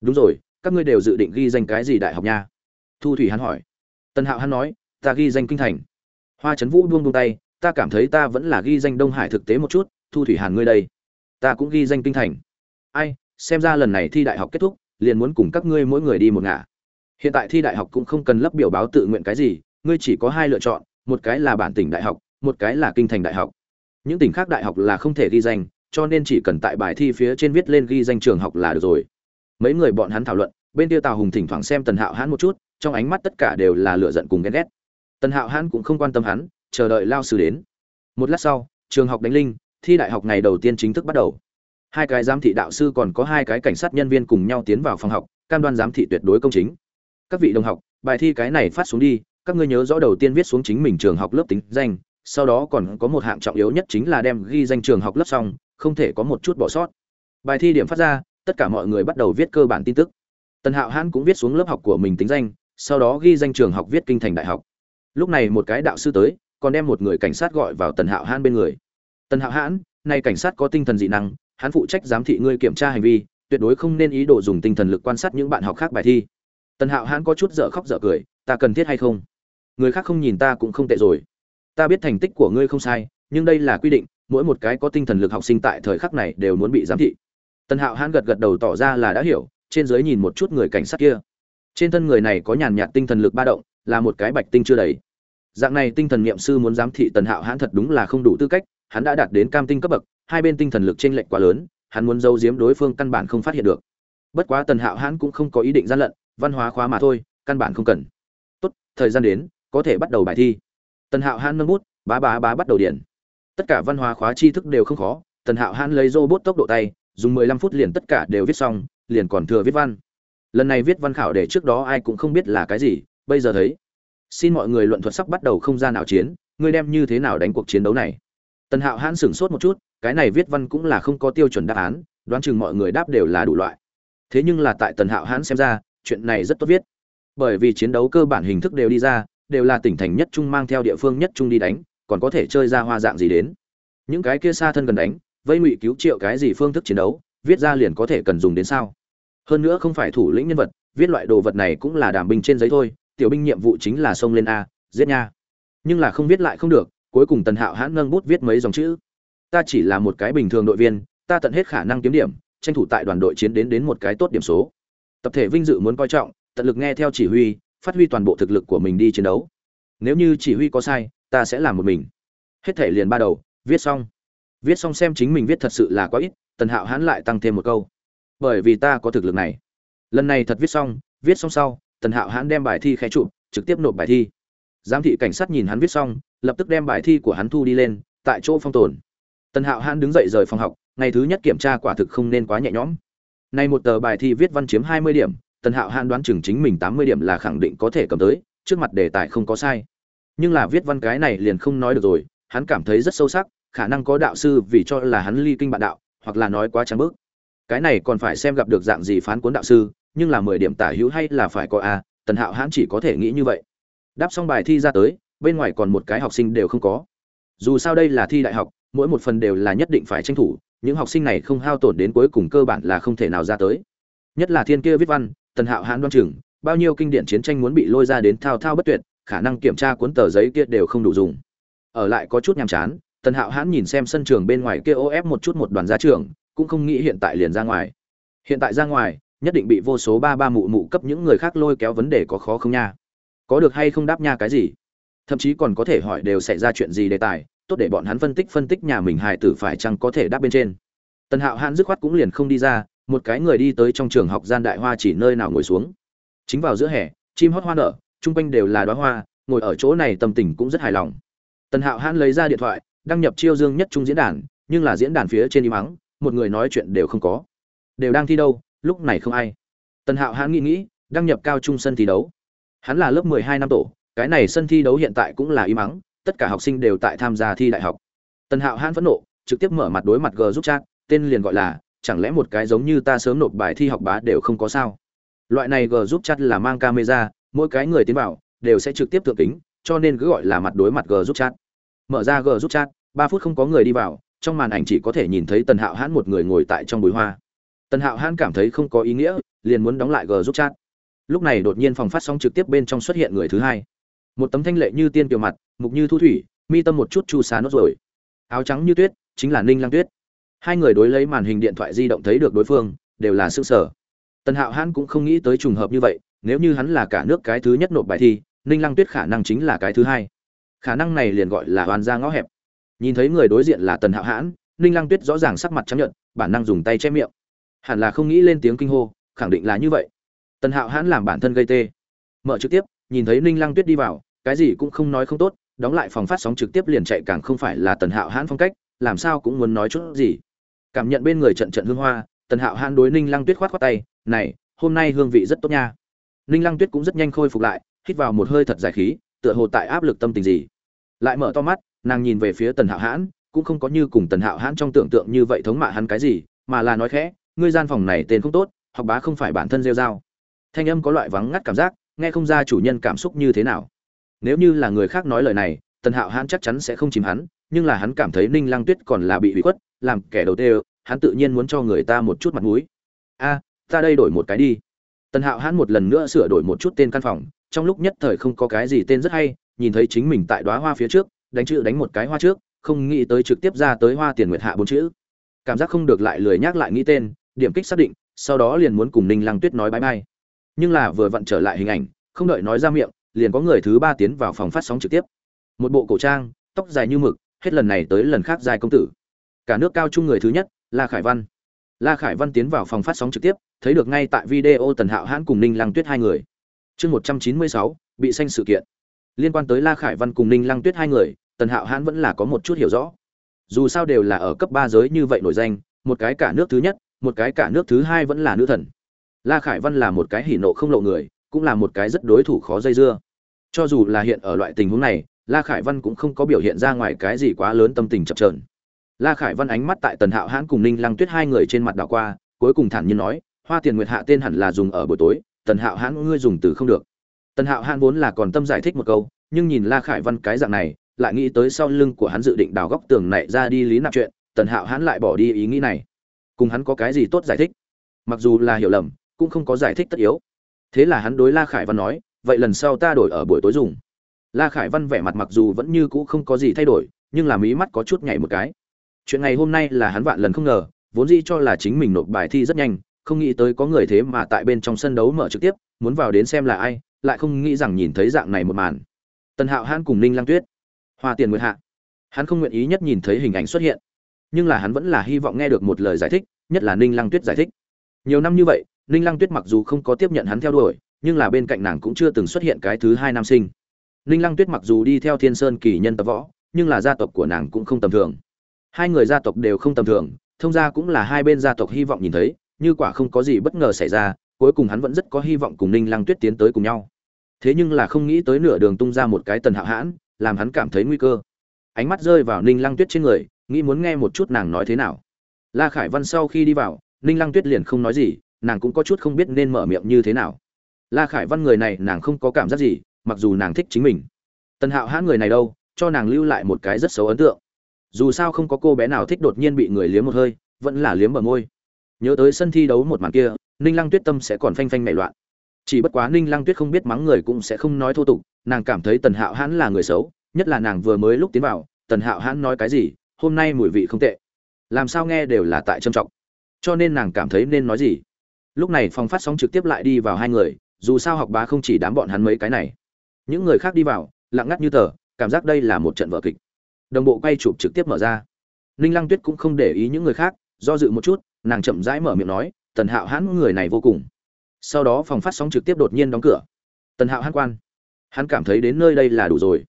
Đúng rồi, các ngươi đều dự định ghi danh cái gì đại học nha? Thu thủy hắn hỏi. Tần hạo hắn nói, ta ghi danh kinh thành. Hoa trấn vũ buông buông tay, ta cảm thấy ta vẫn là ghi danh đông hải thực tế một chút, thu thủy hàn ngươi đây. Ta cũng ghi danh kinh thành. Ai, xem ra lần này thi đại học kết thúc, liền muốn cùng các ngươi mỗi người đi một ngả. Hiện tại thi đại học cũng không cần lấp biểu báo tự nguyện cái gì ngươi chỉ có hai lựa chọn, một cái là bản tỉnh đại học, một cái là kinh thành đại học. Những tỉnh khác đại học là không thể ghi danh, cho nên chỉ cần tại bài thi phía trên viết lên ghi danh trường học là được rồi. Mấy người bọn hắn thảo luận, bên tiêu tào hùng thỉnh thoảng xem tần hạo hãn một chút, trong ánh mắt tất cả đều là lựa giận cùng ghen ghét. Tần hạo hãn cũng không quan tâm hắn, chờ đợi lao sư đến. Một lát sau, trường học đánh linh, thi đại học ngày đầu tiên chính thức bắt đầu. Hai cái giám thị đạo sư còn có hai cái cảnh sát nhân viên cùng nhau tiến vào phòng học, cam đoan giám thị tuyệt đối công chính. Các vị đồng học, bài thi cái này phát xuống đi các ngươi nhớ rõ đầu tiên viết xuống chính mình trường học lớp tính danh, sau đó còn có một hạng trọng yếu nhất chính là đem ghi danh trường học lớp xong, không thể có một chút bỏ sót. Bài thi điểm phát ra, tất cả mọi người bắt đầu viết cơ bản tin tức. Tần hạo hãn cũng viết xuống lớp học của mình tính danh, sau đó ghi danh trường học viết kinh thành đại học. Lúc này một cái đạo sư tới, còn đem một người cảnh sát gọi vào tần hạo hãn bên người. Tần hạo hãn, nay cảnh sát có tinh thần dị năng, hắn phụ trách giám thị ngươi kiểm tra hành vi, tuyệt đối không nên ý đồ dùng tinh thần lực quan sát những bạn học khác bài thi. Tần hạo hãn có chút dở khóc dở cười, ta cần thiết hay không? Người khác không nhìn ta cũng không tệ rồi. Ta biết thành tích của ngươi không sai, nhưng đây là quy định, mỗi một cái có tinh thần lực học sinh tại thời khắc này đều muốn bị giám thị. Tần hạo hãn gật gật đầu tỏ ra là đã hiểu, trên dưới nhìn một chút người cảnh sát kia. Trên thân người này có nhàn nhạt tinh thần lực ba động, là một cái bạch tinh chưa đầy. Dạng này tinh thần nghiệm sư muốn giám thị tần hạo hãn thật đúng là không đủ tư cách, hắn đã đạt đến cam tinh cấp bậc, hai bên tinh thần lực t r ê n lệch quá lớn, hắn muốn giấu giếm đối phương căn bản không phát hiện được. Bất quá tần hạo hãn cũng không có ý định gian lận, văn hóa khóa mà thôi, căn bản không cần. Tốt, thời gian đến có thể bắt đầu bài thi. Tần hạo hãn nâng bút, bá bá bá bắt đầu điển. Tất cả văn hóa khóa tri thức đều không khó. Tần hạo hãn lấy rô bốt tốc độ tay, dùng mười lăm phút liền tất cả đều viết xong, liền còn thừa viết văn. Lần này viết văn khảo để trước đó ai cũng không biết là cái gì, bây giờ thấy. Xin mọi người luận thuật sắp bắt đầu không gian nào chiến, ngươi đem như thế nào đánh cuộc chiến đấu này? Tần hạo hãn sửng sốt một chút, cái này viết văn cũng là không có tiêu chuẩn đáp án, đoán chừng mọi người đáp đều là đủ loại. Thế nhưng là tại tần hạo hãn xem ra, chuyện này rất tốt viết. Bởi vì chiến đấu cơ bản hình thức đều đi ra đều là tỉnh thành nhất trung mang theo địa phương nhất trung đi đánh, còn có thể chơi ra hoa dạng gì đến. Những cái kia xa thân gần đánh, vây ngụy cứu triệu cái gì phương thức chiến đấu, viết ra liền có thể cần dùng đến sao? Hơn nữa không phải thủ lĩnh nhân vật, viết loại đồ vật này cũng là đảm binh trên giấy thôi, tiểu binh nhiệm vụ chính là xông lên a, giết nha. Nhưng là không viết lại không được, cuối cùng tần hạo hãn nâng bút viết mấy dòng chữ. Ta chỉ là một cái bình thường đội viên, ta tận hết khả năng kiếm điểm, tranh thủ tại đoàn đội chiến đến đến một cái tốt điểm số. Tập thể vinh dự muốn coi trọng, tận lực nghe theo chỉ huy phát huy toàn bộ thực lực của mình đi chiến đấu. Nếu như chỉ huy có sai, ta sẽ làm một mình. Hết thể liền ba đầu, viết xong. Viết xong xem chính mình viết thật sự là quá ít, tần hạo hãn lại tăng thêm một câu. Bởi vì ta có thực lực này. Lần này thật viết xong viết xong sau, tần hạo hãn đem bài thi khẽ chụp, trực tiếp nộp bài thi. Giám thị cảnh sát nhìn hắn viết xong, lập tức đem bài thi của hắn thu đi lên, tại chỗ phong tồn. Tần hạo hãn đứng dậy rời phòng học, ngày thứ nhất kiểm tra quả thực không nên quá nhẹ nhõm. Nay một tờ bài thi viết văn chiếm hai mươi điểm tần hạo hãn đoán chừng chính mình tám mươi điểm là khẳng định có thể cầm tới, trước mặt đề tài không có sai. Nhưng là viết văn cái này liền không nói được rồi, hắn cảm thấy rất sâu sắc, khả năng có đạo sư vì cho là hắn ly kinh bạn đạo, hoặc là nói quá trắng bước. Cái này còn phải xem gặp được dạng gì phán cuốn đạo sư, nhưng là mười điểm tả hữu hay là phải có a, tần hạo hãn chỉ có thể nghĩ như vậy. Đáp xong bài thi ra tới, bên ngoài còn một cái học sinh đều không có. Dù sao đây là thi đại học, mỗi một phần đều là nhất định phải tranh thủ, những học sinh này không hao tổn đến cuối cùng cơ bản là không thể nào ra tới. Nhất là thiên kia viết văn tần hạo hãn đoan chừng, bao nhiêu kinh điển chiến tranh muốn bị lôi ra đến thao thao bất tuyệt, khả năng kiểm tra cuốn tờ giấy kia đều không đủ dùng. Ở lại có chút nhàm chán, tần hạo hãn nhìn xem sân trường bên ngoài kia ô ép một chút một đoàn gia trưởng, cũng không nghĩ hiện tại liền ra ngoài. Hiện tại ra ngoài, nhất định bị vô số ba ba mụ mụ cấp những người khác lôi kéo vấn đề có khó không nha. Có được hay không đáp nha cái gì? Thậm chí còn có thể hỏi đều xảy ra chuyện gì đề tài, tốt để bọn hắn phân tích phân tích nhà mình hài tử phải chăng có thể đáp bên trên. Tần hạo hãn dứt khoát cũng liền không đi ra một cái người đi tới trong trường học gian đại hoa chỉ nơi nào ngồi xuống. Chính vào giữa hè, chim hót hoa nở, chung quanh đều là đoá hoa, ngồi ở chỗ này tâm tình cũng rất hài lòng. Tần hạo hãn lấy ra điện thoại, đăng nhập chiêu dương nhất trung diễn đàn, nhưng là diễn đàn phía trên im mắng một người nói chuyện đều không có. Đều đang thi đâu, lúc này không ai. Tần hạo hãn nghĩ nghĩ, đăng nhập cao trung sân thi đấu. Hắn là lớp mười hai năm tổ, cái này sân thi đấu hiện tại cũng là im mắng tất cả học sinh đều tại tham gia thi đại học. Tần hạo hãn phẫn nộ, trực tiếp mở mặt đối mặt g giúp chat, tên liền gọi là chẳng lẽ một cái giống như ta sớm nộp bài thi học bá đều không có sao? Loại này g giúp chat là mang camera, mỗi cái người tiến vào đều sẽ trực tiếp thượng kính, cho nên cứ gọi là mặt đối mặt g giúp chat. Mở ra g giúp chat, ba phút không có người đi vào, trong màn ảnh chỉ có thể nhìn thấy tần hạo hãn một người ngồi tại trong bụi hoa. Tần hạo hãn cảm thấy không có ý nghĩa, liền muốn đóng lại g giúp chat. Lúc này đột nhiên phòng phát sóng trực tiếp bên trong xuất hiện người thứ hai. Một tấm thanh lệ như tiên kiều mặt, mục như thu thủy, mi tâm một chút chu xá nốt rồi. Áo trắng như tuyết, chính là ninh lang tuyết hai người đối lấy màn hình điện thoại di động thấy được đối phương, đều là sức sở tần hạo hãn cũng không nghĩ tới trùng hợp như vậy, nếu như hắn là cả nước cái thứ nhất nộp bài thi, ninh lăng tuyết khả năng chính là cái thứ hai. Khả năng này liền gọi là hoàn ra ngõ hẹp. Nhìn thấy người đối diện là tần hạo hãn, ninh lăng tuyết rõ ràng sắc mặt chấp nhận bản năng dùng tay che miệng. Hẳn là không nghĩ lên tiếng kinh hô, khẳng định là như vậy. Tần hạo hãn làm bản thân gây tê. Mở trực tiếp, nhìn thấy ninh lăng tuyết đi vào, cái gì cũng không nói không tốt, đóng lại phòng phát sóng trực tiếp liền chạy, càng không phải là tần hạo hãn phong cách, làm sao cũng muốn nói chút gì cảm nhận bên người trận trận hương hoa, tần hạo hãn đối ninh lăng tuyết khoát khoát tay, này, hôm nay hương vị rất tốt nha. Ninh lăng tuyết cũng rất nhanh khôi phục lại, hít vào một hơi thật dài khí, tựa hồ tại áp lực tâm tình gì. Lại mở to mắt, nàng nhìn về phía tần hạo hãn, cũng không có như cùng tần hạo hãn trong tưởng tượng như vậy thống mạ hắn cái gì, mà là nói khẽ, ngươi gian phòng này tên không tốt, học bá không phải bản thân rêu dao thanh âm có loại vắng ngắt cảm giác, nghe không ra chủ nhân cảm xúc như thế nào. Nếu như là người khác nói lời này, tần hạo hãn chắc chắn sẽ không chìm hắn, nhưng là hắn cảm thấy ninh lăng tuyết còn là bị bị khuất làm kẻ đầu tiên hắn tự nhiên muốn cho người ta một chút mặt mũi. A, ta đây đổi một cái đi. Tần hạo hắn một lần nữa sửa đổi một chút tên căn phòng, trong lúc nhất thời không có cái gì tên rất hay, nhìn thấy chính mình tại đóa hoa phía trước, đánh chữ đánh một cái hoa trước, không nghĩ tới trực tiếp ra tới hoa tiền nguyệt hạ bốn chữ. Cảm giác không được lại lười nhắc lại nghĩ tên, điểm kích xác định, sau đó liền muốn cùng ninh lăng tuyết nói bye bye. nhưng là vừa vặn trở lại hình ảnh, không đợi nói ra miệng, liền có người thứ ba tiến vào phòng phát sóng trực tiếp. Một bộ cổ trang, tóc dài như mực, hết lần này tới lần khác dài công tử cả nước cao trung người thứ nhất, la khải văn. La khải văn tiến vào phòng phát sóng trực tiếp, thấy được ngay tại video tần hạo hãn cùng ninh lăng tuyết hai người. Chương một trăm chín mươi sáu, bị xanh sự kiện. Liên quan tới la khải văn cùng ninh lăng tuyết hai người, tần hạo hãn vẫn là có một chút hiểu rõ. Dù sao đều là ở cấp ba giới như vậy nổi danh, một cái cả nước thứ nhất, một cái cả nước thứ hai vẫn là nữ thần. La khải văn là một cái hỉ nộ không lộ người, cũng là một cái rất đối thủ khó dây dưa. Cho dù là hiện ở loại tình huống này, la khải văn cũng không có biểu hiện ra ngoài cái gì quá lớn tâm tình chập trờn la khải văn ánh mắt tại tần hạo hãn cùng ninh lăng tuyết hai người trên mặt đảo qua, cuối cùng thản nhiên nói, hoa tiền nguyệt hạ tên hẳn là dùng ở buổi tối, tần hạo hãn ngươi dùng từ không được. Tần hạo hãn vốn là còn tâm giải thích một câu, nhưng nhìn la khải văn cái dạng này, lại nghĩ tới sau lưng của hắn dự định đào góc tường này ra đi lý nạp chuyện, tần hạo hãn lại bỏ đi ý nghĩ này. Cùng hắn có cái gì tốt giải thích? Mặc dù là hiểu lầm, cũng không có giải thích tất yếu. Thế là hắn đối la khải văn nói, vậy lần sau ta đổi ở buổi tối dùng. La khải văn vẻ mặt mặc dù vẫn như cũ không có gì thay đổi, nhưng là mí mắt có chút nhảy một cái chuyện ngày hôm nay là hắn vạn lần không ngờ, vốn dĩ cho là chính mình nộp bài thi rất nhanh, không nghĩ tới có người thế mà tại bên trong sân đấu mở trực tiếp, muốn vào đến xem là ai, lại không nghĩ rằng nhìn thấy dạng này một màn. Tần hạo hãn cùng ninh Lang tuyết, hoa tiền nguyệt hạ. Hắn không nguyện ý nhất nhìn thấy hình ảnh xuất hiện, nhưng là hắn vẫn là hy vọng nghe được một lời giải thích, nhất là ninh Lang tuyết giải thích. Nhiều năm như vậy, ninh Lang tuyết mặc dù không có tiếp nhận hắn theo đuổi, nhưng là bên cạnh nàng cũng chưa từng xuất hiện cái thứ hai nam sinh. Ninh Lang tuyết mặc dù đi theo thiên sơn kỳ nhân tập võ, nhưng là gia tộc của nàng cũng không tầm thường hai người gia tộc đều không tầm thường, thông gia cũng là hai bên gia tộc hy vọng nhìn thấy, như quả không có gì bất ngờ xảy ra, cuối cùng hắn vẫn rất có hy vọng cùng ninh lăng tuyết tiến tới cùng nhau. Thế nhưng là không nghĩ tới nửa đường tung ra một cái tần hạo hãn, làm hắn cảm thấy nguy cơ. Ánh mắt rơi vào ninh lăng tuyết trên người, nghĩ muốn nghe một chút nàng nói thế nào. La khải văn sau khi đi vào, ninh lăng tuyết liền không nói gì, nàng cũng có chút không biết nên mở miệng như thế nào. La khải văn người này nàng không có cảm giác gì, mặc dù nàng thích chính mình. Tần hạo hãn người này đâu, cho nàng lưu lại một cái rất xấu ấn tượng dù sao không có cô bé nào thích đột nhiên bị người liếm một hơi, vẫn là liếm bờ môi. Nhớ tới sân thi đấu một màn kia, ninh lăng tuyết tâm sẽ còn phanh phanh nảy loạn. Chỉ bất quá ninh lăng tuyết không biết mắng người cũng sẽ không nói thô tục, nàng cảm thấy tần hạo hãn là người xấu, nhất là nàng vừa mới lúc tiến vào, tần hạo hãn nói cái gì, hôm nay mùi vị không tệ. Làm sao nghe đều là tại trâm trọng. Cho nên nàng cảm thấy nên nói gì. Lúc này phòng phát sóng trực tiếp lại đi vào hai người, dù sao học bá không chỉ đám bọn hắn mấy cái này. Những người khác đi vào, lặng ngắt như tờ, cảm giác đây là một trận vở kịch đồng bộ quay chụp trực tiếp mở ra. Ninh lăng tuyết cũng không để ý những người khác, do dự một chút, nàng chậm rãi mở miệng nói, tần hạo hãn người này vô cùng. Sau đó phòng phát sóng trực tiếp đột nhiên đóng cửa. Tần hạo hãn quan, hắn cảm thấy đến nơi đây là đủ rồi.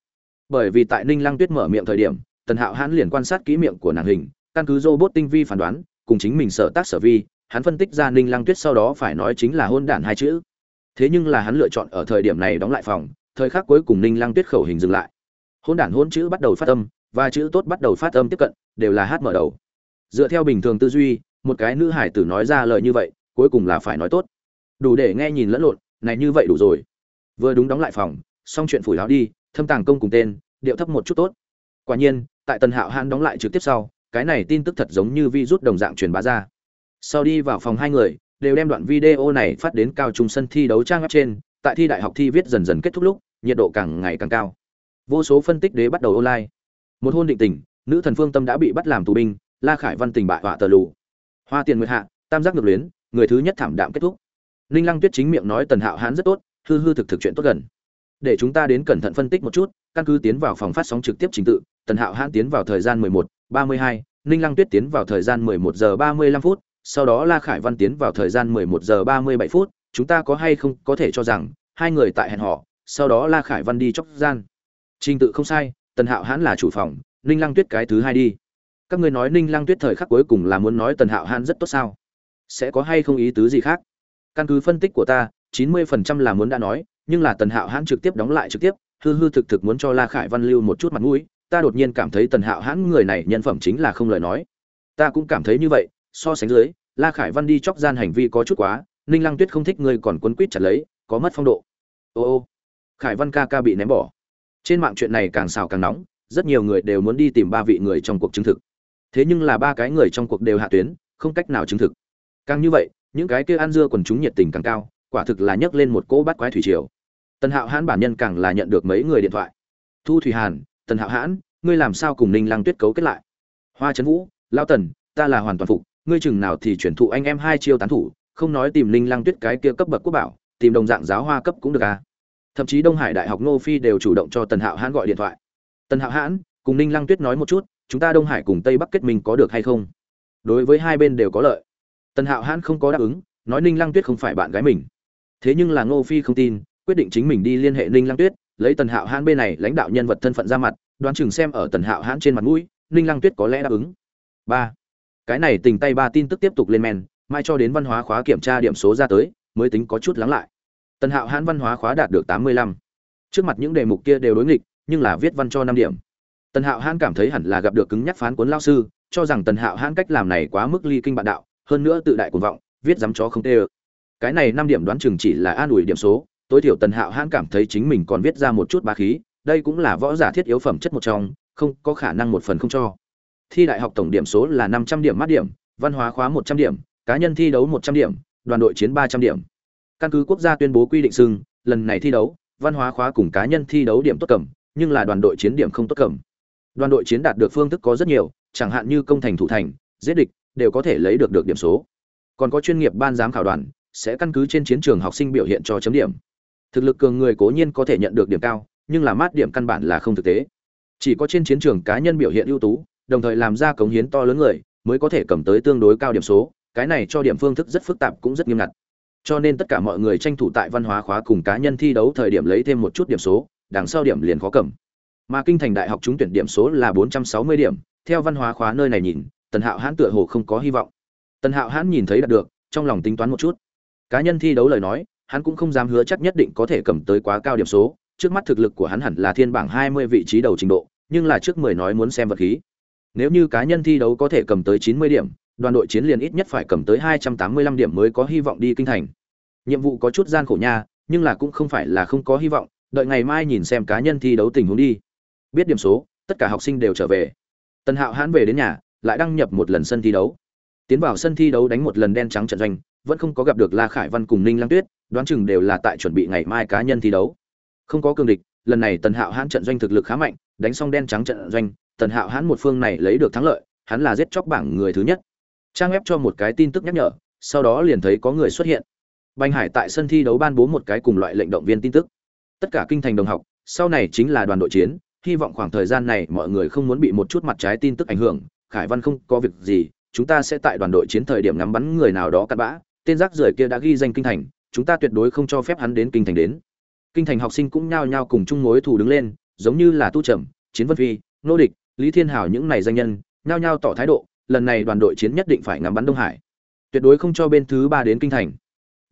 Bởi vì tại ninh lăng tuyết mở miệng thời điểm, tần hạo hãn liền quan sát kỹ miệng của nàng hình, căn cứ robot tinh vi phán đoán, cùng chính mình sở tác sở vi, hắn phân tích ra ninh lăng tuyết sau đó phải nói chính là hôn đản hai chữ. Thế nhưng là hắn lựa chọn ở thời điểm này đóng lại phòng, thời khắc cuối cùng ninh lăng tuyết khẩu hình dừng lại. Hôn đản hôn chữ bắt đầu phát âm và chữ tốt bắt đầu phát âm tiếp cận, đều là hát mở đầu. Dựa theo bình thường tư duy, một cái nữ hải tử nói ra lời như vậy, cuối cùng là phải nói tốt. Đủ để nghe nhìn lẫn lộn, này như vậy đủ rồi. Vừa đúng đóng lại phòng, xong chuyện phủi láo đi, thâm tàng công cùng tên, điệu thấp một chút tốt. Quả nhiên, tại tần hạo hãn đóng lại trực tiếp sau, cái này tin tức thật giống như vi rút đồng dạng truyền bá ra. Sau đi vào phòng hai người, đều đem đoạn video này phát đến cao trung sân thi đấu trang web trên, tại thi đại học thi viết dần dần kết thúc lúc, nhiệt độ càng ngày càng cao. Vô số phân tích đế bắt đầu online một hôn định tình nữ thần phương tâm đã bị bắt làm tù binh la khải văn tình bại họa tờ lù. Hoa tiền nguyệt hạ tam giác ngược luyến người thứ nhất thảm đạm kết thúc. Ninh lăng tuyết chính miệng nói tần hạo hán rất tốt hư hư thực thực chuyện tốt gần. Để chúng ta đến cẩn thận phân tích một chút căn cứ tiến vào phòng phát sóng trực tiếp trình tự tần hạo Hán tiến vào thời gian 11, 32, ninh lăng tuyết tiến vào thời gian 11 giờ 35 phút sau đó la khải văn tiến vào thời gian 11 giờ 37 phút chúng ta có hay không có thể cho rằng hai người tại hẹn họ sau đó la khải văn đi chóc gian. Trình tự không sai tần hạo hãn là chủ phòng, ninh lăng tuyết cái thứ hai đi. Các ngươi nói ninh lăng tuyết thời khắc cuối cùng là muốn nói tần hạo hãn rất tốt sao? Sẽ có hay không ý tứ gì khác? Căn cứ phân tích của ta, chín mươi phần trăm là muốn đã nói, nhưng là tần hạo hãn trực tiếp đóng lại trực tiếp, hư hư thực thực muốn cho la khải văn lưu một chút mặt mũi, ta đột nhiên cảm thấy tần hạo hãn người này nhân phẩm chính là không lời nói. Ta cũng cảm thấy như vậy, so sánh dưới, la khải văn đi chóc gian hành vi có chút quá, ninh lăng tuyết không thích ngươi còn quấn quýt chặt lấy, có mất phong độ. Ô ô, khải văn ca ca bị ném bỏ trên mạng chuyện này càng xào càng nóng, rất nhiều người đều muốn đi tìm ba vị người trong cuộc chứng thực. Thế nhưng là ba cái người trong cuộc đều hạ tuyến, không cách nào chứng thực. Càng như vậy, những cái kia ăn dưa quần chúng nhiệt tình càng cao, quả thực là nhấc lên một cỗ bắt quái thủy triều. Tần hạo hãn bản nhân càng là nhận được mấy người điện thoại. Thu thủy hàn, tần hạo hãn, ngươi làm sao cùng ninh lăng tuyết cấu kết lại? Hoa trấn vũ lao tần, ta là hoàn toàn phục, ngươi chừng nào thì chuyển thụ anh em hai chiêu tán thủ, không nói tìm ninh lăng tuyết cái kia cấp bậc quốc bảo, tìm đồng dạng giáo hoa cấp cũng được à? Thậm chí đông hải đại học ngô phi đều chủ động cho tần hạo hãn gọi điện thoại tần hạo hãn cùng ninh lăng tuyết nói một chút chúng ta đông hải cùng tây bắc kết minh có được hay không đối với hai bên đều có lợi tần hạo hãn không có đáp ứng nói ninh lăng tuyết không phải bạn gái mình thế nhưng là ngô phi không tin quyết định chính mình đi liên hệ ninh lăng tuyết lấy tần hạo hãn bên này lãnh đạo nhân vật thân phận ra mặt đoán chừng xem ở tần hạo hãn trên mặt mũi ninh lăng tuyết có lẽ đáp ứng ba cái này tình tay ba tin tức tiếp tục lên men mai cho đến văn hóa khóa kiểm tra điểm số ra tới mới tính có chút lắng lại tần hạo hãn văn hóa khóa đạt được tám mươi lăm. Trước mặt những đề mục kia đều đối nghịch, nhưng là viết văn cho năm điểm. Tần hạo hãn cảm thấy hẳn là gặp được cứng nhắc phán cuốn lao sư, cho rằng tần hạo hãn cách làm này quá mức ly kinh bạn đạo, hơn nữa tự đại cuồng vọng, viết dám chó không tê ơ. Cái này năm điểm đoán chừng chỉ là an ủi điểm số, tối thiểu tần hạo hãn cảm thấy chính mình còn viết ra một chút bá khí, đây cũng là võ giả thiết yếu phẩm chất một trong, không có khả năng một phần không cho. Thi đại học tổng điểm số là năm trăm điểm mát điểm, văn hóa khóa một trăm điểm, cá nhân thi đấu một trăm điểm, đoàn đội chiến ba trăm điểm căn cứ quốc gia tuyên bố quy định sưng lần này thi đấu, văn hóa khóa cùng cá nhân thi đấu điểm tốt cầm, nhưng là đoàn đội chiến điểm không tốt cầm. Đoàn đội chiến đạt được phương thức có rất nhiều, chẳng hạn như công thành thủ thành, giết địch, đều có thể lấy được được điểm số. Còn có chuyên nghiệp ban giám khảo đoàn, sẽ căn cứ trên chiến trường học sinh biểu hiện cho chấm điểm. Thực lực cường người cố nhiên có thể nhận được điểm cao, nhưng là mát điểm căn bản là không thực tế. Chỉ có trên chiến trường cá nhân biểu hiện ưu tú, đồng thời làm ra cống hiến to lớn người, mới có thể cầm tới tương đối cao điểm số. Cái này cho điểm phương thức rất phức tạp cũng rất nghiêm ngặt cho nên tất cả mọi người tranh thủ tại văn hóa khóa cùng cá nhân thi đấu thời điểm lấy thêm một chút điểm số, đằng sau điểm liền khó cầm. Mà kinh thành đại học trúng tuyển điểm số là 460 điểm, theo văn hóa khóa nơi này nhìn, tần hạo hãn tựa hồ không có hy vọng. Tần hạo hãn nhìn thấy đạt được, trong lòng tính toán một chút. Cá nhân thi đấu lời nói, hắn cũng không dám hứa chắc nhất định có thể cầm tới quá cao điểm số, trước mắt thực lực của hắn hẳn là thiên bảng 20 vị trí đầu trình độ, nhưng là trước 10 nói muốn xem vật khí. Nếu như cá nhân thi đấu có thể cầm tới 90 điểm đoàn đội chiến liền ít nhất phải cầm tới 285 điểm mới có hy vọng đi kinh thành. Nhiệm vụ có chút gian khổ nha, nhưng là cũng không phải là không có hy vọng, đợi ngày mai nhìn xem cá nhân thi đấu tình huống đi. Biết điểm số, tất cả học sinh đều trở về. Tần hạo hãn về đến nhà, lại đăng nhập một lần sân thi đấu. Tiến vào sân thi đấu đánh một lần đen trắng trận doanh, vẫn không có gặp được la khải văn cùng ninh Lăng tuyết, đoán chừng đều là tại chuẩn bị ngày mai cá nhân thi đấu. Không có cương địch, lần này tần hạo hãn trận doanh thực lực khá mạnh, đánh xong đen trắng trận doanh, tần hạo hãn một phương này lấy được thắng lợi, hắn là giết chóc bảng người thứ nhất trang web cho một cái tin tức nhắc nhở, sau đó liền thấy có người xuất hiện. Bành hải tại sân thi đấu ban bố một cái cùng loại lệnh động viên tin tức. Tất cả kinh thành đồng học, sau này chính là đoàn đội chiến, hy vọng khoảng thời gian này mọi người không muốn bị một chút mặt trái tin tức ảnh hưởng, khải văn không có việc gì, chúng ta sẽ tại đoàn đội chiến thời điểm ngắm bắn người nào đó cắt bã, tên rác rưởi kia đã ghi danh kinh thành, chúng ta tuyệt đối không cho phép hắn đến kinh thành đến. Kinh thành học sinh cũng nhao nhao cùng chung mối thù đứng lên, giống như là tu trầm, chiến vân phi, nô địch, lý thiên hảo những này danh nhân, nhao nhao tỏ thái độ lần này đoàn đội chiến nhất định phải ngắm bắn đông hải. Tuyệt đối không cho bên thứ ba đến kinh thành.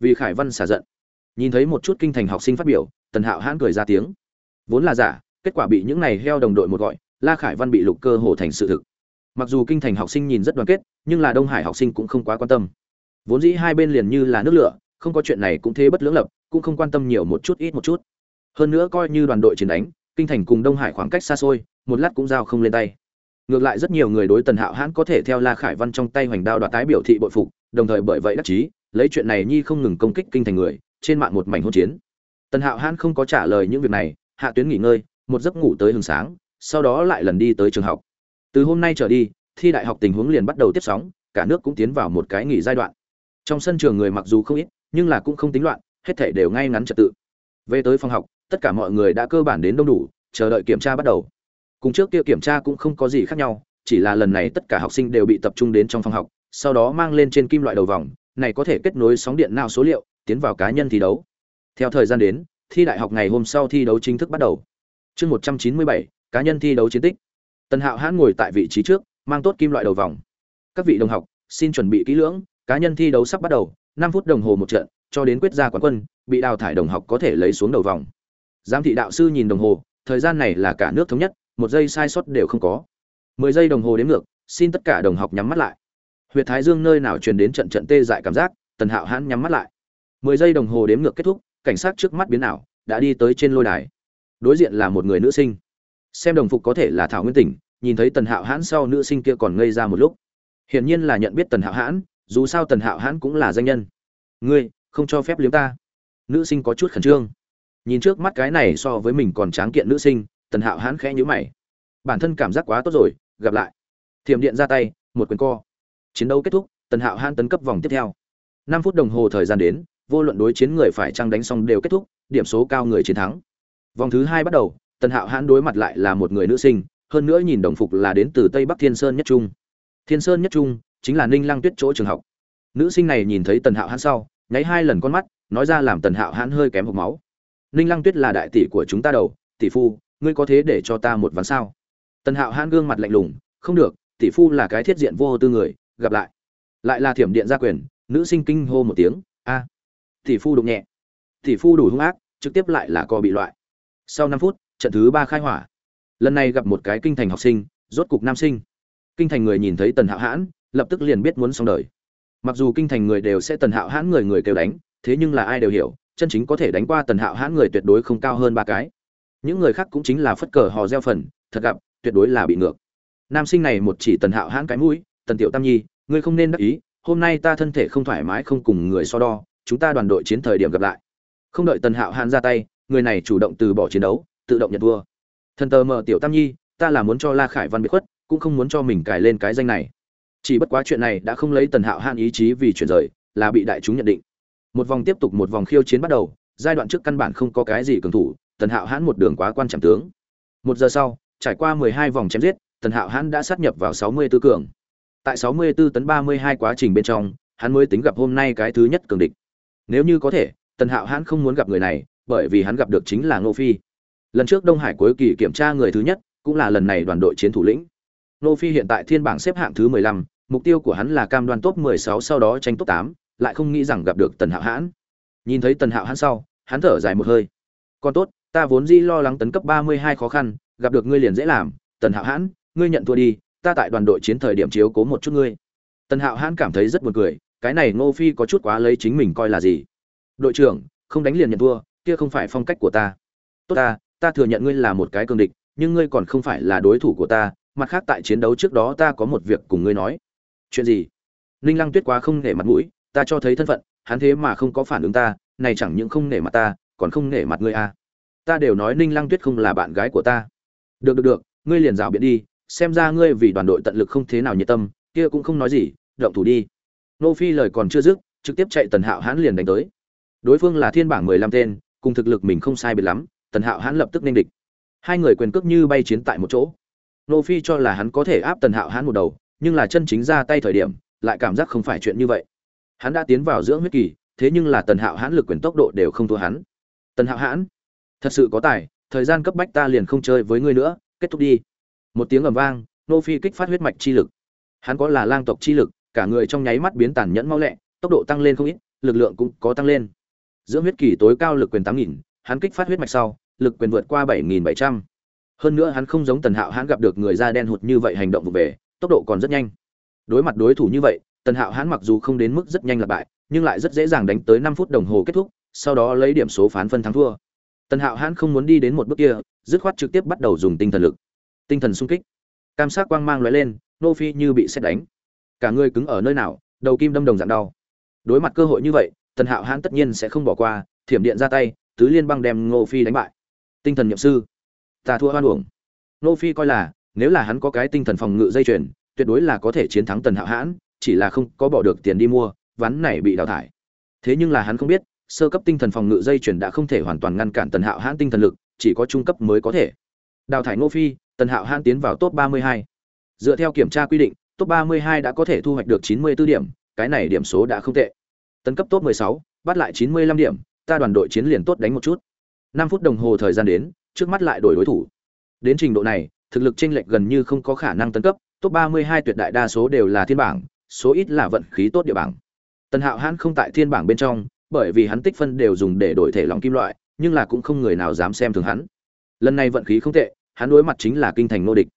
Vì khải văn xả giận. Nhìn thấy một chút kinh thành học sinh phát biểu, tần hạo hãn cười ra tiếng. Vốn là giả, kết quả bị những này heo đồng đội một gọi, la khải văn bị lục cơ hồ thành sự thực. Mặc dù kinh thành học sinh nhìn rất đoàn kết, nhưng là đông hải học sinh cũng không quá quan tâm. Vốn dĩ hai bên liền như là nước lửa, không có chuyện này cũng thế bất lưỡng lập, cũng không quan tâm nhiều một chút ít một chút. Hơn nữa coi như đoàn đội chiến đánh, kinh thành cùng đông hải khoảng cách xa xôi, một lát cũng giao không lên tay ngược lại rất nhiều người đối tần hạo hãn có thể theo la khải văn trong tay hoành đao đoạt tái biểu thị bội phục, đồng thời bởi vậy đắc chí, lấy chuyện này nhi không ngừng công kích kinh thành người, trên mạng một mảnh hôn chiến. Tần hạo hãn không có trả lời những việc này, hạ tuyến nghỉ ngơi, một giấc ngủ tới hừng sáng, sau đó lại lần đi tới trường học. Từ hôm nay trở đi, thi đại học tình huống liền bắt đầu tiếp sóng, cả nước cũng tiến vào một cái nghỉ giai đoạn. Trong sân trường người mặc dù không ít, nhưng là cũng không tính loạn, hết thể đều ngay ngắn trật tự. Về tới phòng học, tất cả mọi người đã cơ bản đến đông đủ, chờ đợi kiểm tra bắt đầu cùng trước kia kiểm tra cũng không có gì khác nhau, chỉ là lần này tất cả học sinh đều bị tập trung đến trong phòng học, sau đó mang lên trên kim loại đầu vòng, này có thể kết nối sóng điện nào số liệu, tiến vào cá nhân thi đấu. Theo thời gian đến, thi đại học ngày hôm sau thi đấu chính thức bắt đầu. Chương một trăm chín mươi bảy, cá nhân thi đấu chiến tích. Tần hạo hãn ngồi tại vị trí trước, mang tốt kim loại đầu vòng. Các vị đồng học, xin chuẩn bị kỹ lưỡng, cá nhân thi đấu sắp bắt đầu, năm phút đồng hồ một trận, cho đến quyết ra quán quân, bị đào thải đồng học có thể lấy xuống đầu vòng. Giám thị đạo sư nhìn đồng hồ, thời gian này là cả nước thống nhất một giây sai sót đều không có. Mười giây đồng hồ đến ngược, xin tất cả đồng học nhắm mắt lại. Huyệt thái dương nơi nào truyền đến trận trận tê dại cảm giác, tần hạo hãn nhắm mắt lại. Mười giây đồng hồ đếm ngược kết thúc, cảnh sát trước mắt biến ảo, đã đi tới trên lôi đài. Đối diện là một người nữ sinh. Xem đồng phục có thể là thảo nguyên tỉnh, nhìn thấy tần hạo hãn sau nữ sinh kia còn ngây ra một lúc. Hiển nhiên là nhận biết tần hạo hãn, dù sao tần hạo hãn cũng là danh nhân. Ngươi, không cho phép liếm ta. Nữ sinh có chút khẩn trương. Nhìn trước mắt cái này so với mình còn tráng kiện nữ sinh tần hạo hãn khẽ nhữ mày. Bản thân cảm giác quá tốt rồi, gặp lại. Thiểm điện ra tay, một quyền co. Chiến đấu kết thúc, tần hạo hãn tấn cấp vòng tiếp theo. Năm phút đồng hồ thời gian đến, vô luận đối chiến người phải trăng đánh xong đều kết thúc, điểm số cao người chiến thắng. Vòng thứ hai bắt đầu, tần hạo hãn đối mặt lại là một người nữ sinh, hơn nữa nhìn đồng phục là đến từ tây bắc thiên sơn nhất trung. Thiên sơn nhất trung chính là ninh lăng tuyết chỗ trường học. Nữ sinh này nhìn thấy tần hạo hãn sau, nháy hai lần con mắt, nói ra làm tần hạo hãn hơi kém hộp máu. Ninh lăng tuyết là đại tỷ của chúng ta đầu, tỷ phu ngươi có thế để cho ta một ván sao? Tần hạo hãn gương mặt lạnh lùng, không được, tỷ phu là cái thiết diện vô tư người, gặp lại. Lại là thiểm điện gia quyền, nữ sinh kinh hô một tiếng, a. Tỷ phu đụng nhẹ. Tỷ phu đủ hung ác, trực tiếp lại là co bị loại. Sau năm phút, trận thứ ba khai hỏa. Lần này gặp một cái kinh thành học sinh, rốt cục nam sinh. Kinh thành người nhìn thấy tần hạo hãn, lập tức liền biết muốn xong đời. Mặc dù kinh thành người đều sẽ tần hạo hãn người người kêu đánh, thế nhưng là ai đều hiểu, chân chính có thể đánh qua tần hạo hãn người tuyệt đối không cao hơn ba cái những người khác cũng chính là phất cờ hò reo phần, thật gặp, tuyệt đối là bị ngược. Nam sinh này một chỉ tần hạo hãn cái mũi, tần tiểu tam nhi, ngươi không nên đắc ý, hôm nay ta thân thể không thoải mái không cùng người so đo, chúng ta đoàn đội chiến thời điểm gặp lại. Không đợi tần hạo hãn ra tay, người này chủ động từ bỏ chiến đấu, tự động nhận vua thần tờ mờ tiểu tam nhi, ta là muốn cho la khải văn bị khuất, cũng không muốn cho mình cài lên cái danh này. Chỉ bất quá chuyện này đã không lấy tần hạo hãn ý chí vì chuyển rời, là bị đại chúng nhận định. Một vòng tiếp tục một vòng khiêu chiến bắt đầu, giai đoạn trước căn bản không có cái gì cường thủ tần hạo hãn một đường quá quan trọng tướng. Một giờ sau, trải qua mười hai vòng chém giết, tần hạo hãn đã sát nhập vào sáu mươi tư cường. Tại sáu mươi tư tấn ba mươi hai quá trình bên trong, hắn mới tính gặp hôm nay cái thứ nhất cường địch. Nếu như có thể, tần hạo hãn không muốn gặp người này, bởi vì hắn gặp được chính là ngô phi. Lần trước đông hải cuối kỳ kiểm tra người thứ nhất, cũng là lần này đoàn đội chiến thủ lĩnh. Ngô phi hiện tại thiên bảng xếp hạng thứ mười lăm, mục tiêu của hắn là cam đoan top mười sáu sau đó tranh top tám, lại không nghĩ rằng gặp được tần hạo hãn. Nhìn thấy tần hạo hãn sau, hắn thở dài một hơi. Còn tốt ta vốn di lo lắng tấn cấp ba mươi hai khó khăn, gặp được ngươi liền dễ làm, tần hạo hãn, ngươi nhận thua đi, ta tại đoàn đội chiến thời điểm chiếu cố một chút ngươi. Tần hạo hãn cảm thấy rất buồn cười, cái này ngô phi có chút quá lấy chính mình coi là gì? Đội trưởng, không đánh liền nhận thua, kia không phải phong cách của ta. Tốt ta ta thừa nhận ngươi là một cái cương địch, nhưng ngươi còn không phải là đối thủ của ta, mặt khác tại chiến đấu trước đó ta có một việc cùng ngươi nói. Chuyện gì? Ninh lăng tuyết quá không nể mặt mũi, ta cho thấy thân phận, hắn thế mà không có phản ứng ta, này chẳng những không nể mặt ta, còn không nể mặt ngươi à ta đều nói ninh lăng tuyết không là bạn gái của ta. Được được được, ngươi liền rào biện đi, xem ra ngươi vì đoàn đội tận lực không thế nào nhiệt tâm, kia cũng không nói gì, động thủ đi. Nô phi lời còn chưa dứt, trực tiếp chạy tần hạo hãn liền đánh tới. Đối phương là thiên bảng mười lăm tên, cùng thực lực mình không sai biệt lắm, tần hạo hãn lập tức nên địch. Hai người quyền cước như bay chiến tại một chỗ. Nô phi cho là hắn có thể áp tần hạo hãn một đầu, nhưng là chân chính ra tay thời điểm, lại cảm giác không phải chuyện như vậy. Hắn đã tiến vào dưỡng huyết kỳ, thế nhưng là tần hạo hãn lực quyền tốc độ đều không thua hắn. Tần hạo hãn thật sự có tài, thời gian cấp bách ta liền không chơi với ngươi nữa, kết thúc đi. Một tiếng ầm vang nô phi kích phát huyết mạch chi lực. Hắn có là lang tộc chi lực, cả người trong nháy mắt biến tàn nhẫn mau lẹ, tốc độ tăng lên không ít, lực lượng cũng có tăng lên. Dưỡng huyết kỳ tối cao lực quyền tám nghìn, hắn kích phát huyết mạch sau, lực quyền vượt qua bảy nghìn bảy trăm. Hơn nữa hắn không giống tần hạo hắn gặp được người da đen hụt như vậy hành động vụ về, tốc độ còn rất nhanh. Đối mặt đối thủ như vậy, tần hạo hắn mặc dù không đến mức rất nhanh là bại, nhưng lại rất dễ dàng đánh tới năm phút đồng hồ kết thúc, sau đó lấy điểm số phán phân thắng thua tần hạo hãn không muốn đi đến một bước kia, dứt khoát trực tiếp bắt đầu dùng tinh thần lực. Tinh thần sung kích. Cam sát quang mang lóe lên, nô phi như bị xét đánh. Cả người cứng ở nơi nào, đầu kim đâm đồng dạng đau. Đối mặt cơ hội như vậy, tần hạo hãn tất nhiên sẽ không bỏ qua, thiểm điện ra tay, tứ liên băng đem ngô phi đánh bại. Tinh thần nhậm sư. Ta thua hoan uổng. Ngô phi coi là, nếu là hắn có cái tinh thần phòng ngự dây chuyền, tuyệt đối là có thể chiến thắng tần hạo hãn, chỉ là không có bỏ được tiền đi mua, ván này bị đào thải. Thế nhưng là hắn không biết sơ cấp tinh thần phòng ngự dây chuyển đã không thể hoàn toàn ngăn cản tần hạo hãn tinh thần lực chỉ có trung cấp mới có thể. Đào thải ngô phi tần hạo hãn tiến vào top 32. dựa theo kiểm tra quy định top 32 đã có thể thu hoạch được 94 điểm cái này điểm số đã không tệ. Tấn cấp top 16, bắt lại 95 điểm ta đoàn đội chiến liền tốt đánh một chút. năm phút đồng hồ thời gian đến trước mắt lại đổi đối thủ. Đến trình độ này thực lực chênh lệch gần như không có khả năng tấn cấp top 32 tuyệt đại đa số đều là thiên bảng số ít là vận khí tốt địa bảng. Tần hạo hãn không tại thiên bảng bên trong bởi vì hắn tích phân đều dùng để đổi thể lòng kim loại, nhưng là cũng không người nào dám xem thường hắn. Lần này vận khí không tệ, hắn đối mặt chính là kinh thành nô địch.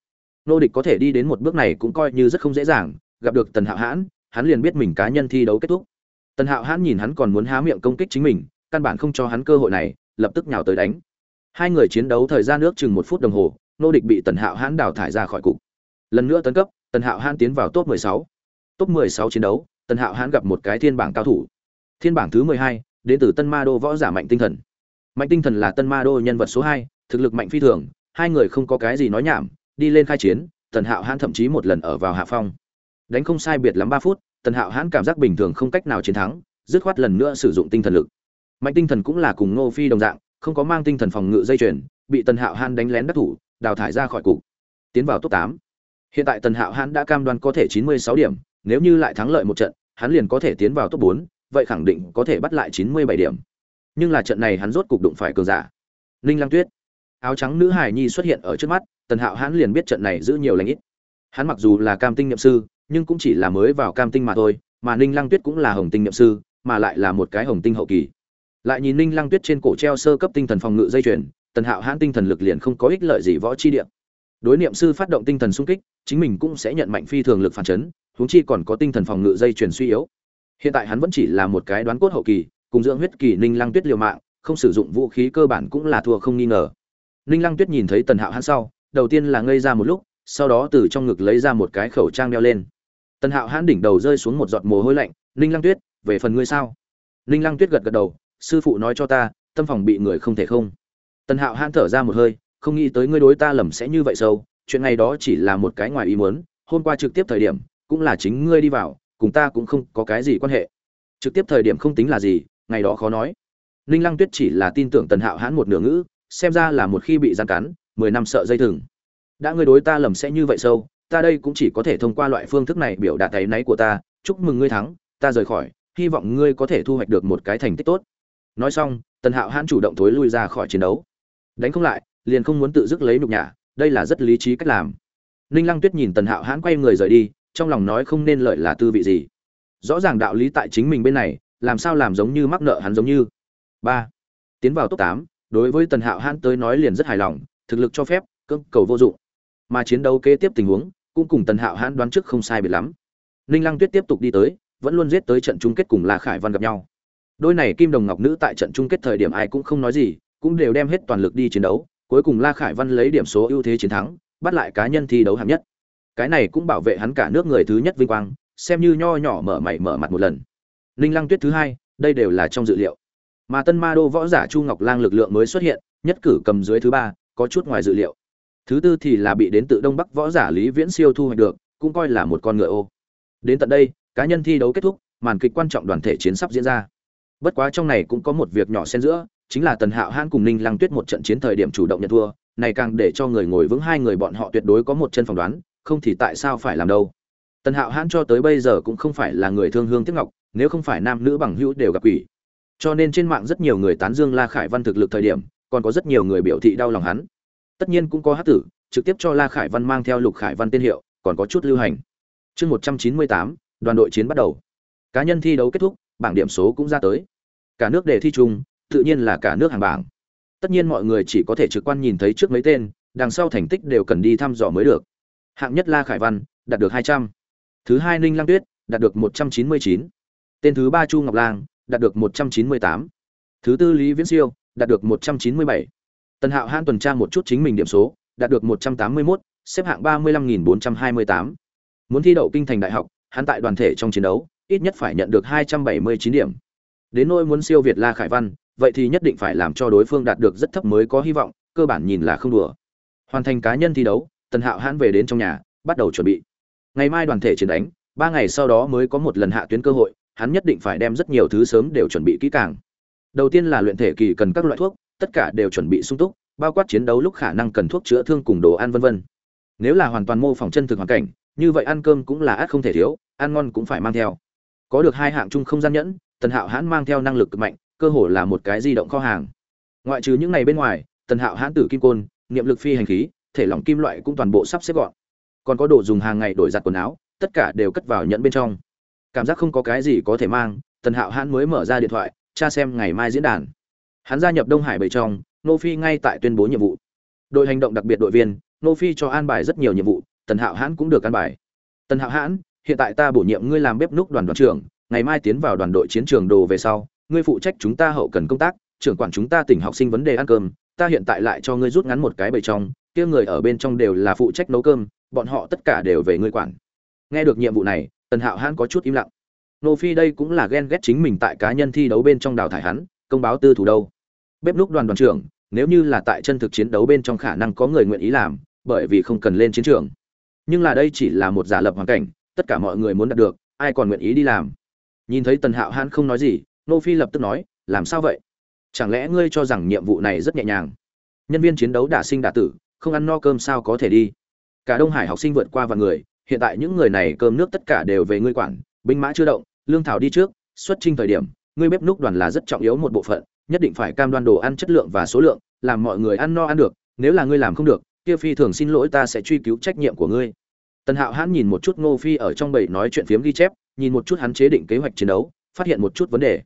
Nô địch có thể đi đến một bước này cũng coi như rất không dễ dàng, gặp được tần hạo hãn, hắn liền biết mình cá nhân thi đấu kết thúc. Tần hạo hãn nhìn hắn còn muốn há miệng công kích chính mình, căn bản không cho hắn cơ hội này, lập tức nhào tới đánh. Hai người chiến đấu thời gian nước chừng một phút đồng hồ, nô địch bị tần hạo hãn đào thải ra khỏi cục. Lần nữa tấn cấp, tần hạo hãn tiến vào top 16. top 16 chiến đấu, tần hạo hãn gặp một cái thiên bảng cao thủ thiên bảng thứ 12, đến từ tân ma đô võ giả mạnh tinh thần. Mạnh tinh thần là tân ma đô nhân vật số hai thực lực mạnh phi thường hai người không có cái gì nói nhảm đi lên khai chiến tần hạo hãn thậm chí một lần ở vào hạ phong. Đánh không sai biệt lắm ba phút tần hạo hãn cảm giác bình thường không cách nào chiến thắng dứt khoát lần nữa sử dụng tinh thần lực. Mạnh tinh thần cũng là cùng ngô phi đồng dạng không có mang tinh thần phòng ngự dây chuyền bị tần hạo hãn đánh lén đắc thủ đào thải ra khỏi cục. Tiến vào top tám. Hiện tại tần hạo hãn đã cam đoan có thể chín mươi sáu điểm nếu như lại thắng lợi một trận hắn liền có thể tiến vào top bốn vậy khẳng định có thể bắt lại chín mươi bảy điểm. Nhưng là trận này hắn rốt cục đụng phải cường giả. Ninh lăng tuyết. Áo trắng nữ hải nhi xuất hiện ở trước mắt, tần hạo hãn liền biết trận này giữ nhiều lãnh ít. Hắn mặc dù là cam tinh nhậm sư, nhưng cũng chỉ là mới vào cam tinh mà thôi, mà ninh lăng tuyết cũng là hồng tinh nhậm sư, mà lại là một cái hồng tinh hậu kỳ. Lại nhìn ninh lăng tuyết trên cổ treo sơ cấp tinh thần phòng ngự dây chuyền, tần hạo hãn tinh thần lực liền không có ích lợi gì võ chi điện đối niệm sư phát động tinh thần sung kích, chính mình cũng sẽ nhận mạnh phi thường lực phản chấn, huống chi còn có tinh thần phòng ngự dây chuyền suy yếu hiện tại hắn vẫn chỉ là một cái đoán cốt hậu kỳ, cùng dưỡng huyết kỳ ninh lăng tuyết liều mạng, không sử dụng vũ khí cơ bản cũng là thua không nghi ngờ. Ninh lăng tuyết nhìn thấy tần hạo hãn sau, đầu tiên là ngây ra một lúc, sau đó từ trong ngực lấy ra một cái khẩu trang đeo lên. Tần hạo hãn đỉnh đầu rơi xuống một giọt mồ hôi lạnh, ninh lăng tuyết, về phần ngươi sao? Ninh lăng tuyết gật gật đầu, sư phụ nói cho ta, tâm phòng bị người không thể không. Tần hạo hãn thở ra một hơi, không nghĩ tới ngươi đối ta lầm sẽ như vậy sâu, chuyện này đó chỉ là một cái ngoài ý muốn, hôm qua trực tiếp thời điểm, cũng là chính ngươi đi vào cùng ta cũng không có cái gì quan hệ. Trực tiếp thời điểm không tính là gì, ngày đó khó nói. Ninh lăng tuyết chỉ là tin tưởng tần hạo hãn một nửa ngữ, xem ra là một khi bị gian cắn, mười năm sợ dây thừng. Đã ngươi đối ta lầm sẽ như vậy sâu, ta đây cũng chỉ có thể thông qua loại phương thức này biểu đạt tay náy của ta, chúc mừng ngươi thắng, ta rời khỏi, hy vọng ngươi có thể thu hoạch được một cái thành tích tốt. Nói xong, tần hạo hãn chủ động thối lui ra khỏi chiến đấu. Đánh không lại, liền không muốn tự dứt lấy nhục nhã, đây là rất lý trí cách làm. Ninh lăng tuyết nhìn tần hạo hãn quay người rời đi trong lòng nói không nên lợi là tư vị gì. Rõ ràng đạo lý tại chính mình bên này, làm sao làm giống như mắc nợ hắn giống như. Ba, tiến vào top tám, đối với tần hạo hãn tới nói liền rất hài lòng, thực lực cho phép, cưỡng cầu vô dụng. Mà chiến đấu kế tiếp tình huống, cũng cùng tần hạo hãn đoán trước không sai biệt lắm. Ninh lăng tuyết tiếp tục đi tới, vẫn luôn giết tới trận chung kết cùng la khải văn gặp nhau. Đôi này kim đồng ngọc nữ tại trận chung kết thời điểm ai cũng không nói gì, cũng đều đem hết toàn lực đi chiến đấu, cuối cùng la khải văn lấy điểm số ưu thế chiến thắng, bắt lại cá nhân thi đấu hạng nhất cái này cũng bảo vệ hắn cả nước người thứ nhất vinh quang, xem như nho nhỏ mở mày mở mặt một lần. Ninh lăng tuyết thứ hai, đây đều là trong dự liệu. Mà tân ma đô võ giả chu ngọc lang lực lượng mới xuất hiện, nhất cử cầm dưới thứ ba, có chút ngoài dự liệu. Thứ tư thì là bị đến tự đông bắc võ giả lý viễn siêu thu hoạch được, cũng coi là một con ngựa ô. Đến tận đây, cá nhân thi đấu kết thúc, màn kịch quan trọng đoàn thể chiến sắp diễn ra. Bất quá trong này cũng có một việc nhỏ xen giữa, chính là tần hạo hãn cùng ninh lăng tuyết một trận chiến thời điểm chủ động nhận thua, này càng để cho người ngồi vững hai người bọn họ tuyệt đối có một chân phỏng đoán không thì tại sao phải làm đâu? Tần hạo hãn cho tới bây giờ cũng không phải là người thương hương tiếc ngọc, nếu không phải nam nữ bằng hữu đều gặp quỷ. Cho nên trên mạng rất nhiều người tán dương la khải văn thực lực thời điểm, còn có rất nhiều người biểu thị đau lòng hắn. Tất nhiên cũng có hát tử, trực tiếp cho la khải văn mang theo lục khải văn tên hiệu, còn có chút lưu hành. Chương một trăm chín mươi tám, đoàn đội chiến bắt đầu. Cá nhân thi đấu kết thúc, bảng điểm số cũng ra tới. Cả nước đề thi chung, tự nhiên là cả nước hàng bảng. Tất nhiên mọi người chỉ có thể trực quan nhìn thấy trước mấy tên, đằng sau thành tích đều cần đi thăm dò mới được hạng nhất la khải văn, đạt được hai trăm. Thứ hai ninh lang tuyết, đạt được một trăm chín mươi chín. Tên thứ ba chu ngọc lang, đạt được một trăm chín mươi tám. Thứ tư lý viễn siêu, đạt được một trăm chín mươi bảy. Tần hạo hãn tuần tra một chút chính mình điểm số, đạt được một trăm tám mươi mốt, xếp hạng ba mươi lăm nghìn bốn trăm hai mươi tám. Muốn thi đậu kinh thành đại học, hắn tại đoàn thể trong chiến đấu, ít nhất phải nhận được hai trăm bảy mươi chín điểm. Đến nỗi muốn siêu việt la khải văn, vậy thì nhất định phải làm cho đối phương đạt được rất thấp mới có hy vọng, cơ bản nhìn là không đùa. Hoàn thành cá nhân thi đấu tần hạo hãn về đến trong nhà, bắt đầu chuẩn bị. Ngày mai đoàn thể chiến đánh, ba ngày sau đó mới có một lần hạ tuyến cơ hội, hắn nhất định phải đem rất nhiều thứ sớm đều chuẩn bị kỹ càng. Đầu tiên là luyện thể kỳ cần các loại thuốc, tất cả đều chuẩn bị sung túc, bao quát chiến đấu lúc khả năng cần thuốc chữa thương cùng đồ ăn vân vân. Nếu là hoàn toàn mô phỏng chân thực hoàn cảnh, như vậy ăn cơm cũng là ắt không thể thiếu, ăn ngon cũng phải mang theo. Có được hai hạng chung không gian nhẫn, tần hạo hãn mang theo năng lực cực mạnh, cơ hồ là một cái di động kho hàng. Ngoại trừ những này bên ngoài, tần hạo hãn tử kim côn, niệm lực phi hành khí thể lỏng kim loại cũng toàn bộ sắp xếp gọn. Còn có đồ dùng hàng ngày đổi giặt quần áo, tất cả đều cất vào nhẫn bên trong. Cảm giác không có cái gì có thể mang, tần hạo hãn mới mở ra điện thoại, tra xem ngày mai diễn đàn. Hắn gia nhập đông hải bảy trong, nô phi ngay tại tuyên bố nhiệm vụ. Đội hành động đặc biệt đội viên, nô phi cho an bài rất nhiều nhiệm vụ, tần hạo hãn cũng được an bài. Tần hạo hãn, hiện tại ta bổ nhiệm ngươi làm bếp núc đoàn đoàn trưởng, ngày mai tiến vào đoàn đội chiến trường đồ về sau, ngươi phụ trách chúng ta hậu cần công tác, trưởng quản chúng ta tỉnh học sinh vấn đề ăn cơm, ta hiện tại lại cho ngươi rút ngắn một cái bầy trong kia người ở bên trong đều là phụ trách nấu cơm, bọn họ tất cả đều về ngươi quản. Nghe được nhiệm vụ này, tần hạo hãn có chút im lặng. Nô phi đây cũng là ghen ghét chính mình tại cá nhân thi đấu bên trong đào thải hắn, công báo tư thủ đâu. Bếp núc đoàn đoàn trưởng, nếu như là tại chân thực chiến đấu bên trong khả năng có người nguyện ý làm, bởi vì không cần lên chiến trường. Nhưng là đây chỉ là một giả lập hoàn cảnh, tất cả mọi người muốn đạt được, ai còn nguyện ý đi làm? Nhìn thấy tần hạo hãn không nói gì, nô phi lập tức nói, làm sao vậy? Chẳng lẽ ngươi cho rằng nhiệm vụ này rất nhẹ nhàng? Nhân viên chiến đấu đả sinh đả tử không ăn no cơm sao có thể đi? Cả đông hải học sinh vượt qua và người, hiện tại những người này cơm nước tất cả đều về ngươi quản, binh mã chưa động, lương thảo đi trước, xuất trình thời điểm, ngươi bếp núc đoàn là rất trọng yếu một bộ phận, nhất định phải cam đoan đồ ăn chất lượng và số lượng, làm mọi người ăn no ăn được, nếu là ngươi làm không được, kia phi thường xin lỗi ta sẽ truy cứu trách nhiệm của ngươi. Tần hạo hãn nhìn một chút ngô phi ở trong bầy nói chuyện phiếm ghi chép, nhìn một chút hắn chế định kế hoạch chiến đấu, phát hiện một chút vấn đề.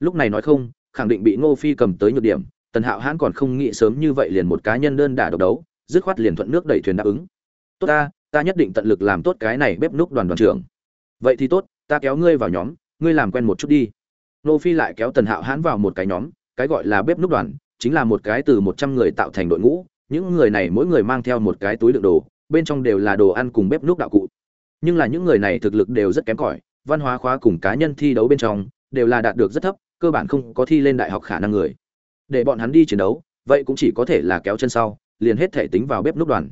Lúc này nói không, khẳng định bị ngô phi cầm tới nhược điểm, tần hạo hãn còn không nghĩ sớm như vậy liền một cá nhân đơn đả độc đấu dứt khoát liền thuận nước đẩy thuyền đáp ứng. Tốt ta ta nhất định tận lực làm tốt cái này bếp núc đoàn đoàn trưởng. Vậy thì tốt, ta kéo ngươi vào nhóm, ngươi làm quen một chút đi. Nô phi lại kéo tần hạo hãn vào một cái nhóm, cái gọi là bếp núc đoàn, chính là một cái từ một trăm người tạo thành đội ngũ, những người này mỗi người mang theo một cái túi đựng đồ, bên trong đều là đồ ăn cùng bếp núc đạo cụ. Nhưng là những người này thực lực đều rất kém cỏi, văn hóa khóa cùng cá nhân thi đấu bên trong đều là đạt được rất thấp, cơ bản không có thi lên đại học khả năng người. Để bọn hắn đi chiến đấu, vậy cũng chỉ có thể là kéo chân sau liền hết thể tính vào bếp núc đoàn.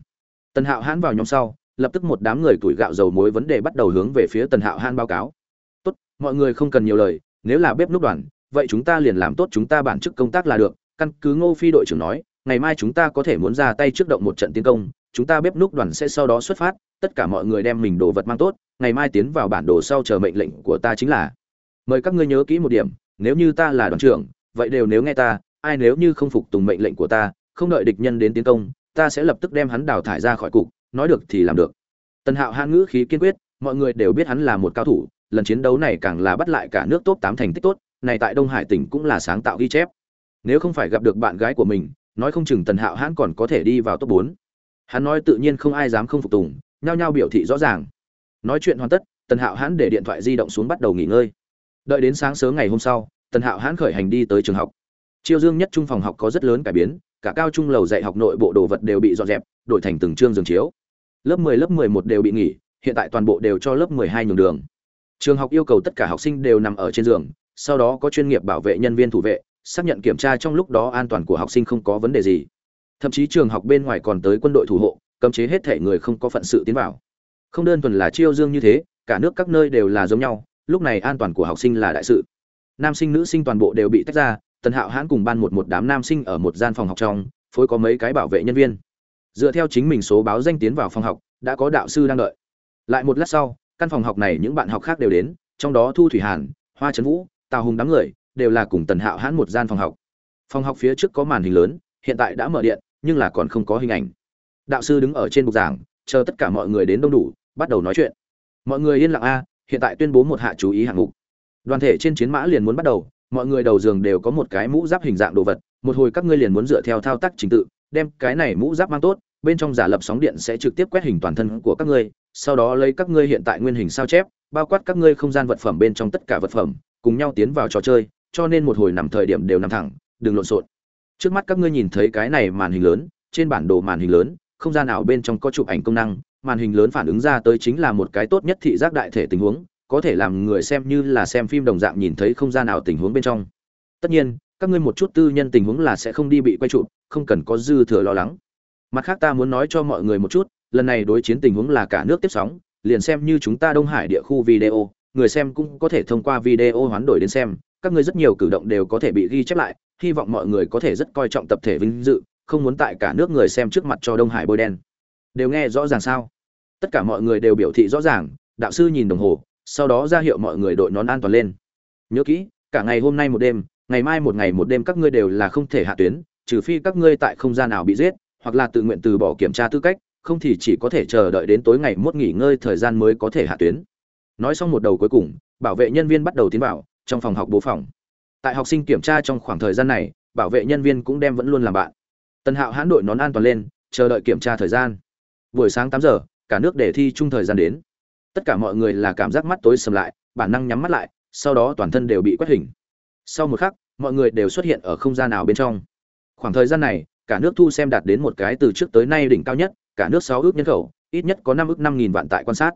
Tần hạo hãn vào nhóm sau, lập tức một đám người tuổi gạo dầu muối vấn đề bắt đầu hướng về phía tần hạo hãn báo cáo. Tốt, mọi người không cần nhiều lời, nếu là bếp núc đoàn, vậy chúng ta liền làm tốt chúng ta bản chức công tác là được. Căn cứ ngô phi đội trưởng nói, ngày mai chúng ta có thể muốn ra tay trước động một trận tiến công, chúng ta bếp núc đoàn sẽ sau đó xuất phát, tất cả mọi người đem mình đồ vật mang tốt, ngày mai tiến vào bản đồ sau chờ mệnh lệnh của ta chính là. Mời các ngươi nhớ kỹ một điểm, nếu như ta là đoàn trưởng, vậy đều nếu nghe ta, ai nếu như không phục tùng mệnh lệnh của ta không đợi địch nhân đến tiến công, ta sẽ lập tức đem hắn đào thải ra khỏi cục, nói được thì làm được. Tần hạo hãn ngữ khí kiên quyết, mọi người đều biết hắn là một cao thủ, lần chiến đấu này càng là bắt lại cả nước top tám thành tích tốt, này tại đông hải tỉnh cũng là sáng tạo ghi chép. Nếu không phải gặp được bạn gái của mình, nói không chừng tần hạo hãn còn có thể đi vào top bốn. Hắn nói tự nhiên không ai dám không phục tùng, nhao nhao biểu thị rõ ràng. Nói chuyện hoàn tất, tần hạo hãn để điện thoại di động xuống bắt đầu nghỉ ngơi. Đợi đến sáng sớm ngày hôm sau, tần hạo hãn khởi hành đi tới trường học. Triều dương nhất trung phòng học có rất lớn cải biến cả cao trung lầu dạy học nội bộ đồ vật đều bị dọn dẹp, đổi thành từng chương giường chiếu. Lớp 10 lớp 11 đều bị nghỉ, hiện tại toàn bộ đều cho lớp 12 nhường đường. Trường học yêu cầu tất cả học sinh đều nằm ở trên giường, sau đó có chuyên nghiệp bảo vệ nhân viên thủ vệ, xác nhận kiểm tra trong lúc đó an toàn của học sinh không có vấn đề gì. Thậm chí trường học bên ngoài còn tới quân đội thủ hộ, cấm chế hết thể người không có phận sự tiến vào. Không đơn thuần là chiêu dương như thế, cả nước các nơi đều là giống nhau, lúc này an toàn của học sinh là đại sự. Nam sinh, nữ sinh toàn bộ đều bị tách ra tần hạo hãn cùng ban một một đám nam sinh ở một gian phòng học trong, phối có mấy cái bảo vệ nhân viên. Dựa theo chính mình số báo danh tiến vào phòng học, đã có đạo sư đang đợi. Lại một lát sau, căn phòng học này những bạn học khác đều đến, trong đó thu thủy hàn, hoa trấn vũ, tào hùng đám người, đều là cùng tần hạo hãn một gian phòng học. Phòng học phía trước có màn hình lớn, hiện tại đã mở điện, nhưng là còn không có hình ảnh. Đạo sư đứng ở trên bục giảng, chờ tất cả mọi người đến đông đủ, bắt đầu nói chuyện. Mọi người yên lặng a, hiện tại tuyên bố một hạ chú ý hạng mục. Đoàn thể trên chiến mã liền muốn bắt đầu mọi người đầu giường đều có một cái mũ giáp hình dạng đồ vật, một hồi các ngươi liền muốn dựa theo thao tác trình tự, đem cái này mũ giáp mang tốt, bên trong giả lập sóng điện sẽ trực tiếp quét hình toàn thân của các ngươi, sau đó lấy các ngươi hiện tại nguyên hình sao chép, bao quát các ngươi không gian vật phẩm bên trong tất cả vật phẩm, cùng nhau tiến vào trò chơi, cho nên một hồi nằm thời điểm đều nằm thẳng, đừng lộn xộn. Trước mắt các ngươi nhìn thấy cái này màn hình lớn, trên bản đồ màn hình lớn, không gian nào bên trong có chụp ảnh công năng, màn hình lớn phản ứng ra tới chính là một cái tốt nhất thị giác đại thể tình huống có thể làm người xem như là xem phim đồng dạng nhìn thấy không gian nào tình huống bên trong. Tất nhiên, các ngươi một chút tư nhân tình huống là sẽ không đi bị quay chụp, không cần có dư thừa lo lắng. Mặt khác ta muốn nói cho mọi người một chút, lần này đối chiến tình huống là cả nước tiếp sóng, liền xem như chúng ta đông hải địa khu video, người xem cũng có thể thông qua video hoán đổi đến xem, các ngươi rất nhiều cử động đều có thể bị ghi chép lại, hy vọng mọi người có thể rất coi trọng tập thể vinh dự, không muốn tại cả nước người xem trước mặt cho đông hải bôi đen. Đều nghe rõ ràng sao? Tất cả mọi người đều biểu thị rõ ràng, đạo sư nhìn đồng hồ sau đó ra hiệu mọi người đội nón an toàn lên. Nhớ kỹ, cả ngày hôm nay một đêm, ngày mai một ngày một đêm các ngươi đều là không thể hạ tuyến, trừ phi các ngươi tại không gian nào bị giết, hoặc là tự nguyện từ bỏ kiểm tra tư cách, không thì chỉ có thể chờ đợi đến tối ngày mốt nghỉ ngơi thời gian mới có thể hạ tuyến. Nói xong một đầu cuối cùng, bảo vệ nhân viên bắt đầu tiến vào, trong phòng học bố phòng. Tại học sinh kiểm tra trong khoảng thời gian này, bảo vệ nhân viên cũng đem vẫn luôn làm bạn. Tần hạo hãn đội nón an toàn lên, chờ đợi kiểm tra thời gian. Buổi sáng tám giờ, cả nước để thi chung thời gian đến tất cả mọi người là cảm giác mắt tối sầm lại, bản năng nhắm mắt lại, sau đó toàn thân đều bị quét hình. Sau một khắc, mọi người đều xuất hiện ở không gian nào bên trong. Khoảng thời gian này, cả nước thu xem đạt đến một cái từ trước tới nay đỉnh cao nhất, cả nước sáu ước nhân khẩu, ít nhất có năm ước năm nghìn vạn tại quan sát.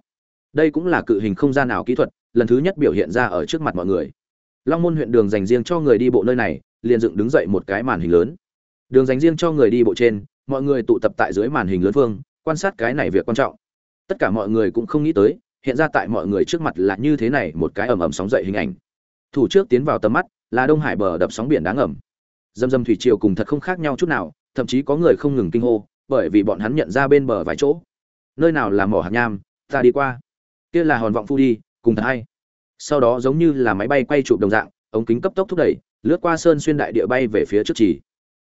Đây cũng là cự hình không gian nào kỹ thuật, lần thứ nhất biểu hiện ra ở trước mặt mọi người. Long môn huyện đường dành riêng cho người đi bộ nơi này, liền dựng đứng dậy một cái màn hình lớn. Đường dành riêng cho người đi bộ trên, mọi người tụ tập tại dưới màn hình lớn phương quan sát cái này việc quan trọng. Tất cả mọi người cũng không nghĩ tới hiện ra tại mọi người trước mặt là như thế này một cái ầm ầm sóng dậy hình ảnh. Thủ trước tiến vào tầm mắt là đông hải bờ đập sóng biển đáng ẩm dâm dâm thủy triều cùng thật không khác nhau chút nào, thậm chí có người không ngừng kinh hô, bởi vì bọn hắn nhận ra bên bờ vài chỗ. Nơi nào là mỏ hạt nham, ta đi qua. Kia là hòn vọng phu đi, cùng thật hay. Sau đó giống như là máy bay quay chụp đồng dạng, ống kính cấp tốc thúc đẩy, lướt qua sơn xuyên đại địa bay về phía trước chỉ.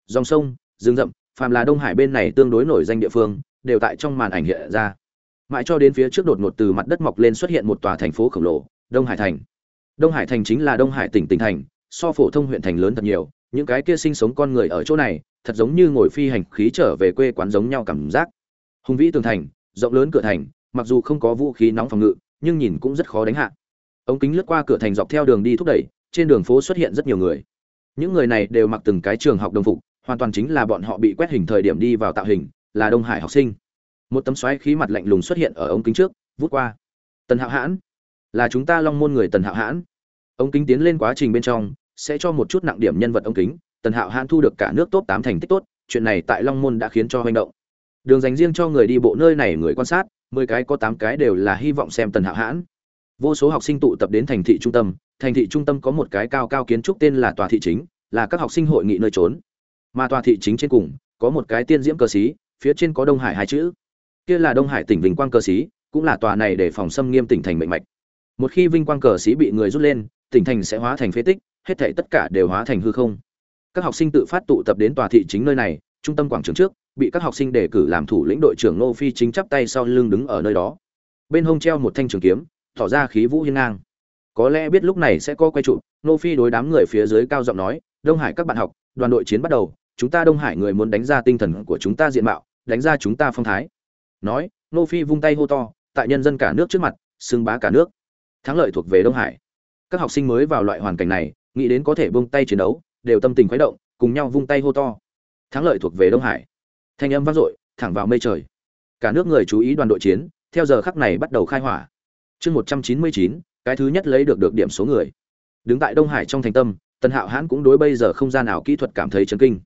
Dòng sông, rừng rậm, phàm là đông hải bên này tương đối nổi danh địa phương, đều tại trong màn ảnh hiện ra mãi cho đến phía trước đột ngột từ mặt đất mọc lên xuất hiện một tòa thành phố khổng lồ, đông hải thành. Đông hải thành chính là đông hải tỉnh tỉnh thành, so phổ thông huyện thành lớn thật nhiều, những cái kia sinh sống con người ở chỗ này, thật giống như ngồi phi hành khí trở về quê quán giống nhau cảm giác. Hùng vĩ tường thành, rộng lớn cửa thành, mặc dù không có vũ khí nóng phòng ngự, nhưng nhìn cũng rất khó đánh hạ. Ống kính lướt qua cửa thành dọc theo đường đi thúc đẩy, trên đường phố xuất hiện rất nhiều người. Những người này đều mặc từng cái trường học đồng phục, hoàn toàn chính là bọn họ bị quét hình thời điểm đi vào tạo hình, là đông hải học sinh một tấm xoáy khí mặt lạnh lùng xuất hiện ở ống kính trước, vút qua. Tần hạo hãn, là chúng ta long môn người tần hạo hãn. Ống kính tiến lên quá trình bên trong, sẽ cho một chút nặng điểm nhân vật ống kính. Tần hạo hãn thu được cả nước top tám thành tích tốt, chuyện này tại long môn đã khiến cho hành động. Đường dành riêng cho người đi bộ nơi này người quan sát, mười cái có tám cái đều là hy vọng xem tần hạo hãn. Vô số học sinh tụ tập đến thành thị trung tâm, thành thị trung tâm có một cái cao cao kiến trúc tên là tòa thị chính, là các học sinh hội nghị nơi trốn. Mà tòa thị chính trên cùng, có một cái tiên diễm cờ xí, phía trên có đông hải hai chữ kia là đông hải tỉnh vinh quang cờ xí cũng là tòa này để phòng xâm nghiêm tỉnh thành mệnh mạch. Một khi vinh quang cờ xí bị người rút lên, tỉnh thành sẽ hóa thành phế tích, hết thảy tất cả đều hóa thành hư không. Các học sinh tự phát tụ tập đến tòa thị chính nơi này, trung tâm quảng trường trước, bị các học sinh đề cử làm thủ lĩnh đội trưởng nô phi chính chắp tay sau lưng đứng ở nơi đó. Bên hông treo một thanh trường kiếm, tỏ ra khí vũ hiên ngang. Có lẽ biết lúc này sẽ có quay trụ nô phi đối đám người phía dưới cao giọng nói, đông hải các bạn học, đoàn đội chiến bắt đầu, chúng ta đông hải người muốn đánh ra tinh thần của chúng ta diện mạo, đánh ra chúng ta phong thái nói, nô phi vung tay hô to, tại nhân dân cả nước trước mặt, xưng bá cả nước. Thắng lợi thuộc về đông hải. Các học sinh mới vào loại hoàn cảnh này, nghĩ đến có thể vung tay chiến đấu, đều tâm tình khuấy động, cùng nhau vung tay hô to. Thắng lợi thuộc về đông hải. Thanh âm vang dội, thẳng vào mây trời. Cả nước người chú ý đoàn đội chiến, theo giờ khắc này bắt đầu khai hỏa. Chương một trăm chín mươi chín, cái thứ nhất lấy được được điểm số người. Đứng tại đông hải trong thành tâm, tần hạo hãn cũng đối bây giờ không gian nào kỹ thuật cảm thấy chấn kinh.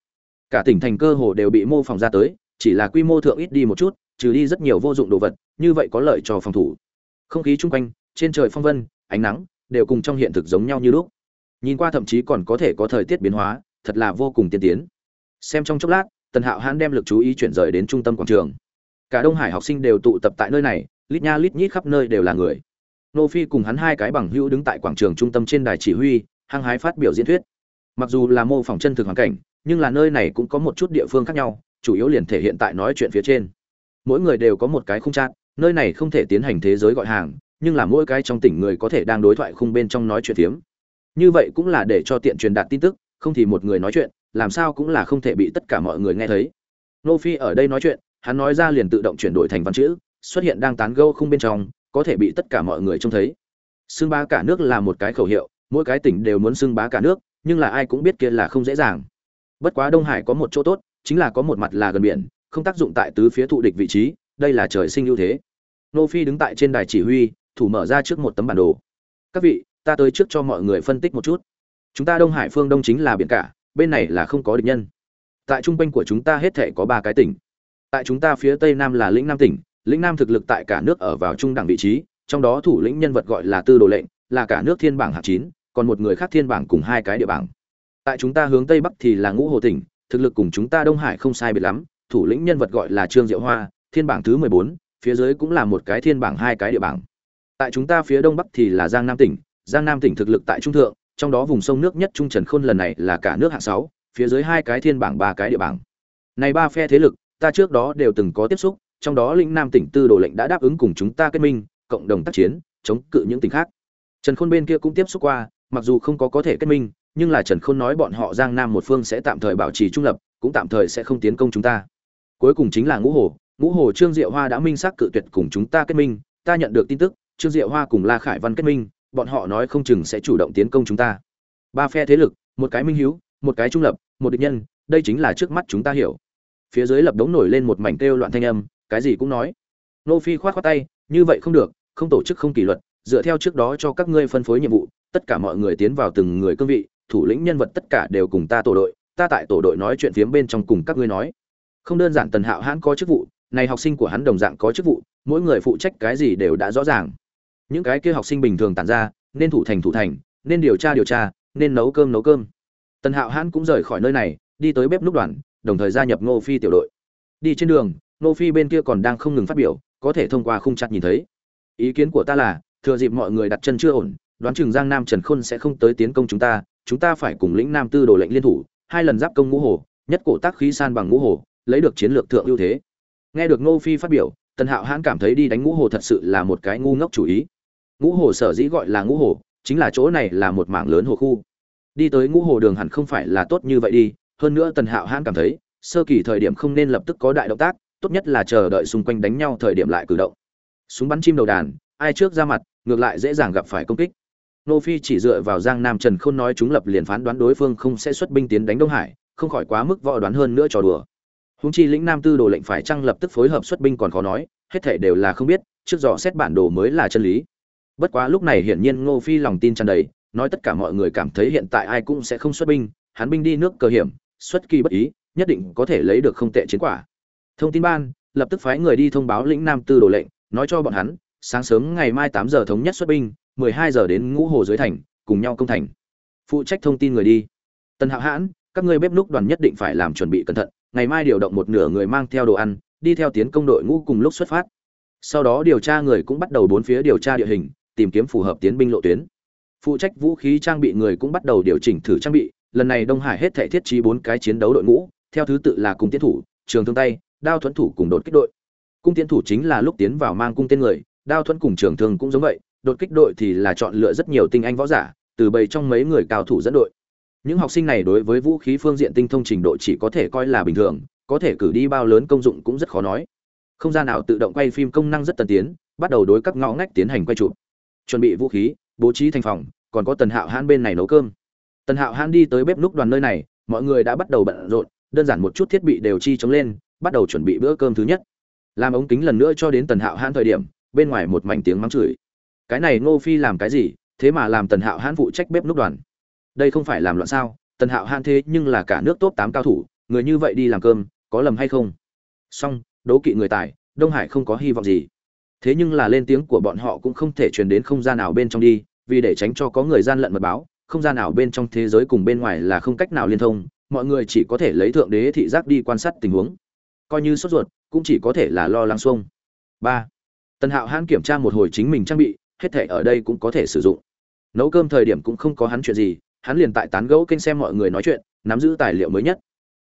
Cả tỉnh thành cơ hồ đều bị mô phỏng ra tới, chỉ là quy mô thượng ít đi một chút trừ đi rất nhiều vô dụng đồ vật, như vậy có lợi cho phòng thủ. Không khí chung quanh, trên trời phong vân, ánh nắng, đều cùng trong hiện thực giống nhau như lúc. Nhìn qua thậm chí còn có thể có thời tiết biến hóa, thật là vô cùng tiên tiến. Xem trong chốc lát, tần hạo hãn đem lực chú ý chuyển rời đến trung tâm quảng trường. Cả đông hải học sinh đều tụ tập tại nơi này, lít nha lít nhít khắp nơi đều là người. Nô phi cùng hắn hai cái bằng hữu đứng tại quảng trường trung tâm trên đài chỉ huy, hăng hái phát biểu diễn thuyết. Mặc dù là mô phỏng chân thực hoàn cảnh, nhưng là nơi này cũng có một chút địa phương khác nhau, chủ yếu liền thể hiện tại nói chuyện phía trên mỗi người đều có một cái khung chat, nơi này không thể tiến hành thế giới gọi hàng, nhưng là mỗi cái trong tỉnh người có thể đang đối thoại khung bên trong nói chuyện tiếm. như vậy cũng là để cho tiện truyền đạt tin tức, không thì một người nói chuyện, làm sao cũng là không thể bị tất cả mọi người nghe thấy. Nô phi ở đây nói chuyện, hắn nói ra liền tự động chuyển đổi thành văn chữ, xuất hiện đang tán gẫu khung bên trong, có thể bị tất cả mọi người trông thấy. Xưng bá cả nước là một cái khẩu hiệu, mỗi cái tỉnh đều muốn xưng bá cả nước, nhưng là ai cũng biết kia là không dễ dàng. Bất quá đông hải có một chỗ tốt, chính là có một mặt là gần biển không tác dụng tại tứ phía thụ địch vị trí, đây là trời sinh ưu thế. Nô phi đứng tại trên đài chỉ huy, thủ mở ra trước một tấm bản đồ. Các vị, ta tới trước cho mọi người phân tích một chút. Chúng ta đông hải phương đông chính là biển cả, bên này là không có địch nhân. Tại trung quanh của chúng ta hết thể có ba cái tỉnh. Tại chúng ta phía tây nam là lĩnh nam tỉnh, lĩnh nam thực lực tại cả nước ở vào trung đẳng vị trí, trong đó thủ lĩnh nhân vật gọi là tư đồ lệnh, là cả nước thiên bảng hạng chín, còn một người khác thiên bảng cùng hai cái địa bảng. Tại chúng ta hướng tây bắc thì là ngũ hồ tỉnh, thực lực cùng chúng ta đông hải không sai biệt lắm thủ lĩnh nhân vật gọi là trương diệu hoa, thiên bảng thứ mười bốn, phía dưới cũng là một cái thiên bảng, hai cái địa bảng. Tại chúng ta phía đông bắc thì là giang nam tỉnh, giang nam tỉnh thực lực tại trung thượng, trong đó vùng sông nước nhất trung trần khôn lần này là cả nước hạng sáu, phía dưới hai cái thiên bảng, ba cái địa bảng. Này ba phe thế lực, ta trước đó đều từng có tiếp xúc, trong đó lĩnh nam tỉnh tư đồ lệnh đã đáp ứng cùng chúng ta kết minh, cộng đồng tác chiến, chống cự những tỉnh khác. Trần khôn bên kia cũng tiếp xúc qua, mặc dù không có có thể kết minh, nhưng là trần khôn nói bọn họ giang nam một phương sẽ tạm thời bảo trì trung lập, cũng tạm thời sẽ không tiến công chúng ta cuối cùng chính là ngũ hồ. Ngũ hồ trương diệu hoa đã minh xác cự tuyệt cùng chúng ta kết minh. Ta nhận được tin tức, trương diệu hoa cùng la khải văn kết minh, bọn họ nói không chừng sẽ chủ động tiến công chúng ta. Ba phe thế lực, một cái minh hiếu, một cái trung lập, một địch nhân, đây chính là trước mắt chúng ta hiểu. Phía dưới lập đống nổi lên một mảnh kêu loạn thanh âm, cái gì cũng nói. Nô phi khoát khoát tay, như vậy không được, không tổ chức không kỷ luật, dựa theo trước đó cho các ngươi phân phối nhiệm vụ, tất cả mọi người tiến vào từng người cương vị, thủ lĩnh nhân vật tất cả đều cùng ta tổ đội, ta tại tổ đội nói chuyện phiếm bên trong cùng các ngươi nói không đơn giản tần hạo hãn có chức vụ, này học sinh của hắn đồng dạng có chức vụ, mỗi người phụ trách cái gì đều đã rõ ràng. Những cái kia học sinh bình thường tản ra, nên thủ thành thủ thành, nên điều tra điều tra, nên nấu cơm nấu cơm. Tần hạo hãn cũng rời khỏi nơi này, đi tới bếp núc đoàn, đồng thời gia nhập ngô phi tiểu đội. Đi trên đường, ngô phi bên kia còn đang không ngừng phát biểu, có thể thông qua khung chặt nhìn thấy. Ý kiến của ta là, thừa dịp mọi người đặt chân chưa ổn, đoán chừng giang nam trần khôn sẽ không tới tiến công chúng ta chúng ta phải cùng lĩnh nam tư đồ lệnh liên thủ, hai lần giáp công ngũ hồ, nhất cổ tác khí san bằng ngũ hồ lấy được chiến lược thượng ưu thế. Nghe được ngô phi phát biểu, tần hạo hãn cảm thấy đi đánh ngũ hồ thật sự là một cái ngu ngốc chủ ý. Ngũ hồ sở dĩ gọi là ngũ hồ, chính là chỗ này là một mảng lớn hồ khu. Đi tới ngũ hồ đường hẳn không phải là tốt như vậy đi, hơn nữa tần hạo hãn cảm thấy, sơ kỳ thời điểm không nên lập tức có đại động tác, tốt nhất là chờ đợi xung quanh đánh nhau thời điểm lại cử động. Súng bắn chim đầu đàn, ai trước ra mặt, ngược lại dễ dàng gặp phải công kích. Nô phi chỉ dựa vào giang nam trần khôn nói chúng lập liền phán đoán đối phương không sẽ xuất binh tiến đánh đông hải, không khỏi quá mức võ đoán hơn nữa trò đùa huống chi lĩnh nam tư đồ lệnh phải chăng lập tức phối hợp xuất binh còn khó nói, hết thể đều là không biết, trước dò xét bản đồ mới là chân lý. Bất quá lúc này hiển nhiên ngô phi lòng tin tràn đầy, nói tất cả mọi người cảm thấy hiện tại ai cũng sẽ không xuất binh, hắn binh đi nước cờ hiểm, xuất kỳ bất ý, nhất định có thể lấy được không tệ chiến quả. Thông tin ban, lập tức phái người đi thông báo lĩnh nam tư đồ lệnh, nói cho bọn hắn, sáng sớm ngày mai tám giờ thống nhất xuất binh, mười hai giờ đến ngũ hồ dưới thành, cùng nhau công thành. Phụ trách thông tin người đi. Tần hạo hãn, các ngươi bếp núc đoàn nhất định phải làm chuẩn bị cẩn thận ngày mai điều động một nửa người mang theo đồ ăn, đi theo tiến công đội ngũ cùng lúc xuất phát. Sau đó điều tra người cũng bắt đầu bốn phía điều tra địa hình, tìm kiếm phù hợp tiến binh lộ tuyến. Phụ trách vũ khí trang bị người cũng bắt đầu điều chỉnh thử trang bị, lần này đông hải hết thể thiết trí bốn cái chiến đấu đội ngũ, theo thứ tự là cung tiến thủ, trường thương tay, đao thuẫn thủ cùng đột kích đội. Cung tiến thủ chính là lúc tiến vào mang cung tên người, đao thuẫn cùng trường thương cũng giống vậy, đột kích đội thì là chọn lựa rất nhiều tinh anh võ giả, từ bầy trong mấy người cao thủ dẫn đội những học sinh này đối với vũ khí phương diện tinh thông trình độ chỉ có thể coi là bình thường, có thể cử đi bao lớn công dụng cũng rất khó nói. Không gian nào tự động quay phim công năng rất tân tiến, bắt đầu đối các ngõ ngách tiến hành quay chụp. Chuẩn bị vũ khí, bố trí thành phòng, còn có tần hạo hãn bên này nấu cơm. Tần hạo hãn đi tới bếp núc đoàn nơi này, mọi người đã bắt đầu bận rộn, đơn giản một chút thiết bị đều chi chống lên, bắt đầu chuẩn bị bữa cơm thứ nhất. Làm ống kính lần nữa cho đến tần hạo hãn thời điểm, bên ngoài một mảnh tiếng mắng chửi. Cái này ngô phi làm cái gì? Thế mà làm tần hạo hãn phụ trách bếp núc đoàn đây không phải làm loạn sao, tần hạo han thế nhưng là cả nước top tám cao thủ, người như vậy đi làm cơm, có lầm hay không? Song đố kỵ người tài, đông hải không có hy vọng gì. Thế nhưng là lên tiếng của bọn họ cũng không thể truyền đến không gian nào bên trong đi, vì để tránh cho có người gian lận mật báo, không gian nào bên trong thế giới cùng bên ngoài là không cách nào liên thông, mọi người chỉ có thể lấy thượng đế thị giác đi quan sát tình huống. Coi như sốt ruột, cũng chỉ có thể là lo lắng xuông. Ba, tần hạo hãn kiểm tra một hồi chính mình trang bị, hết thể ở đây cũng có thể sử dụng. Nấu cơm thời điểm cũng không có hắn chuyện gì hắn liền tại tán gẫu kênh xem mọi người nói chuyện, nắm giữ tài liệu mới nhất.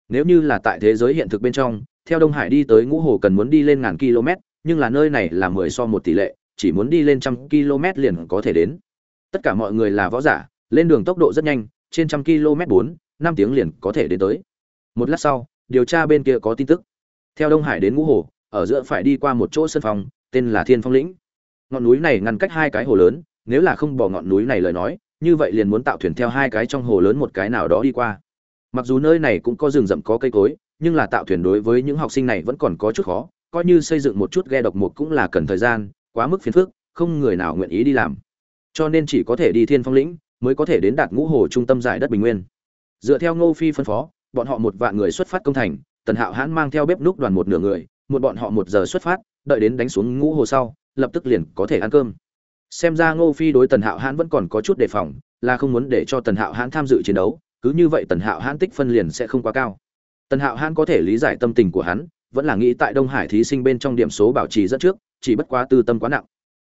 Nếu như là tại thế giới hiện thực bên trong, theo đông hải đi tới ngũ hồ cần muốn đi lên ngàn km, nhưng là nơi này là mười so một tỷ lệ, chỉ muốn đi lên trăm km liền có thể đến. Tất cả mọi người là võ giả, lên đường tốc độ rất nhanh, trên trăm km bốn, năm tiếng liền có thể đến tới. Một lát sau, điều tra bên kia có tin tức. Theo đông hải đến ngũ hồ, ở giữa phải đi qua một chỗ sân phòng, tên là thiên phong lĩnh. Ngọn núi này ngăn cách hai cái hồ lớn, nếu là không bỏ ngọn núi này lời nói như vậy liền muốn tạo thuyền theo hai cái trong hồ lớn một cái nào đó đi qua. Mặc dù nơi này cũng có rừng rậm có cây cối, nhưng là tạo thuyền đối với những học sinh này vẫn còn có chút khó, coi như xây dựng một chút ghe độc mục cũng là cần thời gian, quá mức phiền phức, không người nào nguyện ý đi làm. Cho nên chỉ có thể đi thiên phong lĩnh, mới có thể đến đạt ngũ hồ trung tâm giải đất bình nguyên. Dựa theo ngô phi phân phó, bọn họ một vạn người xuất phát công thành, tần hạo hãn mang theo bếp núc đoàn một nửa người, một bọn họ một giờ xuất phát, đợi đến đánh xuống ngũ hồ sau, lập tức liền có thể ăn cơm xem ra ngô phi đối tần hạo hãn vẫn còn có chút đề phòng, là không muốn để cho tần hạo hãn tham dự chiến đấu, cứ như vậy tần hạo hãn tích phân liền sẽ không quá cao. Tần hạo hãn có thể lý giải tâm tình của hắn, vẫn là nghĩ tại đông hải thí sinh bên trong điểm số bảo trì rất trước, chỉ bất quá tư tâm quá nặng.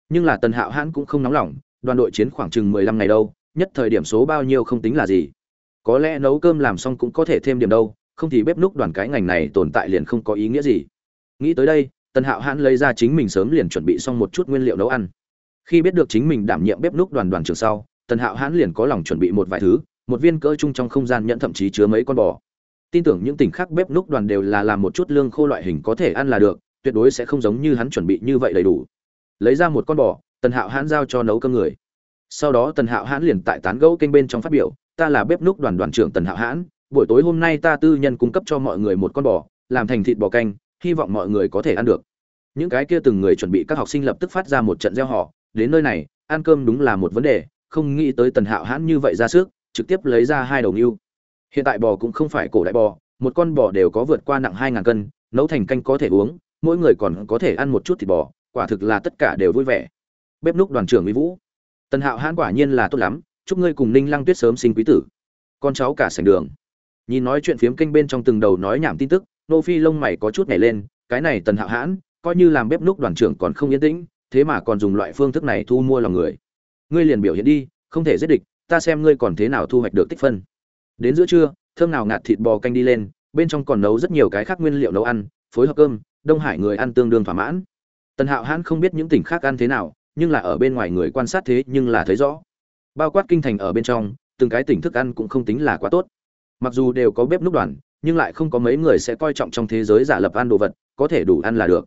Nhưng là tần hạo hãn cũng không nóng lòng, đoàn đội chiến khoảng chừng mười lăm ngày đâu, nhất thời điểm số bao nhiêu không tính là gì. Có lẽ nấu cơm làm xong cũng có thể thêm điểm đâu, không thì bếp núc đoàn cái ngành này tồn tại liền không có ý nghĩa gì. Nghĩ tới đây, tần hạo hãn lấy ra chính mình sớm liền chuẩn bị xong một chút nguyên liệu nấu ăn khi biết được chính mình đảm nhiệm bếp núc đoàn đoàn trường sau, tần hạo hãn liền có lòng chuẩn bị một vài thứ, một viên cỡ chung trong không gian nhận thậm chí chứa mấy con bò. Tin tưởng những tỉnh khác bếp núc đoàn đều là làm một chút lương khô loại hình có thể ăn là được, tuyệt đối sẽ không giống như hắn chuẩn bị như vậy đầy đủ. Lấy ra một con bò, tần hạo hãn giao cho nấu cơm người. Sau đó tần hạo hãn liền tại tán gẫu kênh bên trong phát biểu, ta là bếp núc đoàn đoàn trưởng tần hạo hãn, buổi tối hôm nay ta tư nhân cung cấp cho mọi người một con bò, làm thành thịt bò canh, hy vọng mọi người có thể ăn được. Những cái kia từng người chuẩn bị các học sinh lập tức phát ra một trận gieo họ đến nơi này, ăn cơm đúng là một vấn đề, không nghĩ tới tần hạo hãn như vậy ra sức, trực tiếp lấy ra hai đầu ngưu. Hiện tại bò cũng không phải cổ đại bò, một con bò đều có vượt qua nặng hai ngàn cân, nấu thành canh có thể uống, mỗi người còn có thể ăn một chút thịt bò, quả thực là tất cả đều vui vẻ. Bếp núc đoàn trưởng mỹ vũ. Tần hạo hãn quả nhiên là tốt lắm, chúc ngươi cùng ninh lăng tuyết sớm sinh quý tử. Con cháu cả sành đường. Nhìn nói chuyện phiếm kênh bên trong từng đầu nói nhảm tin tức, nô phi lông mày có chút nhảy lên, cái này tần hạo hãn, coi như làm bếp núc đoàn trưởng còn không yên tĩnh thế mà còn dùng loại phương thức này thu mua lòng người. Ngươi liền biểu hiện đi, không thể giết địch, ta xem ngươi còn thế nào thu hoạch được tích phân. Đến giữa trưa, thơm nào ngạt thịt bò canh đi lên, bên trong còn nấu rất nhiều cái khác nguyên liệu nấu ăn, phối hợp cơm, đông hải người ăn tương đương thỏa mãn. Tần hạo hãn không biết những tỉnh khác ăn thế nào, nhưng là ở bên ngoài người quan sát thế nhưng là thấy rõ. Bao quát kinh thành ở bên trong, từng cái tỉnh thức ăn cũng không tính là quá tốt. Mặc dù đều có bếp núc đoàn, nhưng lại không có mấy người sẽ coi trọng trong thế giới giả lập ăn đồ vật, có thể đủ ăn là được.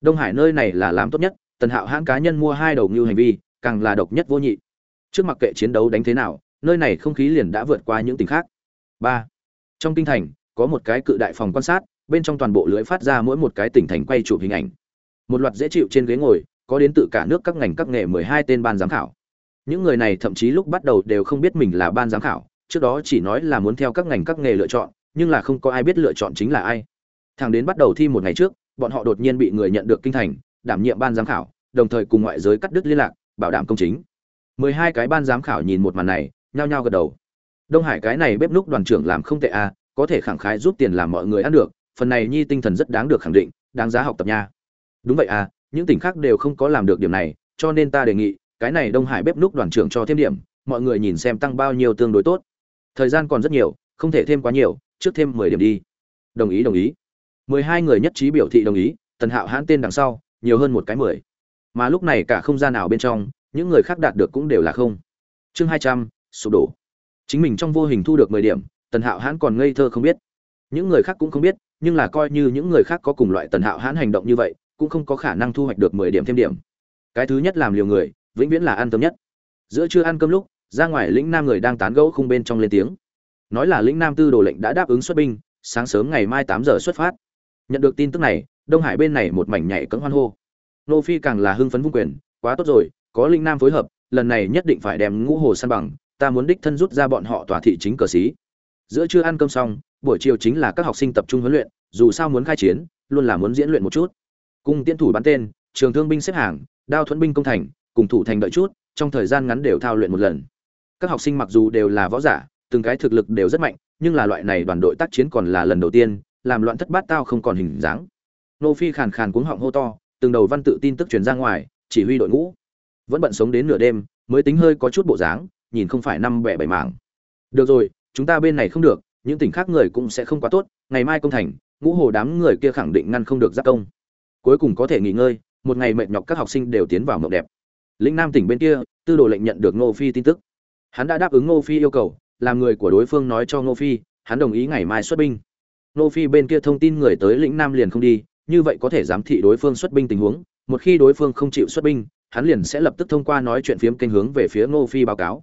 Đông hải nơi này là làm tốt nhất tần hạo hãn cá nhân mua hai đầu ngưu hành vi, càng là độc nhất vô nhị. Trước mặc kệ chiến đấu đánh thế nào, nơi này không khí liền đã vượt qua những tỉnh khác. Ba. Trong kinh thành, có một cái cự đại phòng quan sát, bên trong toàn bộ lưới phát ra mỗi một cái tỉnh thành quay chụp hình ảnh. Một loạt dễ chịu trên ghế ngồi, có đến từ cả nước các ngành các nghề mười hai tên ban giám khảo. Những người này thậm chí lúc bắt đầu đều không biết mình là ban giám khảo, trước đó chỉ nói là muốn theo các ngành các nghề lựa chọn, nhưng là không có ai biết lựa chọn chính là ai. Thằng đến bắt đầu thi một ngày trước, bọn họ đột nhiên bị người nhận được kinh thành, đảm nhiệm ban giám khảo đồng thời cùng ngoại giới cắt đứt liên lạc, bảo đảm công chính. Mười hai cái ban giám khảo nhìn một màn này, nhao nhao gật đầu. Đông hải cái này bếp núc đoàn trưởng làm không tệ à có thể khẳng khái giúp tiền làm mọi người ăn được, phần này nhi tinh thần rất đáng được khẳng định, đáng giá học tập nha. Đúng vậy à những tỉnh khác đều không có làm được điểm này, cho nên ta đề nghị, cái này đông hải bếp núc đoàn trưởng cho thêm điểm, mọi người nhìn xem tăng bao nhiêu tương đối tốt. Thời gian còn rất nhiều, không thể thêm quá nhiều, trước thêm mười điểm đi. Đồng ý đồng ý. Mười hai người nhất trí biểu thị đồng ý, tần hạo hãn tên đằng sau, nhiều hơn một cái mười mà lúc này cả không gian nào bên trong, những người khác đạt được cũng đều là không. Chương hai trăm, sụp đổ. Chính mình trong vô hình thu được mười điểm, tần hạo hãn còn ngây thơ không biết. Những người khác cũng không biết, nhưng là coi như những người khác có cùng loại tần hạo hãn hành động như vậy, cũng không có khả năng thu hoạch được mười điểm thêm điểm. Cái thứ nhất làm liều người, vĩnh viễn là ăn tâm nhất. Giữa chưa ăn cơm lúc, ra ngoài lĩnh nam người đang tán gẫu khung bên trong lên tiếng. Nói là lĩnh nam tư đồ lệnh đã đáp ứng xuất binh, sáng sớm ngày mai tám giờ xuất phát. Nhận được tin tức này, đông hải bên này một mảnh nhảy cẫng hoan hô nô phi càng là hưng phấn vung quyền, quá tốt rồi, có linh nam phối hợp, lần này nhất định phải đem ngũ hồ săn bằng, ta muốn đích thân rút ra bọn họ tòa thị chính cờ xí. Giữa trưa ăn cơm xong, buổi chiều chính là các học sinh tập trung huấn luyện, dù sao muốn khai chiến, luôn là muốn diễn luyện một chút. Cung tiễn thủ bắn tên, trường thương binh xếp hàng, đao thuẫn binh công thành, cùng thủ thành đợi chút, trong thời gian ngắn đều thao luyện một lần. Các học sinh mặc dù đều là võ giả, từng cái thực lực đều rất mạnh, nhưng là loại này đoàn đội tác chiến còn là lần đầu tiên, làm loạn thất bát tao không còn hình dáng. Nô phi khàn khàn cuống họng hô to từng đầu văn tự tin tức truyền ra ngoài, chỉ huy đội ngũ. Vẫn bận sống đến nửa đêm, mới tính hơi có chút bộ dáng, nhìn không phải năm bẻ bảy mảng. Được rồi, chúng ta bên này không được, những tỉnh khác người cũng sẽ không quá tốt, ngày mai công thành, ngũ hồ đám người kia khẳng định ngăn không được giáp công. Cuối cùng có thể nghỉ ngơi, một ngày mệt nhọc các học sinh đều tiến vào mộng đẹp. Lĩnh nam tỉnh bên kia, tư đồ lệnh nhận được ngô phi tin tức. Hắn đã đáp ứng ngô phi yêu cầu, làm người của đối phương nói cho ngô phi, hắn đồng ý ngày mai xuất binh. Ngô phi bên kia thông tin người tới lĩnh nam liền không đi như vậy có thể giám thị đối phương xuất binh tình huống, một khi đối phương không chịu xuất binh, hắn liền sẽ lập tức thông qua nói chuyện phiếm kênh hướng về phía ngô phi báo cáo.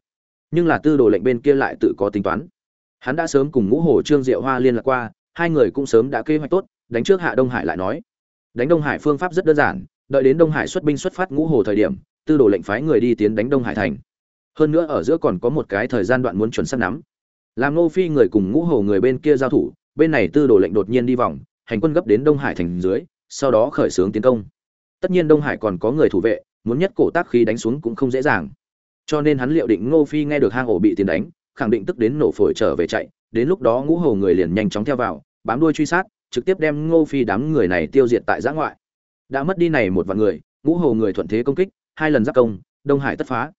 Nhưng là tư đồ lệnh bên kia lại tự có tính toán. Hắn đã sớm cùng ngũ hồ, trương diệu hoa liên lạc qua, hai người cũng sớm đã kế hoạch tốt, đánh trước hạ đông hải lại nói. Đánh đông hải phương pháp rất đơn giản, đợi đến đông hải xuất binh xuất phát ngũ hồ thời điểm, tư đồ lệnh phái người đi tiến đánh đông hải thành. Hơn nữa ở giữa còn có một cái thời gian đoạn muốn chuẩn xác nắm. Làm ngô phi người cùng ngũ hồ người bên kia giao thủ, bên này tư đồ lệnh đột nhiên đi vòng hành quân gấp đến đông hải thành dưới, sau đó khởi xướng tiến công. Tất nhiên đông hải còn có người thủ vệ, muốn nhất cổ tác khí đánh xuống cũng không dễ dàng. Cho nên hắn liệu định ngô phi nghe được hang ổ bị tiền đánh, khẳng định tức đến nổ phổi trở về chạy, đến lúc đó ngũ hồ người liền nhanh chóng theo vào, bám đuôi truy sát, trực tiếp đem ngô phi đám người này tiêu diệt tại giã ngoại. Đã mất đi này một vạn người, ngũ hồ người thuận thế công kích, hai lần giáp công, đông hải tất phá.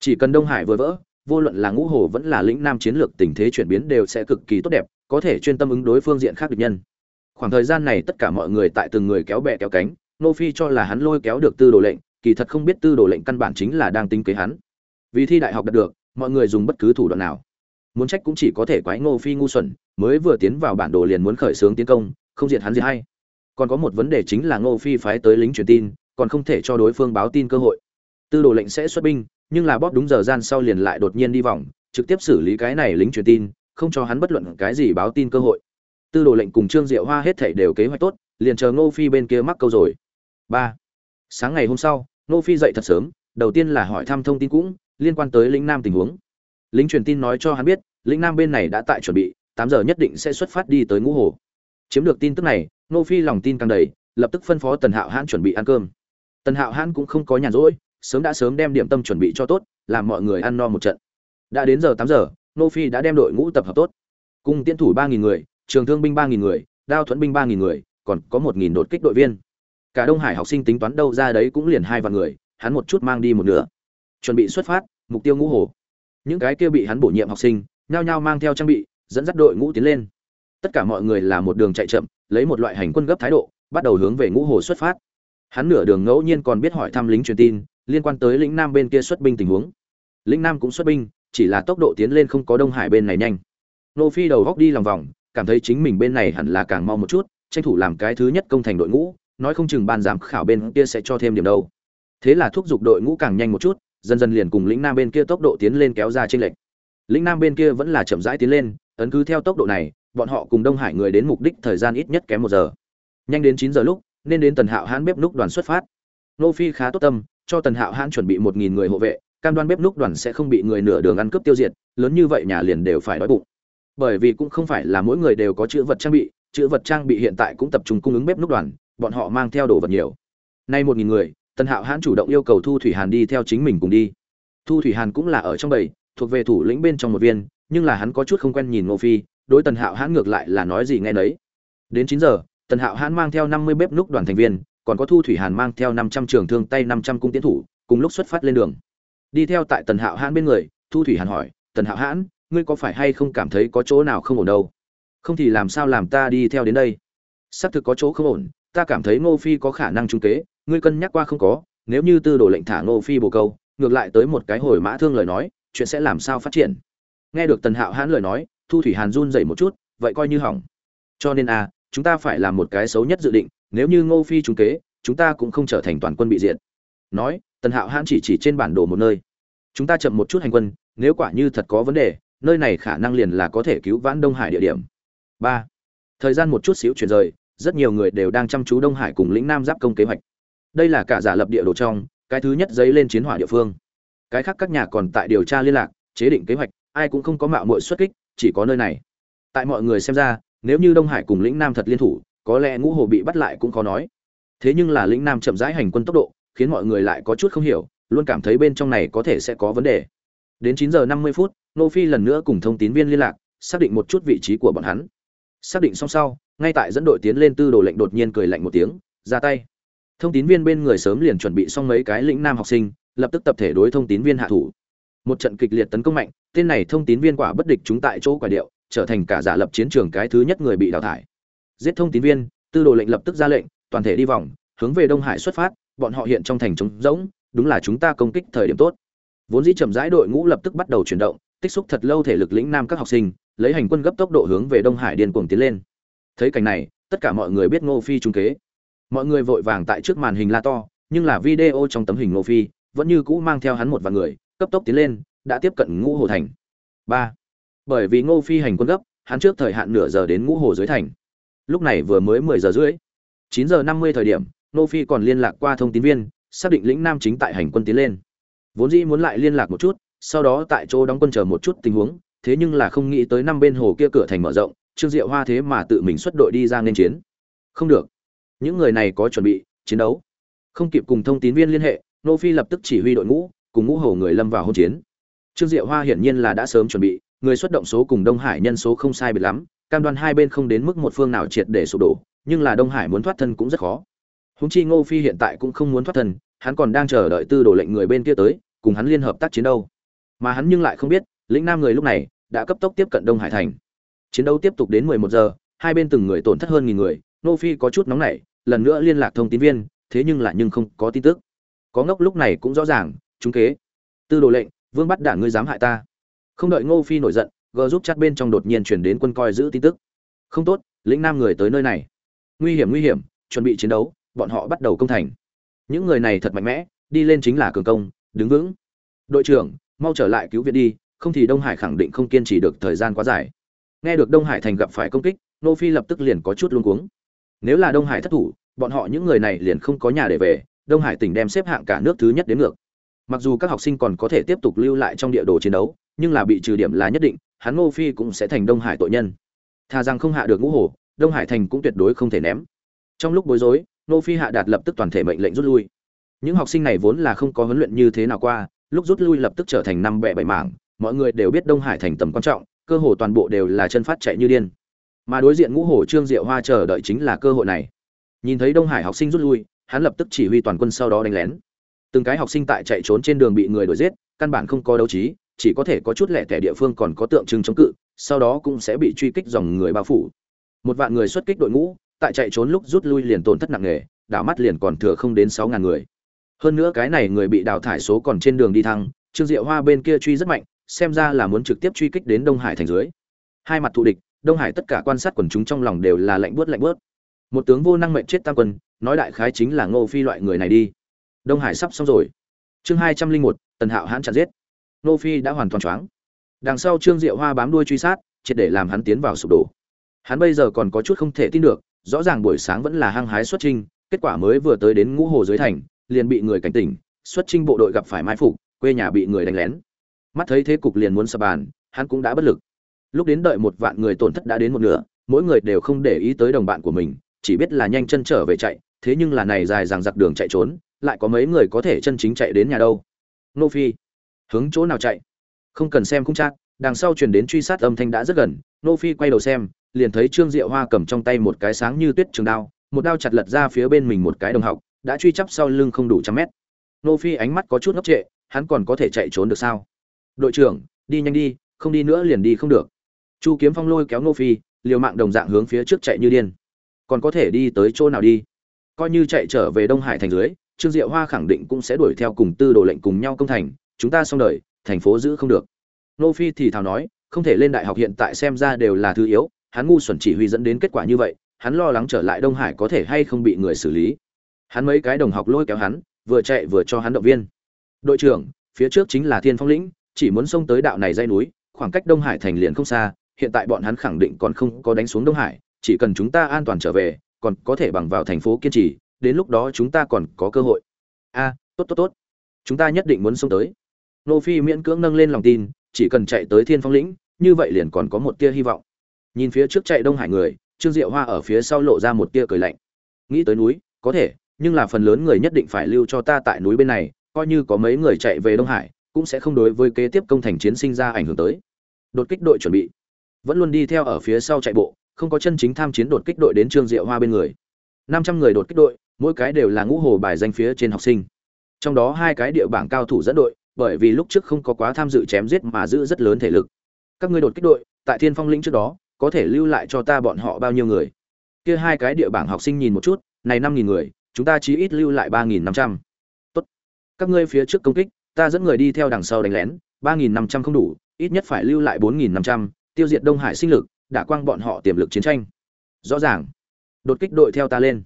Chỉ cần đông hải vừa vỡ, vô luận là ngũ hồ vẫn là lĩnh nam chiến lược tình thế chuyển biến đều sẽ cực kỳ tốt đẹp, có thể chuyên tâm ứng đối phương diện khác địch nhân khoảng thời gian này tất cả mọi người tại từng người kéo bè kéo cánh, nô phi cho là hắn lôi kéo được tư đồ lệnh, kỳ thật không biết tư đồ lệnh căn bản chính là đang tính kế hắn. Vì thi đại học đạt được, mọi người dùng bất cứ thủ đoạn nào. Muốn trách cũng chỉ có thể quái ngô phi ngu xuẩn, mới vừa tiến vào bản đồ liền muốn khởi xướng tiến công, không diệt hắn gì hay. Còn có một vấn đề chính là ngô phi phái tới lính truyền tin, còn không thể cho đối phương báo tin cơ hội. Tư đồ lệnh sẽ xuất binh, nhưng là bóp đúng giờ gian sau liền lại đột nhiên đi vòng, trực tiếp xử lý cái này lính truyền tin, không cho hắn bất luận cái gì báo tin cơ hội tư đồ lệnh cùng trương diệu hoa hết thảy đều kế hoạch tốt, liền chờ ngô phi bên kia mắc câu rồi. Ba. Sáng ngày hôm sau, ngô phi dậy thật sớm, đầu tiên là hỏi thăm thông tin cũng liên quan tới lĩnh nam tình huống. Lính truyền tin nói cho hắn biết, lĩnh nam bên này đã tại chuẩn bị, tám giờ nhất định sẽ xuất phát đi tới ngũ hồ. Chiếm được tin tức này, ngô phi lòng tin càng đầy, lập tức phân phó tần hạo hãn chuẩn bị ăn cơm. Tần hạo hãn cũng không có nhàn rỗi, sớm đã sớm đem điểm tâm chuẩn bị cho tốt, làm mọi người ăn no một trận. Đã đến giờ tám giờ, ngô phi đã đem đội ngũ tập hợp tốt. Cung tiến thủ ba nghìn người trường thương binh ba nghìn người, đao thuẫn binh ba nghìn người, còn có một nghìn đột kích đội viên. Cả đông hải học sinh tính toán đâu ra đấy cũng liền hai vạn người, hắn một chút mang đi một nửa. Chuẩn bị xuất phát, mục tiêu ngũ hồ. Những cái kia bị hắn bổ nhiệm học sinh, nhao nhao mang theo trang bị, dẫn dắt đội ngũ tiến lên. Tất cả mọi người là một đường chạy chậm, lấy một loại hành quân gấp thái độ, bắt đầu hướng về ngũ hồ xuất phát. Hắn nửa đường ngẫu nhiên còn biết hỏi thăm lính truyền tin, liên quan tới lĩnh nam bên kia xuất binh tình huống. Lĩnh nam cũng xuất binh, chỉ là tốc độ tiến lên không có đông hải bên này nhanh. Nô phi đầu góc đi lòng vòng cảm thấy chính mình bên này hẳn là càng mau một chút, tranh thủ làm cái thứ nhất công thành đội ngũ, nói không chừng ban giám khảo bên kia sẽ cho thêm điểm đâu. Thế là thúc giục đội ngũ càng nhanh một chút, dần dần liền cùng lĩnh nam bên kia tốc độ tiến lên kéo ra trên lệch. lĩnh nam bên kia vẫn là chậm rãi tiến lên, ấn cứ theo tốc độ này, bọn họ cùng đông hải người đến mục đích thời gian ít nhất kém một giờ. Nhanh đến chín giờ lúc, nên đến tần hạo hãn bếp núc đoàn xuất phát. Nô phi khá tốt tâm, cho tần hạo hãn chuẩn bị một nghìn người hộ vệ, cam đoan bếp núc đoàn sẽ không bị người nửa đường ăn cướp tiêu diệt, lớn như vậy nhà liền đều phải đói bụng bởi vì cũng không phải là mỗi người đều có chữ vật trang bị, chữ vật trang bị hiện tại cũng tập trung cung ứng bếp núc đoàn, bọn họ mang theo đồ vật nhiều. Nay một nghìn người, tần hạo hãn chủ động yêu cầu thu thủy hàn đi theo chính mình cùng đi. Thu thủy hàn cũng là ở trong bầy, thuộc về thủ lĩnh bên trong một viên, nhưng là hắn có chút không quen nhìn ngô phi, đối tần hạo hãn ngược lại là nói gì nghe nấy. Đến chín giờ, tần hạo hãn mang theo năm mươi bếp núc đoàn thành viên, còn có thu thủy hàn mang theo năm trăm trường thương tay năm trăm cung tiến thủ, cùng lúc xuất phát lên đường. Đi theo tại tần hạo hãn bên người, thu thủy hàn hỏi, tần hạo hãn ngươi có phải hay không cảm thấy có chỗ nào không ổn đâu? Không thì làm sao làm ta đi theo đến đây? Xác thực có chỗ không ổn, ta cảm thấy ngô phi có khả năng trung kế, ngươi cân nhắc qua không có, nếu như tư đồ lệnh thả ngô phi bồ câu, ngược lại tới một cái hồi mã thương lời nói, chuyện sẽ làm sao phát triển? Nghe được tần hạo hãn lời nói, thu thủy hàn run dậy một chút, vậy coi như hỏng. Cho nên a chúng ta phải làm một cái xấu nhất dự định, nếu như ngô phi trung kế, chúng ta cũng không trở thành toàn quân bị diệt. Nói, tần hạo hãn chỉ chỉ trên bản đồ một nơi. Chúng ta chậm một chút hành quân, nếu quả như thật có vấn đề nơi này khả năng liền là có thể cứu vãn đông hải địa điểm. Ba, thời gian một chút xíu chuyển rời, rất nhiều người đều đang chăm chú đông hải cùng lĩnh nam giáp công kế hoạch. Đây là cả giả lập địa đồ trong, cái thứ nhất giấy lên chiến hỏa địa phương. Cái khác các nhà còn tại điều tra liên lạc, chế định kế hoạch, ai cũng không có mạo muội xuất kích, chỉ có nơi này. Tại mọi người xem ra, nếu như đông hải cùng lĩnh nam thật liên thủ, có lẽ ngũ hồ bị bắt lại cũng khó nói. Thế nhưng là lĩnh nam chậm rãi hành quân tốc độ, khiến mọi người lại có chút không hiểu, luôn cảm thấy bên trong này có thể sẽ có vấn đề. Đến chín giờ năm mươi phút nô phi lần nữa cùng thông tín viên liên lạc, xác định một chút vị trí của bọn hắn. Xác định xong sau, ngay tại dẫn đội tiến lên tư đồ lệnh đột nhiên cười lạnh một tiếng, ra tay. Thông tín viên bên người sớm liền chuẩn bị xong mấy cái lĩnh nam học sinh, lập tức tập thể đối thông tín viên hạ thủ. Một trận kịch liệt tấn công mạnh, tên này thông tín viên quả bất địch chúng tại chỗ quả điệu, trở thành cả giả lập chiến trường cái thứ nhất người bị đào thải. Giết thông tín viên, tư đồ lệnh lập tức ra lệnh, toàn thể đi vòng, hướng về đông hải xuất phát, bọn họ hiện trong thành trống rỗng, đúng là chúng ta công kích thời điểm tốt. Vốn dĩ chậm rãi đội ngũ lập tức bắt đầu chuyển động tích xúc thật lâu thể lực lĩnh nam các học sinh, lấy hành quân gấp tốc độ hướng về đông hải điên cuồng tiến lên. Thấy cảnh này, tất cả mọi người biết ngô phi trung kế. Mọi người vội vàng tại trước màn hình la to, nhưng là video trong tấm hình ngô phi vẫn như cũ mang theo hắn một vài người, cấp tốc tiến lên, đã tiếp cận ngũ hồ thành. Ba. Bởi vì ngô phi hành quân gấp, hắn trước thời hạn nửa giờ đến ngũ hồ dưới thành. Lúc này vừa mới mười giờ rưỡi. Chín giờ năm mươi thời điểm, ngô phi còn liên lạc qua thông tin viên, xác định lĩnh nam chính tại hành quân tiến lên. Vốn dĩ muốn lại liên lạc một chút sau đó tại chỗ đóng quân chờ một chút tình huống, thế nhưng là không nghĩ tới năm bên hồ kia cửa thành mở rộng, trương diệu hoa thế mà tự mình xuất đội đi ra nên chiến. Không được. Những người này có chuẩn bị, chiến đấu. Không kịp cùng thông tín viên liên hệ, nô phi lập tức chỉ huy đội ngũ, cùng ngũ hồ người lâm vào hôn chiến. Trương diệu hoa hiển nhiên là đã sớm chuẩn bị, người xuất động số cùng đông hải nhân số không sai biệt lắm, cam đoan hai bên không đến mức một phương nào triệt để sụp đổ, nhưng là đông hải muốn thoát thân cũng rất khó. Huống chi ngô phi hiện tại cũng không muốn thoát thân, hắn còn đang chờ đợi tư đồ lệnh người bên kia tới, cùng hắn liên hợp tác chiến đâu mà hắn nhưng lại không biết, lĩnh nam người lúc này đã cấp tốc tiếp cận đông hải thành. Chiến đấu tiếp tục đến 11 giờ, hai bên từng người tổn thất hơn nghìn người, nô phi có chút nóng nảy, lần nữa liên lạc thông tin viên, thế nhưng lại nhưng không có tin tức. Có ngốc lúc này cũng rõ ràng chúng kế. Tư đồ lệnh, vương bắt đảng ngươi dám hại ta. Không đợi ngô phi nổi giận, gờ giúp chặt bên trong đột nhiên chuyển đến quân coi giữ tin tức. Không tốt, lĩnh nam người tới nơi này. Nguy hiểm nguy hiểm, chuẩn bị chiến đấu, bọn họ bắt đầu công thành. Những người này thật mạnh mẽ, đi lên chính là cường công, đứng vững. Đội trưởng mau trở lại cứu viện đi, không thì đông hải khẳng định không kiên trì được thời gian quá dài. Nghe được đông hải thành gặp phải công kích, nô phi lập tức liền có chút luống cuống. Nếu là đông hải thất thủ, bọn họ những người này liền không có nhà để về, đông hải tỉnh đem xếp hạng cả nước thứ nhất đến ngược. Mặc dù các học sinh còn có thể tiếp tục lưu lại trong địa đồ chiến đấu, nhưng là bị trừ điểm là nhất định, hắn ngô phi cũng sẽ thành đông hải tội nhân. Thà rằng không hạ được ngũ hồ, đông hải thành cũng tuyệt đối không thể ném. Trong lúc bối rối ngô phi hạ đạt lập tức toàn thể mệnh lệnh rút lui. Những học sinh này vốn là không có huấn luyện như thế nào qua lúc rút lui lập tức trở thành năm bẻ bảy mảng, mọi người đều biết đông hải thành tầm quan trọng, cơ hồ toàn bộ đều là chân phát chạy như điên. Mà đối diện ngũ hồ trương diệu hoa chờ đợi chính là cơ hội này. Nhìn thấy đông hải học sinh rút lui, hắn lập tức chỉ huy toàn quân sau đó đánh lén. Từng cái học sinh tại chạy trốn trên đường bị người đuổi giết, căn bản không có đấu trí, chỉ có thể có chút lẻ tẻ địa phương còn có tượng trưng chống cự, sau đó cũng sẽ bị truy kích dòng người bao phủ. Một vạn người xuất kích đội ngũ, tại chạy trốn lúc rút lui liền tổn thất nặng nề, đảo mắt liền còn thừa không đến sáu ngàn người hơn nữa cái này người bị đào thải số còn trên đường đi thăng, trương diệu hoa bên kia truy rất mạnh, xem ra là muốn trực tiếp truy kích đến đông hải thành dưới. Hai mặt thù địch, đông hải tất cả quan sát quần chúng trong lòng đều là lạnh bớt lạnh bớt một tướng vô năng mệnh chết tam quân, nói đại khái chính là ngô phi loại người này đi. Đông hải sắp xong rồi. Chương hai trăm linh một, tần hạo hãn chặn giết. Ngô phi đã hoàn toàn choáng. Đằng sau trương diệu hoa bám đuôi truy sát, triệt để làm hắn tiến vào sụp đổ. Hắn bây giờ còn có chút không thể tin được, rõ ràng buổi sáng vẫn là hăng hái xuất trinh kết quả mới vừa tới đến ngũ hồ dưới thành liền bị người cảnh tỉnh, xuất chinh bộ đội gặp phải mai phục, quê nhà bị người đánh lén. Mắt thấy thế cục liền muốn sập bàn, hắn cũng đã bất lực. Lúc đến đợi một vạn người tổn thất đã đến một nửa, mỗi người đều không để ý tới đồng bạn của mình, chỉ biết là nhanh chân trở về chạy, thế nhưng là này dài dằng dặc đường chạy trốn, lại có mấy người có thể chân chính chạy đến nhà đâu. Nô phi, hướng chỗ nào chạy? Không cần xem cũng chắc đằng sau truyền đến truy sát âm thanh đã rất gần, nô phi quay đầu xem, liền thấy trương diệu hoa cầm trong tay một cái sáng như tuyết trường đao, một đao chặt lật ra phía bên mình một cái đồng học đã truy chắp sau lưng không đủ trăm mét. Nô phi ánh mắt có chút ngốc trệ, hắn còn có thể chạy trốn được sao? Đội trưởng, đi nhanh đi, không đi nữa liền đi không được. Chu kiếm phong lôi kéo nô phi, liều mạng đồng dạng hướng phía trước chạy như điên. Còn có thể đi tới chỗ nào đi? Coi như chạy trở về đông hải thành dưới, trương diệu hoa khẳng định cũng sẽ đuổi theo cùng tư đồ lệnh cùng nhau công thành, chúng ta xong đời, thành phố giữ không được. Nô phi thì thào nói, không thể lên đại học hiện tại xem ra đều là thứ yếu, hắn ngu xuẩn chỉ huy dẫn đến kết quả như vậy, hắn lo lắng trở lại đông hải có thể hay không bị người xử lý hắn mấy cái đồng học lôi kéo hắn, vừa chạy vừa cho hắn động viên. Đội trưởng, phía trước chính là thiên phong lĩnh, chỉ muốn xông tới đạo này dây núi, khoảng cách đông hải thành liền không xa, hiện tại bọn hắn khẳng định còn không có đánh xuống đông hải, chỉ cần chúng ta an toàn trở về, còn có thể bằng vào thành phố kiên trì, đến lúc đó chúng ta còn có cơ hội. A, tốt tốt tốt. Chúng ta nhất định muốn xông tới. Nô phi miễn cưỡng nâng lên lòng tin, chỉ cần chạy tới thiên phong lĩnh, như vậy liền còn có một tia hy vọng. Nhìn phía trước chạy đông hải người, trương diệu hoa ở phía sau lộ ra một tia cười lạnh. Nghĩ tới núi, có thể nhưng là phần lớn người nhất định phải lưu cho ta tại núi bên này, coi như có mấy người chạy về đông hải, cũng sẽ không đối với kế tiếp công thành chiến sinh ra ảnh hưởng tới. Đột kích đội chuẩn bị. Vẫn luôn đi theo ở phía sau chạy bộ, không có chân chính tham chiến đột kích đội đến trương diệu hoa bên người. Năm trăm người đột kích đội, mỗi cái đều là ngũ hồ bài danh phía trên học sinh. Trong đó hai cái địa bảng cao thủ dẫn đội, bởi vì lúc trước không có quá tham dự chém giết mà giữ rất lớn thể lực. Các ngươi đột kích đội, tại thiên phong lĩnh trước đó, có thể lưu lại cho ta bọn họ bao nhiêu người? Kia hai cái địa bảng học sinh nhìn một chút, này năm nghìn người chúng ta chí ít lưu lại ba nghìn năm trăm. Tốt. Các ngươi phía trước công kích, ta dẫn người đi theo đằng sau đánh lén, ba nghìn năm trăm không đủ, ít nhất phải lưu lại bốn nghìn năm trăm, tiêu diệt đông hải sinh lực đã quang bọn họ tiềm lực chiến tranh. Rõ ràng. Đột kích đội theo ta lên.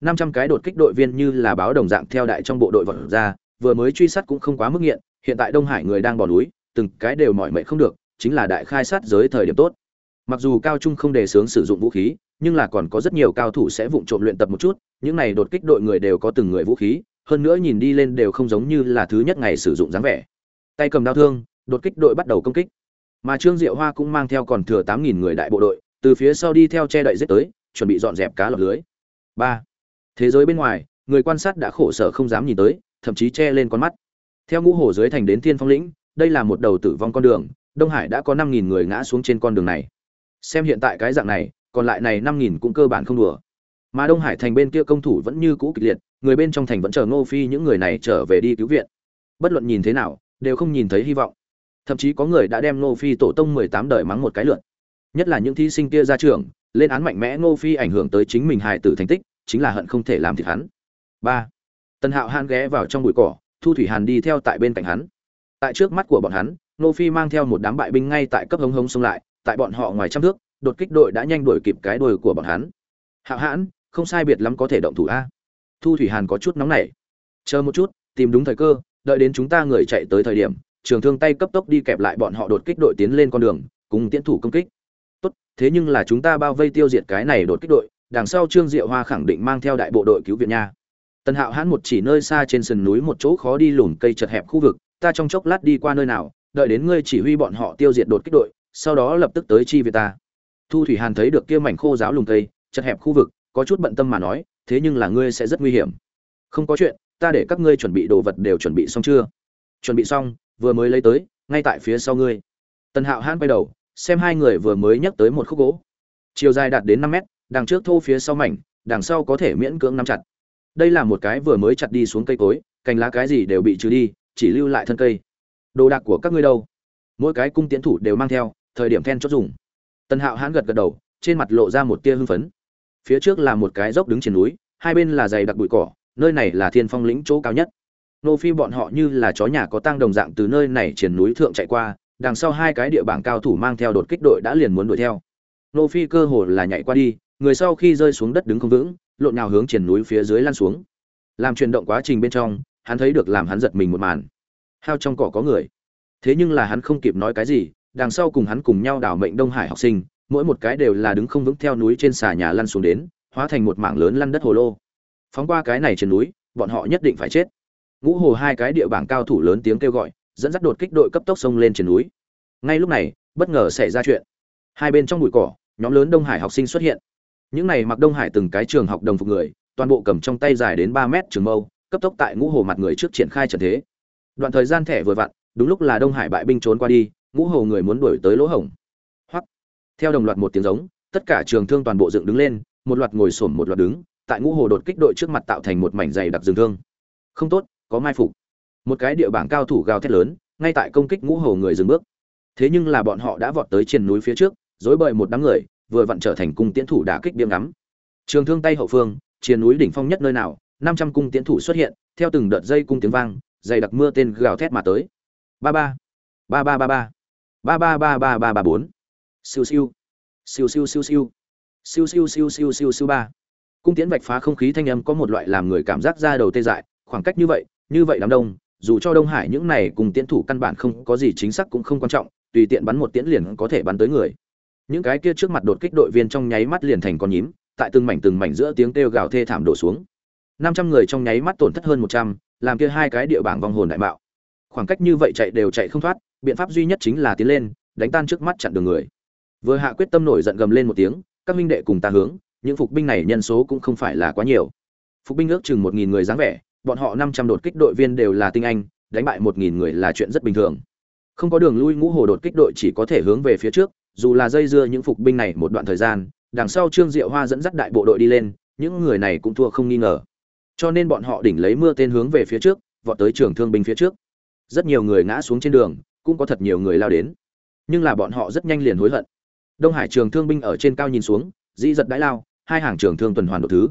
năm trăm cái đột kích đội viên như là báo đồng dạng theo đại trong bộ đội vật ra, vừa mới truy sát cũng không quá mức nghiện, hiện tại đông hải người đang bỏ núi, từng cái đều mỏi mệt không được, chính là đại khai sát giới thời điểm tốt. Mặc dù cao trung không đề xướng sử dụng vũ khí, nhưng là còn có rất nhiều cao thủ sẽ vụng trộm luyện tập một chút những này đột kích đội người đều có từng người vũ khí, hơn nữa nhìn đi lên đều không giống như là thứ nhất ngày sử dụng dáng vẻ. Tay cầm đao thương, đột kích đội bắt đầu công kích. Mà trương diệu hoa cũng mang theo còn thừa tám nghìn người đại bộ đội, từ phía sau đi theo che đậy giết tới, chuẩn bị dọn dẹp cá lọc lưới. Ba. Thế giới bên ngoài, người quan sát đã khổ sở không dám nhìn tới, thậm chí che lên con mắt. Theo ngũ hồ dưới thành đến thiên phong lĩnh, đây là một đầu tử vong con đường, đông hải đã có năm nghìn người ngã xuống trên con đường này. Xem hiện tại cái dạng này, còn lại này năm nghìn cũng cơ bản không đùa mà đông hải thành bên kia công thủ vẫn như cũ kịch liệt, người bên trong thành vẫn chờ ngô phi những người này trở về đi cứu viện. Bất luận nhìn thế nào, đều không nhìn thấy hy vọng. Thậm chí có người đã đem ngô phi tổ tông mười tám đời mắng một cái lượn nhất là những thí sinh kia ra trường, lên án mạnh mẽ ngô phi ảnh hưởng tới chính mình hài tử thành tích, chính là hận không thể làm thịt hắn. Ba. Tần hạo han ghé vào trong bụi cỏ, thu thủy hàn đi theo tại bên cạnh hắn. Tại trước mắt của bọn hắn, ngô phi mang theo một đám bại binh ngay tại cấp hống hống xông lại, tại bọn họ ngoài trăm thước, đột kích đội đã nhanh đuổi kịp cái đuôi của bọn hắn. Hạo hãn không sai biệt lắm có thể động thủ a. Thu thủy hàn có chút nóng nảy. Chờ một chút, tìm đúng thời cơ, đợi đến chúng ta người chạy tới thời điểm, trường thương tay cấp tốc đi kẹp lại bọn họ đột kích đội tiến lên con đường, cùng tiến thủ công kích. Tốt, thế nhưng là chúng ta bao vây tiêu diệt cái này đột kích đội, đằng sau trương diệu hoa khẳng định mang theo đại bộ đội cứu viện nha. Tần hạo hãn một chỉ nơi xa trên sườn núi một chỗ khó đi lùm cây chật hẹp khu vực, ta trong chốc lát đi qua nơi nào, đợi đến ngươi chỉ huy bọn họ tiêu diệt đột kích đội, sau đó lập tức tới chi viện ta. Thu thủy hàn thấy được kia mảnh khô giáo lùm cây, chật hẹp khu vực có chút bận tâm mà nói, thế nhưng là ngươi sẽ rất nguy hiểm. Không có chuyện, ta để các ngươi chuẩn bị đồ vật đều chuẩn bị xong chưa? Chuẩn bị xong, vừa mới lấy tới, ngay tại phía sau ngươi. Tần hạo hãn quay đầu, xem hai người vừa mới nhắc tới một khúc gỗ. Chiều dài đạt đến năm mét, đằng trước thô phía sau mảnh, đằng sau có thể miễn cưỡng nắm chặt. Đây là một cái vừa mới chặt đi xuống cây cối, cành lá cái gì đều bị trừ đi, chỉ lưu lại thân cây. Đồ đạc của các ngươi đâu? Mỗi cái cung tiến thủ đều mang theo, thời điểm then chốt dùng. Tần hạo hãn gật gật đầu, trên mặt lộ ra một tia hưng phấn phía trước là một cái dốc đứng trên núi, hai bên là dày đặc bụi cỏ, nơi này là thiên phong lĩnh chỗ cao nhất. Nô phi bọn họ như là chó nhà có tang đồng dạng từ nơi này trên núi thượng chạy qua, đằng sau hai cái địa bảng cao thủ mang theo đột kích đội đã liền muốn đuổi theo. Nô phi cơ hồ là nhảy qua đi, người sau khi rơi xuống đất đứng không vững, lộn nhào hướng trên núi phía dưới lăn xuống. Làm chuyển động quá trình bên trong, hắn thấy được làm hắn giật mình một màn. Hao trong cỏ có người. Thế nhưng là hắn không kịp nói cái gì, đằng sau cùng hắn cùng nhau đảo mệnh đông hải học sinh mỗi một cái đều là đứng không vững theo núi trên xà nhà lăn xuống đến, hóa thành một mảng lớn lăn đất hồ lô. Phóng qua cái này trên núi, bọn họ nhất định phải chết. Ngũ hồ hai cái địa bảng cao thủ lớn tiếng kêu gọi, dẫn dắt đột kích đội cấp tốc sông lên trên núi. Ngay lúc này, bất ngờ xảy ra chuyện. Hai bên trong bụi cỏ, nhóm lớn đông hải học sinh xuất hiện. Những này mặc đông hải từng cái trường học đồng phục người, toàn bộ cầm trong tay dài đến ba mét trường mâu, cấp tốc tại ngũ hồ mặt người trước triển khai trận thế. Đoạn thời gian thẻ vừa vặn, đúng lúc là đông hải bại binh trốn qua đi, ngũ hồ người muốn đuổi tới lỗ hổng. Theo đồng loạt một tiếng giống, tất cả trường thương toàn bộ dựng đứng lên, một loạt ngồi xổm một loạt đứng, tại ngũ hồ đột kích đội trước mặt tạo thành một mảnh dày đặc rừng thương. Không tốt, có mai phục. Một cái địa bảng cao thủ gào thét lớn, ngay tại công kích ngũ hồ người dừng bước. Thế nhưng là bọn họ đã vọt tới trên núi phía trước, rối bời một đám người, vừa vặn trở thành cung tiễn thủ đã kích điểm ngắm. Trường thương tay hậu phương, trên núi đỉnh phong nhất nơi nào, 500 cung tiễn thủ xuất hiện, theo từng đợt dây cung tiếng vang, dày đặc mưa tên gào thét mà tới. Ba ba, ba ba ba ba, ba ba ba ba ba ba bốn. Siêu siêu. Siêu siêu siêu siêu. Siêu siêu siêu siêu siêu siêu ba. Cung tiễn vạch phá không khí thanh âm có một loại làm người cảm giác da đầu tê dại, khoảng cách như vậy, như vậy đám đông, dù cho Đông Hải những này cùng tiễn thủ căn bản không có gì chính xác cũng không quan trọng, tùy tiện bắn một tiễn liền có thể bắn tới người. Những cái kia trước mặt đột kích đội viên trong nháy mắt liền thành con nhím, tại từng mảnh từng mảnh giữa tiếng kêu gào thê thảm đổ xuống. 500 người trong nháy mắt tổn thất hơn 100, làm kia hai cái địa bảng vong hồn đại bạo. Khoảng cách như vậy chạy đều chạy không thoát, biện pháp duy nhất chính là tiến lên, đánh tan trước mắt chặn đường người vừa hạ quyết tâm nổi giận gầm lên một tiếng, các minh đệ cùng ta hướng, những phục binh này nhân số cũng không phải là quá nhiều. Phục binh ước chừng một nghìn người dáng vẻ, bọn họ năm trăm đột kích đội viên đều là tinh anh, đánh bại một nghìn người là chuyện rất bình thường. Không có đường lui ngũ hồ đột kích đội chỉ có thể hướng về phía trước, dù là dây dưa những phục binh này một đoạn thời gian, đằng sau trương diệu hoa dẫn dắt đại bộ đội đi lên, những người này cũng thua không nghi ngờ. Cho nên bọn họ đỉnh lấy mưa tên hướng về phía trước, vọt tới trường thương binh phía trước. Rất nhiều người ngã xuống trên đường, cũng có thật nhiều người lao đến. Nhưng là bọn họ rất nhanh liền hối hận đông hải trường thương binh ở trên cao nhìn xuống, dĩ giật đãi lao, hai hàng trường thương tuần hoàn đột thứ.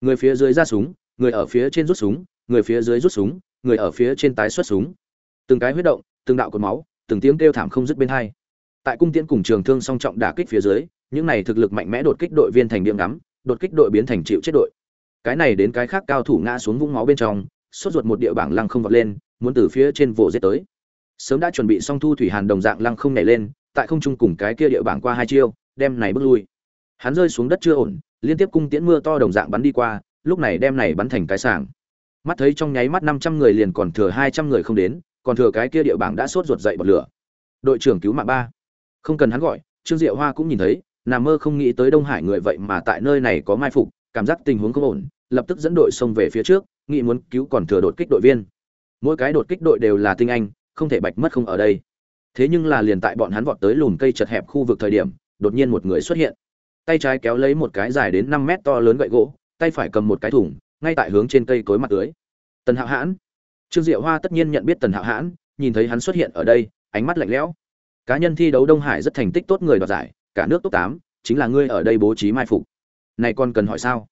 Người phía dưới ra súng, người ở phía trên rút súng, người phía dưới rút súng, người ở phía trên tái xuất súng. Từng cái huyết động, từng đạo cột máu, từng tiếng kêu thảm không dứt bên hai. Tại cung tiễn cùng trường thương song trọng đả kích phía dưới, những này thực lực mạnh mẽ đột kích đội viên thành điểm ngắm, đột kích đội biến thành chịu chết đội. Cái này đến cái khác cao thủ ngã xuống vũng máu bên trong, sốt ruột một địa bảng lăng không vọt lên, muốn từ phía trên vồ giết tới. Sớm đã chuẩn bị xong thu thủy hàn đồng dạng lăng không nhảy lên tại không trung cùng cái kia địa bảng qua hai chiêu, đem này bước lui. Hắn rơi xuống đất chưa ổn, liên tiếp cung tiễn mưa to đồng dạng bắn đi qua, lúc này đem này bắn thành cái sảng. Mắt thấy trong nháy mắt năm trăm người liền còn thừa hai trăm người không đến, còn thừa cái kia địa bảng đã sốt ruột dậy bật lửa. Đội trưởng cứu mạng ba. Không cần hắn gọi, trương diệu hoa cũng nhìn thấy, nằm mơ không nghĩ tới đông hải người vậy mà tại nơi này có mai phục, cảm giác tình huống không ổn, lập tức dẫn đội xông về phía trước, nghĩ muốn cứu còn thừa đột kích đội viên. Mỗi cái đột kích đội đều là tinh anh, không thể bạch mất không ở đây thế nhưng là liền tại bọn hắn vọt tới lùn cây chật hẹp khu vực thời điểm, đột nhiên một người xuất hiện. Tay trái kéo lấy một cái dài đến năm mét to lớn gậy gỗ, tay phải cầm một cái thùng, ngay tại hướng trên cây cối mặt tưới. Tần hạo hãn. Trương diệu hoa tất nhiên nhận biết tần hạo hãn, nhìn thấy hắn xuất hiện ở đây, ánh mắt lạnh lẽo. Cá nhân thi đấu đông hải rất thành tích tốt người đoạt giải, cả nước top tám, chính là ngươi ở đây bố trí mai phục. Này còn cần hỏi sao?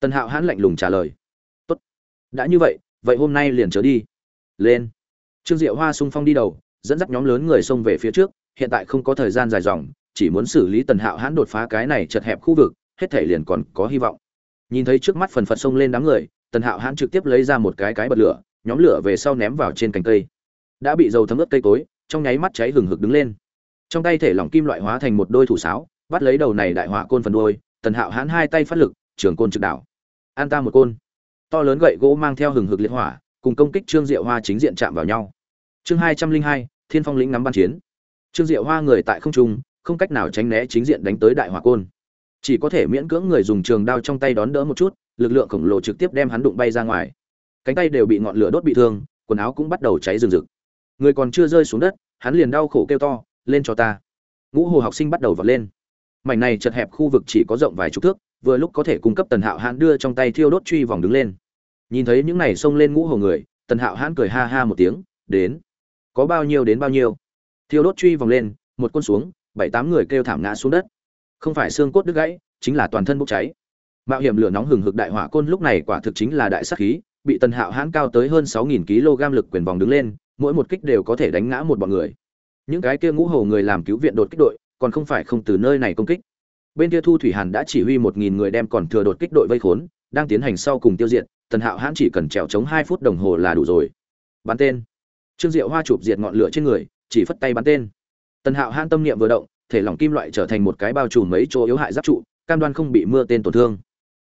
Tần hạo hãn lạnh lùng trả lời. Tốt. Đã như vậy vậy hôm nay liền trở đi. Lên. Trương diệu hoa sung phong đi đầu dẫn dắt nhóm lớn người xông về phía trước, hiện tại không có thời gian dài dòng, chỉ muốn xử lý tần hạo hãn đột phá cái này chật hẹp khu vực, hết thể liền còn có hy vọng. Nhìn thấy trước mắt phần phật xông lên đám người, tần hạo hãn trực tiếp lấy ra một cái cái bật lửa, nhóm lửa về sau ném vào trên cành cây. Đã bị dầu thấm ướt cây cối, trong nháy mắt cháy hừng hực đứng lên. Trong tay thể lỏng kim loại hóa thành một đôi thủ sáo, bắt lấy đầu này đại hỏa côn phần đôi tần hạo hãn hai tay phát lực, trường côn trực đảo. An ta một côn. To lớn gậy gỗ mang theo hừng hực liệt hỏa, cùng công kích trương diệu hoa chính diện chạm vào nhau. Chương hai trăm linh hai thiên phong lĩnh nắm ban chiến. Trương diệu hoa người tại không trung, không cách nào tránh né chính diện đánh tới đại hỏa côn. Chỉ có thể miễn cưỡng người dùng trường đao trong tay đón đỡ một chút, lực lượng khổng lồ trực tiếp đem hắn đụng bay ra ngoài. Cánh tay đều bị ngọn lửa đốt bị thương, quần áo cũng bắt đầu cháy rừng rực. Người còn chưa rơi xuống đất, hắn liền đau khổ kêu to, lên cho ta! Ngũ hồ học sinh bắt đầu vọt lên. Mảnh này chật hẹp khu vực chỉ có rộng vài chục thước, vừa lúc có thể cung cấp tần hạo hãn đưa trong tay thiêu đốt truy vòng đứng lên. Nhìn thấy những này xông lên ngũ hồ người, tần hạo hãn cười ha ha một tiếng, đến! Có bao nhiêu đến bao nhiêu. Thiêu đốt truy vòng lên, một con xuống, bảy tám người kêu thảm ngã xuống đất. Không phải xương cốt đứt gãy, chính là toàn thân bốc cháy. Mạo hiểm lửa nóng hừng hực đại hỏa côn lúc này quả thực chính là đại sắc khí, bị tần hạo hãn cao tới hơn sáu nghìn kg lực quyền vòng đứng lên, mỗi một kích đều có thể đánh ngã một bọn người. Những cái kia ngũ hầu người làm cứu viện đột kích đội, còn không phải không từ nơi này công kích. Bên kia thu thủy hàn đã chỉ huy một nghìn người đem còn thừa đột kích đội vây khốn, đang tiến hành sau cùng tiêu diệt, tần hạo hãn chỉ cần trèo chống hai phút đồng hồ là đủ rồi. Bắn tên trương diệu hoa chụp diệt ngọn lửa trên người, chỉ phất tay bắn tên. Tần hạo hãn tâm niệm vừa động, thể lỏng kim loại trở thành một cái bao trùm mấy chỗ yếu hại giáp trụ, cam đoan không bị mưa tên tổn thương.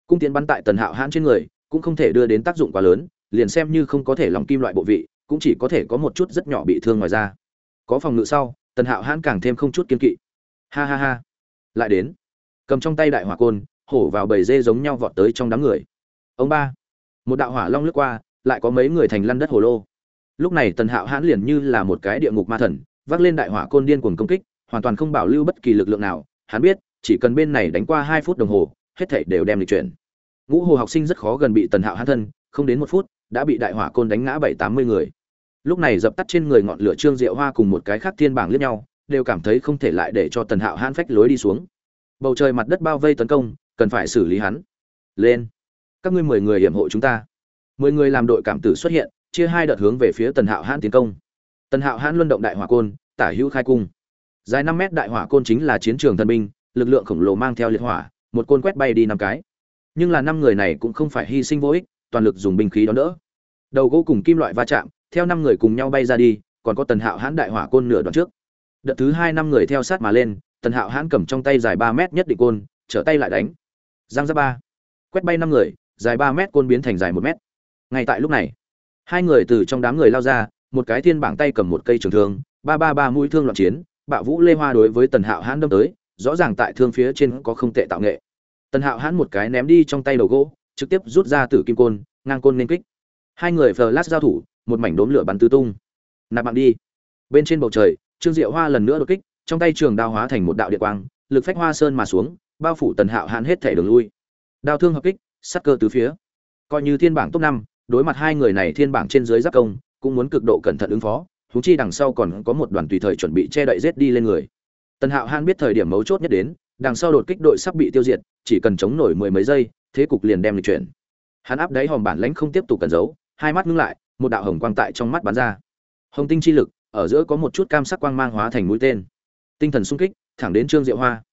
Cung tiến bắn tại tần hạo hãn trên người, cũng không thể đưa đến tác dụng quá lớn, liền xem như không có thể lỏng kim loại bộ vị, cũng chỉ có thể có một chút rất nhỏ bị thương ngoài ra có phòng ngự sau, tần hạo hãn càng thêm không chút kiên kỵ. Ha ha ha. Lại đến. Cầm trong tay đại hỏa côn, hổ vào bầy dê giống nhau vọt tới trong đám người. Ông ba. Một đạo hỏa long lướt qua, lại có mấy người thành lăn đất hồ lô lúc này tần hạo hãn liền như là một cái địa ngục ma thần, vác lên đại hỏa côn điên cuồng công kích, hoàn toàn không bảo lưu bất kỳ lực lượng nào. Hắn biết, chỉ cần bên này đánh qua hai phút đồng hồ, hết thảy đều đem lịch chuyển. Ngũ hồ học sinh rất khó gần bị tần hạo hãn thân, không đến một phút, đã bị đại hỏa côn đánh ngã bảy tám mươi người. Lúc này dập tắt trên người ngọn lửa trương diệu hoa cùng một cái khác thiên bảng liếc nhau, đều cảm thấy không thể lại để cho tần hạo hãn phách lối đi xuống. Bầu trời mặt đất bao vây tấn công, cần phải xử lý hắn. Lên. Các ngươi mười người hiểm hộ chúng ta. Mười người làm đội cảm tử xuất hiện chia hai đợt hướng về phía tần hạo hãn tiến công. Tần hạo hãn luân động đại hỏa côn, tả hữu khai cung. Dài năm mét đại hỏa côn chính là chiến trường thần binh, lực lượng khổng lồ mang theo liệt hỏa, một côn quét bay đi năm cái. Nhưng là năm người này cũng không phải hy sinh vô ích, toàn lực dùng binh khí đón đỡ. Đầu gỗ cùng kim loại va chạm, theo năm người cùng nhau bay ra đi, còn có tần hạo hãn đại hỏa côn nửa đoạn trước. Đợt thứ hai năm người theo sát mà lên, tần hạo hãn cầm trong tay dài ba mét nhất định côn, trở tay lại đánh. Giang ra ba. Quét bay năm người, dài ba mét côn biến thành dài một mét. Ngay tại lúc này hai người từ trong đám người lao ra, một cái thiên bảng tay cầm một cây trường thương, ba ba ba mũi thương loạn chiến bạo vũ lê hoa đối với tần hạo hãn đâm tới, rõ ràng tại thương phía trên có không tệ tạo nghệ. Tần hạo hãn một cái ném đi trong tay đầu gỗ, trực tiếp rút ra từ kim côn, ngang côn nên kích. Hai người flash giao thủ, một mảnh đốm lửa bắn tứ tung. Nạp mạng đi. Bên trên bầu trời, trương diệu hoa lần nữa đột kích, trong tay trường đao hóa thành một đạo địa quang, lực phách hoa sơn mà xuống, bao phủ tần hạo hãn hết thể đường lui. Đao thương hợp kích, sắc cơ tứ phía. Coi như thiên bảng top năm đối mặt hai người này thiên bảng trên dưới giáp công, cũng muốn cực độ cẩn thận ứng phó thú chi đằng sau còn có một đoàn tùy thời chuẩn bị che đậy rết đi lên người. Tần hạo han biết thời điểm mấu chốt nhất đến, đằng sau đột kích đội sắp bị tiêu diệt, chỉ cần chống nổi mười mấy giây, thế cục liền đem lịch chuyển. Hắn áp đáy hòm bản lãnh không tiếp tục cần giấu, hai mắt ngưng lại, một đạo hồng quang tại trong mắt bắn ra. Hồng tinh chi lực, ở giữa có một chút cam sắc quang mang hóa thành mũi tên. Tinh thần sung kích, thẳng đến trương diệu hoa.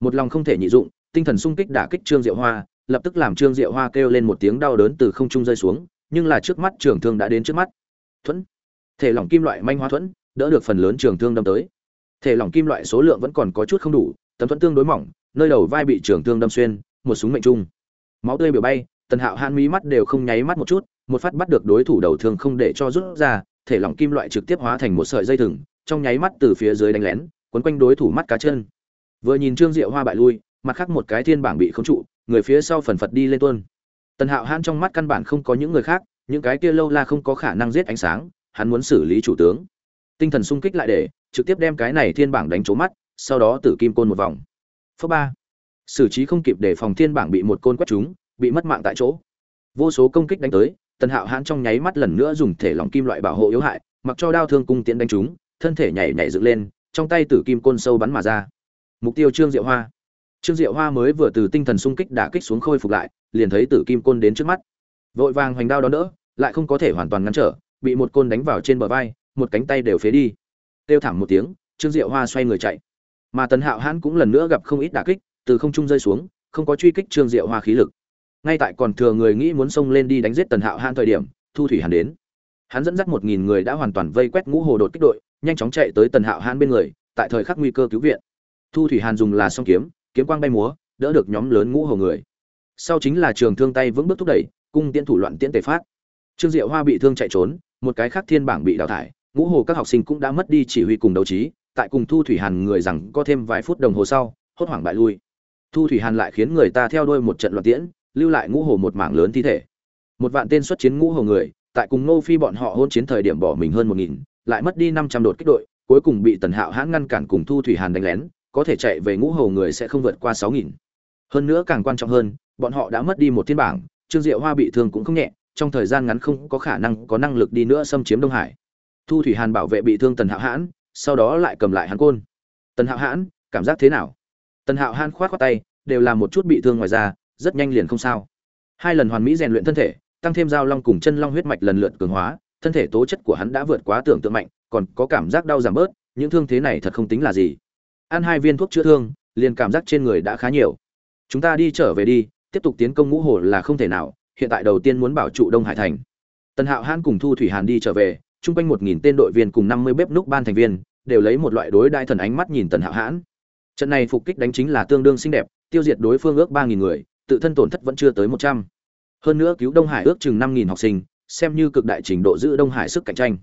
Một lòng không thể nhị dụng, tinh thần sung kích đả kích trương diệu hoa, lập tức làm trương diệu hoa kêu lên một tiếng đau đớn từ không trung rơi xuống nhưng là trước mắt trường thương đã đến trước mắt. Thuẫn. Thể lỏng kim loại manh hóa thuẫn, đỡ được phần lớn trường thương đâm tới. Thể lỏng kim loại số lượng vẫn còn có chút không đủ, tấm thuẫn tương đối mỏng, nơi đầu vai bị trường thương đâm xuyên, một súng mệnh trung. Máu tươi biểu bay, tần hạo han mí mắt đều không nháy mắt một chút, một phát bắt được đối thủ đầu thương không để cho rút ra, thể lỏng kim loại trực tiếp hóa thành một sợi dây thừng, trong nháy mắt từ phía dưới đánh lén, quấn quanh đối thủ mắt cá chân. Vừa nhìn trương diệu hoa bại lui, mặt khác một cái thiên bảng bị khống trụ, người phía sau phần phật đi lên tuôn tần hạo hãn trong mắt căn bản không có những người khác, những cái kia lâu la không có khả năng giết ánh sáng, hắn muốn xử lý chủ tướng. Tinh thần sung kích lại để, trực tiếp đem cái này thiên bảng đánh trố mắt, sau đó tử kim côn một vòng. Phớ ba. Xử trí không kịp để phòng thiên bảng bị một côn quét trúng, bị mất mạng tại chỗ. Vô số công kích đánh tới, tần hạo hãn trong nháy mắt lần nữa dùng thể lòng kim loại bảo hộ yếu hại, mặc cho đao thương cung tiễn đánh trúng, thân thể nhảy nhảy dựng lên, trong tay tử kim côn sâu bắn mà ra. Mục tiêu trương diệu hoa trương diệu hoa mới vừa từ tinh thần sung kích đả kích xuống khôi phục lại, liền thấy tử kim côn đến trước mắt. Vội vàng hoành đao đón đỡ, lại không có thể hoàn toàn ngăn trở, bị một côn đánh vào trên bờ vai, một cánh tay đều phế đi. Tiêu thảm một tiếng, trương diệu hoa xoay người chạy. Mà tần hạo hãn cũng lần nữa gặp không ít đả kích, từ không trung rơi xuống, không có truy kích trương diệu hoa khí lực. Ngay tại còn thừa người nghĩ muốn xông lên đi đánh giết tần hạo hãn thời điểm, thu thủy hàn đến. Hắn dẫn dắt một nghìn người đã hoàn toàn vây quét ngũ hồ đột kích đội, nhanh chóng chạy tới tần hạo hãn bên người, tại thời khắc nguy cơ cứu viện. Thu thủy hàn dùng là song kiếm kiếm quang bay múa, đỡ được nhóm lớn ngũ hồ người. Sau chính là trường thương tay vững bước thúc đẩy, cung tiễn thủ loạn tiễn tề phát. Trương diệu hoa bị thương chạy trốn, một cái khác thiên bảng bị đào thải, ngũ hồ các học sinh cũng đã mất đi chỉ huy cùng đấu trí, tại cùng thu thủy hàn người rằng có thêm vài phút đồng hồ sau, hốt hoảng bại lui. Thu thủy hàn lại khiến người ta theo đuôi một trận loạn tiễn, lưu lại ngũ hồ một mảng lớn thi thể. Một vạn tên xuất chiến ngũ hồ người, tại cùng ngô phi bọn họ hôn chiến thời điểm bỏ mình hơn một nghìn, lại mất đi năm trăm đột kích đội, cuối cùng bị tần hạo hãn ngăn cản cùng thu thủy hàn đánh lén có thể chạy về ngũ hầu người sẽ không vượt qua sáu nghìn. Hơn nữa càng quan trọng hơn, bọn họ đã mất đi một thiên bảng, trương diệu hoa bị thương cũng không nhẹ, trong thời gian ngắn không có khả năng có năng lực đi nữa xâm chiếm đông hải. Thu thủy hàn bảo vệ bị thương tần hạo hãn, sau đó lại cầm lại hắn côn. Tần hạo hãn, cảm giác thế nào? Tần hạo hãn khoát khoát tay, đều là một chút bị thương ngoài ra rất nhanh liền không sao. Hai lần hoàn mỹ rèn luyện thân thể, tăng thêm giao long cùng chân long huyết mạch lần lượt cường hóa, thân thể tố chất của hắn đã vượt quá tưởng tượng mạnh, còn có cảm giác đau giảm bớt, những thương thế này thật không tính là gì ăn hai viên thuốc chữa thương, liền cảm giác trên người đã khá nhiều. Chúng ta đi trở về đi, tiếp tục tiến công ngũ hồ là không thể nào, hiện tại đầu tiên muốn bảo trụ đông hải thành. Tần hạo hãn cùng thu thủy hàn đi trở về, chung quanh một nghìn tên đội viên cùng năm mươi bếp núc ban thành viên, đều lấy một loại đối đại thần ánh mắt nhìn tần hạo hãn. Trận này phục kích đánh chính là tương đương xinh đẹp, tiêu diệt đối phương ước ba nghìn người, tự thân tổn thất vẫn chưa tới một trăm. Hơn nữa cứu đông hải ước chừng năm nghìn học sinh, xem như cực đại trình độ giữ đông hải sức cạnh tranh.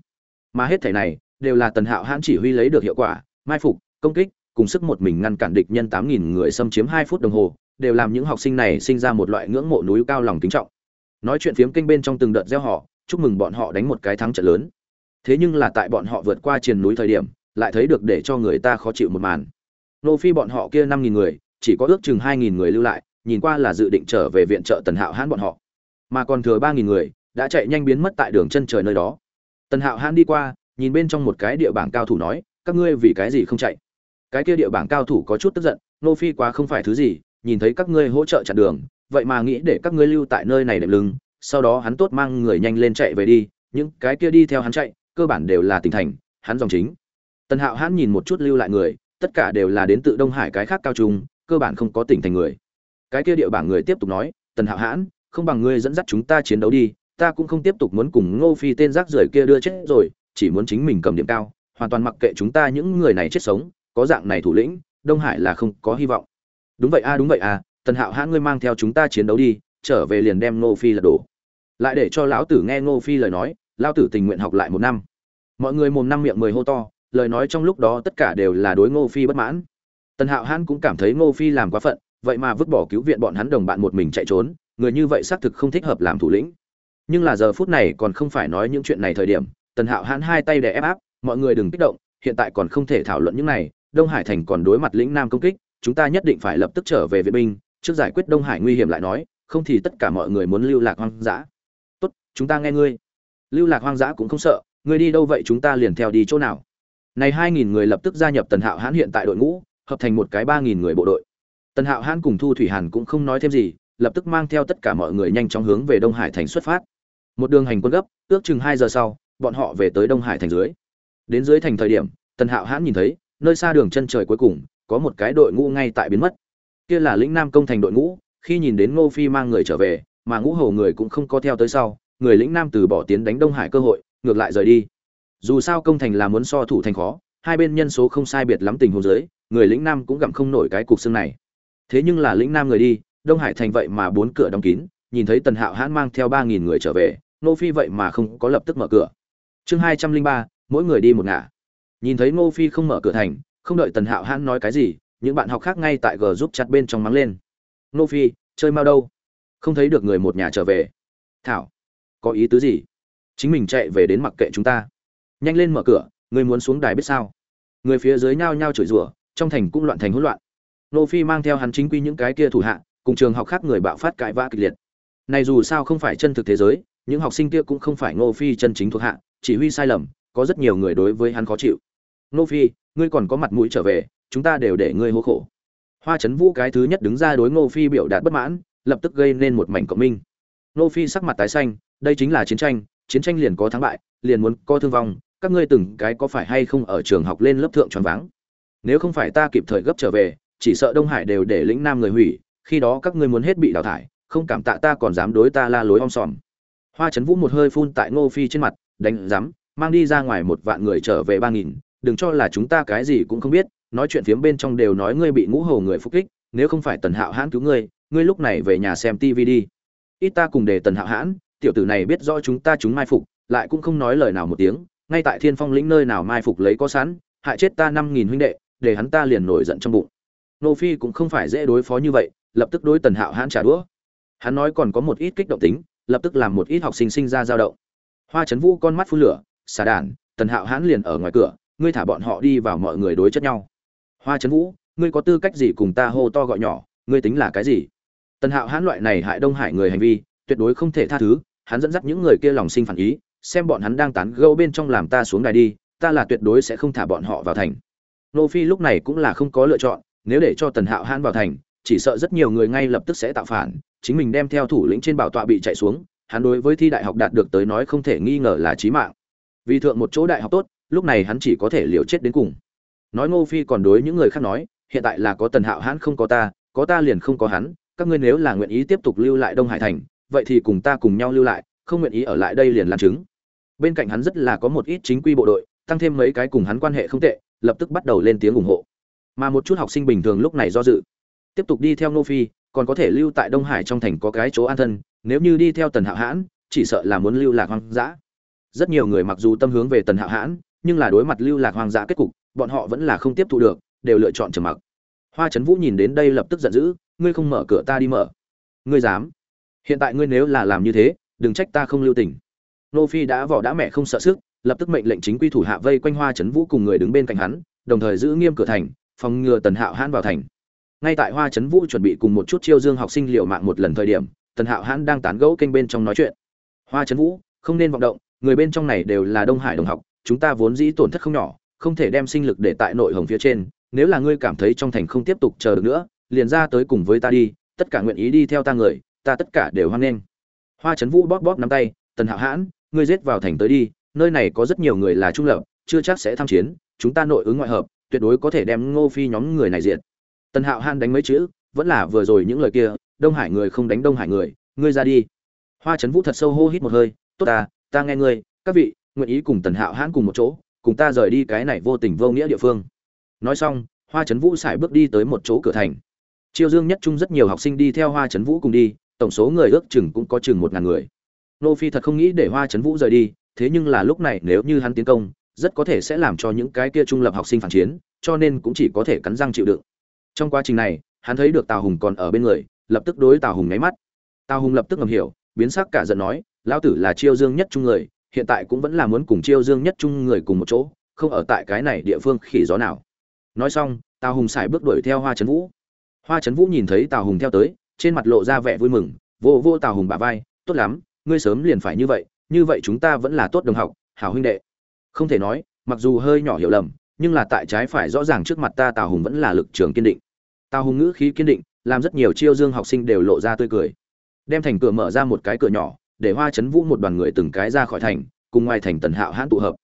Mà hết thể này, đều là tần hạo hãn chỉ huy lấy được hiệu quả, mai phục, công kích cùng sức một mình ngăn cản địch nhân tám nghìn người xâm chiếm hai phút đồng hồ, đều làm những học sinh này sinh ra một loại ngưỡng mộ núi cao lòng kính trọng. Nói chuyện phiếm kinh bên trong từng đợt gieo họ, chúc mừng bọn họ đánh một cái thắng trận lớn. Thế nhưng là tại bọn họ vượt qua triền núi thời điểm, lại thấy được để cho người ta khó chịu một màn. Nô phi bọn họ kia năm nghìn người, chỉ có ước chừng hai nghìn người lưu lại, nhìn qua là dự định trở về viện trợ tần hạo hãn bọn họ. Mà còn thừa ba nghìn người, đã chạy nhanh biến mất tại đường chân trời nơi đó. Tần hạo hãn đi qua, nhìn bên trong một cái địa bảng cao thủ nói, các ngươi vì cái gì không chạy? Cái kia địa bảng cao thủ có chút tức giận nô phi quá không phải thứ gì, nhìn thấy các ngươi hỗ trợ chặn đường, vậy mà nghĩ để các ngươi lưu tại nơi này đệm lưng, sau đó hắn tốt mang người nhanh lên chạy về đi, những cái kia đi theo hắn chạy, cơ bản đều là tỉnh thành, hắn dòng chính. Tần hạo hắn nhìn một chút lưu lại người, tất cả đều là đến tự đông hải cái khác cao trung, cơ bản không có tỉnh thành người. Cái kia địa bảng người tiếp tục nói, tần hạo hãn, không bằng ngươi dẫn dắt chúng ta chiến đấu đi, ta cũng không tiếp tục muốn cùng ngô phi tên rác rưởi kia đưa chết rồi, chỉ muốn chính mình cầm điểm cao, hoàn toàn mặc kệ chúng ta những người này chết sống có dạng này thủ lĩnh, đông hải là không có hy vọng. Đúng vậy a, đúng vậy a, tần hạo hãn ngươi mang theo chúng ta chiến đấu đi, trở về liền đem ngô phi lật đổ. Lại để cho lão tử nghe ngô phi lời nói, lão tử tình nguyện học lại một năm. Mọi người mồm năm miệng mười hô to, lời nói trong lúc đó tất cả đều là đối ngô phi bất mãn. Tần hạo hãn cũng cảm thấy ngô phi làm quá phận, vậy mà vứt bỏ cứu viện bọn hắn đồng bạn một mình chạy trốn, người như vậy xác thực không thích hợp làm thủ lĩnh. Nhưng là giờ phút này còn không phải nói những chuyện này thời điểm, tần hạo hãn hai tay đè ép áp, mọi người đừng kích động, hiện tại còn không thể thảo luận những này đông hải thành còn đối mặt lĩnh nam công kích, chúng ta nhất định phải lập tức trở về viện binh, trước giải quyết đông hải nguy hiểm lại nói, không thì tất cả mọi người muốn lưu lạc hoang dã. Tốt, chúng ta nghe ngươi. Lưu lạc hoang dã cũng không sợ, ngươi đi đâu vậy chúng ta liền theo đi chỗ nào? Này hai nghìn người lập tức gia nhập tần hạo hãn hiện tại đội ngũ, hợp thành một cái ba nghìn người bộ đội. Tần hạo hãn cùng thu thủy hàn cũng không nói thêm gì, lập tức mang theo tất cả mọi người nhanh chóng hướng về đông hải thành xuất phát. Một đường hành quân gấp, ước chừng hai giờ sau, bọn họ về tới đông hải thành dưới. Đến dưới thành thời điểm, tần hạo hãn nhìn thấy nơi xa đường chân trời cuối cùng, có một cái đội ngũ ngay tại biến mất. Kia là lĩnh nam công thành đội ngũ, khi nhìn đến ngô phi mang người trở về, mà ngũ hầu người cũng không có theo tới sau, người lĩnh nam từ bỏ tiến đánh đông hải cơ hội, ngược lại rời đi. Dù sao công thành là muốn so thủ thành khó, hai bên nhân số không sai biệt lắm tình huống dưới, người lĩnh nam cũng gặm không nổi cái cục xương này. Thế nhưng là lĩnh nam người đi, đông hải thành vậy mà bốn cửa đóng kín, nhìn thấy tần hạo hãn mang theo ba nghìn người trở về, ngô phi vậy mà không có lập tức mở cửa. Chương hai trăm linh ba, mỗi người đi một ngả nhìn thấy ngô phi không mở cửa thành, không đợi tần hạo hãn nói cái gì, những bạn học khác ngay tại g giúp chặt bên trong mắng lên. Ngô phi, chơi mau đâu? Không thấy được người một nhà trở về. Thảo, có ý tứ gì? Chính mình chạy về đến mặc kệ chúng ta. Nhanh lên mở cửa, người muốn xuống đài biết sao? Người phía dưới nhao nhao chửi rủa, trong thành cũng loạn thành hỗn loạn. Nô phi mang theo hắn chính quy những cái kia thủ hạ, cùng trường học khác người bạo phát cãi vã kịch liệt. Này dù sao không phải chân thực thế giới, những học sinh kia cũng không phải ngô phi chân chính thuộc hạ, chỉ huy sai lầm, có rất nhiều người đối với hắn khó chịu ngô phi, ngươi còn có mặt mũi trở về, chúng ta đều để ngươi hô khổ. Hoa Trấn vũ cái thứ nhất đứng ra đối ngô phi biểu đạt bất mãn, lập tức gây nên một mảnh cộng minh. Ngô phi sắc mặt tái xanh, đây chính là chiến tranh chiến tranh liền có thắng bại, liền muốn có thương vong, các ngươi từng cái có phải hay không ở trường học lên lớp thượng tròn váng? Nếu không phải ta kịp thời gấp trở về, chỉ sợ đông hải đều để lĩnh nam người hủy, khi đó các ngươi muốn hết bị đào thải, không cảm tạ ta còn dám đối ta la lối om sòm. Hoa trấn vũ một hơi phun tại ngô phi trên mặt, đánh dám mang đi ra ngoài một vạn người trở về ba nghìn đừng cho là chúng ta cái gì cũng không biết, nói chuyện phiếm bên trong đều nói ngươi bị ngũ hầu người phục kích, nếu không phải tần hạo hãn cứu ngươi ngươi lúc này về nhà xem tv đi. Ít ta cùng để tần hạo hãn, tiểu tử này biết rõ chúng ta chúng mai phục, lại cũng không nói lời nào một tiếng, ngay tại thiên phong lĩnh nơi nào mai phục lấy có sẵn, hại chết ta năm nghìn huynh đệ, để hắn ta liền nổi giận trong bụng. Nô phi cũng không phải dễ đối phó như vậy, lập tức đối tần hạo hãn trả đũa. Hắn nói còn có một ít kích động tính, lập tức làm một ít học sinh sinh ra dao động. Hoa chấn vũ con mắt phun lửa, xà đàn, tần hạo hãn liền ở ngoài cửa ngươi thả bọn họ đi vào mọi người đối chất nhau. Hoa trấn vũ, ngươi có tư cách gì cùng ta hô to gọi nhỏ, ngươi tính là cái gì? Tần hạo hãn loại này hại đông hải người hành vi, tuyệt đối không thể tha thứ, hắn dẫn dắt những người kia lòng sinh phản ý, xem bọn hắn đang tán gẫu bên trong làm ta xuống đài đi, ta là tuyệt đối sẽ không thả bọn họ vào thành. Nô phi lúc này cũng là không có lựa chọn, nếu để cho tần hạo hãn vào thành, chỉ sợ rất nhiều người ngay lập tức sẽ tạo phản, chính mình đem theo thủ lĩnh trên bảo tọa bị chạy xuống, hắn đối với thi đại học đạt được tới nói không thể nghi ngờ là trí mạng. Vì thượng một chỗ đại học tốt lúc này hắn chỉ có thể liều chết đến cùng. Nói ngô phi còn đối những người khác nói hiện tại là có tần hạo hãn không có ta có ta liền không có hắn các ngươi nếu là nguyện ý tiếp tục lưu lại đông hải thành vậy thì cùng ta cùng nhau lưu lại không nguyện ý ở lại đây liền làm chứng. Bên cạnh hắn rất là có một ít chính quy bộ đội tăng thêm mấy cái cùng hắn quan hệ không tệ lập tức bắt đầu lên tiếng ủng hộ. Mà một chút học sinh bình thường lúc này do dự. Tiếp tục đi theo Ngô Phi, còn có thể lưu tại Đông Hải trong thành có cái chỗ an thân, nếu như đi theo Tần Hạo Hãn, chỉ sợ là muốn lưu lạc hoang dã. Rất nhiều người mặc dù tâm hướng về Tần Hạo Hãn, nhưng là đối mặt lưu lạc hoang dã kết cục, bọn họ vẫn là không tiếp thu được, đều lựa chọn trầm mặc. Hoa Chấn Vũ nhìn đến đây lập tức giận dữ, ngươi không mở cửa ta đi mở. Ngươi dám? Hiện tại ngươi nếu là làm như thế, đừng trách ta không lưu tình. Nô Phi đã vỏ đã mẹ không sợ sức, lập tức mệnh lệnh chính quy thủ hạ vây quanh Hoa Chấn Vũ cùng người đứng bên cạnh hắn, đồng thời giữ nghiêm cửa thành, phòng ngừa Tần Hạo Hãn vào thành ngay tại hoa trấn vũ chuẩn bị cùng một chút chiêu dương học sinh liệu mạng một lần thời điểm tần hạo hãn đang tán gẫu kênh bên trong nói chuyện hoa trấn vũ không nên vọng động người bên trong này đều là đông hải đồng học chúng ta vốn dĩ tổn thất không nhỏ, không thể đem sinh lực để tại nội hồng phía trên, nếu là ngươi cảm thấy trong thành không tiếp tục chờ được nữa, liền ra tới cùng với ta đi, tất cả nguyện ý đi theo ta người, ta tất cả đều hoan nghênh. Hoa trấn vũ bóp bóp nắm tay, tần hạo hãn, ngươi giết vào thành tới đi, nơi này có rất nhiều người là trung lập, chưa chắc sẽ tham chiến, chúng ta nội ứng ngoại hợp, tuyệt đối có thể đem ngô phi nhóm người này diệt. Tần hạo Hãn đánh mấy chữ, vẫn là vừa rồi những lời kia, đông hải người không đánh đông hải người, ngươi ra đi. Hoa trấn vũ thật sâu hô hít một hơi, tốt ta ta nghe ngươi, các vị nguyện ý cùng tần hạo hãn cùng một chỗ, cùng ta rời đi cái này vô tình vô nghĩa địa phương. Nói xong, hoa trấn vũ xài bước đi tới một chỗ cửa thành. Chiêu dương nhất trung rất nhiều học sinh đi theo hoa trấn vũ cùng đi, tổng số người ước chừng cũng có chừng một ngàn người. Nô phi thật không nghĩ để hoa trấn vũ rời đi, thế nhưng là lúc này nếu như hắn tiến công, rất có thể sẽ làm cho những cái kia trung lập học sinh phản chiến, cho nên cũng chỉ có thể cắn răng chịu đựng. Trong quá trình này, hắn thấy được tào hùng còn ở bên người, lập tức đối tào hùng nháy mắt. Tào hùng lập tức ngầm hiểu, biến sắc cả giận nói, lão tử là chiêu dương nhất trung người hiện tại cũng vẫn là muốn cùng chiêu dương nhất chung người cùng một chỗ, không ở tại cái này địa phương khỉ gió nào. Nói xong, tào hùng xài bước đuổi theo hoa trấn vũ. Hoa trấn vũ nhìn thấy tào hùng theo tới, trên mặt lộ ra vẻ vui mừng, vô vô tào hùng bả vai, tốt lắm, ngươi sớm liền phải như vậy như vậy chúng ta vẫn là tốt đồng học, hảo huynh đệ. Không thể nói, mặc dù hơi nhỏ hiểu lầm, nhưng là tại trái phải rõ ràng trước mặt ta tào hùng vẫn là lực trường kiên định. Tào hùng ngữ khí kiên định, làm rất nhiều chiêu dương học sinh đều lộ ra tươi cười. Đem thành cửa mở ra một cái cửa nhỏ để hoa chấn vũ một đoàn người từng cái ra khỏi thành, cùng ngoài thành tần hạo hãn tụ hợp.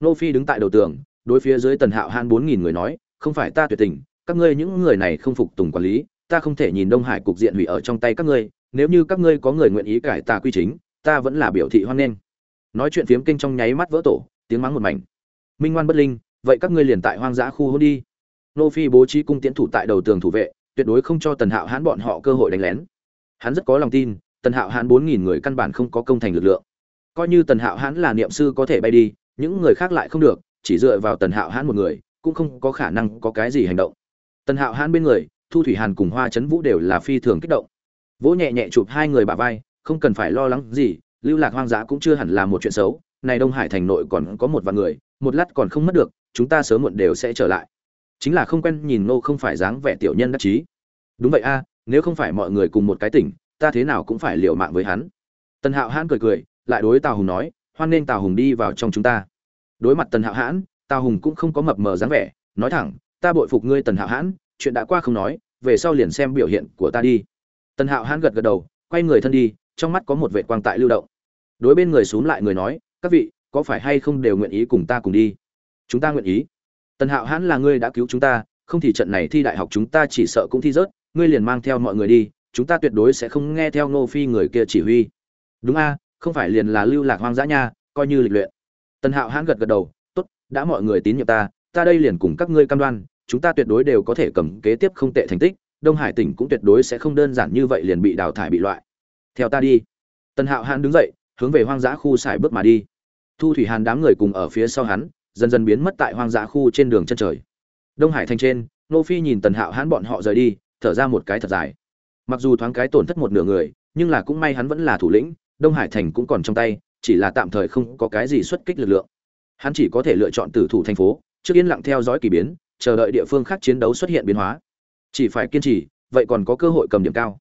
Nô phi đứng tại đầu tường, đối phía dưới tần hạo hãn bốn nghìn người nói, không phải ta tuyệt tình, các ngươi những người này không phục tùng quản lý, ta không thể nhìn đông hải cục diện hủy ở trong tay các ngươi, nếu như các ngươi có người nguyện ý cải tà quy chính, ta vẫn là biểu thị hoan nghênh. Nói chuyện phiếm kinh trong nháy mắt vỡ tổ, tiếng mắng một mảnh. Minh ngoan bất linh, vậy các ngươi liền tại hoang dã khu hôn đi. Nô phi bố trí cung tiễn thủ tại đầu tường thủ vệ, tuyệt đối không cho tần hạo hãn bọn họ cơ hội đánh lén. Hắn rất có lòng tin tần hạo hãn bốn nghìn người căn bản không có công thành lực lượng. Coi như tần hạo hãn là niệm sư có thể bay đi, những người khác lại không được, chỉ dựa vào tần hạo hãn một người, cũng không có khả năng có cái gì hành động. Tần hạo hãn bên người, thu thủy hàn cùng hoa trấn vũ đều là phi thường kích động. Vỗ nhẹ nhẹ chụp hai người bà vai, không cần phải lo lắng gì, lưu lạc hoang dã cũng chưa hẳn là một chuyện xấu, này đông hải thành nội còn có một vài người, một lát còn không mất được, chúng ta sớm muộn đều sẽ trở lại. Chính là không quen nhìn nô không phải dáng vẻ tiểu nhân đắc chí. Đúng vậy a, nếu không phải mọi người cùng một cái tỉnh ta thế nào cũng phải liều mạng với hắn. Tần hạo hãn cười cười, lại đối tào hùng nói, hoan nên tào hùng đi vào trong chúng ta. Đối mặt tần hạo hãn, tào hùng cũng không có mập mờ dáng vẻ, nói thẳng, ta bội phục ngươi tần hạo hãn, chuyện đã qua không nói, về sau liền xem biểu hiện của ta đi. Tần hạo hãn gật gật đầu, quay người thân đi, trong mắt có một vệ quang tại lưu động. Đối bên người xuống lại người nói, các vị, có phải hay không đều nguyện ý cùng ta cùng đi? Chúng ta nguyện ý. Tần hạo hãn là ngươi đã cứu chúng ta, không thì trận này thi đại học chúng ta chỉ sợ cũng thi rớt, ngươi liền mang theo mọi người đi chúng ta tuyệt đối sẽ không nghe theo nô phi người kia chỉ huy. Đúng a, không phải liền là lưu lạc hoang dã nha, coi như lịch luyện. Tần hạo hãn gật gật đầu, tốt, đã mọi người tín nhiệm ta ta đây liền cùng các ngươi cam đoan, chúng ta tuyệt đối đều có thể cầm kế tiếp không tệ thành tích, đông hải tỉnh cũng tuyệt đối sẽ không đơn giản như vậy liền bị đào thải bị loại. Theo ta đi. Tần hạo hãn đứng dậy, hướng về hoang dã khu xài bước mà đi. Thu thủy hàn đám người cùng ở phía sau hắn, dần dần biến mất tại hoang dã khu trên đường chân trời. Đông hải thành trên nô phi nhìn tần hạo hãn bọn họ rời đi, thở ra một cái thật dài mặc dù thoáng cái tổn thất một nửa người, nhưng là cũng may hắn vẫn là thủ lĩnh, đông hải thành cũng còn trong tay, chỉ là tạm thời không có cái gì xuất kích lực lượng. Hắn chỉ có thể lựa chọn tử thủ thành phố, trước yên lặng theo dõi kỳ biến, chờ đợi địa phương khác chiến đấu xuất hiện biến hóa. Chỉ phải kiên trì, vậy còn có cơ hội cầm điểm cao.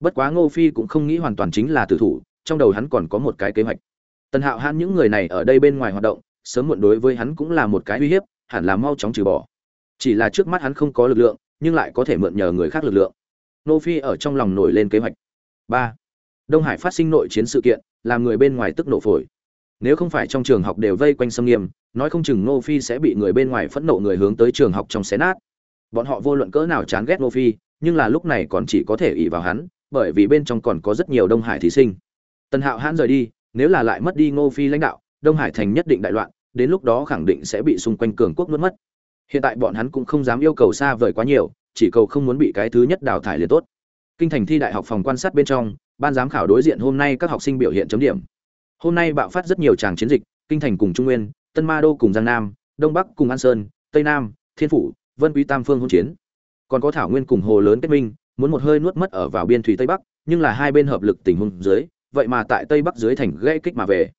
Bất quá ngô phi cũng không nghĩ hoàn toàn chính là tử thủ, trong đầu hắn còn có một cái kế hoạch. Tần hạo hãn những người này ở đây bên ngoài hoạt động, sớm muộn đối với hắn cũng là một cái uy hiếp, hẳn là mau chóng trừ bỏ. Chỉ là trước mắt hắn không có lực lượng, nhưng lại có thể mượn nhờ người khác lực lượng nô phi ở trong lòng nổi lên kế hoạch. Ba. Đông hải phát sinh nội chiến sự kiện, làm người bên ngoài tức nộ phổi. Nếu không phải trong trường học đều vây quanh xâm nghiêm, nói không chừng nô phi sẽ bị người bên ngoài phẫn nộ người hướng tới trường học trong xé nát. Bọn họ vô luận cỡ nào chán ghét nô phi, nhưng là lúc này còn chỉ có thể ỷ vào hắn, bởi vì bên trong còn có rất nhiều đông hải thí sinh. Tần hạo hãn rời đi, nếu là lại mất đi ngô phi lãnh đạo, đông hải thành nhất định đại loạn, đến lúc đó khẳng định sẽ bị xung quanh cường quốc nuốt mất. Hiện tại bọn hắn cũng không dám yêu cầu xa vời quá nhiều chỉ cầu không muốn bị cái thứ nhất đào thải liền tốt. Kinh thành thi đại học phòng quan sát bên trong, ban giám khảo đối diện hôm nay các học sinh biểu hiện chấm điểm. Hôm nay bạo phát rất nhiều tràng chiến dịch, kinh thành cùng trung nguyên, tân ma đô cùng giang nam, đông bắc cùng an sơn, tây nam, thiên phủ, vân quý tam phương hôn chiến. Còn có thảo nguyên cùng hồ lớn kết minh, muốn một hơi nuốt mất ở vào biên thủy tây bắc, nhưng là hai bên hợp lực tình huống dưới, vậy mà tại tây bắc dưới thành gây kích mà về.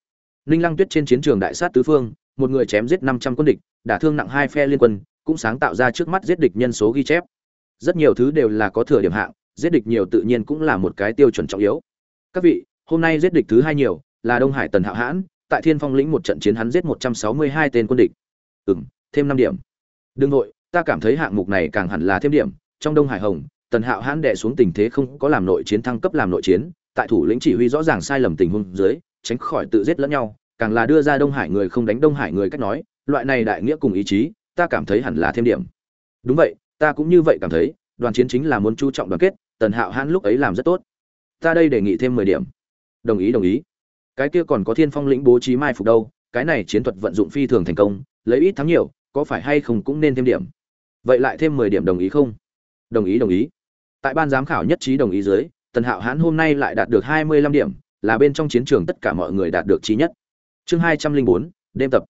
Ninh lăng tuyết trên chiến trường đại sát tứ phương, một người chém giết năm trăm quân địch, đả thương nặng hai phe liên quân, cũng sáng tạo ra trước mắt giết địch nhân số ghi chép rất nhiều thứ đều là có thừa điểm hạng, giết địch nhiều tự nhiên cũng là một cái tiêu chuẩn trọng yếu. Các vị, hôm nay giết địch thứ hai nhiều, là đông hải tần hạo hãn, tại thiên phong lĩnh một trận chiến hắn giết một trăm sáu mươi hai tên quân địch. Ừm, thêm năm điểm. Đương nội ta cảm thấy hạng mục này càng hẳn là thêm điểm, trong đông hải hồng, tần hạo hãn đệ xuống tình thế không có làm nội chiến thăng cấp làm nội chiến, tại thủ lĩnh chỉ huy rõ ràng sai lầm tình huống dưới, tránh khỏi tự giết lẫn nhau, càng là đưa ra đông hải người không đánh đông hải người cách nói, loại này đại nghĩa cùng ý chí, ta cảm thấy hẳn là thêm điểm. Đúng vậy ta cũng như vậy cảm thấy, đoàn chiến chính là muốn chú trọng đoàn kết, tần hạo hãn lúc ấy làm rất tốt. Ta đây đề nghị thêm mười điểm. Đồng ý đồng ý. Cái kia còn có thiên phong lĩnh bố trí mai phục đâu, cái này chiến thuật vận dụng phi thường thành công, lấy ít thắng nhiều, có phải hay không cũng nên thêm điểm. Vậy lại thêm mười điểm đồng ý không? Đồng ý đồng ý. Tại ban giám khảo nhất trí đồng ý dưới, tần hạo hãn hôm nay lại đạt được hai mươi lăm điểm, là bên trong chiến trường tất cả mọi người đạt được trí nhất. Chương hai trăm linh bốn, đêm tập.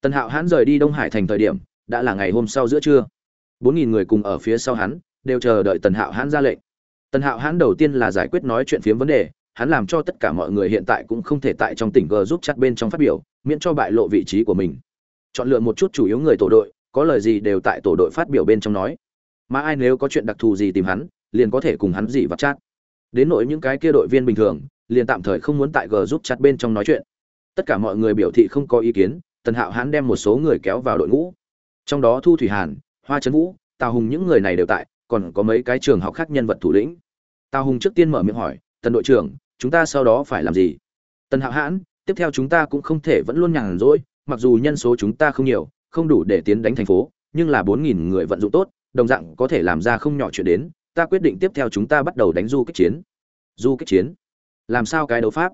Tần hạo hãn rời đi đông hải thành thời điểm, đã là ngày hôm sau giữa trưa bốn nghìn người cùng ở phía sau hắn, đều chờ đợi tần hạo hãn ra lệnh. Tần hạo hãn đầu tiên là giải quyết nói chuyện phiếm vấn đề, hắn làm cho tất cả mọi người hiện tại cũng không thể tại trong tỉnh g giúp chặt bên trong phát biểu, miễn cho bại lộ vị trí của mình. Chọn lựa một chút chủ yếu người tổ đội, có lời gì đều tại tổ đội phát biểu bên trong nói. Mà ai nếu có chuyện đặc thù gì tìm hắn, liền có thể cùng hắn gì vặt chat. Đến nỗi những cái kia đội viên bình thường, liền tạm thời không muốn tại g giúp chặt bên trong nói chuyện. Tất cả mọi người biểu thị không có ý kiến, tần hạo hãn đem một số người kéo vào đội ngũ. Trong đó thu thủy hàn hoa trấn vũ, tào hùng những người này đều tại, còn có mấy cái trường học khác nhân vật thủ lĩnh. Tào hùng trước tiên mở miệng hỏi, tần đội trưởng, chúng ta sau đó phải làm gì? Tần hạo hãn, tiếp theo chúng ta cũng không thể vẫn luôn nhàn rỗi, mặc dù nhân số chúng ta không nhiều, không đủ để tiến đánh thành phố, nhưng là bốn nghìn người vận dụng tốt, đồng dạng có thể làm ra không nhỏ chuyện đến, ta quyết định tiếp theo chúng ta bắt đầu đánh du kích chiến. Du kích chiến? Làm sao cái đấu pháp?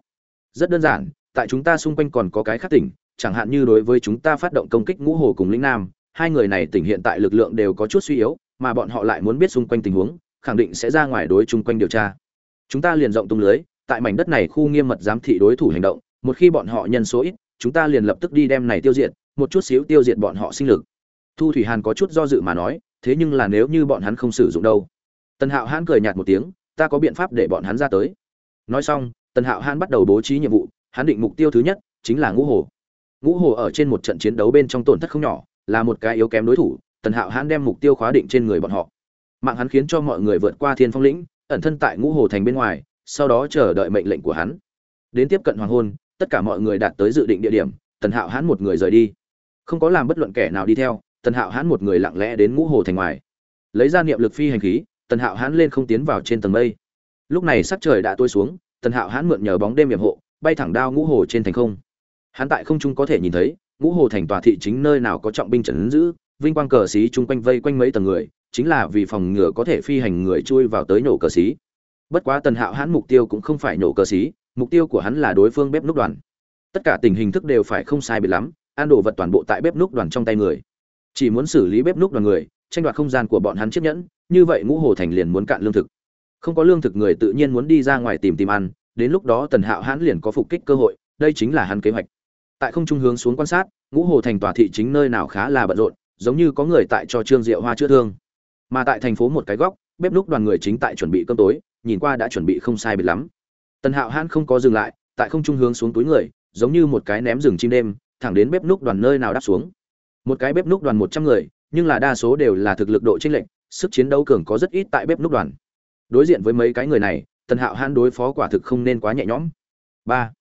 Rất đơn giản, tại chúng ta xung quanh còn có cái khác tỉnh, chẳng hạn như đối với chúng ta phát động công kích ngũ hồ cùng lĩnh nam hai người này tỉnh hiện tại lực lượng đều có chút suy yếu, mà bọn họ lại muốn biết xung quanh tình huống, khẳng định sẽ ra ngoài đối chung quanh điều tra. Chúng ta liền rộng tung lưới, tại mảnh đất này khu nghiêm mật giám thị đối thủ hành động, một khi bọn họ nhân số ít, chúng ta liền lập tức đi đem này tiêu diệt, một chút xíu tiêu diệt bọn họ sinh lực. Thu thủy hàn có chút do dự mà nói, thế nhưng là nếu như bọn hắn không sử dụng đâu? Tần hạo hãn cười nhạt một tiếng, ta có biện pháp để bọn hắn ra tới. Nói xong, tần hạo hãn bắt đầu bố trí nhiệm vụ, hắn định mục tiêu thứ nhất chính là ngũ hồ. Ngũ hồ ở trên một trận chiến đấu bên trong tổn thất không nhỏ là một cái yếu kém đối thủ, tần hạo hãn đem mục tiêu khóa định trên người bọn họ. Mạng hắn khiến cho mọi người vượt qua thiên phong lĩnh, ẩn thân tại ngũ hồ thành bên ngoài, sau đó chờ đợi mệnh lệnh của hắn. Đến tiếp cận hoàng hôn, tất cả mọi người đạt tới dự định địa điểm, tần hạo hãn một người rời đi. Không có làm bất luận kẻ nào đi theo, tần hạo hãn một người lặng lẽ đến ngũ hồ thành ngoài. Lấy ra niệm lực phi hành khí, tần hạo hãn lên không tiến vào trên tầng mây. Lúc này sắc trời đã tối xuống, tần hạo hãn mượn nhờ bóng đêm hiểm hộ, bay thẳng đao ngũ hồ trên thành không. Hắn tại không trung có thể nhìn thấy ngũ hồ thành tòa thị chính nơi nào có trọng binh trấn giữ, vinh quang cờ xí chung quanh vây quanh mấy tầng người, chính là vì phòng ngừa có thể phi hành người chui vào tới nổ cờ xí. Bất quá tần hạo hãn mục tiêu cũng không phải nổ cờ xí, mục tiêu của hắn là đối phương bếp núc đoàn. Tất cả tình hình thức đều phải không sai biệt lắm an đồ vật toàn bộ tại bếp núc đoàn trong tay người. Chỉ muốn xử lý bếp núc đoàn người, tranh đoạt không gian của bọn hắn chiếc nhẫn, như vậy ngũ hồ thành liền muốn cạn lương thực. Không có lương thực người tự nhiên muốn đi ra ngoài tìm tìm ăn, đến lúc đó tần hạo hãn liền có phục kích cơ hội, đây chính là hắn kế hoạch tại không trung hướng xuống quan sát, ngũ hồ thành tòa thị chính nơi nào khá là bận rộn, giống như có người tại cho trương diệu hoa chữa thương. Mà tại thành phố một cái góc, bếp núc đoàn người chính tại chuẩn bị cơm tối, nhìn qua đã chuẩn bị không sai biệt lắm. Tần hạo hãn không có dừng lại, tại không trung hướng xuống túi người, giống như một cái ném rừng chim đêm, thẳng đến bếp núc đoàn nơi nào đáp xuống. Một cái bếp núc đoàn một trăm người, nhưng là đa số đều là thực lực độ chênh lệch, sức chiến đấu cường có rất ít tại bếp núc đoàn. Đối diện với mấy cái người này, tần hạo hãn đối phó quả thực không nên quá nhẹ nhõm. Ba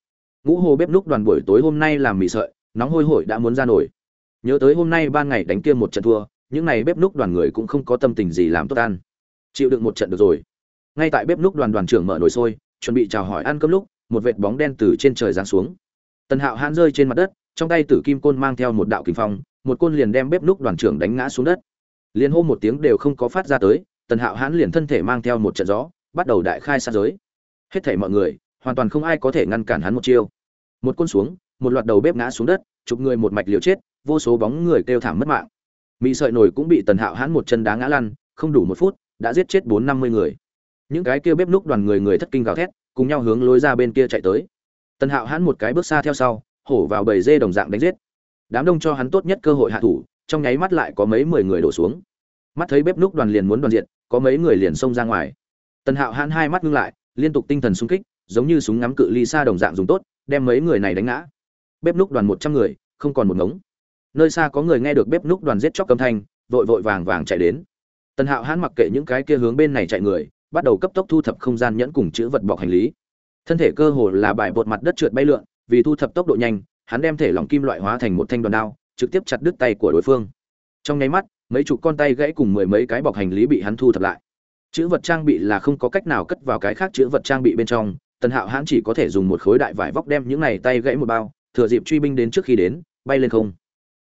ngũ hồ bếp núc đoàn buổi tối hôm nay làm mì sợi, nóng hôi hổi đã muốn ra nổi. Nhớ tới hôm nay ban ngày đánh kia một trận thua, những ngày bếp núc đoàn người cũng không có tâm tình gì làm tốt ăn. Chịu đựng một trận được rồi. Ngay tại bếp núc đoàn đoàn trưởng mở nồi sôi chuẩn bị chào hỏi ăn cơm lúc, một vệt bóng đen từ trên trời giáng xuống. Tần hạo hãn rơi trên mặt đất, trong tay tử kim côn mang theo một đạo kinh phong, một côn liền đem bếp núc đoàn trưởng đánh ngã xuống đất. Liền hô một tiếng đều không có phát ra tới, tần hạo hãn liền thân thể mang theo một trận gió, bắt đầu đại khai xa giới. Hết thể mọi người, hoàn toàn không ai có thể ngăn cản hắn một chiêu một côn xuống, một loạt đầu bếp ngã xuống đất, chụp người một mạch liều chết, vô số bóng người kêu thảm mất mạng. Mỹ sợi nổi cũng bị tần hạo hãn một chân đá ngã lăn, không đủ một phút, đã giết chết bốn năm mươi người. Những cái kia bếp núc đoàn người người thất kinh gào thét, cùng nhau hướng lối ra bên kia chạy tới. Tần hạo hãn một cái bước xa theo sau, hổ vào bầy dê đồng dạng đánh giết. Đám đông cho hắn tốt nhất cơ hội hạ thủ, trong nháy mắt lại có mấy mười người đổ xuống. Mắt thấy bếp núc đoàn liền muốn đoàn diện, có mấy người liền xông ra ngoài. Tần hạo hãn hai mắt ngưng lại, liên tục tinh thần sung kích, giống như súng ngắm cự ly xa đồng dạng dùng tốt đem mấy người này đánh ngã. Bếp núc đoàn một trăm người, không còn một ngống. Nơi xa có người nghe được bếp núc đoàn giết chóc âm thanh, vội vội vàng vàng chạy đến. Tần hạo hãn mặc kệ những cái kia hướng bên này chạy người, bắt đầu cấp tốc thu thập không gian nhẫn cùng chữ vật bọc hành lý. Thân thể cơ hồ là bài bột mặt đất trượt bay lượn, vì thu thập tốc độ nhanh, hắn đem thể lỏng kim loại hóa thành một thanh đoàn đao, trực tiếp chặt đứt tay của đối phương. Trong nháy mắt, mấy chục con tay gãy cùng mười mấy cái bọc hành lý bị hắn thu thập lại. Chữ vật trang bị là không có cách nào cất vào cái khác chữ vật trang bị bên trong tần hạo hãn chỉ có thể dùng một khối đại vải vóc đem những này tay gãy một bao, thừa dịp truy binh đến trước khi đến, bay lên không.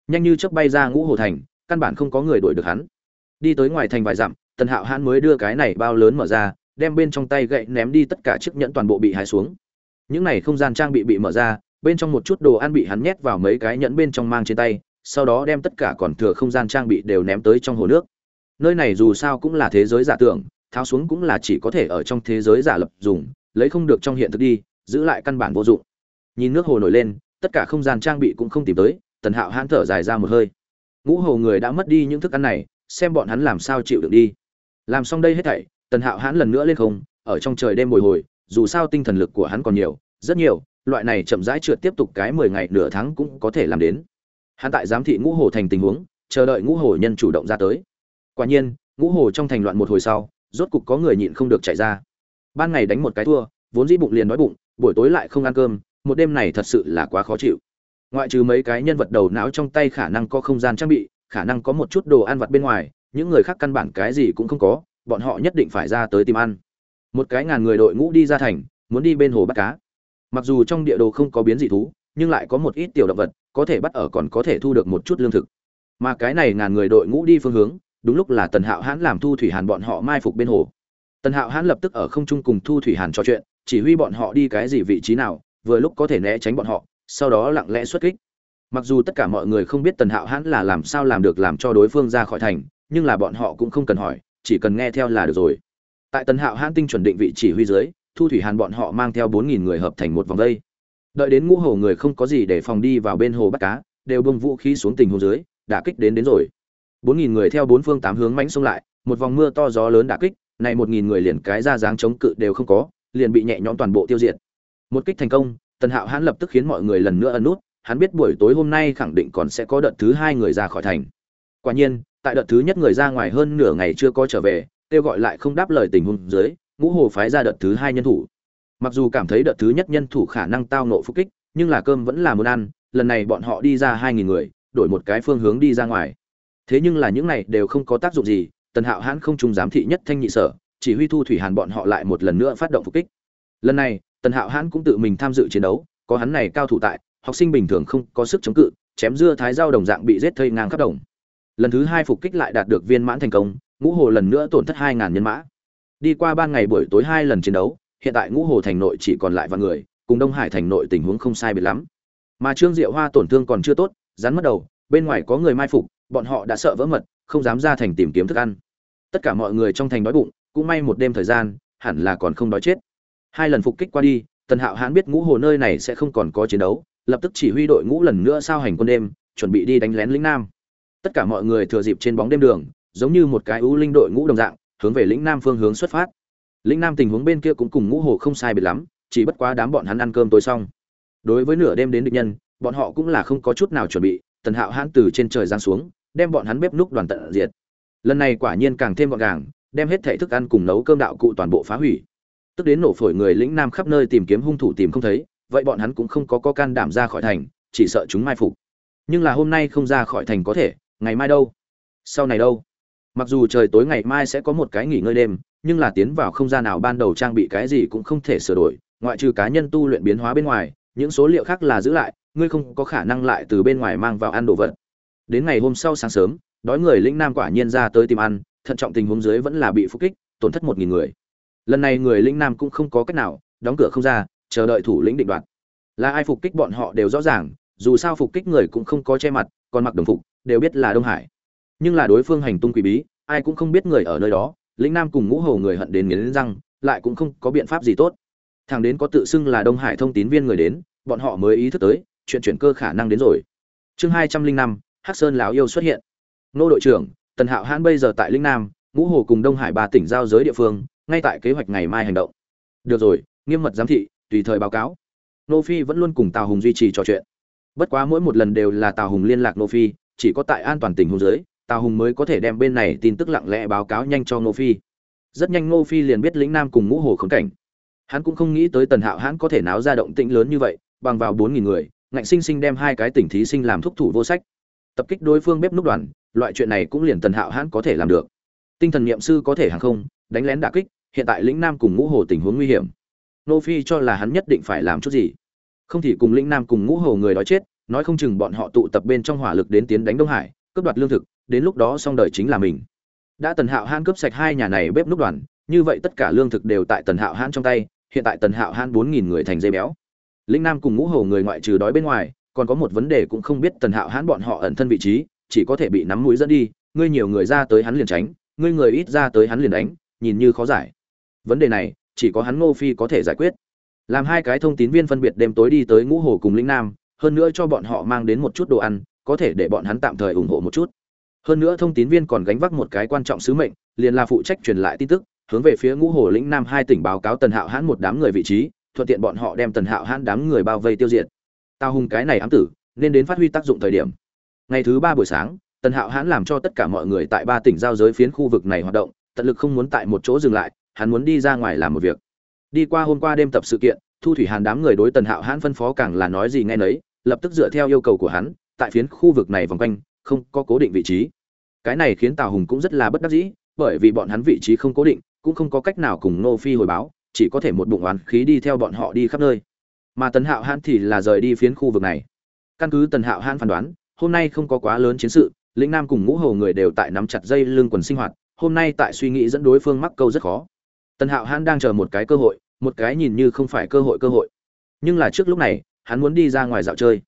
Nhanh như chớp bay ra ngũ hồ thành, căn bản không có người đuổi được hắn. Đi tới ngoài thành vài dặm, tần hạo hãn mới đưa cái này bao lớn mở ra, đem bên trong tay gậy ném đi tất cả chiếc nhẫn toàn bộ bị hái xuống. Những này không gian trang bị bị mở ra, bên trong một chút đồ ăn bị hắn nhét vào mấy cái nhẫn bên trong mang trên tay, sau đó đem tất cả còn thừa không gian trang bị đều ném tới trong hồ nước. Nơi này dù sao cũng là thế giới giả tưởng, tháo xuống cũng là chỉ có thể ở trong thế giới giả lập dùng lấy không được trong hiện thực đi, giữ lại căn bản vô dụng. Nhìn nước hồ nổi lên, tất cả không gian trang bị cũng không tìm tới, tần hạo hãn thở dài ra một hơi. Ngũ hồ người đã mất đi những thức ăn này, xem bọn hắn làm sao chịu được đi. Làm xong đây hết thảy, tần hạo hãn lần nữa lên không, ở trong trời đêm bồi hồi, dù sao tinh thần lực của hắn còn nhiều, rất nhiều, loại này chậm rãi trượt tiếp tục cái mười ngày nửa tháng cũng có thể làm đến. Hắn tại giám thị ngũ hồ thành tình huống, chờ đợi ngũ hồ nhân chủ động ra tới. Quả nhiên, ngũ hồ trong thành loạn một hồi sau, rốt cục có người nhịn không được chạy ra ban ngày đánh một cái thua, vốn dĩ bụng liền đói bụng, buổi tối lại không ăn cơm, một đêm này thật sự là quá khó chịu. Ngoại trừ mấy cái nhân vật đầu não trong tay khả năng có không gian trang bị, khả năng có một chút đồ ăn vặt bên ngoài, những người khác căn bản cái gì cũng không có, bọn họ nhất định phải ra tới tìm ăn. Một cái ngàn người đội ngũ đi ra thành, muốn đi bên hồ bắt cá. Mặc dù trong địa đồ không có biến dị thú, nhưng lại có một ít tiểu động vật, có thể bắt ở còn có thể thu được một chút lương thực. Mà cái này ngàn người đội ngũ đi phương hướng, đúng lúc là tần hạo hãn làm thu thủy hàn bọn họ mai phục bên hồ tần hạo hãn lập tức ở không trung cùng thu thủy hàn trò chuyện, chỉ huy bọn họ đi cái gì vị trí nào, vừa lúc có thể né tránh bọn họ, sau đó lặng lẽ xuất kích. Mặc dù tất cả mọi người không biết tần hạo hãn là làm sao làm được làm cho đối phương ra khỏi thành, nhưng là bọn họ cũng không cần hỏi, chỉ cần nghe theo là được rồi. Tại tần hạo hãn tinh chuẩn định vị chỉ huy dưới, thu thủy hàn bọn họ mang theo bốn nghìn người hợp thành một vòng vây. Đợi đến ngũ hồ người không có gì để phòng đi vào bên hồ bắt cá, đều bông vũ khí xuống tình hồ dưới, đả kích đến đến rồi. bốn nghìn người theo bốn phương tám hướng mãnh xông lại, một vòng mưa to gió lớn đả kích này một nghìn người liền cái ra dáng chống cự đều không có, liền bị nhẹ nhõm toàn bộ tiêu diệt. Một kích thành công, tần hạo hãn lập tức khiến mọi người lần nữa ân nút, hắn biết buổi tối hôm nay khẳng định còn sẽ có đợt thứ hai người ra khỏi thành. Quả nhiên, tại đợt thứ nhất người ra ngoài hơn nửa ngày chưa có trở về, kêu gọi lại không đáp lời tình huống dưới, ngũ hồ phái ra đợt thứ hai nhân thủ. Mặc dù cảm thấy đợt thứ nhất nhân thủ khả năng tao ngộ phục kích, nhưng là cơm vẫn là muốn ăn, lần này bọn họ đi ra hai nghìn người, đổi một cái phương hướng đi ra ngoài. Thế nhưng là những này đều không có tác dụng gì tần hạo hãn không trung giám thị nhất thanh nhị sở, chỉ huy thu thủy hàn bọn họ lại một lần nữa phát động phục kích. Lần này, tần hạo hãn cũng tự mình tham dự chiến đấu, có hắn này cao thủ tại, học sinh bình thường không có sức chống cự, chém dưa thái dao đồng dạng bị giết thây ngang khắp đồng. Lần thứ hai phục kích lại đạt được viên mãn thành công, ngũ hồ lần nữa tổn thất hai ngàn nhân mã. Đi qua ba ngày buổi tối hai lần chiến đấu, hiện tại ngũ hồ thành nội chỉ còn lại vài người, cùng đông hải thành nội tình huống không sai biệt lắm. Mà trương diệu hoa tổn thương còn chưa tốt, rắn mất đầu, bên ngoài có người mai phục bọn họ đã sợ vỡ mật, không dám ra thành tìm kiếm thức ăn. Tất cả mọi người trong thành đói bụng, cũng may một đêm thời gian, hẳn là còn không đói chết. Hai lần phục kích qua đi, tần hạo hãn biết ngũ hồ nơi này sẽ không còn có chiến đấu, lập tức chỉ huy đội ngũ lần nữa sao hành quân đêm, chuẩn bị đi đánh lén lĩnh nam. Tất cả mọi người thừa dịp trên bóng đêm đường, giống như một cái ưu linh đội ngũ đồng dạng, hướng về lĩnh nam phương hướng xuất phát. Lĩnh nam tình huống bên kia cũng cùng ngũ hồ không sai biệt lắm, chỉ bất quá đám bọn hắn ăn cơm tối xong. Đối với nửa đêm đến địch nhân, bọn họ cũng là không có chút nào chuẩn bị, tần hạo hãn từ trên trời giáng xuống đem bọn hắn bếp núc đoàn tận diệt. Lần này quả nhiên càng thêm gọn gàng đem hết thảy thức ăn cùng nấu cơm đạo cụ toàn bộ phá hủy. Tức đến nổ phổi người lĩnh nam khắp nơi tìm kiếm hung thủ tìm không thấy vậy bọn hắn cũng không có, có can đảm ra khỏi thành chỉ sợ chúng mai phục. Nhưng là hôm nay không ra khỏi thành có thể ngày mai đâu? Sau này đâu? Mặc dù trời tối ngày mai sẽ có một cái nghỉ ngơi đêm nhưng là tiến vào không gian nào ban đầu trang bị cái gì cũng không thể sửa đổi ngoại trừ cá nhân tu luyện biến hóa bên ngoài những số liệu khác là giữ lại ngươi không có khả năng lại từ bên ngoài mang vào ăn đồ vật đến ngày hôm sau sáng sớm, đói người lĩnh nam quả nhiên ra tới tìm ăn, thận trọng tình huống dưới vẫn là bị phục kích, tổn thất một nghìn người. Lần này người lĩnh nam cũng không có cách nào, đóng cửa không ra, chờ đợi thủ lĩnh định đoạt. Là ai phục kích bọn họ đều rõ ràng, dù sao phục kích người cũng không có che mặt, còn mặc đồng phục, đều biết là đông hải. Nhưng là đối phương hành tung quỷ bí, ai cũng không biết người ở nơi đó, lĩnh nam cùng ngũ hầu người hận đến nghiến răng, lại cũng không có biện pháp gì tốt. Thằng đến có tự xưng là đông hải thông tín viên người đến, bọn họ mới ý thức tới, chuyện chuyển cơ khả năng đến rồi. Chương hai trăm linh năm hắc sơn lão yêu xuất hiện. Nô đội trưởng, tần hạo hãn bây giờ tại linh nam, ngũ hồ cùng đông hải ba tỉnh giao giới địa phương, ngay tại kế hoạch ngày mai hành động. Được rồi, nghiêm mật giám thị, tùy thời báo cáo. Nô phi vẫn luôn cùng tào hùng duy trì trò chuyện. Bất quá mỗi một lần đều là tào hùng liên lạc nô phi, chỉ có tại an toàn tình hùng dưới, tào hùng mới có thể đem bên này tin tức lặng lẽ báo cáo nhanh cho nô phi. Rất nhanh nô phi liền biết lĩnh nam cùng ngũ hồ khống cảnh. Hắn cũng không nghĩ tới tần hạo hãn có thể náo ra động tĩnh lớn như vậy, bằng vào bốn nghìn người, ngạnh sinh sinh đem hai cái tỉnh thí sinh làm thúc thủ vô sách tập kích đối phương bếp núc đoàn, loại chuyện này cũng liền tần hạo hãn có thể làm được. Tinh thần niệm sư có thể hàng không, đánh lén đả kích, hiện tại lĩnh nam cùng ngũ hồ tình huống nguy hiểm. Nô phi cho là hắn nhất định phải làm chút gì. Không thì cùng lĩnh nam cùng ngũ hồ người đó chết, nói không chừng bọn họ tụ tập bên trong hỏa lực đến tiến đánh đông hải, cướp đoạt lương thực, đến lúc đó xong đời chính là mình. Đã tần hạo hãn cướp sạch hai nhà này bếp núc đoàn, như vậy tất cả lương thực đều tại tần hạo hãn trong tay, hiện tại tần hạo hãn bốn nghìn người thành dây béo. Lĩnh nam cùng ngũ hồ người ngoại trừ đói bên ngoài còn có một vấn đề cũng không biết tần hạo hãn bọn họ ẩn thân vị trí, chỉ có thể bị nắm mũi dẫn đi, ngươi nhiều người ra tới hắn liền tránh, ngươi người ít ra tới hắn liền đánh, nhìn như khó giải. Vấn đề này, chỉ có hắn ngô phi có thể giải quyết. Làm hai cái thông tín viên phân biệt đêm tối đi tới ngũ hồ cùng lĩnh nam, hơn nữa cho bọn họ mang đến một chút đồ ăn, có thể để bọn hắn tạm thời ủng hộ một chút. Hơn nữa thông tín viên còn gánh vác một cái quan trọng sứ mệnh, liền là phụ trách truyền lại tin tức, hướng về phía ngũ hồ lĩnh nam hai tỉnh báo cáo tần hạo hãn một đám người vị trí, thuận tiện bọn họ đem tần hạo hãn đám người bao vây tiêu diệt tào hùng cái này ám tử, nên đến phát huy tác dụng thời điểm. Ngày thứ ba buổi sáng, tần hạo hãn làm cho tất cả mọi người tại ba tỉnh giao giới phiến khu vực này hoạt động, tận lực không muốn tại một chỗ dừng lại, hắn muốn đi ra ngoài làm một việc. Đi qua hôm qua đêm tập sự kiện, thu thủy hàn đám người đối tần hạo hãn phân phó càng là nói gì nghe nấy, lập tức dựa theo yêu cầu của hắn, tại phiến khu vực này vòng quanh, không có cố định vị trí. Cái này khiến tào hùng cũng rất là bất đắc dĩ, bởi vì bọn hắn vị trí không cố định, cũng không có cách nào cùng nô phi hồi báo, chỉ có thể một bụng oán khí đi theo bọn họ đi khắp nơi mà tần hạo hãn thì là rời đi phiến khu vực này. Căn cứ tần hạo hãn phán đoán, hôm nay không có quá lớn chiến sự, lĩnh nam cùng ngũ hầu người đều tại nắm chặt dây lưng quần sinh hoạt, hôm nay tại suy nghĩ dẫn đối phương mắc câu rất khó. Tần hạo hãn đang chờ một cái cơ hội, một cái nhìn như không phải cơ hội cơ hội. Nhưng là trước lúc này, hắn muốn đi ra ngoài dạo chơi.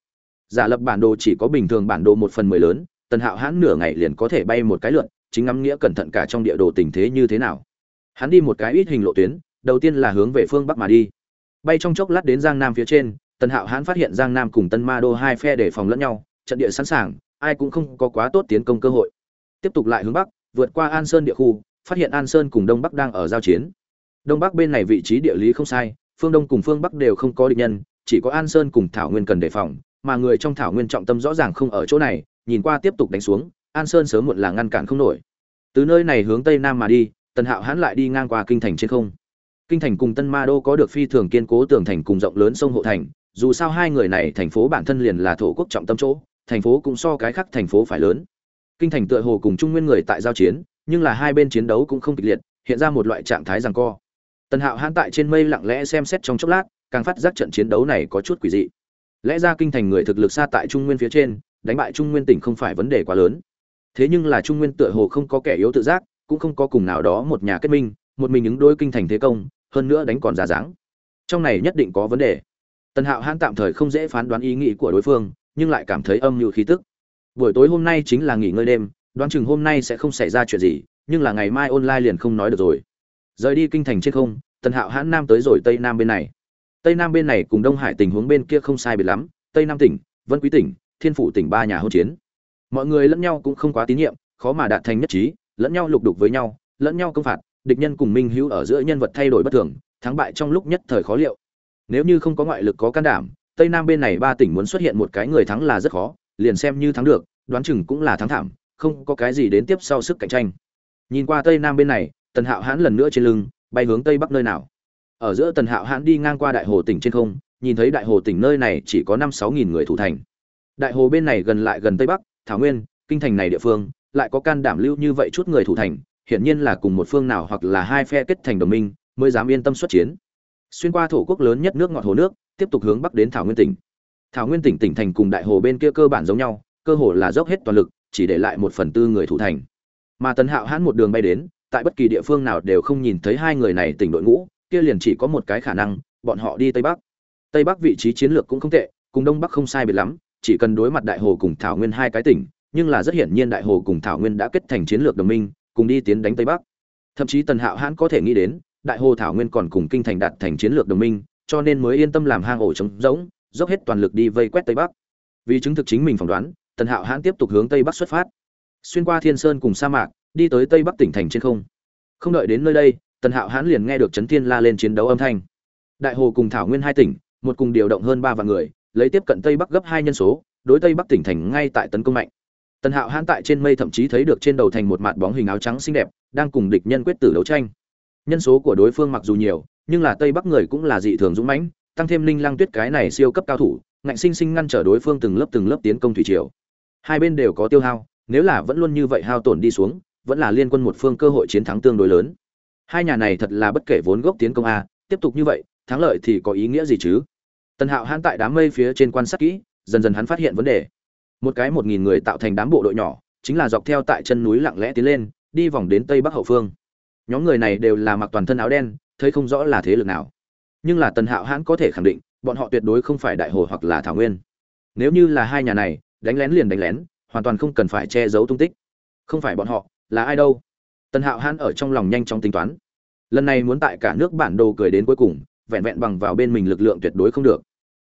Giả lập bản đồ chỉ có bình thường bản đồ một phần mười lớn, tần hạo hãn nửa ngày liền có thể bay một cái lượn, chính ngắm nghĩa cẩn thận cả trong địa đồ tình thế như thế nào. Hắn đi một cái ít hình lộ tuyến, đầu tiên là hướng về phương bắc mà đi bay trong chốc lát đến giang nam phía trên, tần hạo hãn phát hiện giang nam cùng tân ma đô hai phe để phòng lẫn nhau, trận địa sẵn sàng, ai cũng không có quá tốt tiến công cơ hội. Tiếp tục lại hướng bắc, vượt qua an sơn địa khu, phát hiện an sơn cùng đông bắc đang ở giao chiến. Đông bắc bên này vị trí địa lý không sai, phương đông cùng phương bắc đều không có địch nhân, chỉ có an sơn cùng thảo nguyên cần đề phòng, mà người trong thảo nguyên trọng tâm rõ ràng không ở chỗ này, nhìn qua tiếp tục đánh xuống, an sơn sớm muộn là ngăn cản không nổi. Từ nơi này hướng tây nam mà đi, tần hạo hãn lại đi ngang qua kinh thành trên không kinh thành cùng tân ma đô có được phi thường kiên cố tường thành cùng rộng lớn sông hộ thành, dù sao hai người này thành phố bản thân liền là thổ quốc trọng tâm chỗ, thành phố cũng so cái khác thành phố phải lớn. Kinh thành tựa hồ cùng trung nguyên người tại giao chiến, nhưng là hai bên chiến đấu cũng không kịch liệt, hiện ra một loại trạng thái rằng co. Tần hạo hãn tại trên mây lặng lẽ xem xét trong chốc lát, càng phát giác trận chiến đấu này có chút quỷ dị. Lẽ ra kinh thành người thực lực xa tại trung nguyên phía trên, đánh bại trung nguyên tỉnh không phải vấn đề quá lớn. Thế nhưng là trung nguyên tựa hồ không có kẻ yếu tự giác, cũng không có cùng nào đó một nhà kết minh, một mình ứng đối kinh thành thế công hơn nữa đánh còn giả dáng. Trong này nhất định có vấn đề. Tần hạo hãn tạm thời không dễ phán đoán ý nghĩ của đối phương, nhưng lại cảm thấy âm mưu khí tức. Buổi tối hôm nay chính là nghỉ ngơi đêm, đoán chừng hôm nay sẽ không xảy ra chuyện gì, nhưng là ngày mai online liền không nói được rồi. Rời đi kinh thành trên không, tần hạo hãn nam tới rồi tây nam bên này. Tây nam bên này cùng đông hải tình huống bên kia không sai biệt lắm, tây nam tỉnh, vân quý tỉnh, thiên phủ tỉnh ba nhà hỗn chiến. Mọi người lẫn nhau cũng không quá tín nhiệm, khó mà đạt thành nhất trí, lẫn nhau lục đục với nhau, lẫn nhau công phạt địch nhân cùng minh hữu ở giữa nhân vật thay đổi bất thường, thắng bại trong lúc nhất thời khó liệu. Nếu như không có ngoại lực có can đảm, tây nam bên này ba tỉnh muốn xuất hiện một cái người thắng là rất khó, liền xem như thắng được, đoán chừng cũng là thắng thảm, không có cái gì đến tiếp sau sức cạnh tranh. Nhìn qua tây nam bên này, tần hạo hãn lần nữa trên lưng, bay hướng tây bắc nơi nào. Ở giữa tần hạo hãn đi ngang qua đại hồ tỉnh trên không, nhìn thấy đại hồ tỉnh nơi này chỉ có năm sáu nghìn người thủ thành. Đại hồ bên này gần lại gần tây bắc, thảo nguyên, kinh thành này địa phương, lại có can đảm lưu như vậy chút người thủ thành hiển nhiên là cùng một phương nào hoặc là hai phe kết thành đồng minh mới dám yên tâm xuất chiến. Xuyên qua thổ quốc lớn nhất nước ngọt hồ nước, tiếp tục hướng bắc đến thảo nguyên tỉnh. Thảo nguyên tỉnh tỉnh thành cùng đại hồ bên kia cơ bản giống nhau, cơ hồ là dốc hết toàn lực, chỉ để lại một phần tư người thủ thành. Mà tần hạo hãn một đường bay đến, tại bất kỳ địa phương nào đều không nhìn thấy hai người này tỉnh đội ngũ, kia liền chỉ có một cái khả năng, bọn họ đi tây bắc. Tây bắc vị trí chiến lược cũng không tệ, cùng đông bắc không sai biệt lắm, chỉ cần đối mặt đại hồ cùng thảo nguyên hai cái tỉnh, nhưng là rất hiển nhiên đại hồ cùng thảo nguyên đã kết thành chiến lược đồng minh cùng đi tiến đánh tây bắc. Thậm chí tần hạo hãn có thể nghĩ đến, đại hồ thảo nguyên còn cùng kinh thành đạt thành chiến lược đồng minh, cho nên mới yên tâm làm hang ổ trống rỗng, dốc hết toàn lực đi vây quét tây bắc. Vì chứng thực chính mình phỏng đoán, tần hạo hãn tiếp tục hướng tây bắc xuất phát. Xuyên qua thiên sơn cùng sa mạc, đi tới tây bắc tỉnh thành trên không. Không đợi đến nơi đây, tần hạo hãn liền nghe được trấn thiên la lên chiến đấu âm thanh. Đại hồ cùng thảo nguyên hai tỉnh, một cùng điều động hơn ba vạn người, lấy tiếp cận tây bắc gấp hai nhân số, đối tây bắc tỉnh thành ngay tại tấn công mạnh tần hạo hãn tại trên mây thậm chí thấy được trên đầu thành một mặt bóng hình áo trắng xinh đẹp, đang cùng địch nhân quyết tử đấu tranh. Nhân số của đối phương mặc dù nhiều, nhưng là tây bắc người cũng là dị thường dũng mãnh, tăng thêm linh lăng tuyết cái này siêu cấp cao thủ, ngạnh sinh sinh ngăn trở đối phương từng lớp từng lớp tiến công thủy triều. Hai bên đều có tiêu hao, nếu là vẫn luôn như vậy hao tổn đi xuống, vẫn là liên quân một phương cơ hội chiến thắng tương đối lớn. Hai nhà này thật là bất kể vốn gốc tiến công a, tiếp tục như vậy, thắng lợi thì có ý nghĩa gì chứ? Tần hạo hãn tại đám mây phía trên quan sát kỹ, dần dần hắn phát hiện vấn đề một cái một nghìn người tạo thành đám bộ đội nhỏ, chính là dọc theo tại chân núi lặng lẽ tiến lên, đi vòng đến tây bắc hậu phương. Nhóm người này đều là mặc toàn thân áo đen, thấy không rõ là thế lực nào. Nhưng là tần hạo hãn có thể khẳng định, bọn họ tuyệt đối không phải đại hồ hoặc là thảo nguyên. Nếu như là hai nhà này, đánh lén liền đánh lén, hoàn toàn không cần phải che giấu tung tích. Không phải bọn họ, là ai đâu? Tần hạo hãn ở trong lòng nhanh chóng tính toán. Lần này muốn tại cả nước bản đồ cười đến cuối cùng, vẹn vẹn bằng vào bên mình lực lượng tuyệt đối không được.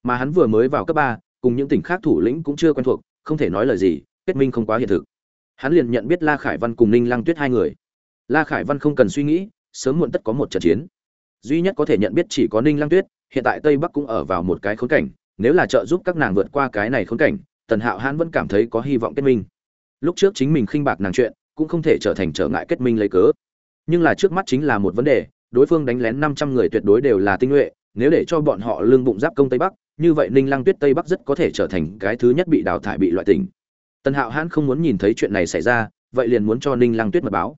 Mà hắn vừa mới vào cấp ba, cùng những tỉnh khác thủ lĩnh cũng chưa quen thuộc không thể nói lời gì, kết minh không quá hiện thực. Hắn liền nhận biết la khải văn cùng ninh lăng tuyết hai người. La khải văn không cần suy nghĩ, sớm muộn tất có một trận chiến. Duy nhất có thể nhận biết chỉ có ninh lăng tuyết, hiện tại tây bắc cũng ở vào một cái khốn cảnh, nếu là trợ giúp các nàng vượt qua cái này khốn cảnh, tần hạo hãn vẫn cảm thấy có hy vọng kết minh. Lúc trước chính mình khinh bạc nàng chuyện, cũng không thể trở thành trở ngại kết minh lấy cớ. Nhưng là trước mắt chính là một vấn đề, đối phương đánh lén năm trăm người tuyệt đối đều là tinh nhuệ nếu để cho bọn họ lương bụng giáp công tây bắc, như vậy ninh lăng tuyết tây bắc rất có thể trở thành cái thứ nhất bị đào thải bị loại tỉnh. Tần hạo hãn không muốn nhìn thấy chuyện này xảy ra, vậy liền muốn cho ninh lăng tuyết mật báo.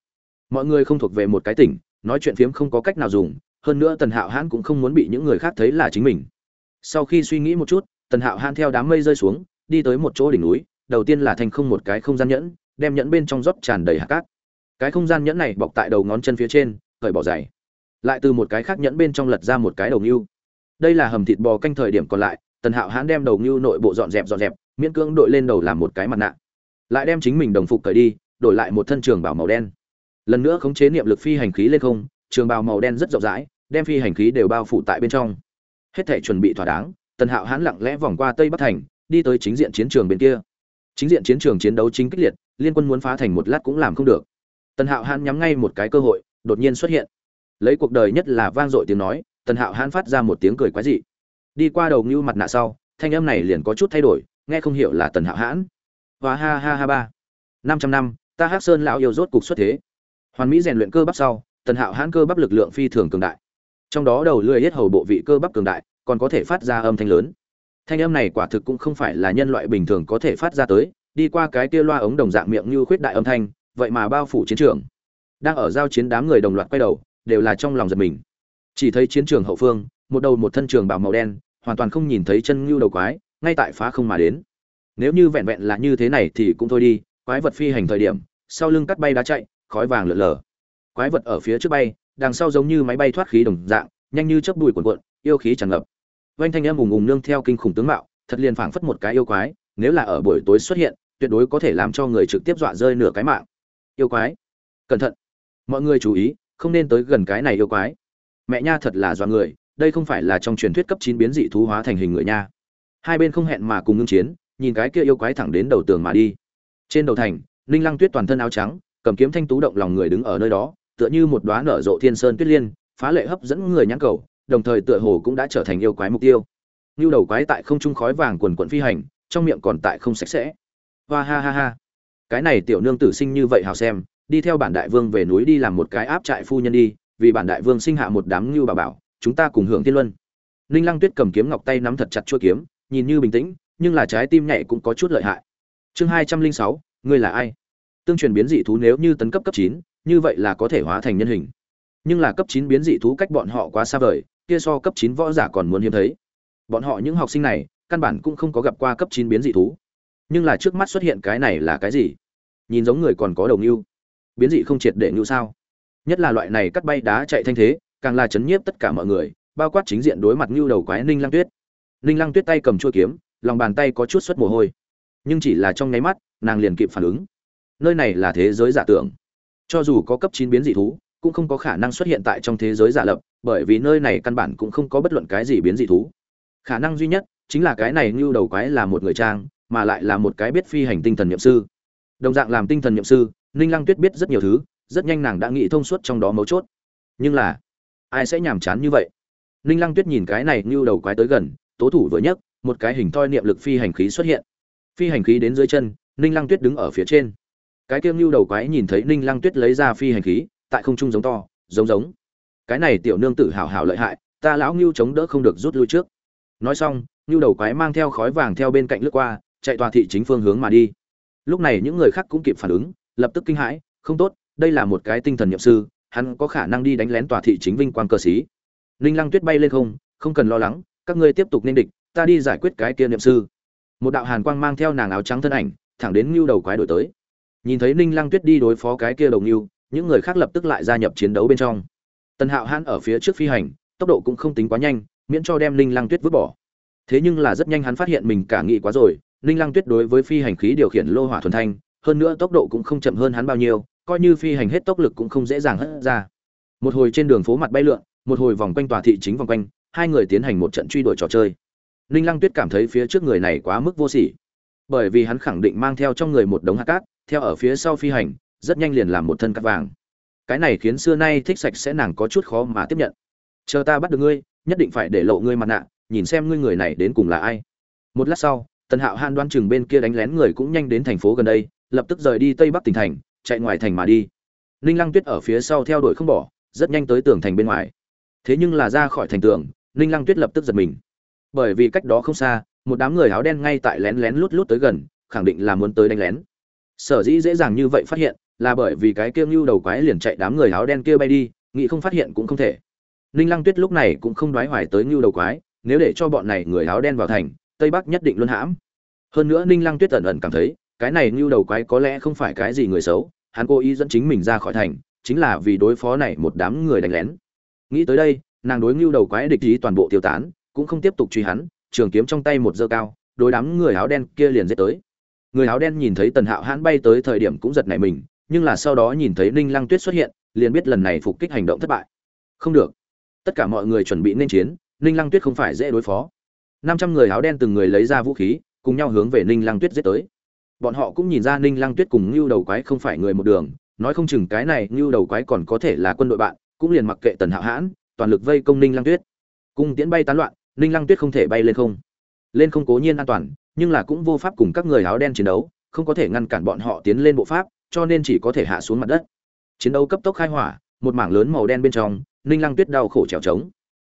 Mọi người không thuộc về một cái tỉnh, nói chuyện phiếm không có cách nào dùng, hơn nữa tần hạo hãn cũng không muốn bị những người khác thấy là chính mình. Sau khi suy nghĩ một chút, tần hạo hãn theo đám mây rơi xuống, đi tới một chỗ đỉnh núi, đầu tiên là thành không một cái không gian nhẫn, đem nhẫn bên trong rót tràn đầy hạt cát. Cái không gian nhẫn này bọc tại đầu ngón chân phía trên, cởi bỏ dày lại từ một cái khác nhẫn bên trong lật ra một cái đầu ngưu. Đây là hầm thịt bò canh thời điểm còn lại, tần hạo hãn đem đầu ngưu nội bộ dọn dẹp dọn dẹp, miễn cưỡng đội lên đầu làm một cái mặt nạ. Lại đem chính mình đồng phục cởi đi, đổi lại một thân trường bảo màu đen. Lần nữa khống chế niệm lực phi hành khí lên không, trường bào màu đen rất rộng rãi, đem phi hành khí đều bao phủ tại bên trong. Hết thể chuẩn bị thỏa đáng, tần hạo hãn lặng lẽ vòng qua tây bắc thành, đi tới chính diện chiến trường bên kia. Chính diện chiến trường chiến đấu chính kích liệt, liên quân muốn phá thành một lát cũng làm không được. Tần hạo hãn nhắm ngay một cái cơ hội, đột nhiên xuất hiện lấy cuộc đời nhất là vang dội tiếng nói, tần hạo hãn phát ra một tiếng cười quái dị. Đi qua đầu ngưu mặt nạ sau, thanh âm này liền có chút thay đổi, nghe không hiểu là tần hạo hãn. Và ha ha ha ba. Năm trăm năm, ta hắc sơn lão yêu rốt cục xuất thế. Hoàn mỹ rèn luyện cơ bắp sau, tần hạo hãn cơ bắp lực lượng phi thường cường đại. Trong đó đầu lưỡi hết hầu bộ vị cơ bắp cường đại, còn có thể phát ra âm thanh lớn. Thanh âm này quả thực cũng không phải là nhân loại bình thường có thể phát ra tới, đi qua cái kia loa ống đồng dạng miệng như khuyết đại âm thanh, vậy mà bao phủ chiến trường. Đang ở giao chiến đám người đồng loạt quay đầu đều là trong lòng giật mình. Chỉ thấy chiến trường hậu phương, một đầu một thân trường bảo màu đen, hoàn toàn không nhìn thấy chân ngưu đầu quái, ngay tại phá không mà đến. Nếu như vẹn vẹn là như thế này thì cũng thôi đi, quái vật phi hành thời điểm, sau lưng cắt bay đá chạy, khói vàng lượn lờ. Quái vật ở phía trước bay, đằng sau giống như máy bay thoát khí đồng dạng, nhanh như chớp đùi cuộn cuộn, yêu khí tràn ngập. Vanh thanh em ùng ùng nương theo kinh khủng tướng mạo, thật liền phảng phất một cái yêu quái, nếu là ở buổi tối xuất hiện, tuyệt đối có thể làm cho người trực tiếp dọa rơi nửa cái mạng. Yêu quái, cẩn thận. Mọi người chú ý không nên tới gần cái này yêu quái. Mẹ nha thật là dọa người, đây không phải là trong truyền thuyết cấp chín biến dị thú hóa thành hình người nha. Hai bên không hẹn mà cùng ngưng chiến, nhìn cái kia yêu quái thẳng đến đầu tường mà đi. Trên đầu thành, ninh lăng tuyết toàn thân áo trắng, cầm kiếm thanh tú động lòng người đứng ở nơi đó, tựa như một đóa nở rộ thiên sơn tuyết liên, phá lệ hấp dẫn người nhãn cầu, đồng thời tựa hồ cũng đã trở thành yêu quái mục tiêu. Như đầu quái tại không trung khói vàng quần quận phi hành, trong miệng còn tại không sạch sẽ. Hoa ha ha ha. Cái này tiểu nương tử sinh như vậy hào xem đi theo bản đại vương về núi đi làm một cái áp trại phu nhân đi, vì bản đại vương sinh hạ một đám như bà bảo, chúng ta cùng hưởng thiên luân. Ninh lăng tuyết cầm kiếm ngọc tay nắm thật chặt chuôi kiếm, nhìn như bình tĩnh, nhưng là trái tim nhạy cũng có chút lợi hại. Chương hai trăm linh sáu, ngươi là ai? Tương truyền biến dị thú nếu như tấn cấp cấp chín, như vậy là có thể hóa thành nhân hình. Nhưng là cấp chín biến dị thú cách bọn họ quá xa vời, kia so cấp chín võ giả còn muốn hiếm thấy. Bọn họ những học sinh này, căn bản cũng không có gặp qua cấp chín biến dị thú. Nhưng là trước mắt xuất hiện cái này là cái gì? Nhìn giống người còn có đồng yêu biến dị không triệt để như sao. Nhất là loại này cắt bay đá chạy thanh thế, càng là chấn nhiếp tất cả mọi người, bao quát chính diện đối mặt như đầu quái ninh lăng tuyết. Ninh lăng tuyết tay cầm chuôi kiếm, lòng bàn tay có chút xuất mồ hôi. Nhưng chỉ là trong nháy mắt, nàng liền kịp phản ứng. Nơi này là thế giới giả tưởng. Cho dù có cấp chín biến dị thú, cũng không có khả năng xuất hiện tại trong thế giới giả lập, bởi vì nơi này căn bản cũng không có bất luận cái gì biến dị thú. Khả năng duy nhất chính là cái này như đầu quái là một người trang, mà lại là một cái biết phi hành tinh thần nhậm sư. Đồng dạng làm tinh thần nhậm sư ninh lăng tuyết biết rất nhiều thứ, rất nhanh nàng đã nghĩ thông suốt trong đó mấu chốt. Nhưng là, ai sẽ nhàm chán như vậy? Ninh lăng tuyết nhìn cái này như đầu quái tới gần, tố thủ vừa nhấc, một cái hình thoi niệm lực phi hành khí xuất hiện. Phi hành khí đến dưới chân, ninh lăng tuyết đứng ở phía trên. Cái kiêng như đầu quái nhìn thấy ninh lăng tuyết lấy ra phi hành khí, tại không trung giống to, giống giống. Cái này tiểu nương tử hào hào lợi hại, ta lão ngưu chống đỡ không được rút lui trước. Nói xong ngưu đầu quái mang theo khói vàng theo bên cạnh lướt qua, chạy tòa thị chính phương hướng mà đi. Lúc này những người khác cũng kịp phản ứng lập tức kinh hãi, không tốt, đây là một cái tinh thần nhậm sư, hắn có khả năng đi đánh lén tòa thị chính vinh quang cơ sĩ. Ninh lăng tuyết bay lên không không cần lo lắng, các ngươi tiếp tục nên địch, ta đi giải quyết cái kia nhậm sư. Một đạo hàn quang mang theo nàng áo trắng thân ảnh, thẳng đến ngưu đầu quái đổi tới. Nhìn thấy ninh lăng tuyết đi đối phó cái kia đầu ngưu những người khác lập tức lại gia nhập chiến đấu bên trong. Tần hạo hãn ở phía trước phi hành, tốc độ cũng không tính quá nhanh, miễn cho đem ninh lăng tuyết vứt bỏ. Thế nhưng là rất nhanh hắn phát hiện mình cả nghị quá rồi, ninh lăng tuyết đối với phi hành khí điều khiển lô hỏa thuần thanh hơn nữa tốc độ cũng không chậm hơn hắn bao nhiêu, coi như phi hành hết tốc lực cũng không dễ dàng hất ra. Một hồi trên đường phố mặt bay lượn, một hồi vòng quanh tòa thị chính vòng quanh, hai người tiến hành một trận truy đuổi trò chơi. Ninh lăng tuyết cảm thấy phía trước người này quá mức vô sỉ. Bởi vì hắn khẳng định mang theo trong người một đống hạt cát, theo ở phía sau phi hành, rất nhanh liền làm một thân cát vàng. Cái này khiến xưa nay thích sạch sẽ nàng có chút khó mà tiếp nhận. Chờ ta bắt được ngươi, nhất định phải để lộ ngươi mặt nạ, nhìn xem ngươi người này đến cùng là ai. Một lát sau, tần hạo han đoan chừng bên kia đánh lén người cũng nhanh đến thành phố gần đây lập tức rời đi tây bắc tỉnh thành, chạy ngoài thành mà đi. Ninh lăng tuyết ở phía sau theo đuổi không bỏ, rất nhanh tới tường thành bên ngoài. Thế nhưng là ra khỏi thành tường, ninh lăng tuyết lập tức giật mình. Bởi vì cách đó không xa, một đám người áo đen ngay tại lén lén lút lút tới gần, khẳng định là muốn tới đánh lén. Sở dĩ dễ dàng như vậy phát hiện, là bởi vì cái kia ngưu đầu quái liền chạy đám người áo đen kia bay đi, nghĩ không phát hiện cũng không thể. Ninh lăng tuyết lúc này cũng không đoái hoài tới ngưu đầu quái, nếu để cho bọn này người áo đen vào thành, tây bắc nhất định luân hãm. Hơn nữa ninh lăng tuyết ẩn ẩn cảm thấy cái này như đầu quái có lẽ không phải cái gì người xấu, hắn cố ý dẫn chính mình ra khỏi thành, chính là vì đối phó này một đám người đánh lén. Nghĩ tới đây, nàng đối ngưu đầu quái địch ý toàn bộ tiêu tán, cũng không tiếp tục truy hắn, trường kiếm trong tay một dơ cao, đối đám người áo đen kia liền giết tới. Người áo đen nhìn thấy tần hạo hãn bay tới thời điểm cũng giật nảy mình, nhưng là sau đó nhìn thấy ninh lăng tuyết xuất hiện, liền biết lần này phục kích hành động thất bại. Không được. Tất cả mọi người chuẩn bị nên chiến, ninh lăng tuyết không phải dễ đối phó. Năm trăm người áo đen từng người lấy ra vũ khí, cùng nhau hướng về ninh lăng tuyết giết tới bọn họ cũng nhìn ra ninh lăng tuyết cùng ngưu đầu quái không phải người một đường, nói không chừng cái này ngưu đầu quái còn có thể là quân đội bạn, cũng liền mặc kệ tần hạo hãn, toàn lực vây công ninh lăng tuyết. Cung tiễn bay tán loạn, ninh lăng tuyết không thể bay lên không. Lên không cố nhiên an toàn, nhưng là cũng vô pháp cùng các người áo đen chiến đấu, không có thể ngăn cản bọn họ tiến lên bộ pháp, cho nên chỉ có thể hạ xuống mặt đất. Chiến đấu cấp tốc khai hỏa, một mảng lớn màu đen bên trong, ninh lăng tuyết đau khổ trèo trống.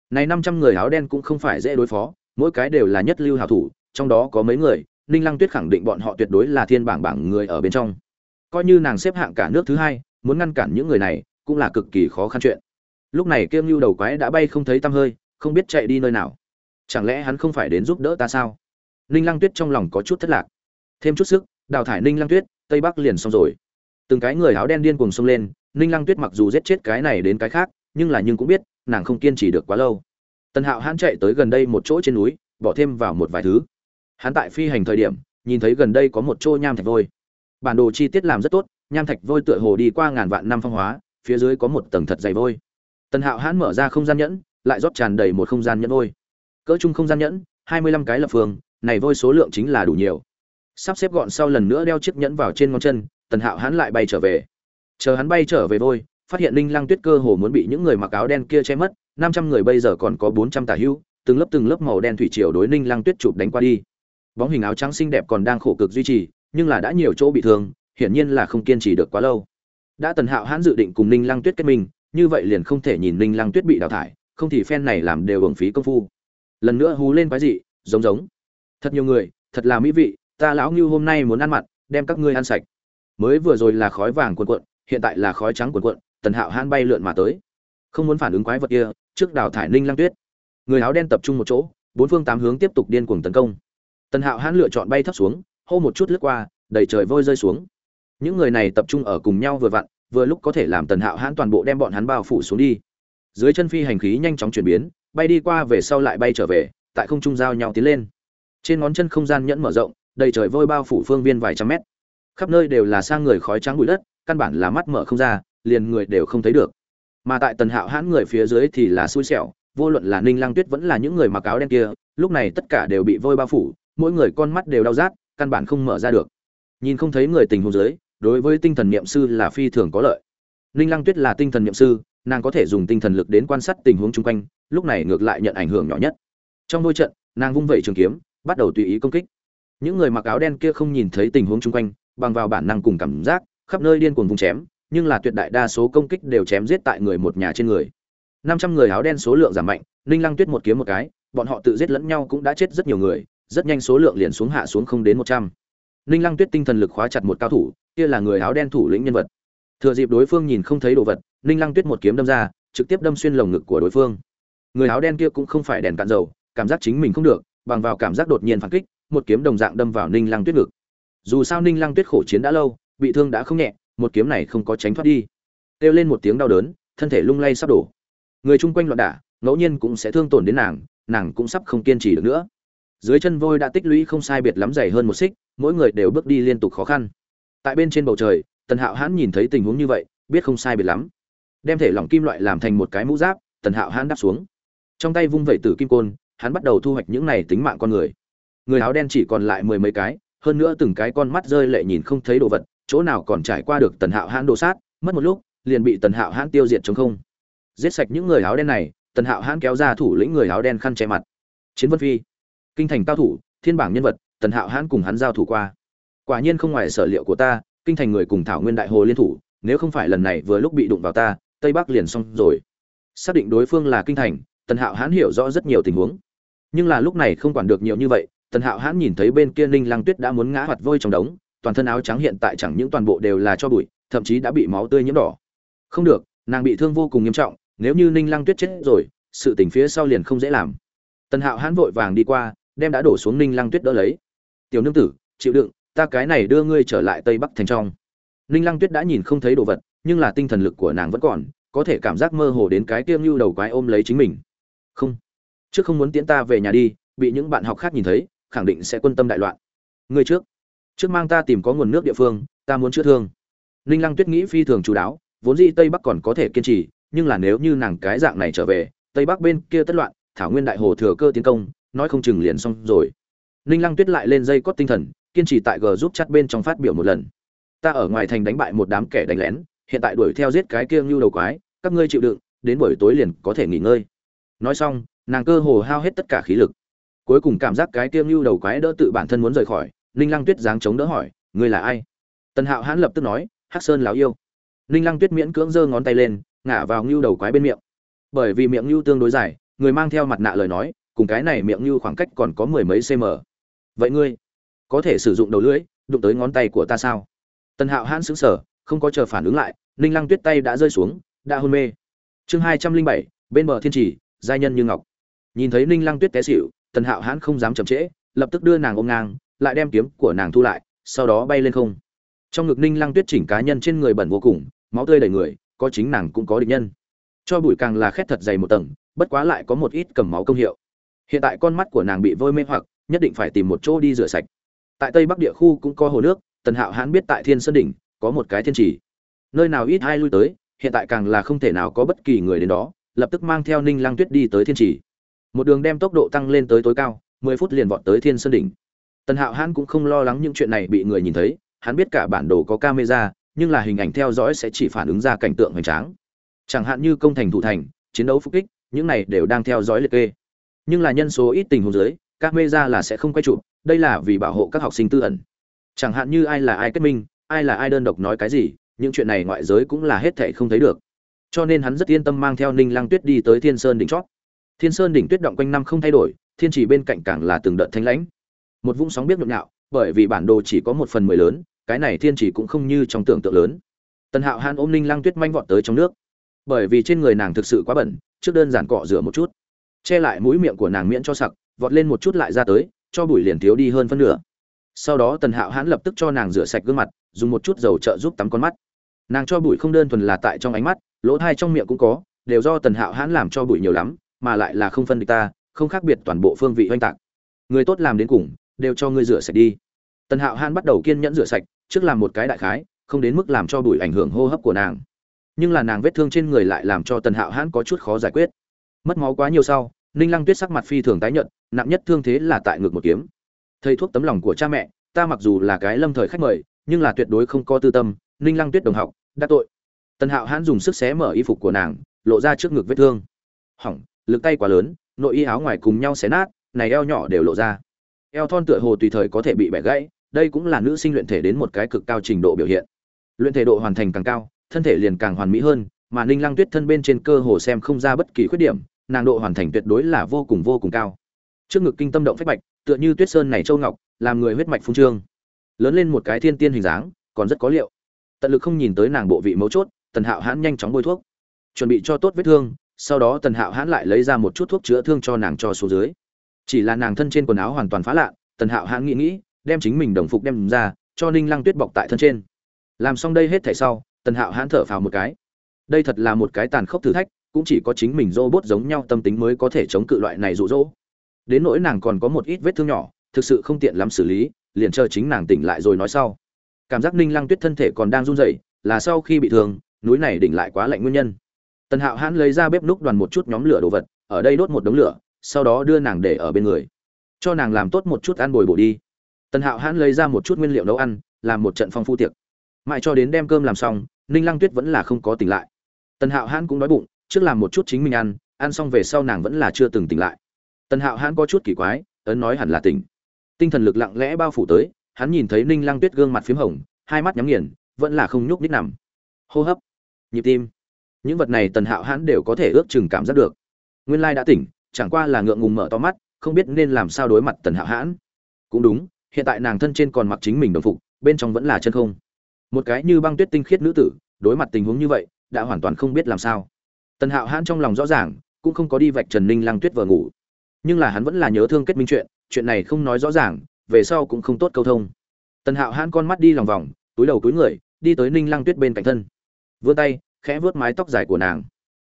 Này năm trăm người áo đen cũng không phải dễ đối phó, mỗi cái đều là nhất lưu hảo thủ, trong đó có mấy người ninh lăng tuyết khẳng định bọn họ tuyệt đối là thiên bảng bảng người ở bên trong. Coi như nàng xếp hạng cả nước thứ hai, muốn ngăn cản những người này cũng là cực kỳ khó khăn chuyện. Lúc này kiêm lưu đầu quái đã bay không thấy tăm hơi, không biết chạy đi nơi nào. Chẳng lẽ hắn không phải đến giúp đỡ ta sao? Ninh lăng tuyết trong lòng có chút thất lạc. Thêm chút sức, đào thải ninh lăng tuyết, tây bắc liền xong rồi. Từng cái người áo đen điên cùng xông lên ninh lăng tuyết mặc dù giết chết cái này đến cái khác, nhưng là nhưng cũng biết, nàng không kiên trì được quá lâu. Tần hạo hãn chạy tới gần đây một chỗ trên núi, bỏ thêm vào một vài thứ hắn tại phi hành thời điểm, nhìn thấy gần đây có một chỗ nham thạch vôi. Bản đồ chi tiết làm rất tốt, nham thạch vôi tựa hồ đi qua ngàn vạn năm phong hóa, phía dưới có một tầng thật dày vôi. Tần hạo hãn mở ra không gian nhẫn, lại rót tràn đầy một không gian nhẫn vôi. Cỡ chung không gian nhẫn, hai mươi lăm cái lập phương, này vôi số lượng chính là đủ nhiều. Sắp xếp gọn sau lần nữa đeo chiếc nhẫn vào trên ngón chân, tần hạo hãn lại bay trở về. Chờ hắn bay trở về vôi, phát hiện linh lăng tuyết cơ hồ muốn bị những người mặc áo đen kia che mất, năm trăm người bây giờ còn có bốn trăm tả hữu từng lớp từng lớp màu đen thủy triều đối ninh lăng tuyết chụp đánh qua đi bóng hình áo trắng xinh đẹp còn đang khổ cực duy trì, nhưng là đã nhiều chỗ bị thương, hiển nhiên là không kiên trì được quá lâu. Đã tần hạo hãn dự định cùng ninh lăng tuyết kết minh, như vậy liền không thể nhìn ninh lăng tuyết bị đào thải, không thì phen này làm đều hưởng phí công phu. Lần nữa hú lên quái dị, giống giống. Thật nhiều người, thật là mỹ vị, ta lão ngưu hôm nay muốn ăn mặn, đem các ngươi ăn sạch. Mới vừa rồi là khói vàng cuộn cuộn, hiện tại là khói trắng cuộn cuộn, tần hạo hãn bay lượn mà tới. Không muốn phản ứng quái vật kia, trước đào thải ninh lăng tuyết. Người áo đen tập trung một chỗ, bốn phương tám hướng tiếp tục điên cuồng tấn công tần hạo hãn lựa chọn bay thấp xuống, hô một chút lướt qua, đầy trời vôi rơi xuống. Những người này tập trung ở cùng nhau vừa vặn, vừa lúc có thể làm tần hạo hãn toàn bộ đem bọn hắn bao phủ xuống đi. Dưới chân phi hành khí nhanh chóng chuyển biến, bay đi qua về sau lại bay trở về, tại không trung giao nhau tiến lên. Trên ngón chân không gian nhẫn mở rộng, đầy trời vôi bao phủ phương viên vài trăm mét. Khắp nơi đều là sang người khói trắng bụi đất, căn bản là mắt mở không ra, liền người đều không thấy được. Mà tại tần hạo hãn người phía dưới thì là xui xẻo, vô luận là ninh lang tuyết vẫn là những người mặc áo đen kia, lúc này tất cả đều bị vôi bao phủ mỗi người con mắt đều đau rát, căn bản không mở ra được. Nhìn không thấy người tình huống dưới, đối với tinh thần niệm sư là phi thường có lợi. Ninh lăng tuyết là tinh thần niệm sư, nàng có thể dùng tinh thần lực đến quan sát tình huống chung quanh, lúc này ngược lại nhận ảnh hưởng nhỏ nhất. Trong đôi trận, nàng vung vẩy trường kiếm, bắt đầu tùy ý công kích. Những người mặc áo đen kia không nhìn thấy tình huống chung quanh, bằng vào bản năng cùng cảm giác, khắp nơi điên cuồng vùng chém, nhưng là tuyệt đại đa số công kích đều chém giết tại người một nhà trên người. Năm trăm người áo đen số lượng giảm mạnh, ninh lăng tuyết một kiếm một cái, bọn họ tự giết lẫn nhau cũng đã chết rất nhiều người rất nhanh số lượng liền xuống hạ xuống không đến một trăm. Ninh lăng tuyết tinh thần lực khóa chặt một cao thủ, kia là người áo đen thủ lĩnh nhân vật. Thừa dịp đối phương nhìn không thấy đồ vật, ninh lăng tuyết một kiếm đâm ra, trực tiếp đâm xuyên lồng ngực của đối phương. Người áo đen kia cũng không phải đèn cạn dầu, cảm giác chính mình không được, bằng vào cảm giác đột nhiên phản kích, một kiếm đồng dạng đâm vào ninh lăng tuyết ngực. Dù sao ninh lăng tuyết khổ chiến đã lâu, bị thương đã không nhẹ, một kiếm này không có tránh thoát đi. Kêu lên một tiếng đau đớn, thân thể lung lay sắp đổ. Người chung quanh loạn đả, ngẫu nhiên cũng sẽ thương tổn đến nàng nàng cũng sắp không kiên trì được nữa dưới chân vôi đã tích lũy không sai biệt lắm dày hơn một xích, mỗi người đều bước đi liên tục khó khăn. Tại bên trên bầu trời, tần hạo hãn nhìn thấy tình huống như vậy, biết không sai biệt lắm. Đem thể lỏng kim loại làm thành một cái mũ giáp, tần hạo hãn đáp xuống. Trong tay vung vẩy tử kim côn, hắn bắt đầu thu hoạch những này tính mạng con người. Người áo đen chỉ còn lại mười mấy cái, hơn nữa từng cái con mắt rơi lệ nhìn không thấy đồ vật, chỗ nào còn trải qua được tần hạo hãn đồ sát, mất một lúc, liền bị tần hạo hãn tiêu diệt chống không. Giết sạch những người áo đen này, tần hạo hãn kéo ra thủ lĩnh người áo đen khăn che mặt. Chiến vân phi kinh thành cao thủ, thiên bảng nhân vật, tần hạo hãn cùng hắn giao thủ qua. Quả nhiên không ngoài sở liệu của ta, kinh thành người cùng thảo nguyên đại hồ liên thủ, nếu không phải lần này vừa lúc bị đụng vào ta, tây bắc liền xong rồi. Xác định đối phương là kinh thành, tần hạo hãn hiểu rõ rất nhiều tình huống. Nhưng là lúc này không quản được nhiều như vậy, tần hạo hãn nhìn thấy bên kia ninh lăng tuyết đã muốn ngã hoạt vôi trong đống, toàn thân áo trắng hiện tại chẳng những toàn bộ đều là cho bụi, thậm chí đã bị máu tươi nhiễm đỏ. Không được, nàng bị thương vô cùng nghiêm trọng, nếu như ninh lăng tuyết chết rồi, sự tình phía sau liền không dễ làm. Tần hạo hãn vội vàng đi qua đem đã đổ xuống ninh lăng tuyết đỡ lấy. Tiểu nương tử, chịu đựng, ta cái này đưa ngươi trở lại tây bắc thành trong. Ninh lăng tuyết đã nhìn không thấy đồ vật, nhưng là tinh thần lực của nàng vẫn còn, có thể cảm giác mơ hồ đến cái tiêm lưu đầu quái ôm lấy chính mình. Không, trước không muốn tiễn ta về nhà đi, bị những bạn học khác nhìn thấy, khẳng định sẽ quân tâm đại loạn. Ngươi trước trước mang ta tìm có nguồn nước địa phương, ta muốn chữa thương. Ninh lăng tuyết nghĩ phi thường chú đáo, vốn dĩ tây bắc còn có thể kiên trì, nhưng là nếu như nàng cái dạng này trở về, tây bắc bên kia tất loạn, thảo nguyên đại hồ thừa cơ tiến công nói không chừng liền xong rồi. Ninh lăng tuyết lại lên dây cót tinh thần, kiên trì tại g giúp chắt bên trong phát biểu một lần. Ta ở ngoài thành đánh bại một đám kẻ đánh lén, hiện tại đuổi theo giết cái kia ngưu đầu quái, các ngươi chịu đựng, đến buổi tối liền có thể nghỉ ngơi. Nói xong, nàng cơ hồ hao hết tất cả khí lực. Cuối cùng cảm giác cái kia ngưu đầu quái đỡ tự bản thân muốn rời khỏi, ninh lăng tuyết giáng chống đỡ hỏi, ngươi là ai? Tần hạo hãn lập tức nói, hắc sơn láo yêu. Ninh lăng tuyết miễn cưỡng giơ ngón tay lên, ngả vào ngưu đầu quái bên miệng. Bởi vì miệng ngưu tương đối dài, người mang theo mặt nạ lời nói cùng cái này miệng như khoảng cách còn có mười mấy cm vậy ngươi, có thể sử dụng đầu lưỡi, đụng tới ngón tay của ta sao? Tần hạo hãn sững sờ, không có chờ phản ứng lại, ninh lăng tuyết tay đã rơi xuống, đã hôn mê. Chương hai trăm linh bảy, bên bờ thiên trì, giai nhân như ngọc. Nhìn thấy ninh lăng tuyết té xịu tần hạo hãn không dám chậm trễ, lập tức đưa nàng ôm ngang, lại đem kiếm của nàng thu lại, sau đó bay lên không. Trong ngực ninh lăng tuyết chỉnh cá nhân trên người bẩn vô cùng, máu tươi đầy người, có chính nàng cũng có địch nhân. Cho bụi càng là khét thật dày một tầng, bất quá lại có một ít cầm máu công hiệu hiện tại con mắt của nàng bị vôi mê hoặc, nhất định phải tìm một chỗ đi rửa sạch. Tại tây bắc địa khu cũng có hồ nước, tần hạo hãn biết tại thiên sơn đỉnh có một cái thiên trì. Nơi nào ít ai lui tới, hiện tại càng là không thể nào có bất kỳ người đến đó, lập tức mang theo ninh lăng tuyết đi tới thiên trì. Một đường đem tốc độ tăng lên tới tối cao, mười phút liền vọt tới thiên sơn đỉnh. Tần hạo hãn cũng không lo lắng những chuyện này bị người nhìn thấy, hắn biết cả bản đồ có camera, nhưng là hình ảnh theo dõi sẽ chỉ phản ứng ra cảnh tượng hoành tráng. Chẳng hạn như công thành thủ thành, chiến đấu phục kích, những này đều đang theo dõi liệt kê nhưng là nhân số ít tình huống dưới, các ngươi ra là sẽ không quay chụp, đây là vì bảo hộ các học sinh tư ẩn. Chẳng hạn như ai là ai kết minh, ai là ai đơn độc nói cái gì, những chuyện này ngoại giới cũng là hết thảy không thấy được. Cho nên hắn rất yên tâm mang theo ninh lăng tuyết đi tới thiên sơn đỉnh chót. Thiên sơn đỉnh tuyết động quanh năm không thay đổi, thiên chỉ bên cạnh càng là từng đợt thanh lãnh. Một vũng sóng biết nhộn nhạo, bởi vì bản đồ chỉ có một phần mười lớn, cái này thiên chỉ cũng không như trong tưởng tượng lớn. Tần hạo han ôm ninh lăng tuyết manh vọt tới trong nước. Bởi vì trên người nàng thực sự quá bẩn, trước đơn giản cọ rửa một chút che lại mũi miệng của nàng miễn cho sặc, vọt lên một chút lại ra tới, cho bụi liền thiếu đi hơn phân nửa. Sau đó tần hạo hãn lập tức cho nàng rửa sạch gương mặt, dùng một chút dầu trợ giúp tắm con mắt. Nàng cho bụi không đơn thuần là tại trong ánh mắt, lỗ thai trong miệng cũng có, đều do tần hạo hãn làm cho bụi nhiều lắm, mà lại là không phân địch ta, không khác biệt toàn bộ phương vị oanh tạc. Người tốt làm đến cùng, đều cho ngươi rửa sạch đi. Tần hạo hãn bắt đầu kiên nhẫn rửa sạch, trước làm một cái đại khái, không đến mức làm cho bụi ảnh hưởng hô hấp của nàng. Nhưng là nàng vết thương trên người lại làm cho tần hạo hãn có chút khó giải quyết mất máu quá nhiều sau, ninh lăng tuyết sắc mặt phi thường tái nhợt, nặng nhất thương thế là tại ngực một kiếm. Thầy thuốc tấm lòng của cha mẹ, ta mặc dù là cái lâm thời khách mời, nhưng là tuyệt đối không có tư tâm, ninh lăng tuyết đồng học, đã tội. Tần hạo hãn dùng sức xé mở y phục của nàng, lộ ra trước ngực vết thương. Hỏng, lực tay quá lớn, nội y áo ngoài cùng nhau xé nát, này eo nhỏ đều lộ ra. Eo thon tựa hồ tùy thời có thể bị bẻ gãy, đây cũng là nữ sinh luyện thể đến một cái cực cao trình độ biểu hiện. Luyện thể độ hoàn thành càng cao, thân thể liền càng hoàn mỹ hơn mà ninh lăng tuyết thân bên trên cơ hồ xem không ra bất kỳ khuyết điểm, nàng độ hoàn thành tuyệt đối là vô cùng vô cùng cao. Trước ngực kinh tâm động phách bạch, tựa như tuyết sơn này châu ngọc, làm người huyết mạch phung trương. Lớn lên một cái thiên tiên hình dáng, còn rất có liệu. Tận lực không nhìn tới nàng bộ vị mấu chốt, tần hạo hãn nhanh chóng bôi thuốc. Chuẩn bị cho tốt vết thương, sau đó tần hạo hãn lại lấy ra một chút thuốc chữa thương cho nàng cho số dưới. Chỉ là nàng thân trên quần áo hoàn toàn phá lạ, tần hạo hãn nghĩ nghĩ, đem chính mình đồng phục đem ra, cho ninh lăng tuyết bọc tại thân trên. Làm xong đây hết thảy sau, tần hạo hãn thở phào một cái đây thật là một cái tàn khốc thử thách, cũng chỉ có chính mình robot giống nhau tâm tính mới có thể chống cự loại này rụ rỗ đến nỗi nàng còn có một ít vết thương nhỏ, thực sự không tiện lắm xử lý, liền chờ chính nàng tỉnh lại rồi nói sau. Cảm giác ninh lăng tuyết thân thể còn đang run rẩy, là sau khi bị thương, núi này đỉnh lại quá lạnh nguyên nhân. Tần hạo hãn lấy ra bếp núc đoàn một chút nhóm lửa đồ vật, ở đây đốt một đống lửa, sau đó đưa nàng để ở bên người. Cho nàng làm tốt một chút ăn bồi bổ đi. Tần hạo hãn lấy ra một chút nguyên liệu nấu ăn, làm một trận phong phu tiệc. Mãi cho đến đem cơm làm xong, ninh lăng tuyết vẫn là không có tỉnh lại tần hạo hãn cũng đói bụng, trước làm một chút chính mình ăn ăn xong về sau nàng vẫn là chưa từng tỉnh lại. Tần hạo hãn có chút kỳ quái, ấn nói hẳn là tỉnh. Tinh thần lực lặng lẽ bao phủ tới, hắn nhìn thấy ninh lăng tuyết gương mặt p h í m hồng, hai mắt nhắm nghiền, vẫn là không nhúc nít nằm. Hô hấp, nhịp tim. Những vật này tần hạo hãn đều có thể ước chừng cảm giác được. Nguyên lai đã tỉnh, chẳng qua là ngượng ngùng mở to mắt, không biết nên làm sao đối mặt tần hạo hãn. Cũng đúng, hiện tại nàng thân trên còn mặc chính mình đồng phục, bên trong vẫn là chân không. Một cái như băng tuyết tinh khiết nữ tử, đối mặt tình huống như vậy đã hoàn toàn không biết làm sao. Tần hạo hãn trong lòng rõ ràng, cũng không có đi vạch trần ninh lăng tuyết vờ ngủ. Nhưng là hắn vẫn là nhớ thương kết minh chuyện chuyện này không nói rõ ràng, về sau cũng không tốt câu thông. Tần hạo hãn con mắt đi lòng vòng, túi đầu túi người, đi tới ninh lăng tuyết bên cạnh thân. Vươn tay, khẽ vớt mái tóc dài của nàng.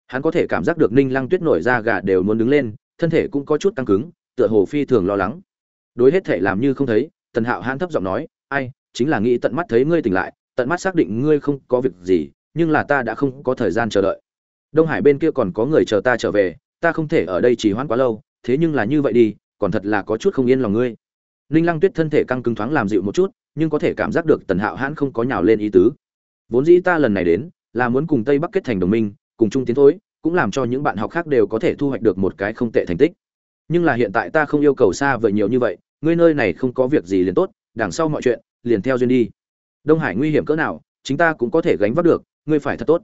Hắn có thể cảm giác được ninh lăng tuyết nổi da gà đều muốn đứng lên, thân thể cũng có chút căng cứng, tựa hồ phi thường lo lắng. Đối hết thể làm như không thấy, tần hạo hãn thấp giọng nói, ai, chính là nghĩ tận mắt thấy ngươi tỉnh lại, tận mắt xác định ngươi không có việc gì nhưng là ta đã không có thời gian chờ đợi. Đông hải bên kia còn có người chờ ta trở về, ta không thể ở đây chỉ hoãn quá lâu, thế nhưng là như vậy đi, còn thật là có chút không yên lòng ngươi. Ninh lăng tuyết thân thể căng cứng thoáng làm dịu một chút, nhưng có thể cảm giác được tần hạo hãn không có nhào lên ý tứ. Vốn dĩ ta lần này đến, là muốn cùng tây bắc kết thành đồng minh, cùng chung tiến thối, cũng làm cho những bạn học khác đều có thể thu hoạch được một cái không tệ thành tích. Nhưng là hiện tại ta không yêu cầu xa vời nhiều như vậy, ngươi nơi này không có việc gì liền tốt, đằng sau mọi chuyện, liền theo duyên đi. Đông hải nguy hiểm cỡ nào, chính ta cũng có thể gánh vác được ngươi phải thật tốt.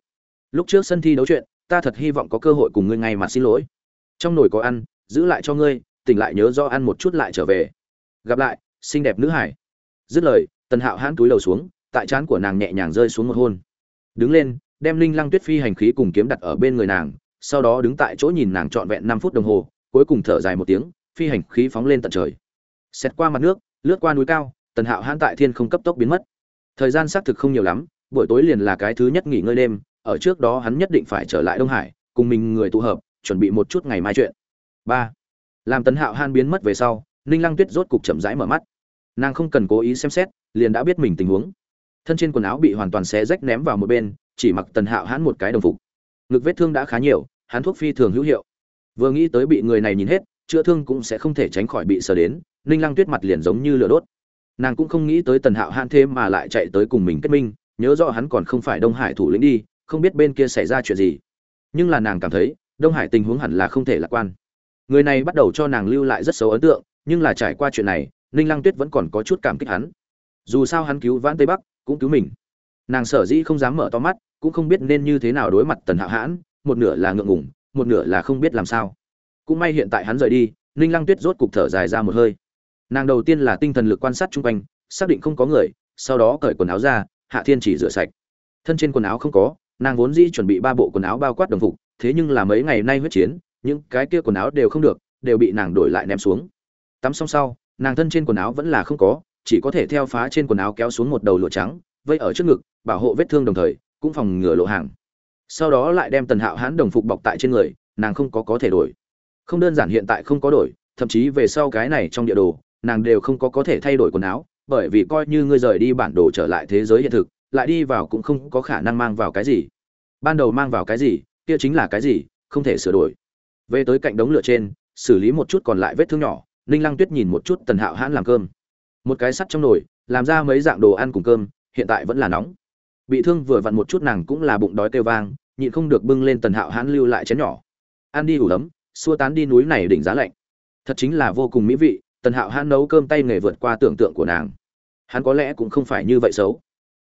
Lúc trước sân thi đấu chuyện, ta thật hy vọng có cơ hội cùng ngươi ngay mà xin lỗi. Trong nồi có ăn, giữ lại cho ngươi, tỉnh lại nhớ do ăn một chút lại trở về. Gặp lại, xinh đẹp nữ hải. Dứt lời, tần hạo hãn túi đầu xuống, tại trán của nàng nhẹ nhàng rơi xuống một hôn. Đứng lên, đem linh lăng tuyết phi hành khí cùng kiếm đặt ở bên người nàng, sau đó đứng tại chỗ nhìn nàng trọn vẹn năm phút đồng hồ, cuối cùng thở dài một tiếng, phi hành khí phóng lên tận trời. Xét qua mặt nước, lướt qua núi cao, tần hạo hãn tại thiên không cấp tốc biến mất. Thời gian xác thực không nhiều lắm buổi tối liền là cái thứ nhất nghỉ ngơi đêm, ở trước đó hắn nhất định phải trở lại đông hải, cùng mình người tụ hợp, chuẩn bị một chút ngày mai chuyện. Ba, làm tần hạo han biến mất về sau, ninh lăng tuyết rốt cục chậm rãi mở mắt. Nàng không cần cố ý xem xét, liền đã biết mình tình huống. Thân trên quần áo bị hoàn toàn xé rách ném vào một bên, chỉ mặc tần hạo hãn một cái đồng phục. Ngực vết thương đã khá nhiều, hắn thuốc phi thường hữu hiệu. Vừa nghĩ tới bị người này nhìn hết, chữa thương cũng sẽ không thể tránh khỏi bị sờ đến, ninh lăng tuyết mặt liền giống như lửa đốt. Nàng cũng không nghĩ tới tần hạo hãn thêm mà lại chạy tới cùng mình kết minh nhớ rõ hắn còn không phải đông hải thủ lĩnh đi, không biết bên kia xảy ra chuyện gì. Nhưng là nàng cảm thấy, đông hải tình huống hẳn là không thể lạc quan. Người này bắt đầu cho nàng lưu lại rất xấu ấn tượng, nhưng là trải qua chuyện này, ninh lăng tuyết vẫn còn có chút cảm kích hắn. Dù sao hắn cứu vãn tây bắc, cũng cứu mình. Nàng sở dĩ không dám mở to mắt, cũng không biết nên như thế nào đối mặt tần Hạ hãn, một nửa là ngượng ngủng một nửa là không biết làm sao. Cũng may hiện tại hắn rời đi, ninh lăng tuyết rốt cục thở dài ra một hơi. Nàng đầu tiên là tinh thần lực quan sát chung quanh, xác định không có người, sau đó cởi quần áo ra hạ thiên chỉ rửa sạch. Thân trên quần áo không có, nàng vốn dĩ chuẩn bị ba bộ quần áo bao quát đồng phục, thế nhưng là mấy ngày nay huyết chiến, những cái kia quần áo đều không được, đều bị nàng đổi lại ném xuống. Tắm xong sau, nàng thân trên quần áo vẫn là không có, chỉ có thể theo phá trên quần áo kéo xuống một đầu lụa trắng, vây ở trước ngực, bảo hộ vết thương đồng thời, cũng phòng ngừa lộ hàng. Sau đó lại đem tần hạo hãn đồng phục bọc tại trên người, nàng không có có thể đổi. Không đơn giản hiện tại không có đổi, thậm chí về sau cái này trong địa đồ, nàng đều không có có thể thay đổi quần áo bởi vì coi như ngươi rời đi bản đồ trở lại thế giới hiện thực, lại đi vào cũng không có khả năng mang vào cái gì. Ban đầu mang vào cái gì, kia chính là cái gì, không thể sửa đổi. Về tới cạnh đống lửa trên, xử lý một chút còn lại vết thương nhỏ, ninh lăng tuyết nhìn một chút tần hạo hãn làm cơm. Một cái sắt trong nồi, làm ra mấy dạng đồ ăn cùng cơm, hiện tại vẫn là nóng. Bị thương vừa vặn một chút nàng cũng là bụng đói kêu vang, nhịn không được bưng lên tần hạo hãn lưu lại chén nhỏ. Ăn đi đủ ấm, xua tán đi núi này đỉnh giá lạnh. Thật chính là vô cùng mỹ vị tần hạo hãn nấu cơm tay nghề vượt qua tưởng tượng của nàng. Hắn có lẽ cũng không phải như vậy xấu.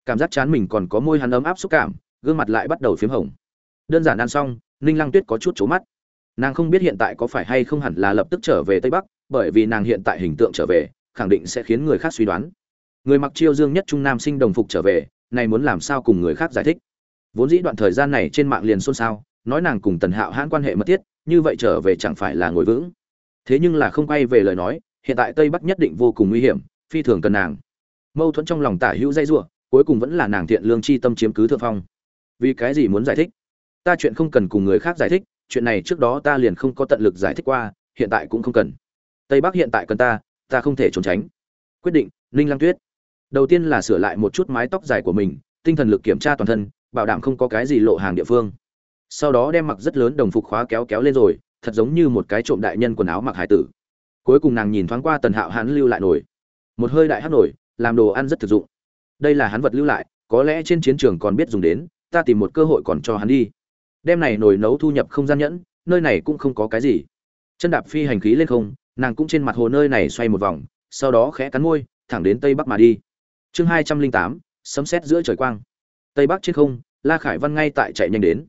Cảm giác chán mình còn có môi hắn ấm áp xúc cảm, gương mặt lại bắt đầu p h í m hồng. Đơn giản ăn xong, ninh lăng tuyết có chút c mắt. Nàng không biết hiện tại có phải hay không hẳn là lập tức trở về tây bắc, bởi vì nàng hiện tại hình tượng trở về, khẳng định sẽ khiến người khác suy đoán. Người mặc chiêu dương nhất trung nam sinh đồng phục trở về này muốn làm sao cùng người khác giải thích? Vốn dĩ đoạn thời gian này trên mạng liền xôn xao, nói nàng cùng tần hạo hãn quan hệ mật thiết, như vậy trở về chẳng phải là ngồi vững. Thế nhưng là không quay về lời nói hiện tại tây bắc nhất định vô cùng nguy hiểm, phi thường cần nàng. Mâu thuẫn trong lòng tả hữu dây giụa cuối cùng vẫn là nàng thiện lương chi tâm chiếm cứ thượng phong. Vì cái gì muốn giải thích? Ta chuyện không cần cùng người khác giải thích, chuyện này trước đó ta liền không có tận lực giải thích qua, hiện tại cũng không cần. Tây bắc hiện tại cần ta ta không thể trốn tránh. Quyết định, ninh lăng tuyết. Đầu tiên là sửa lại một chút mái tóc dài của mình, tinh thần lực kiểm tra toàn thân, bảo đảm không có cái gì lộ hàng địa phương. Sau đó đem mặc rất lớn đồng phục khóa kéo kéo lên rồi, thật giống như một cái trộm đại nhân quần áo mặc hải tử cuối cùng nàng nhìn thoáng qua tần hạo hắn lưu lại nổi. Một hơi đại hát nổi, làm đồ ăn rất thực dụng. Đây là hắn vật lưu lại, có lẽ trên chiến trường còn biết dùng đến, ta tìm một cơ hội còn cho hắn đi. Đem này nồi nấu thu nhập không gian nhẫn, nơi này cũng không có cái gì. Chân đạp phi hành khí lên không, nàng cũng trên mặt hồ nơi này xoay một vòng, sau đó khẽ cắn môi, thẳng đến tây bắc mà đi. Chương hai trăm linh tám, sấm sét giữa trời quang. Tây bắc trên không, la khải văn ngay tại chạy nhanh đến.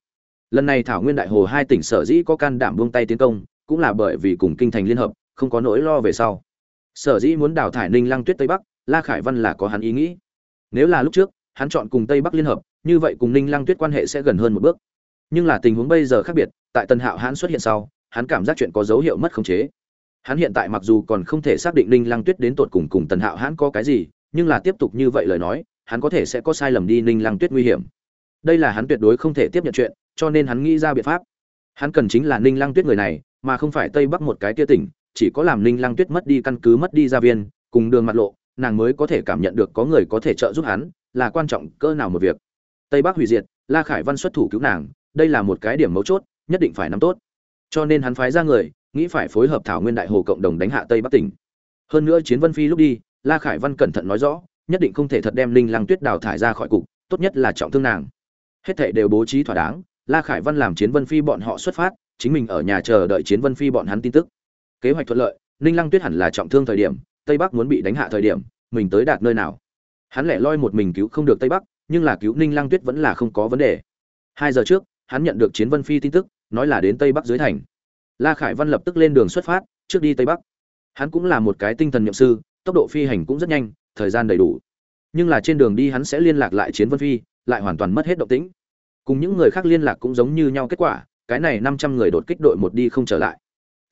Lần này thảo nguyên đại hồ hai tỉnh sở dĩ có can đảm buông tay tiến công, cũng là bởi vì cùng kinh thành liên hợp không có nỗi lo về sau. Sở dĩ muốn đào thải ninh lăng tuyết tây bắc, la khải văn là có hắn ý nghĩ. Nếu là lúc trước, hắn chọn cùng tây bắc liên hợp, như vậy cùng ninh lăng tuyết quan hệ sẽ gần hơn một bước. Nhưng là tình huống bây giờ khác biệt, tại tân hạo hắn xuất hiện sau, hắn cảm giác chuyện có dấu hiệu mất khống chế. Hắn hiện tại mặc dù còn không thể xác định ninh lăng tuyết đến tột cùng cùng tần hạo hắn có cái gì, nhưng là tiếp tục như vậy lời nói, hắn có thể sẽ có sai lầm đi ninh lăng tuyết nguy hiểm. Đây là hắn tuyệt đối không thể tiếp nhận chuyện, cho nên hắn nghĩ ra biện pháp. Hắn cần chính là ninh lăng tuyết người này, mà không phải tây bắc một cái tia tỉnh chỉ có làm ninh lăng tuyết mất đi căn cứ, mất đi gia viên, cùng đường mặt lộ, nàng mới có thể cảm nhận được có người có thể trợ giúp hắn, là quan trọng cỡ nào một việc. Tây bắc hủy diệt, la khải văn xuất thủ cứu nàng, đây là một cái điểm mấu chốt, nhất định phải nắm tốt. Cho nên hắn phái ra người, nghĩ phải phối hợp thảo nguyên đại hồ cộng đồng đánh hạ tây bắc tỉnh. Hơn nữa chiến vân phi lúc đi, la khải văn cẩn thận nói rõ, nhất định không thể thật đem linh lăng tuyết đào thải ra khỏi cục, tốt nhất là trọng thương nàng. Hết thảy đều bố trí thỏa đáng, la khải văn làm chiến vân phi bọn họ xuất phát, chính mình ở nhà chờ đợi chiến vân phi bọn hắn tin tức kế hoạch thuận lợi, ninh lăng tuyết hẳn là trọng thương thời điểm, tây bắc muốn bị đánh hạ thời điểm, mình tới đạt nơi nào. Hắn lẻ loi một mình cứu không được tây bắc, nhưng là cứu ninh lăng tuyết vẫn là không có vấn đề. Hai giờ trước, hắn nhận được chiến vân phi tin tức, nói là đến tây bắc dưới thành. La khải văn lập tức lên đường xuất phát, trước đi tây bắc. Hắn cũng là một cái tinh thần nhậm sư, tốc độ phi hành cũng rất nhanh, thời gian đầy đủ. Nhưng là trên đường đi hắn sẽ liên lạc lại chiến vân phi, lại hoàn toàn mất hết động tĩnh. Cùng những người khác liên lạc cũng giống như nhau kết quả, cái này năm trăm người đột kích đội một đi không trở lại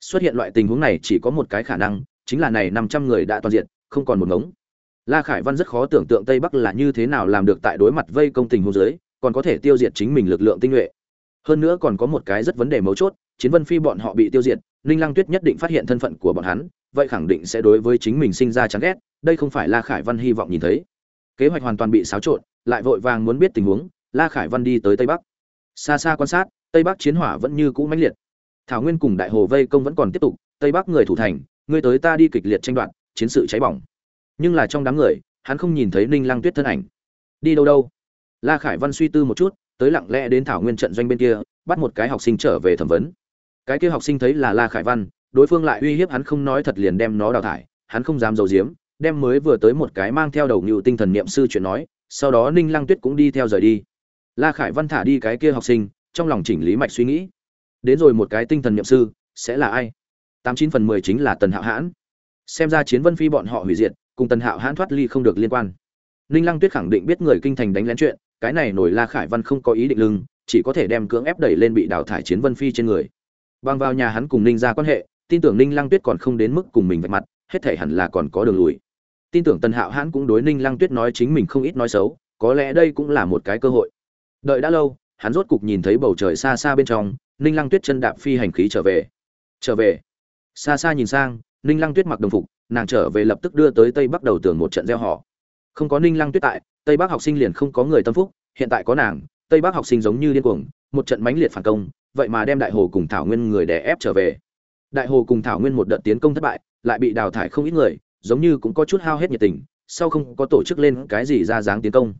xuất hiện loại tình huống này chỉ có một cái khả năng, chính là này năm trăm người đã toàn diện không còn một ngống. La khải văn rất khó tưởng tượng tây bắc là như thế nào làm được tại đối mặt vây công tình huống dưới, còn có thể tiêu diệt chính mình lực lượng tinh nhuệ. Hơn nữa còn có một cái rất vấn đề mấu chốt, chiến vân phi bọn họ bị tiêu diệt, ninh lăng tuyết nhất định phát hiện thân phận của bọn hắn, vậy khẳng định sẽ đối với chính mình sinh ra chán ghét, đây không phải la khải văn hy vọng nhìn thấy. Kế hoạch hoàn toàn bị xáo trộn, lại vội vàng muốn biết tình huống, la khải văn đi tới tây bắc. Xa xa quan sát, tây bắc chiến hỏa vẫn như cũ mãnh liệt thảo nguyên cùng đại hồ vây công vẫn còn tiếp tục, tây bắc người thủ thành người tới ta đi kịch liệt tranh đoạt, chiến sự cháy bỏng. Nhưng là trong đám người, hắn không nhìn thấy ninh lăng tuyết thân ảnh. Đi đâu đâu? La khải văn suy tư một chút, tới lặng lẽ đến thảo nguyên trận doanh bên kia, bắt một cái học sinh trở về thẩm vấn. Cái kia học sinh thấy là la khải văn, đối phương lại uy hiếp hắn không nói thật liền đem nó đào thải, hắn không dám giấu giếm, đem mới vừa tới một cái mang theo đầu ngự tinh thần niệm sư chuyện nói, sau đó ninh lăng tuyết cũng đi theo rời đi. La khải văn thả đi cái kia học sinh, trong lòng chỉnh lý mạch suy nghĩ đến rồi một cái tinh thần niệm sư, sẽ là ai? Tám chín phần mười chính là tần hạo hãn. Xem ra chiến vân phi bọn họ hủy diệt, cùng tần hạo hãn thoát ly không được liên quan. Ninh lăng tuyết khẳng định biết người kinh thành đánh lén chuyện, cái này nổi la khải văn không có ý định lưng, chỉ có thể đem cưỡng ép đẩy lên bị đào thải chiến vân phi trên người. Bằng vào nhà hắn cùng ninh ra quan hệ, tin tưởng ninh lăng tuyết còn không đến mức cùng mình vạch mặt, hết thể hẳn là còn có đường lùi. Tin tưởng tần hạo hãn cũng đối ninh lăng tuyết nói chính mình không ít nói xấu, có lẽ đây cũng là một cái cơ hội. Đợi đã lâu, hắn rốt cục nhìn thấy bầu trời xa xa bên trong ninh lăng tuyết chân đạp phi hành khí trở về. Trở về. Xa xa nhìn sang, ninh lăng tuyết mặc đồng phục, nàng trở về lập tức đưa tới tây bắc đầu tường một trận gieo họ. Không có ninh lăng tuyết tại, tây bắc học sinh liền không có người tâm phúc, hiện tại có nàng, tây bắc học sinh giống như điên cuồng, một trận mãnh liệt phản công, vậy mà đem đại hồ cùng thảo nguyên người đè ép trở về. Đại hồ cùng thảo nguyên một đợt tiến công thất bại, lại bị đào thải không ít người, giống như cũng có chút hao hết nhiệt tình, sau không có tổ chức lên cái gì ra dáng tiến công.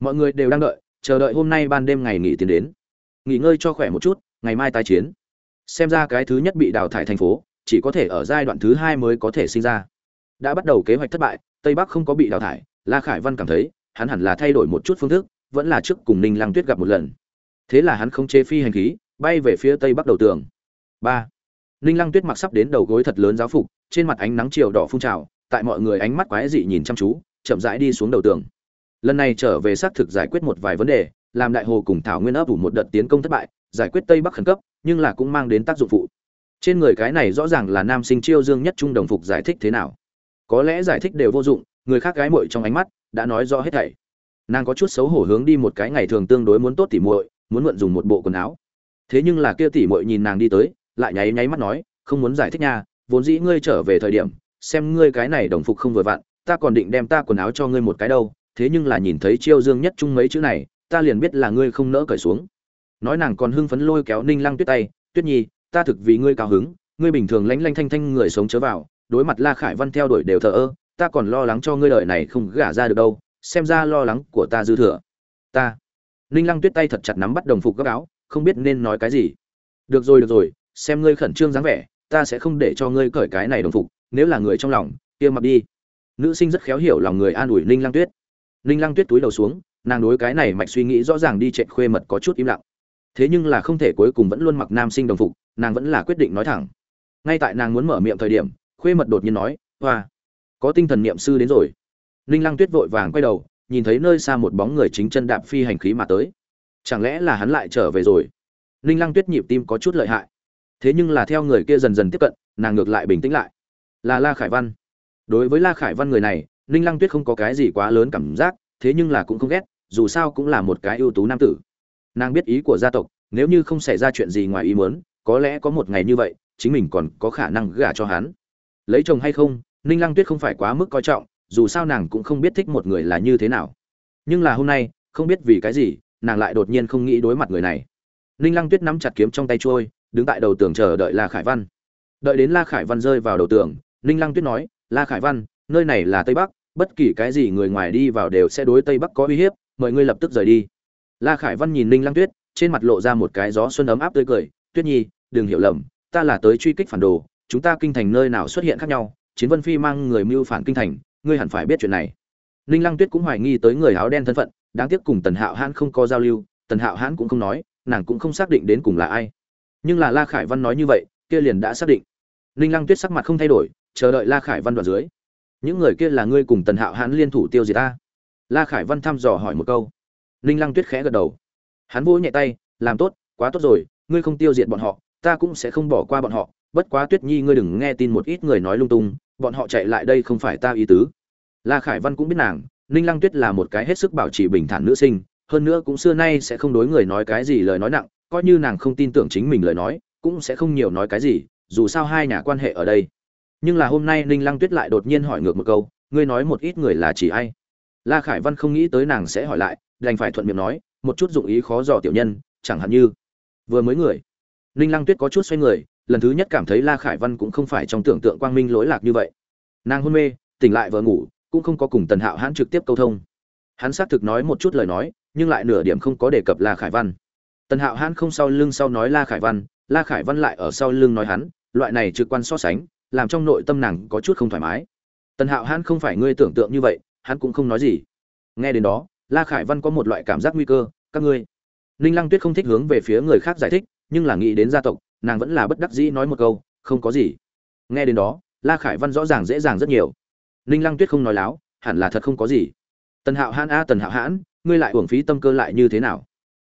Mọi người đều đang đợi, chờ đợi hôm nay ban đêm ngày nghỉ tiến đến. Nghỉ ngơi cho khỏe một chút ngày mai tái chiến. Xem ra cái thứ nhất bị đào thải thành phố, chỉ có thể ở giai đoạn thứ hai mới có thể sinh ra. Đã bắt đầu kế hoạch thất bại, tây bắc không có bị đào thải, la khải văn cảm thấy, hắn hẳn là thay đổi một chút phương thức, vẫn là trước cùng ninh lăng tuyết gặp một lần. Thế là hắn không chế phi hành khí, bay về phía tây bắc đầu tường. Ba. Ninh lăng tuyết mặc sắp đến đầu gối thật lớn giáo phục, trên mặt ánh nắng chiều đỏ phun trào, tại mọi người ánh mắt quái dị nhìn chăm chú, chậm rãi đi xuống đầu tường. Lần này trở về xác thực giải quyết một vài vấn đề, làm đại hồ cùng thảo nguyên ấp ủ một đợt tiến công thất bại giải quyết tây bắc khẩn cấp, nhưng là cũng mang đến tác dụng phụ. Trên người cái này rõ ràng là nam sinh chiêu dương nhất trung đồng phục giải thích thế nào. Có lẽ giải thích đều vô dụng, người khác gái muội trong ánh mắt đã nói rõ hết thảy. Nàng có chút xấu hổ hướng đi một cái ngày thường tương đối muốn tốt tỉ muội, muốn mượn dùng một bộ quần áo. Thế nhưng là kia tỉ muội nhìn nàng đi tới, lại nháy nháy mắt nói, không muốn giải thích nha, vốn dĩ ngươi trở về thời điểm, xem ngươi cái này đồng phục không vừa vặn, ta còn định đem ta quần áo cho ngươi một cái đâu, thế nhưng là nhìn thấy chiêu dương nhất trung mấy chữ này, ta liền biết là ngươi không nỡ cởi xuống nói nàng còn hưng phấn lôi kéo ninh lăng tuyết tay, tuyết nhi, ta thực vì ngươi cao hứng, ngươi bình thường lánh lanh thanh thanh người sống chớ vào, đối mặt la khải văn theo đuổi đều thờ ơ, ta còn lo lắng cho ngươi đời này không gả ra được đâu, xem ra lo lắng của ta dư thừa. Ta. Ninh lăng tuyết tay thật chặt nắm bắt đồng phục gấp áo, không biết nên nói cái gì. Được rồi được rồi, xem ngươi khẩn trương dáng vẻ, ta sẽ không để cho ngươi cởi cái này đồng phục, nếu là người trong lòng, kia mặc đi. Nữ sinh rất khéo hiểu lòng người an ủi ninh lăng tuyết. Ninh lăng tuyết túi đầu xuống, nàng đối cái này mạch suy nghĩ rõ ràng đi chạy khuê mật có chút im lặng thế nhưng là không thể cuối cùng vẫn luôn mặc nam sinh đồng phục, nàng vẫn là quyết định nói thẳng. Ngay tại nàng muốn mở miệng thời điểm, khuê mật đột nhiên nói, hoa, có tinh thần niệm sư đến rồi. Ninh lăng tuyết vội vàng quay đầu, nhìn thấy nơi xa một bóng người chính chân đạp phi hành khí mà tới. Chẳng lẽ là hắn lại trở về rồi? Ninh lăng tuyết nhịp tim có chút lợi hại. Thế nhưng là theo người kia dần dần tiếp cận, nàng ngược lại bình tĩnh lại. Là la khải văn. Đối với la khải văn người này, ninh lăng tuyết không có cái gì quá lớn cảm giác, thế nhưng là cũng không ghét, dù sao cũng là một cái ưu tú nam tử nàng biết ý của gia tộc, nếu như không xảy ra chuyện gì ngoài ý muốn, có lẽ có một ngày như vậy, chính mình còn có khả năng gả cho hắn. Lấy chồng hay không, ninh lăng tuyết không phải quá mức coi trọng, dù sao nàng cũng không biết thích một người là như thế nào. Nhưng là hôm nay, không biết vì cái gì, nàng lại đột nhiên không nghĩ đối mặt người này. Ninh lăng tuyết nắm chặt kiếm trong tay trôi, đứng tại đầu tường chờ đợi la khải văn. Đợi đến la khải văn rơi vào đầu tường, ninh lăng tuyết nói, la khải văn, nơi này là tây bắc, bất kỳ cái gì người ngoài đi vào đều sẽ đối tây bắc có uy hiếp, mời ngươi lập tức rời đi la khải văn nhìn ninh lăng tuyết, trên mặt lộ ra một cái gió xuân ấm áp tươi cười, tuyết nhi, đừng hiểu lầm, ta là tới truy kích phản đồ, chúng ta kinh thành nơi nào xuất hiện khác nhau, chiến vân phi mang người mưu phản kinh thành, ngươi hẳn phải biết chuyện này. Ninh lăng tuyết cũng hoài nghi tới người áo đen thân phận, đáng tiếc cùng tần hạo hãn không có giao lưu, tần hạo hãn cũng không nói, nàng cũng không xác định đến cùng là ai. Nhưng là la khải văn nói như vậy, kia liền đã xác định. Ninh lăng tuyết sắc mặt không thay đổi, chờ đợi la khải văn đoạn dưới. Những người kia là ngươi cùng tần hạo hãn liên thủ tiêu diệt ta. La khải văn thăm dò hỏi một câu ninh lăng tuyết khẽ gật đầu. Hắn vỗ nhẹ tay, làm tốt, quá tốt rồi, ngươi không tiêu diệt bọn họ, ta cũng sẽ không bỏ qua bọn họ. Bất quá tuyết nhi ngươi đừng nghe tin một ít người nói lung tung, bọn họ chạy lại đây không phải ta ý tứ. La khải văn cũng biết nàng, ninh lăng tuyết là một cái hết sức bảo trì bình thản nữ sinh, hơn nữa cũng xưa nay sẽ không đối người nói cái gì lời nói nặng, coi như nàng không tin tưởng chính mình lời nói, cũng sẽ không nhiều nói cái gì, dù sao hai nhà quan hệ ở đây. Nhưng là hôm nay ninh lăng tuyết lại đột nhiên hỏi ngược một câu, ngươi nói một ít người là chỉ ai? La khải văn không nghĩ tới nàng sẽ hỏi lại đành phải thuận miệng nói, một chút dụng ý khó dò tiểu nhân, chẳng hạn như, vừa mới người. Ninh lăng tuyết có chút xoay người, lần thứ nhất cảm thấy la khải văn cũng không phải trong tưởng tượng quang minh lỗi lạc như vậy. Nàng hôn mê, tỉnh lại vợ ngủ, cũng không có cùng tần hạo hãn trực tiếp câu thông. Hắn xác thực nói một chút lời nói, nhưng lại nửa điểm không có đề cập la khải văn. Tần hạo hãn không sau lưng sau nói la khải văn, la khải văn lại ở sau lưng nói hắn, loại này trực quan so sánh, làm trong nội tâm nàng có chút không thoải mái. Tần hạo hãn không phải ngươi tưởng tượng như vậy, hắn cũng không nói gì. Nghe đến đó la khải văn có một loại cảm giác nguy cơ, các ngươi. Ninh lăng tuyết không thích hướng về phía người khác giải thích, nhưng là nghĩ đến gia tộc, nàng vẫn là bất đắc dĩ nói một câu, không có gì. Nghe đến đó, la khải văn rõ ràng dễ dàng rất nhiều. Ninh lăng tuyết không nói láo, hẳn là thật không có gì. Tần hạo hãn a, tần hạo hãn, ngươi lại uổng phí tâm cơ lại như thế nào?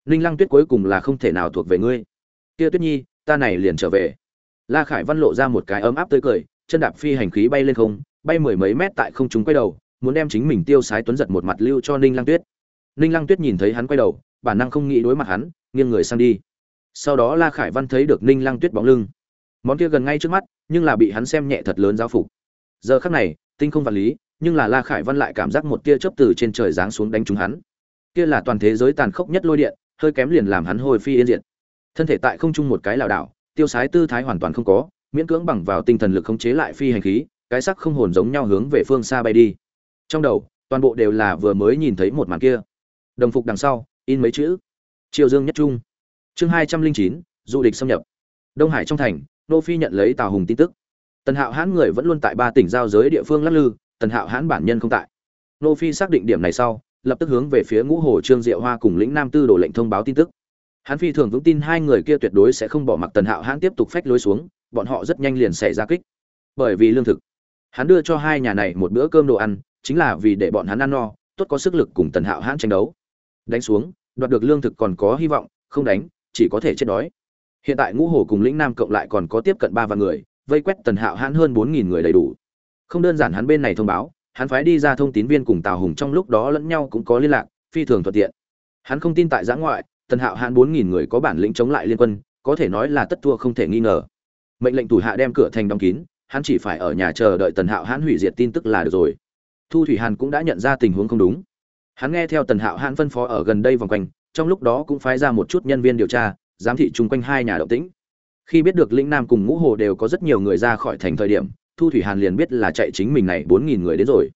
Ninh lăng tuyết cuối cùng là không thể nào thuộc về ngươi. Kia tuyết nhi, ta này liền trở về. La khải văn lộ ra một cái ấm áp tươi cười, chân đạp phi hành khí bay lên không, bay mười mấy mét tại không chúng quay đầu muốn đem chính mình tiêu sái tuấn giật một mặt lưu cho ninh lăng tuyết. Ninh lăng tuyết nhìn thấy hắn quay đầu, bản năng không nghĩ đối mặt hắn, nghiêng người sang đi. Sau đó la khải văn thấy được ninh lăng tuyết bóng lưng. Món kia gần ngay trước mắt, nhưng là bị hắn xem nhẹ thật lớn giáo phục. Giờ khắc này, tinh không vật lý, nhưng là la khải văn lại cảm giác một tia chớp từ trên trời giáng xuống đánh trúng hắn. Kia là toàn thế giới tàn khốc nhất lôi điện, hơi kém liền làm hắn hồi phi yên diệt. Thân thể tại không trung một cái lảo đảo, tiêu sái tư thái hoàn toàn không có, miễn cưỡng bằng vào tinh thần lực khống chế lại phi hành khí, cái sắc không hồn giống nhau hướng về phương xa bay đi trong đầu, toàn bộ đều là vừa mới nhìn thấy một màn kia. Đồng phục đằng sau, in mấy chữ. Triều dương nhất trung. Chương hai trăm linh chín, du địch xâm nhập. Đông hải trong thành, nô phi nhận lấy tào hùng tin tức. Tần hạo hãn người vẫn luôn tại ba tỉnh giao giới địa phương lắc lư, tần hạo hãn bản nhân không tại. Nô phi xác định điểm này sau, lập tức hướng về phía ngũ hồ trương diệu hoa cùng lĩnh nam tư đổ lệnh thông báo tin tức. Hắn phi thường vững tin hai người kia tuyệt đối sẽ không bỏ mặc tần hạo hãn tiếp tục phách lối xuống, bọn họ rất nhanh liền xảy ra kích. Bởi vì lương thực, hắn đưa cho hai nhà này một bữa cơm đồ ăn chính là vì để bọn hắn ăn no, tốt có sức lực cùng tần hạo hãn tranh đấu. Đánh xuống, đoạt được lương thực còn có hy vọng, không đánh, chỉ có thể chết đói. Hiện tại ngũ hồ cùng lĩnh nam cộng lại còn có tiếp cận ba vạn người, vây quét tần hạo hãn hơn bốn nghìn người đầy đủ. Không đơn giản hắn bên này thông báo, hắn phái đi ra thông tín viên cùng tào hùng trong lúc đó lẫn nhau cũng có liên lạc, phi thường thuận tiện. Hắn không tin tại giã ngoại, tần hạo hãn bốn nghìn người có bản lĩnh chống lại liên quân, có thể nói là tất thua không thể nghi ngờ. Mệnh lệnh thủ hạ đem cửa thành đóng kín, hắn chỉ phải ở nhà chờ đợi tần hạo hãn hủy diệt tin tức là được rồi thu thủy hàn cũng đã nhận ra tình huống không đúng. Hắn nghe theo tần hạo hãn phân phó ở gần đây vòng quanh, trong lúc đó cũng phái ra một chút nhân viên điều tra, giám thị chung quanh hai nhà động tĩnh. Khi biết được lĩnh nam cùng ngũ hồ đều có rất nhiều người ra khỏi thành thời điểm, thu thủy hàn liền biết là chạy chính mình này bốn nghìn người đến rồi.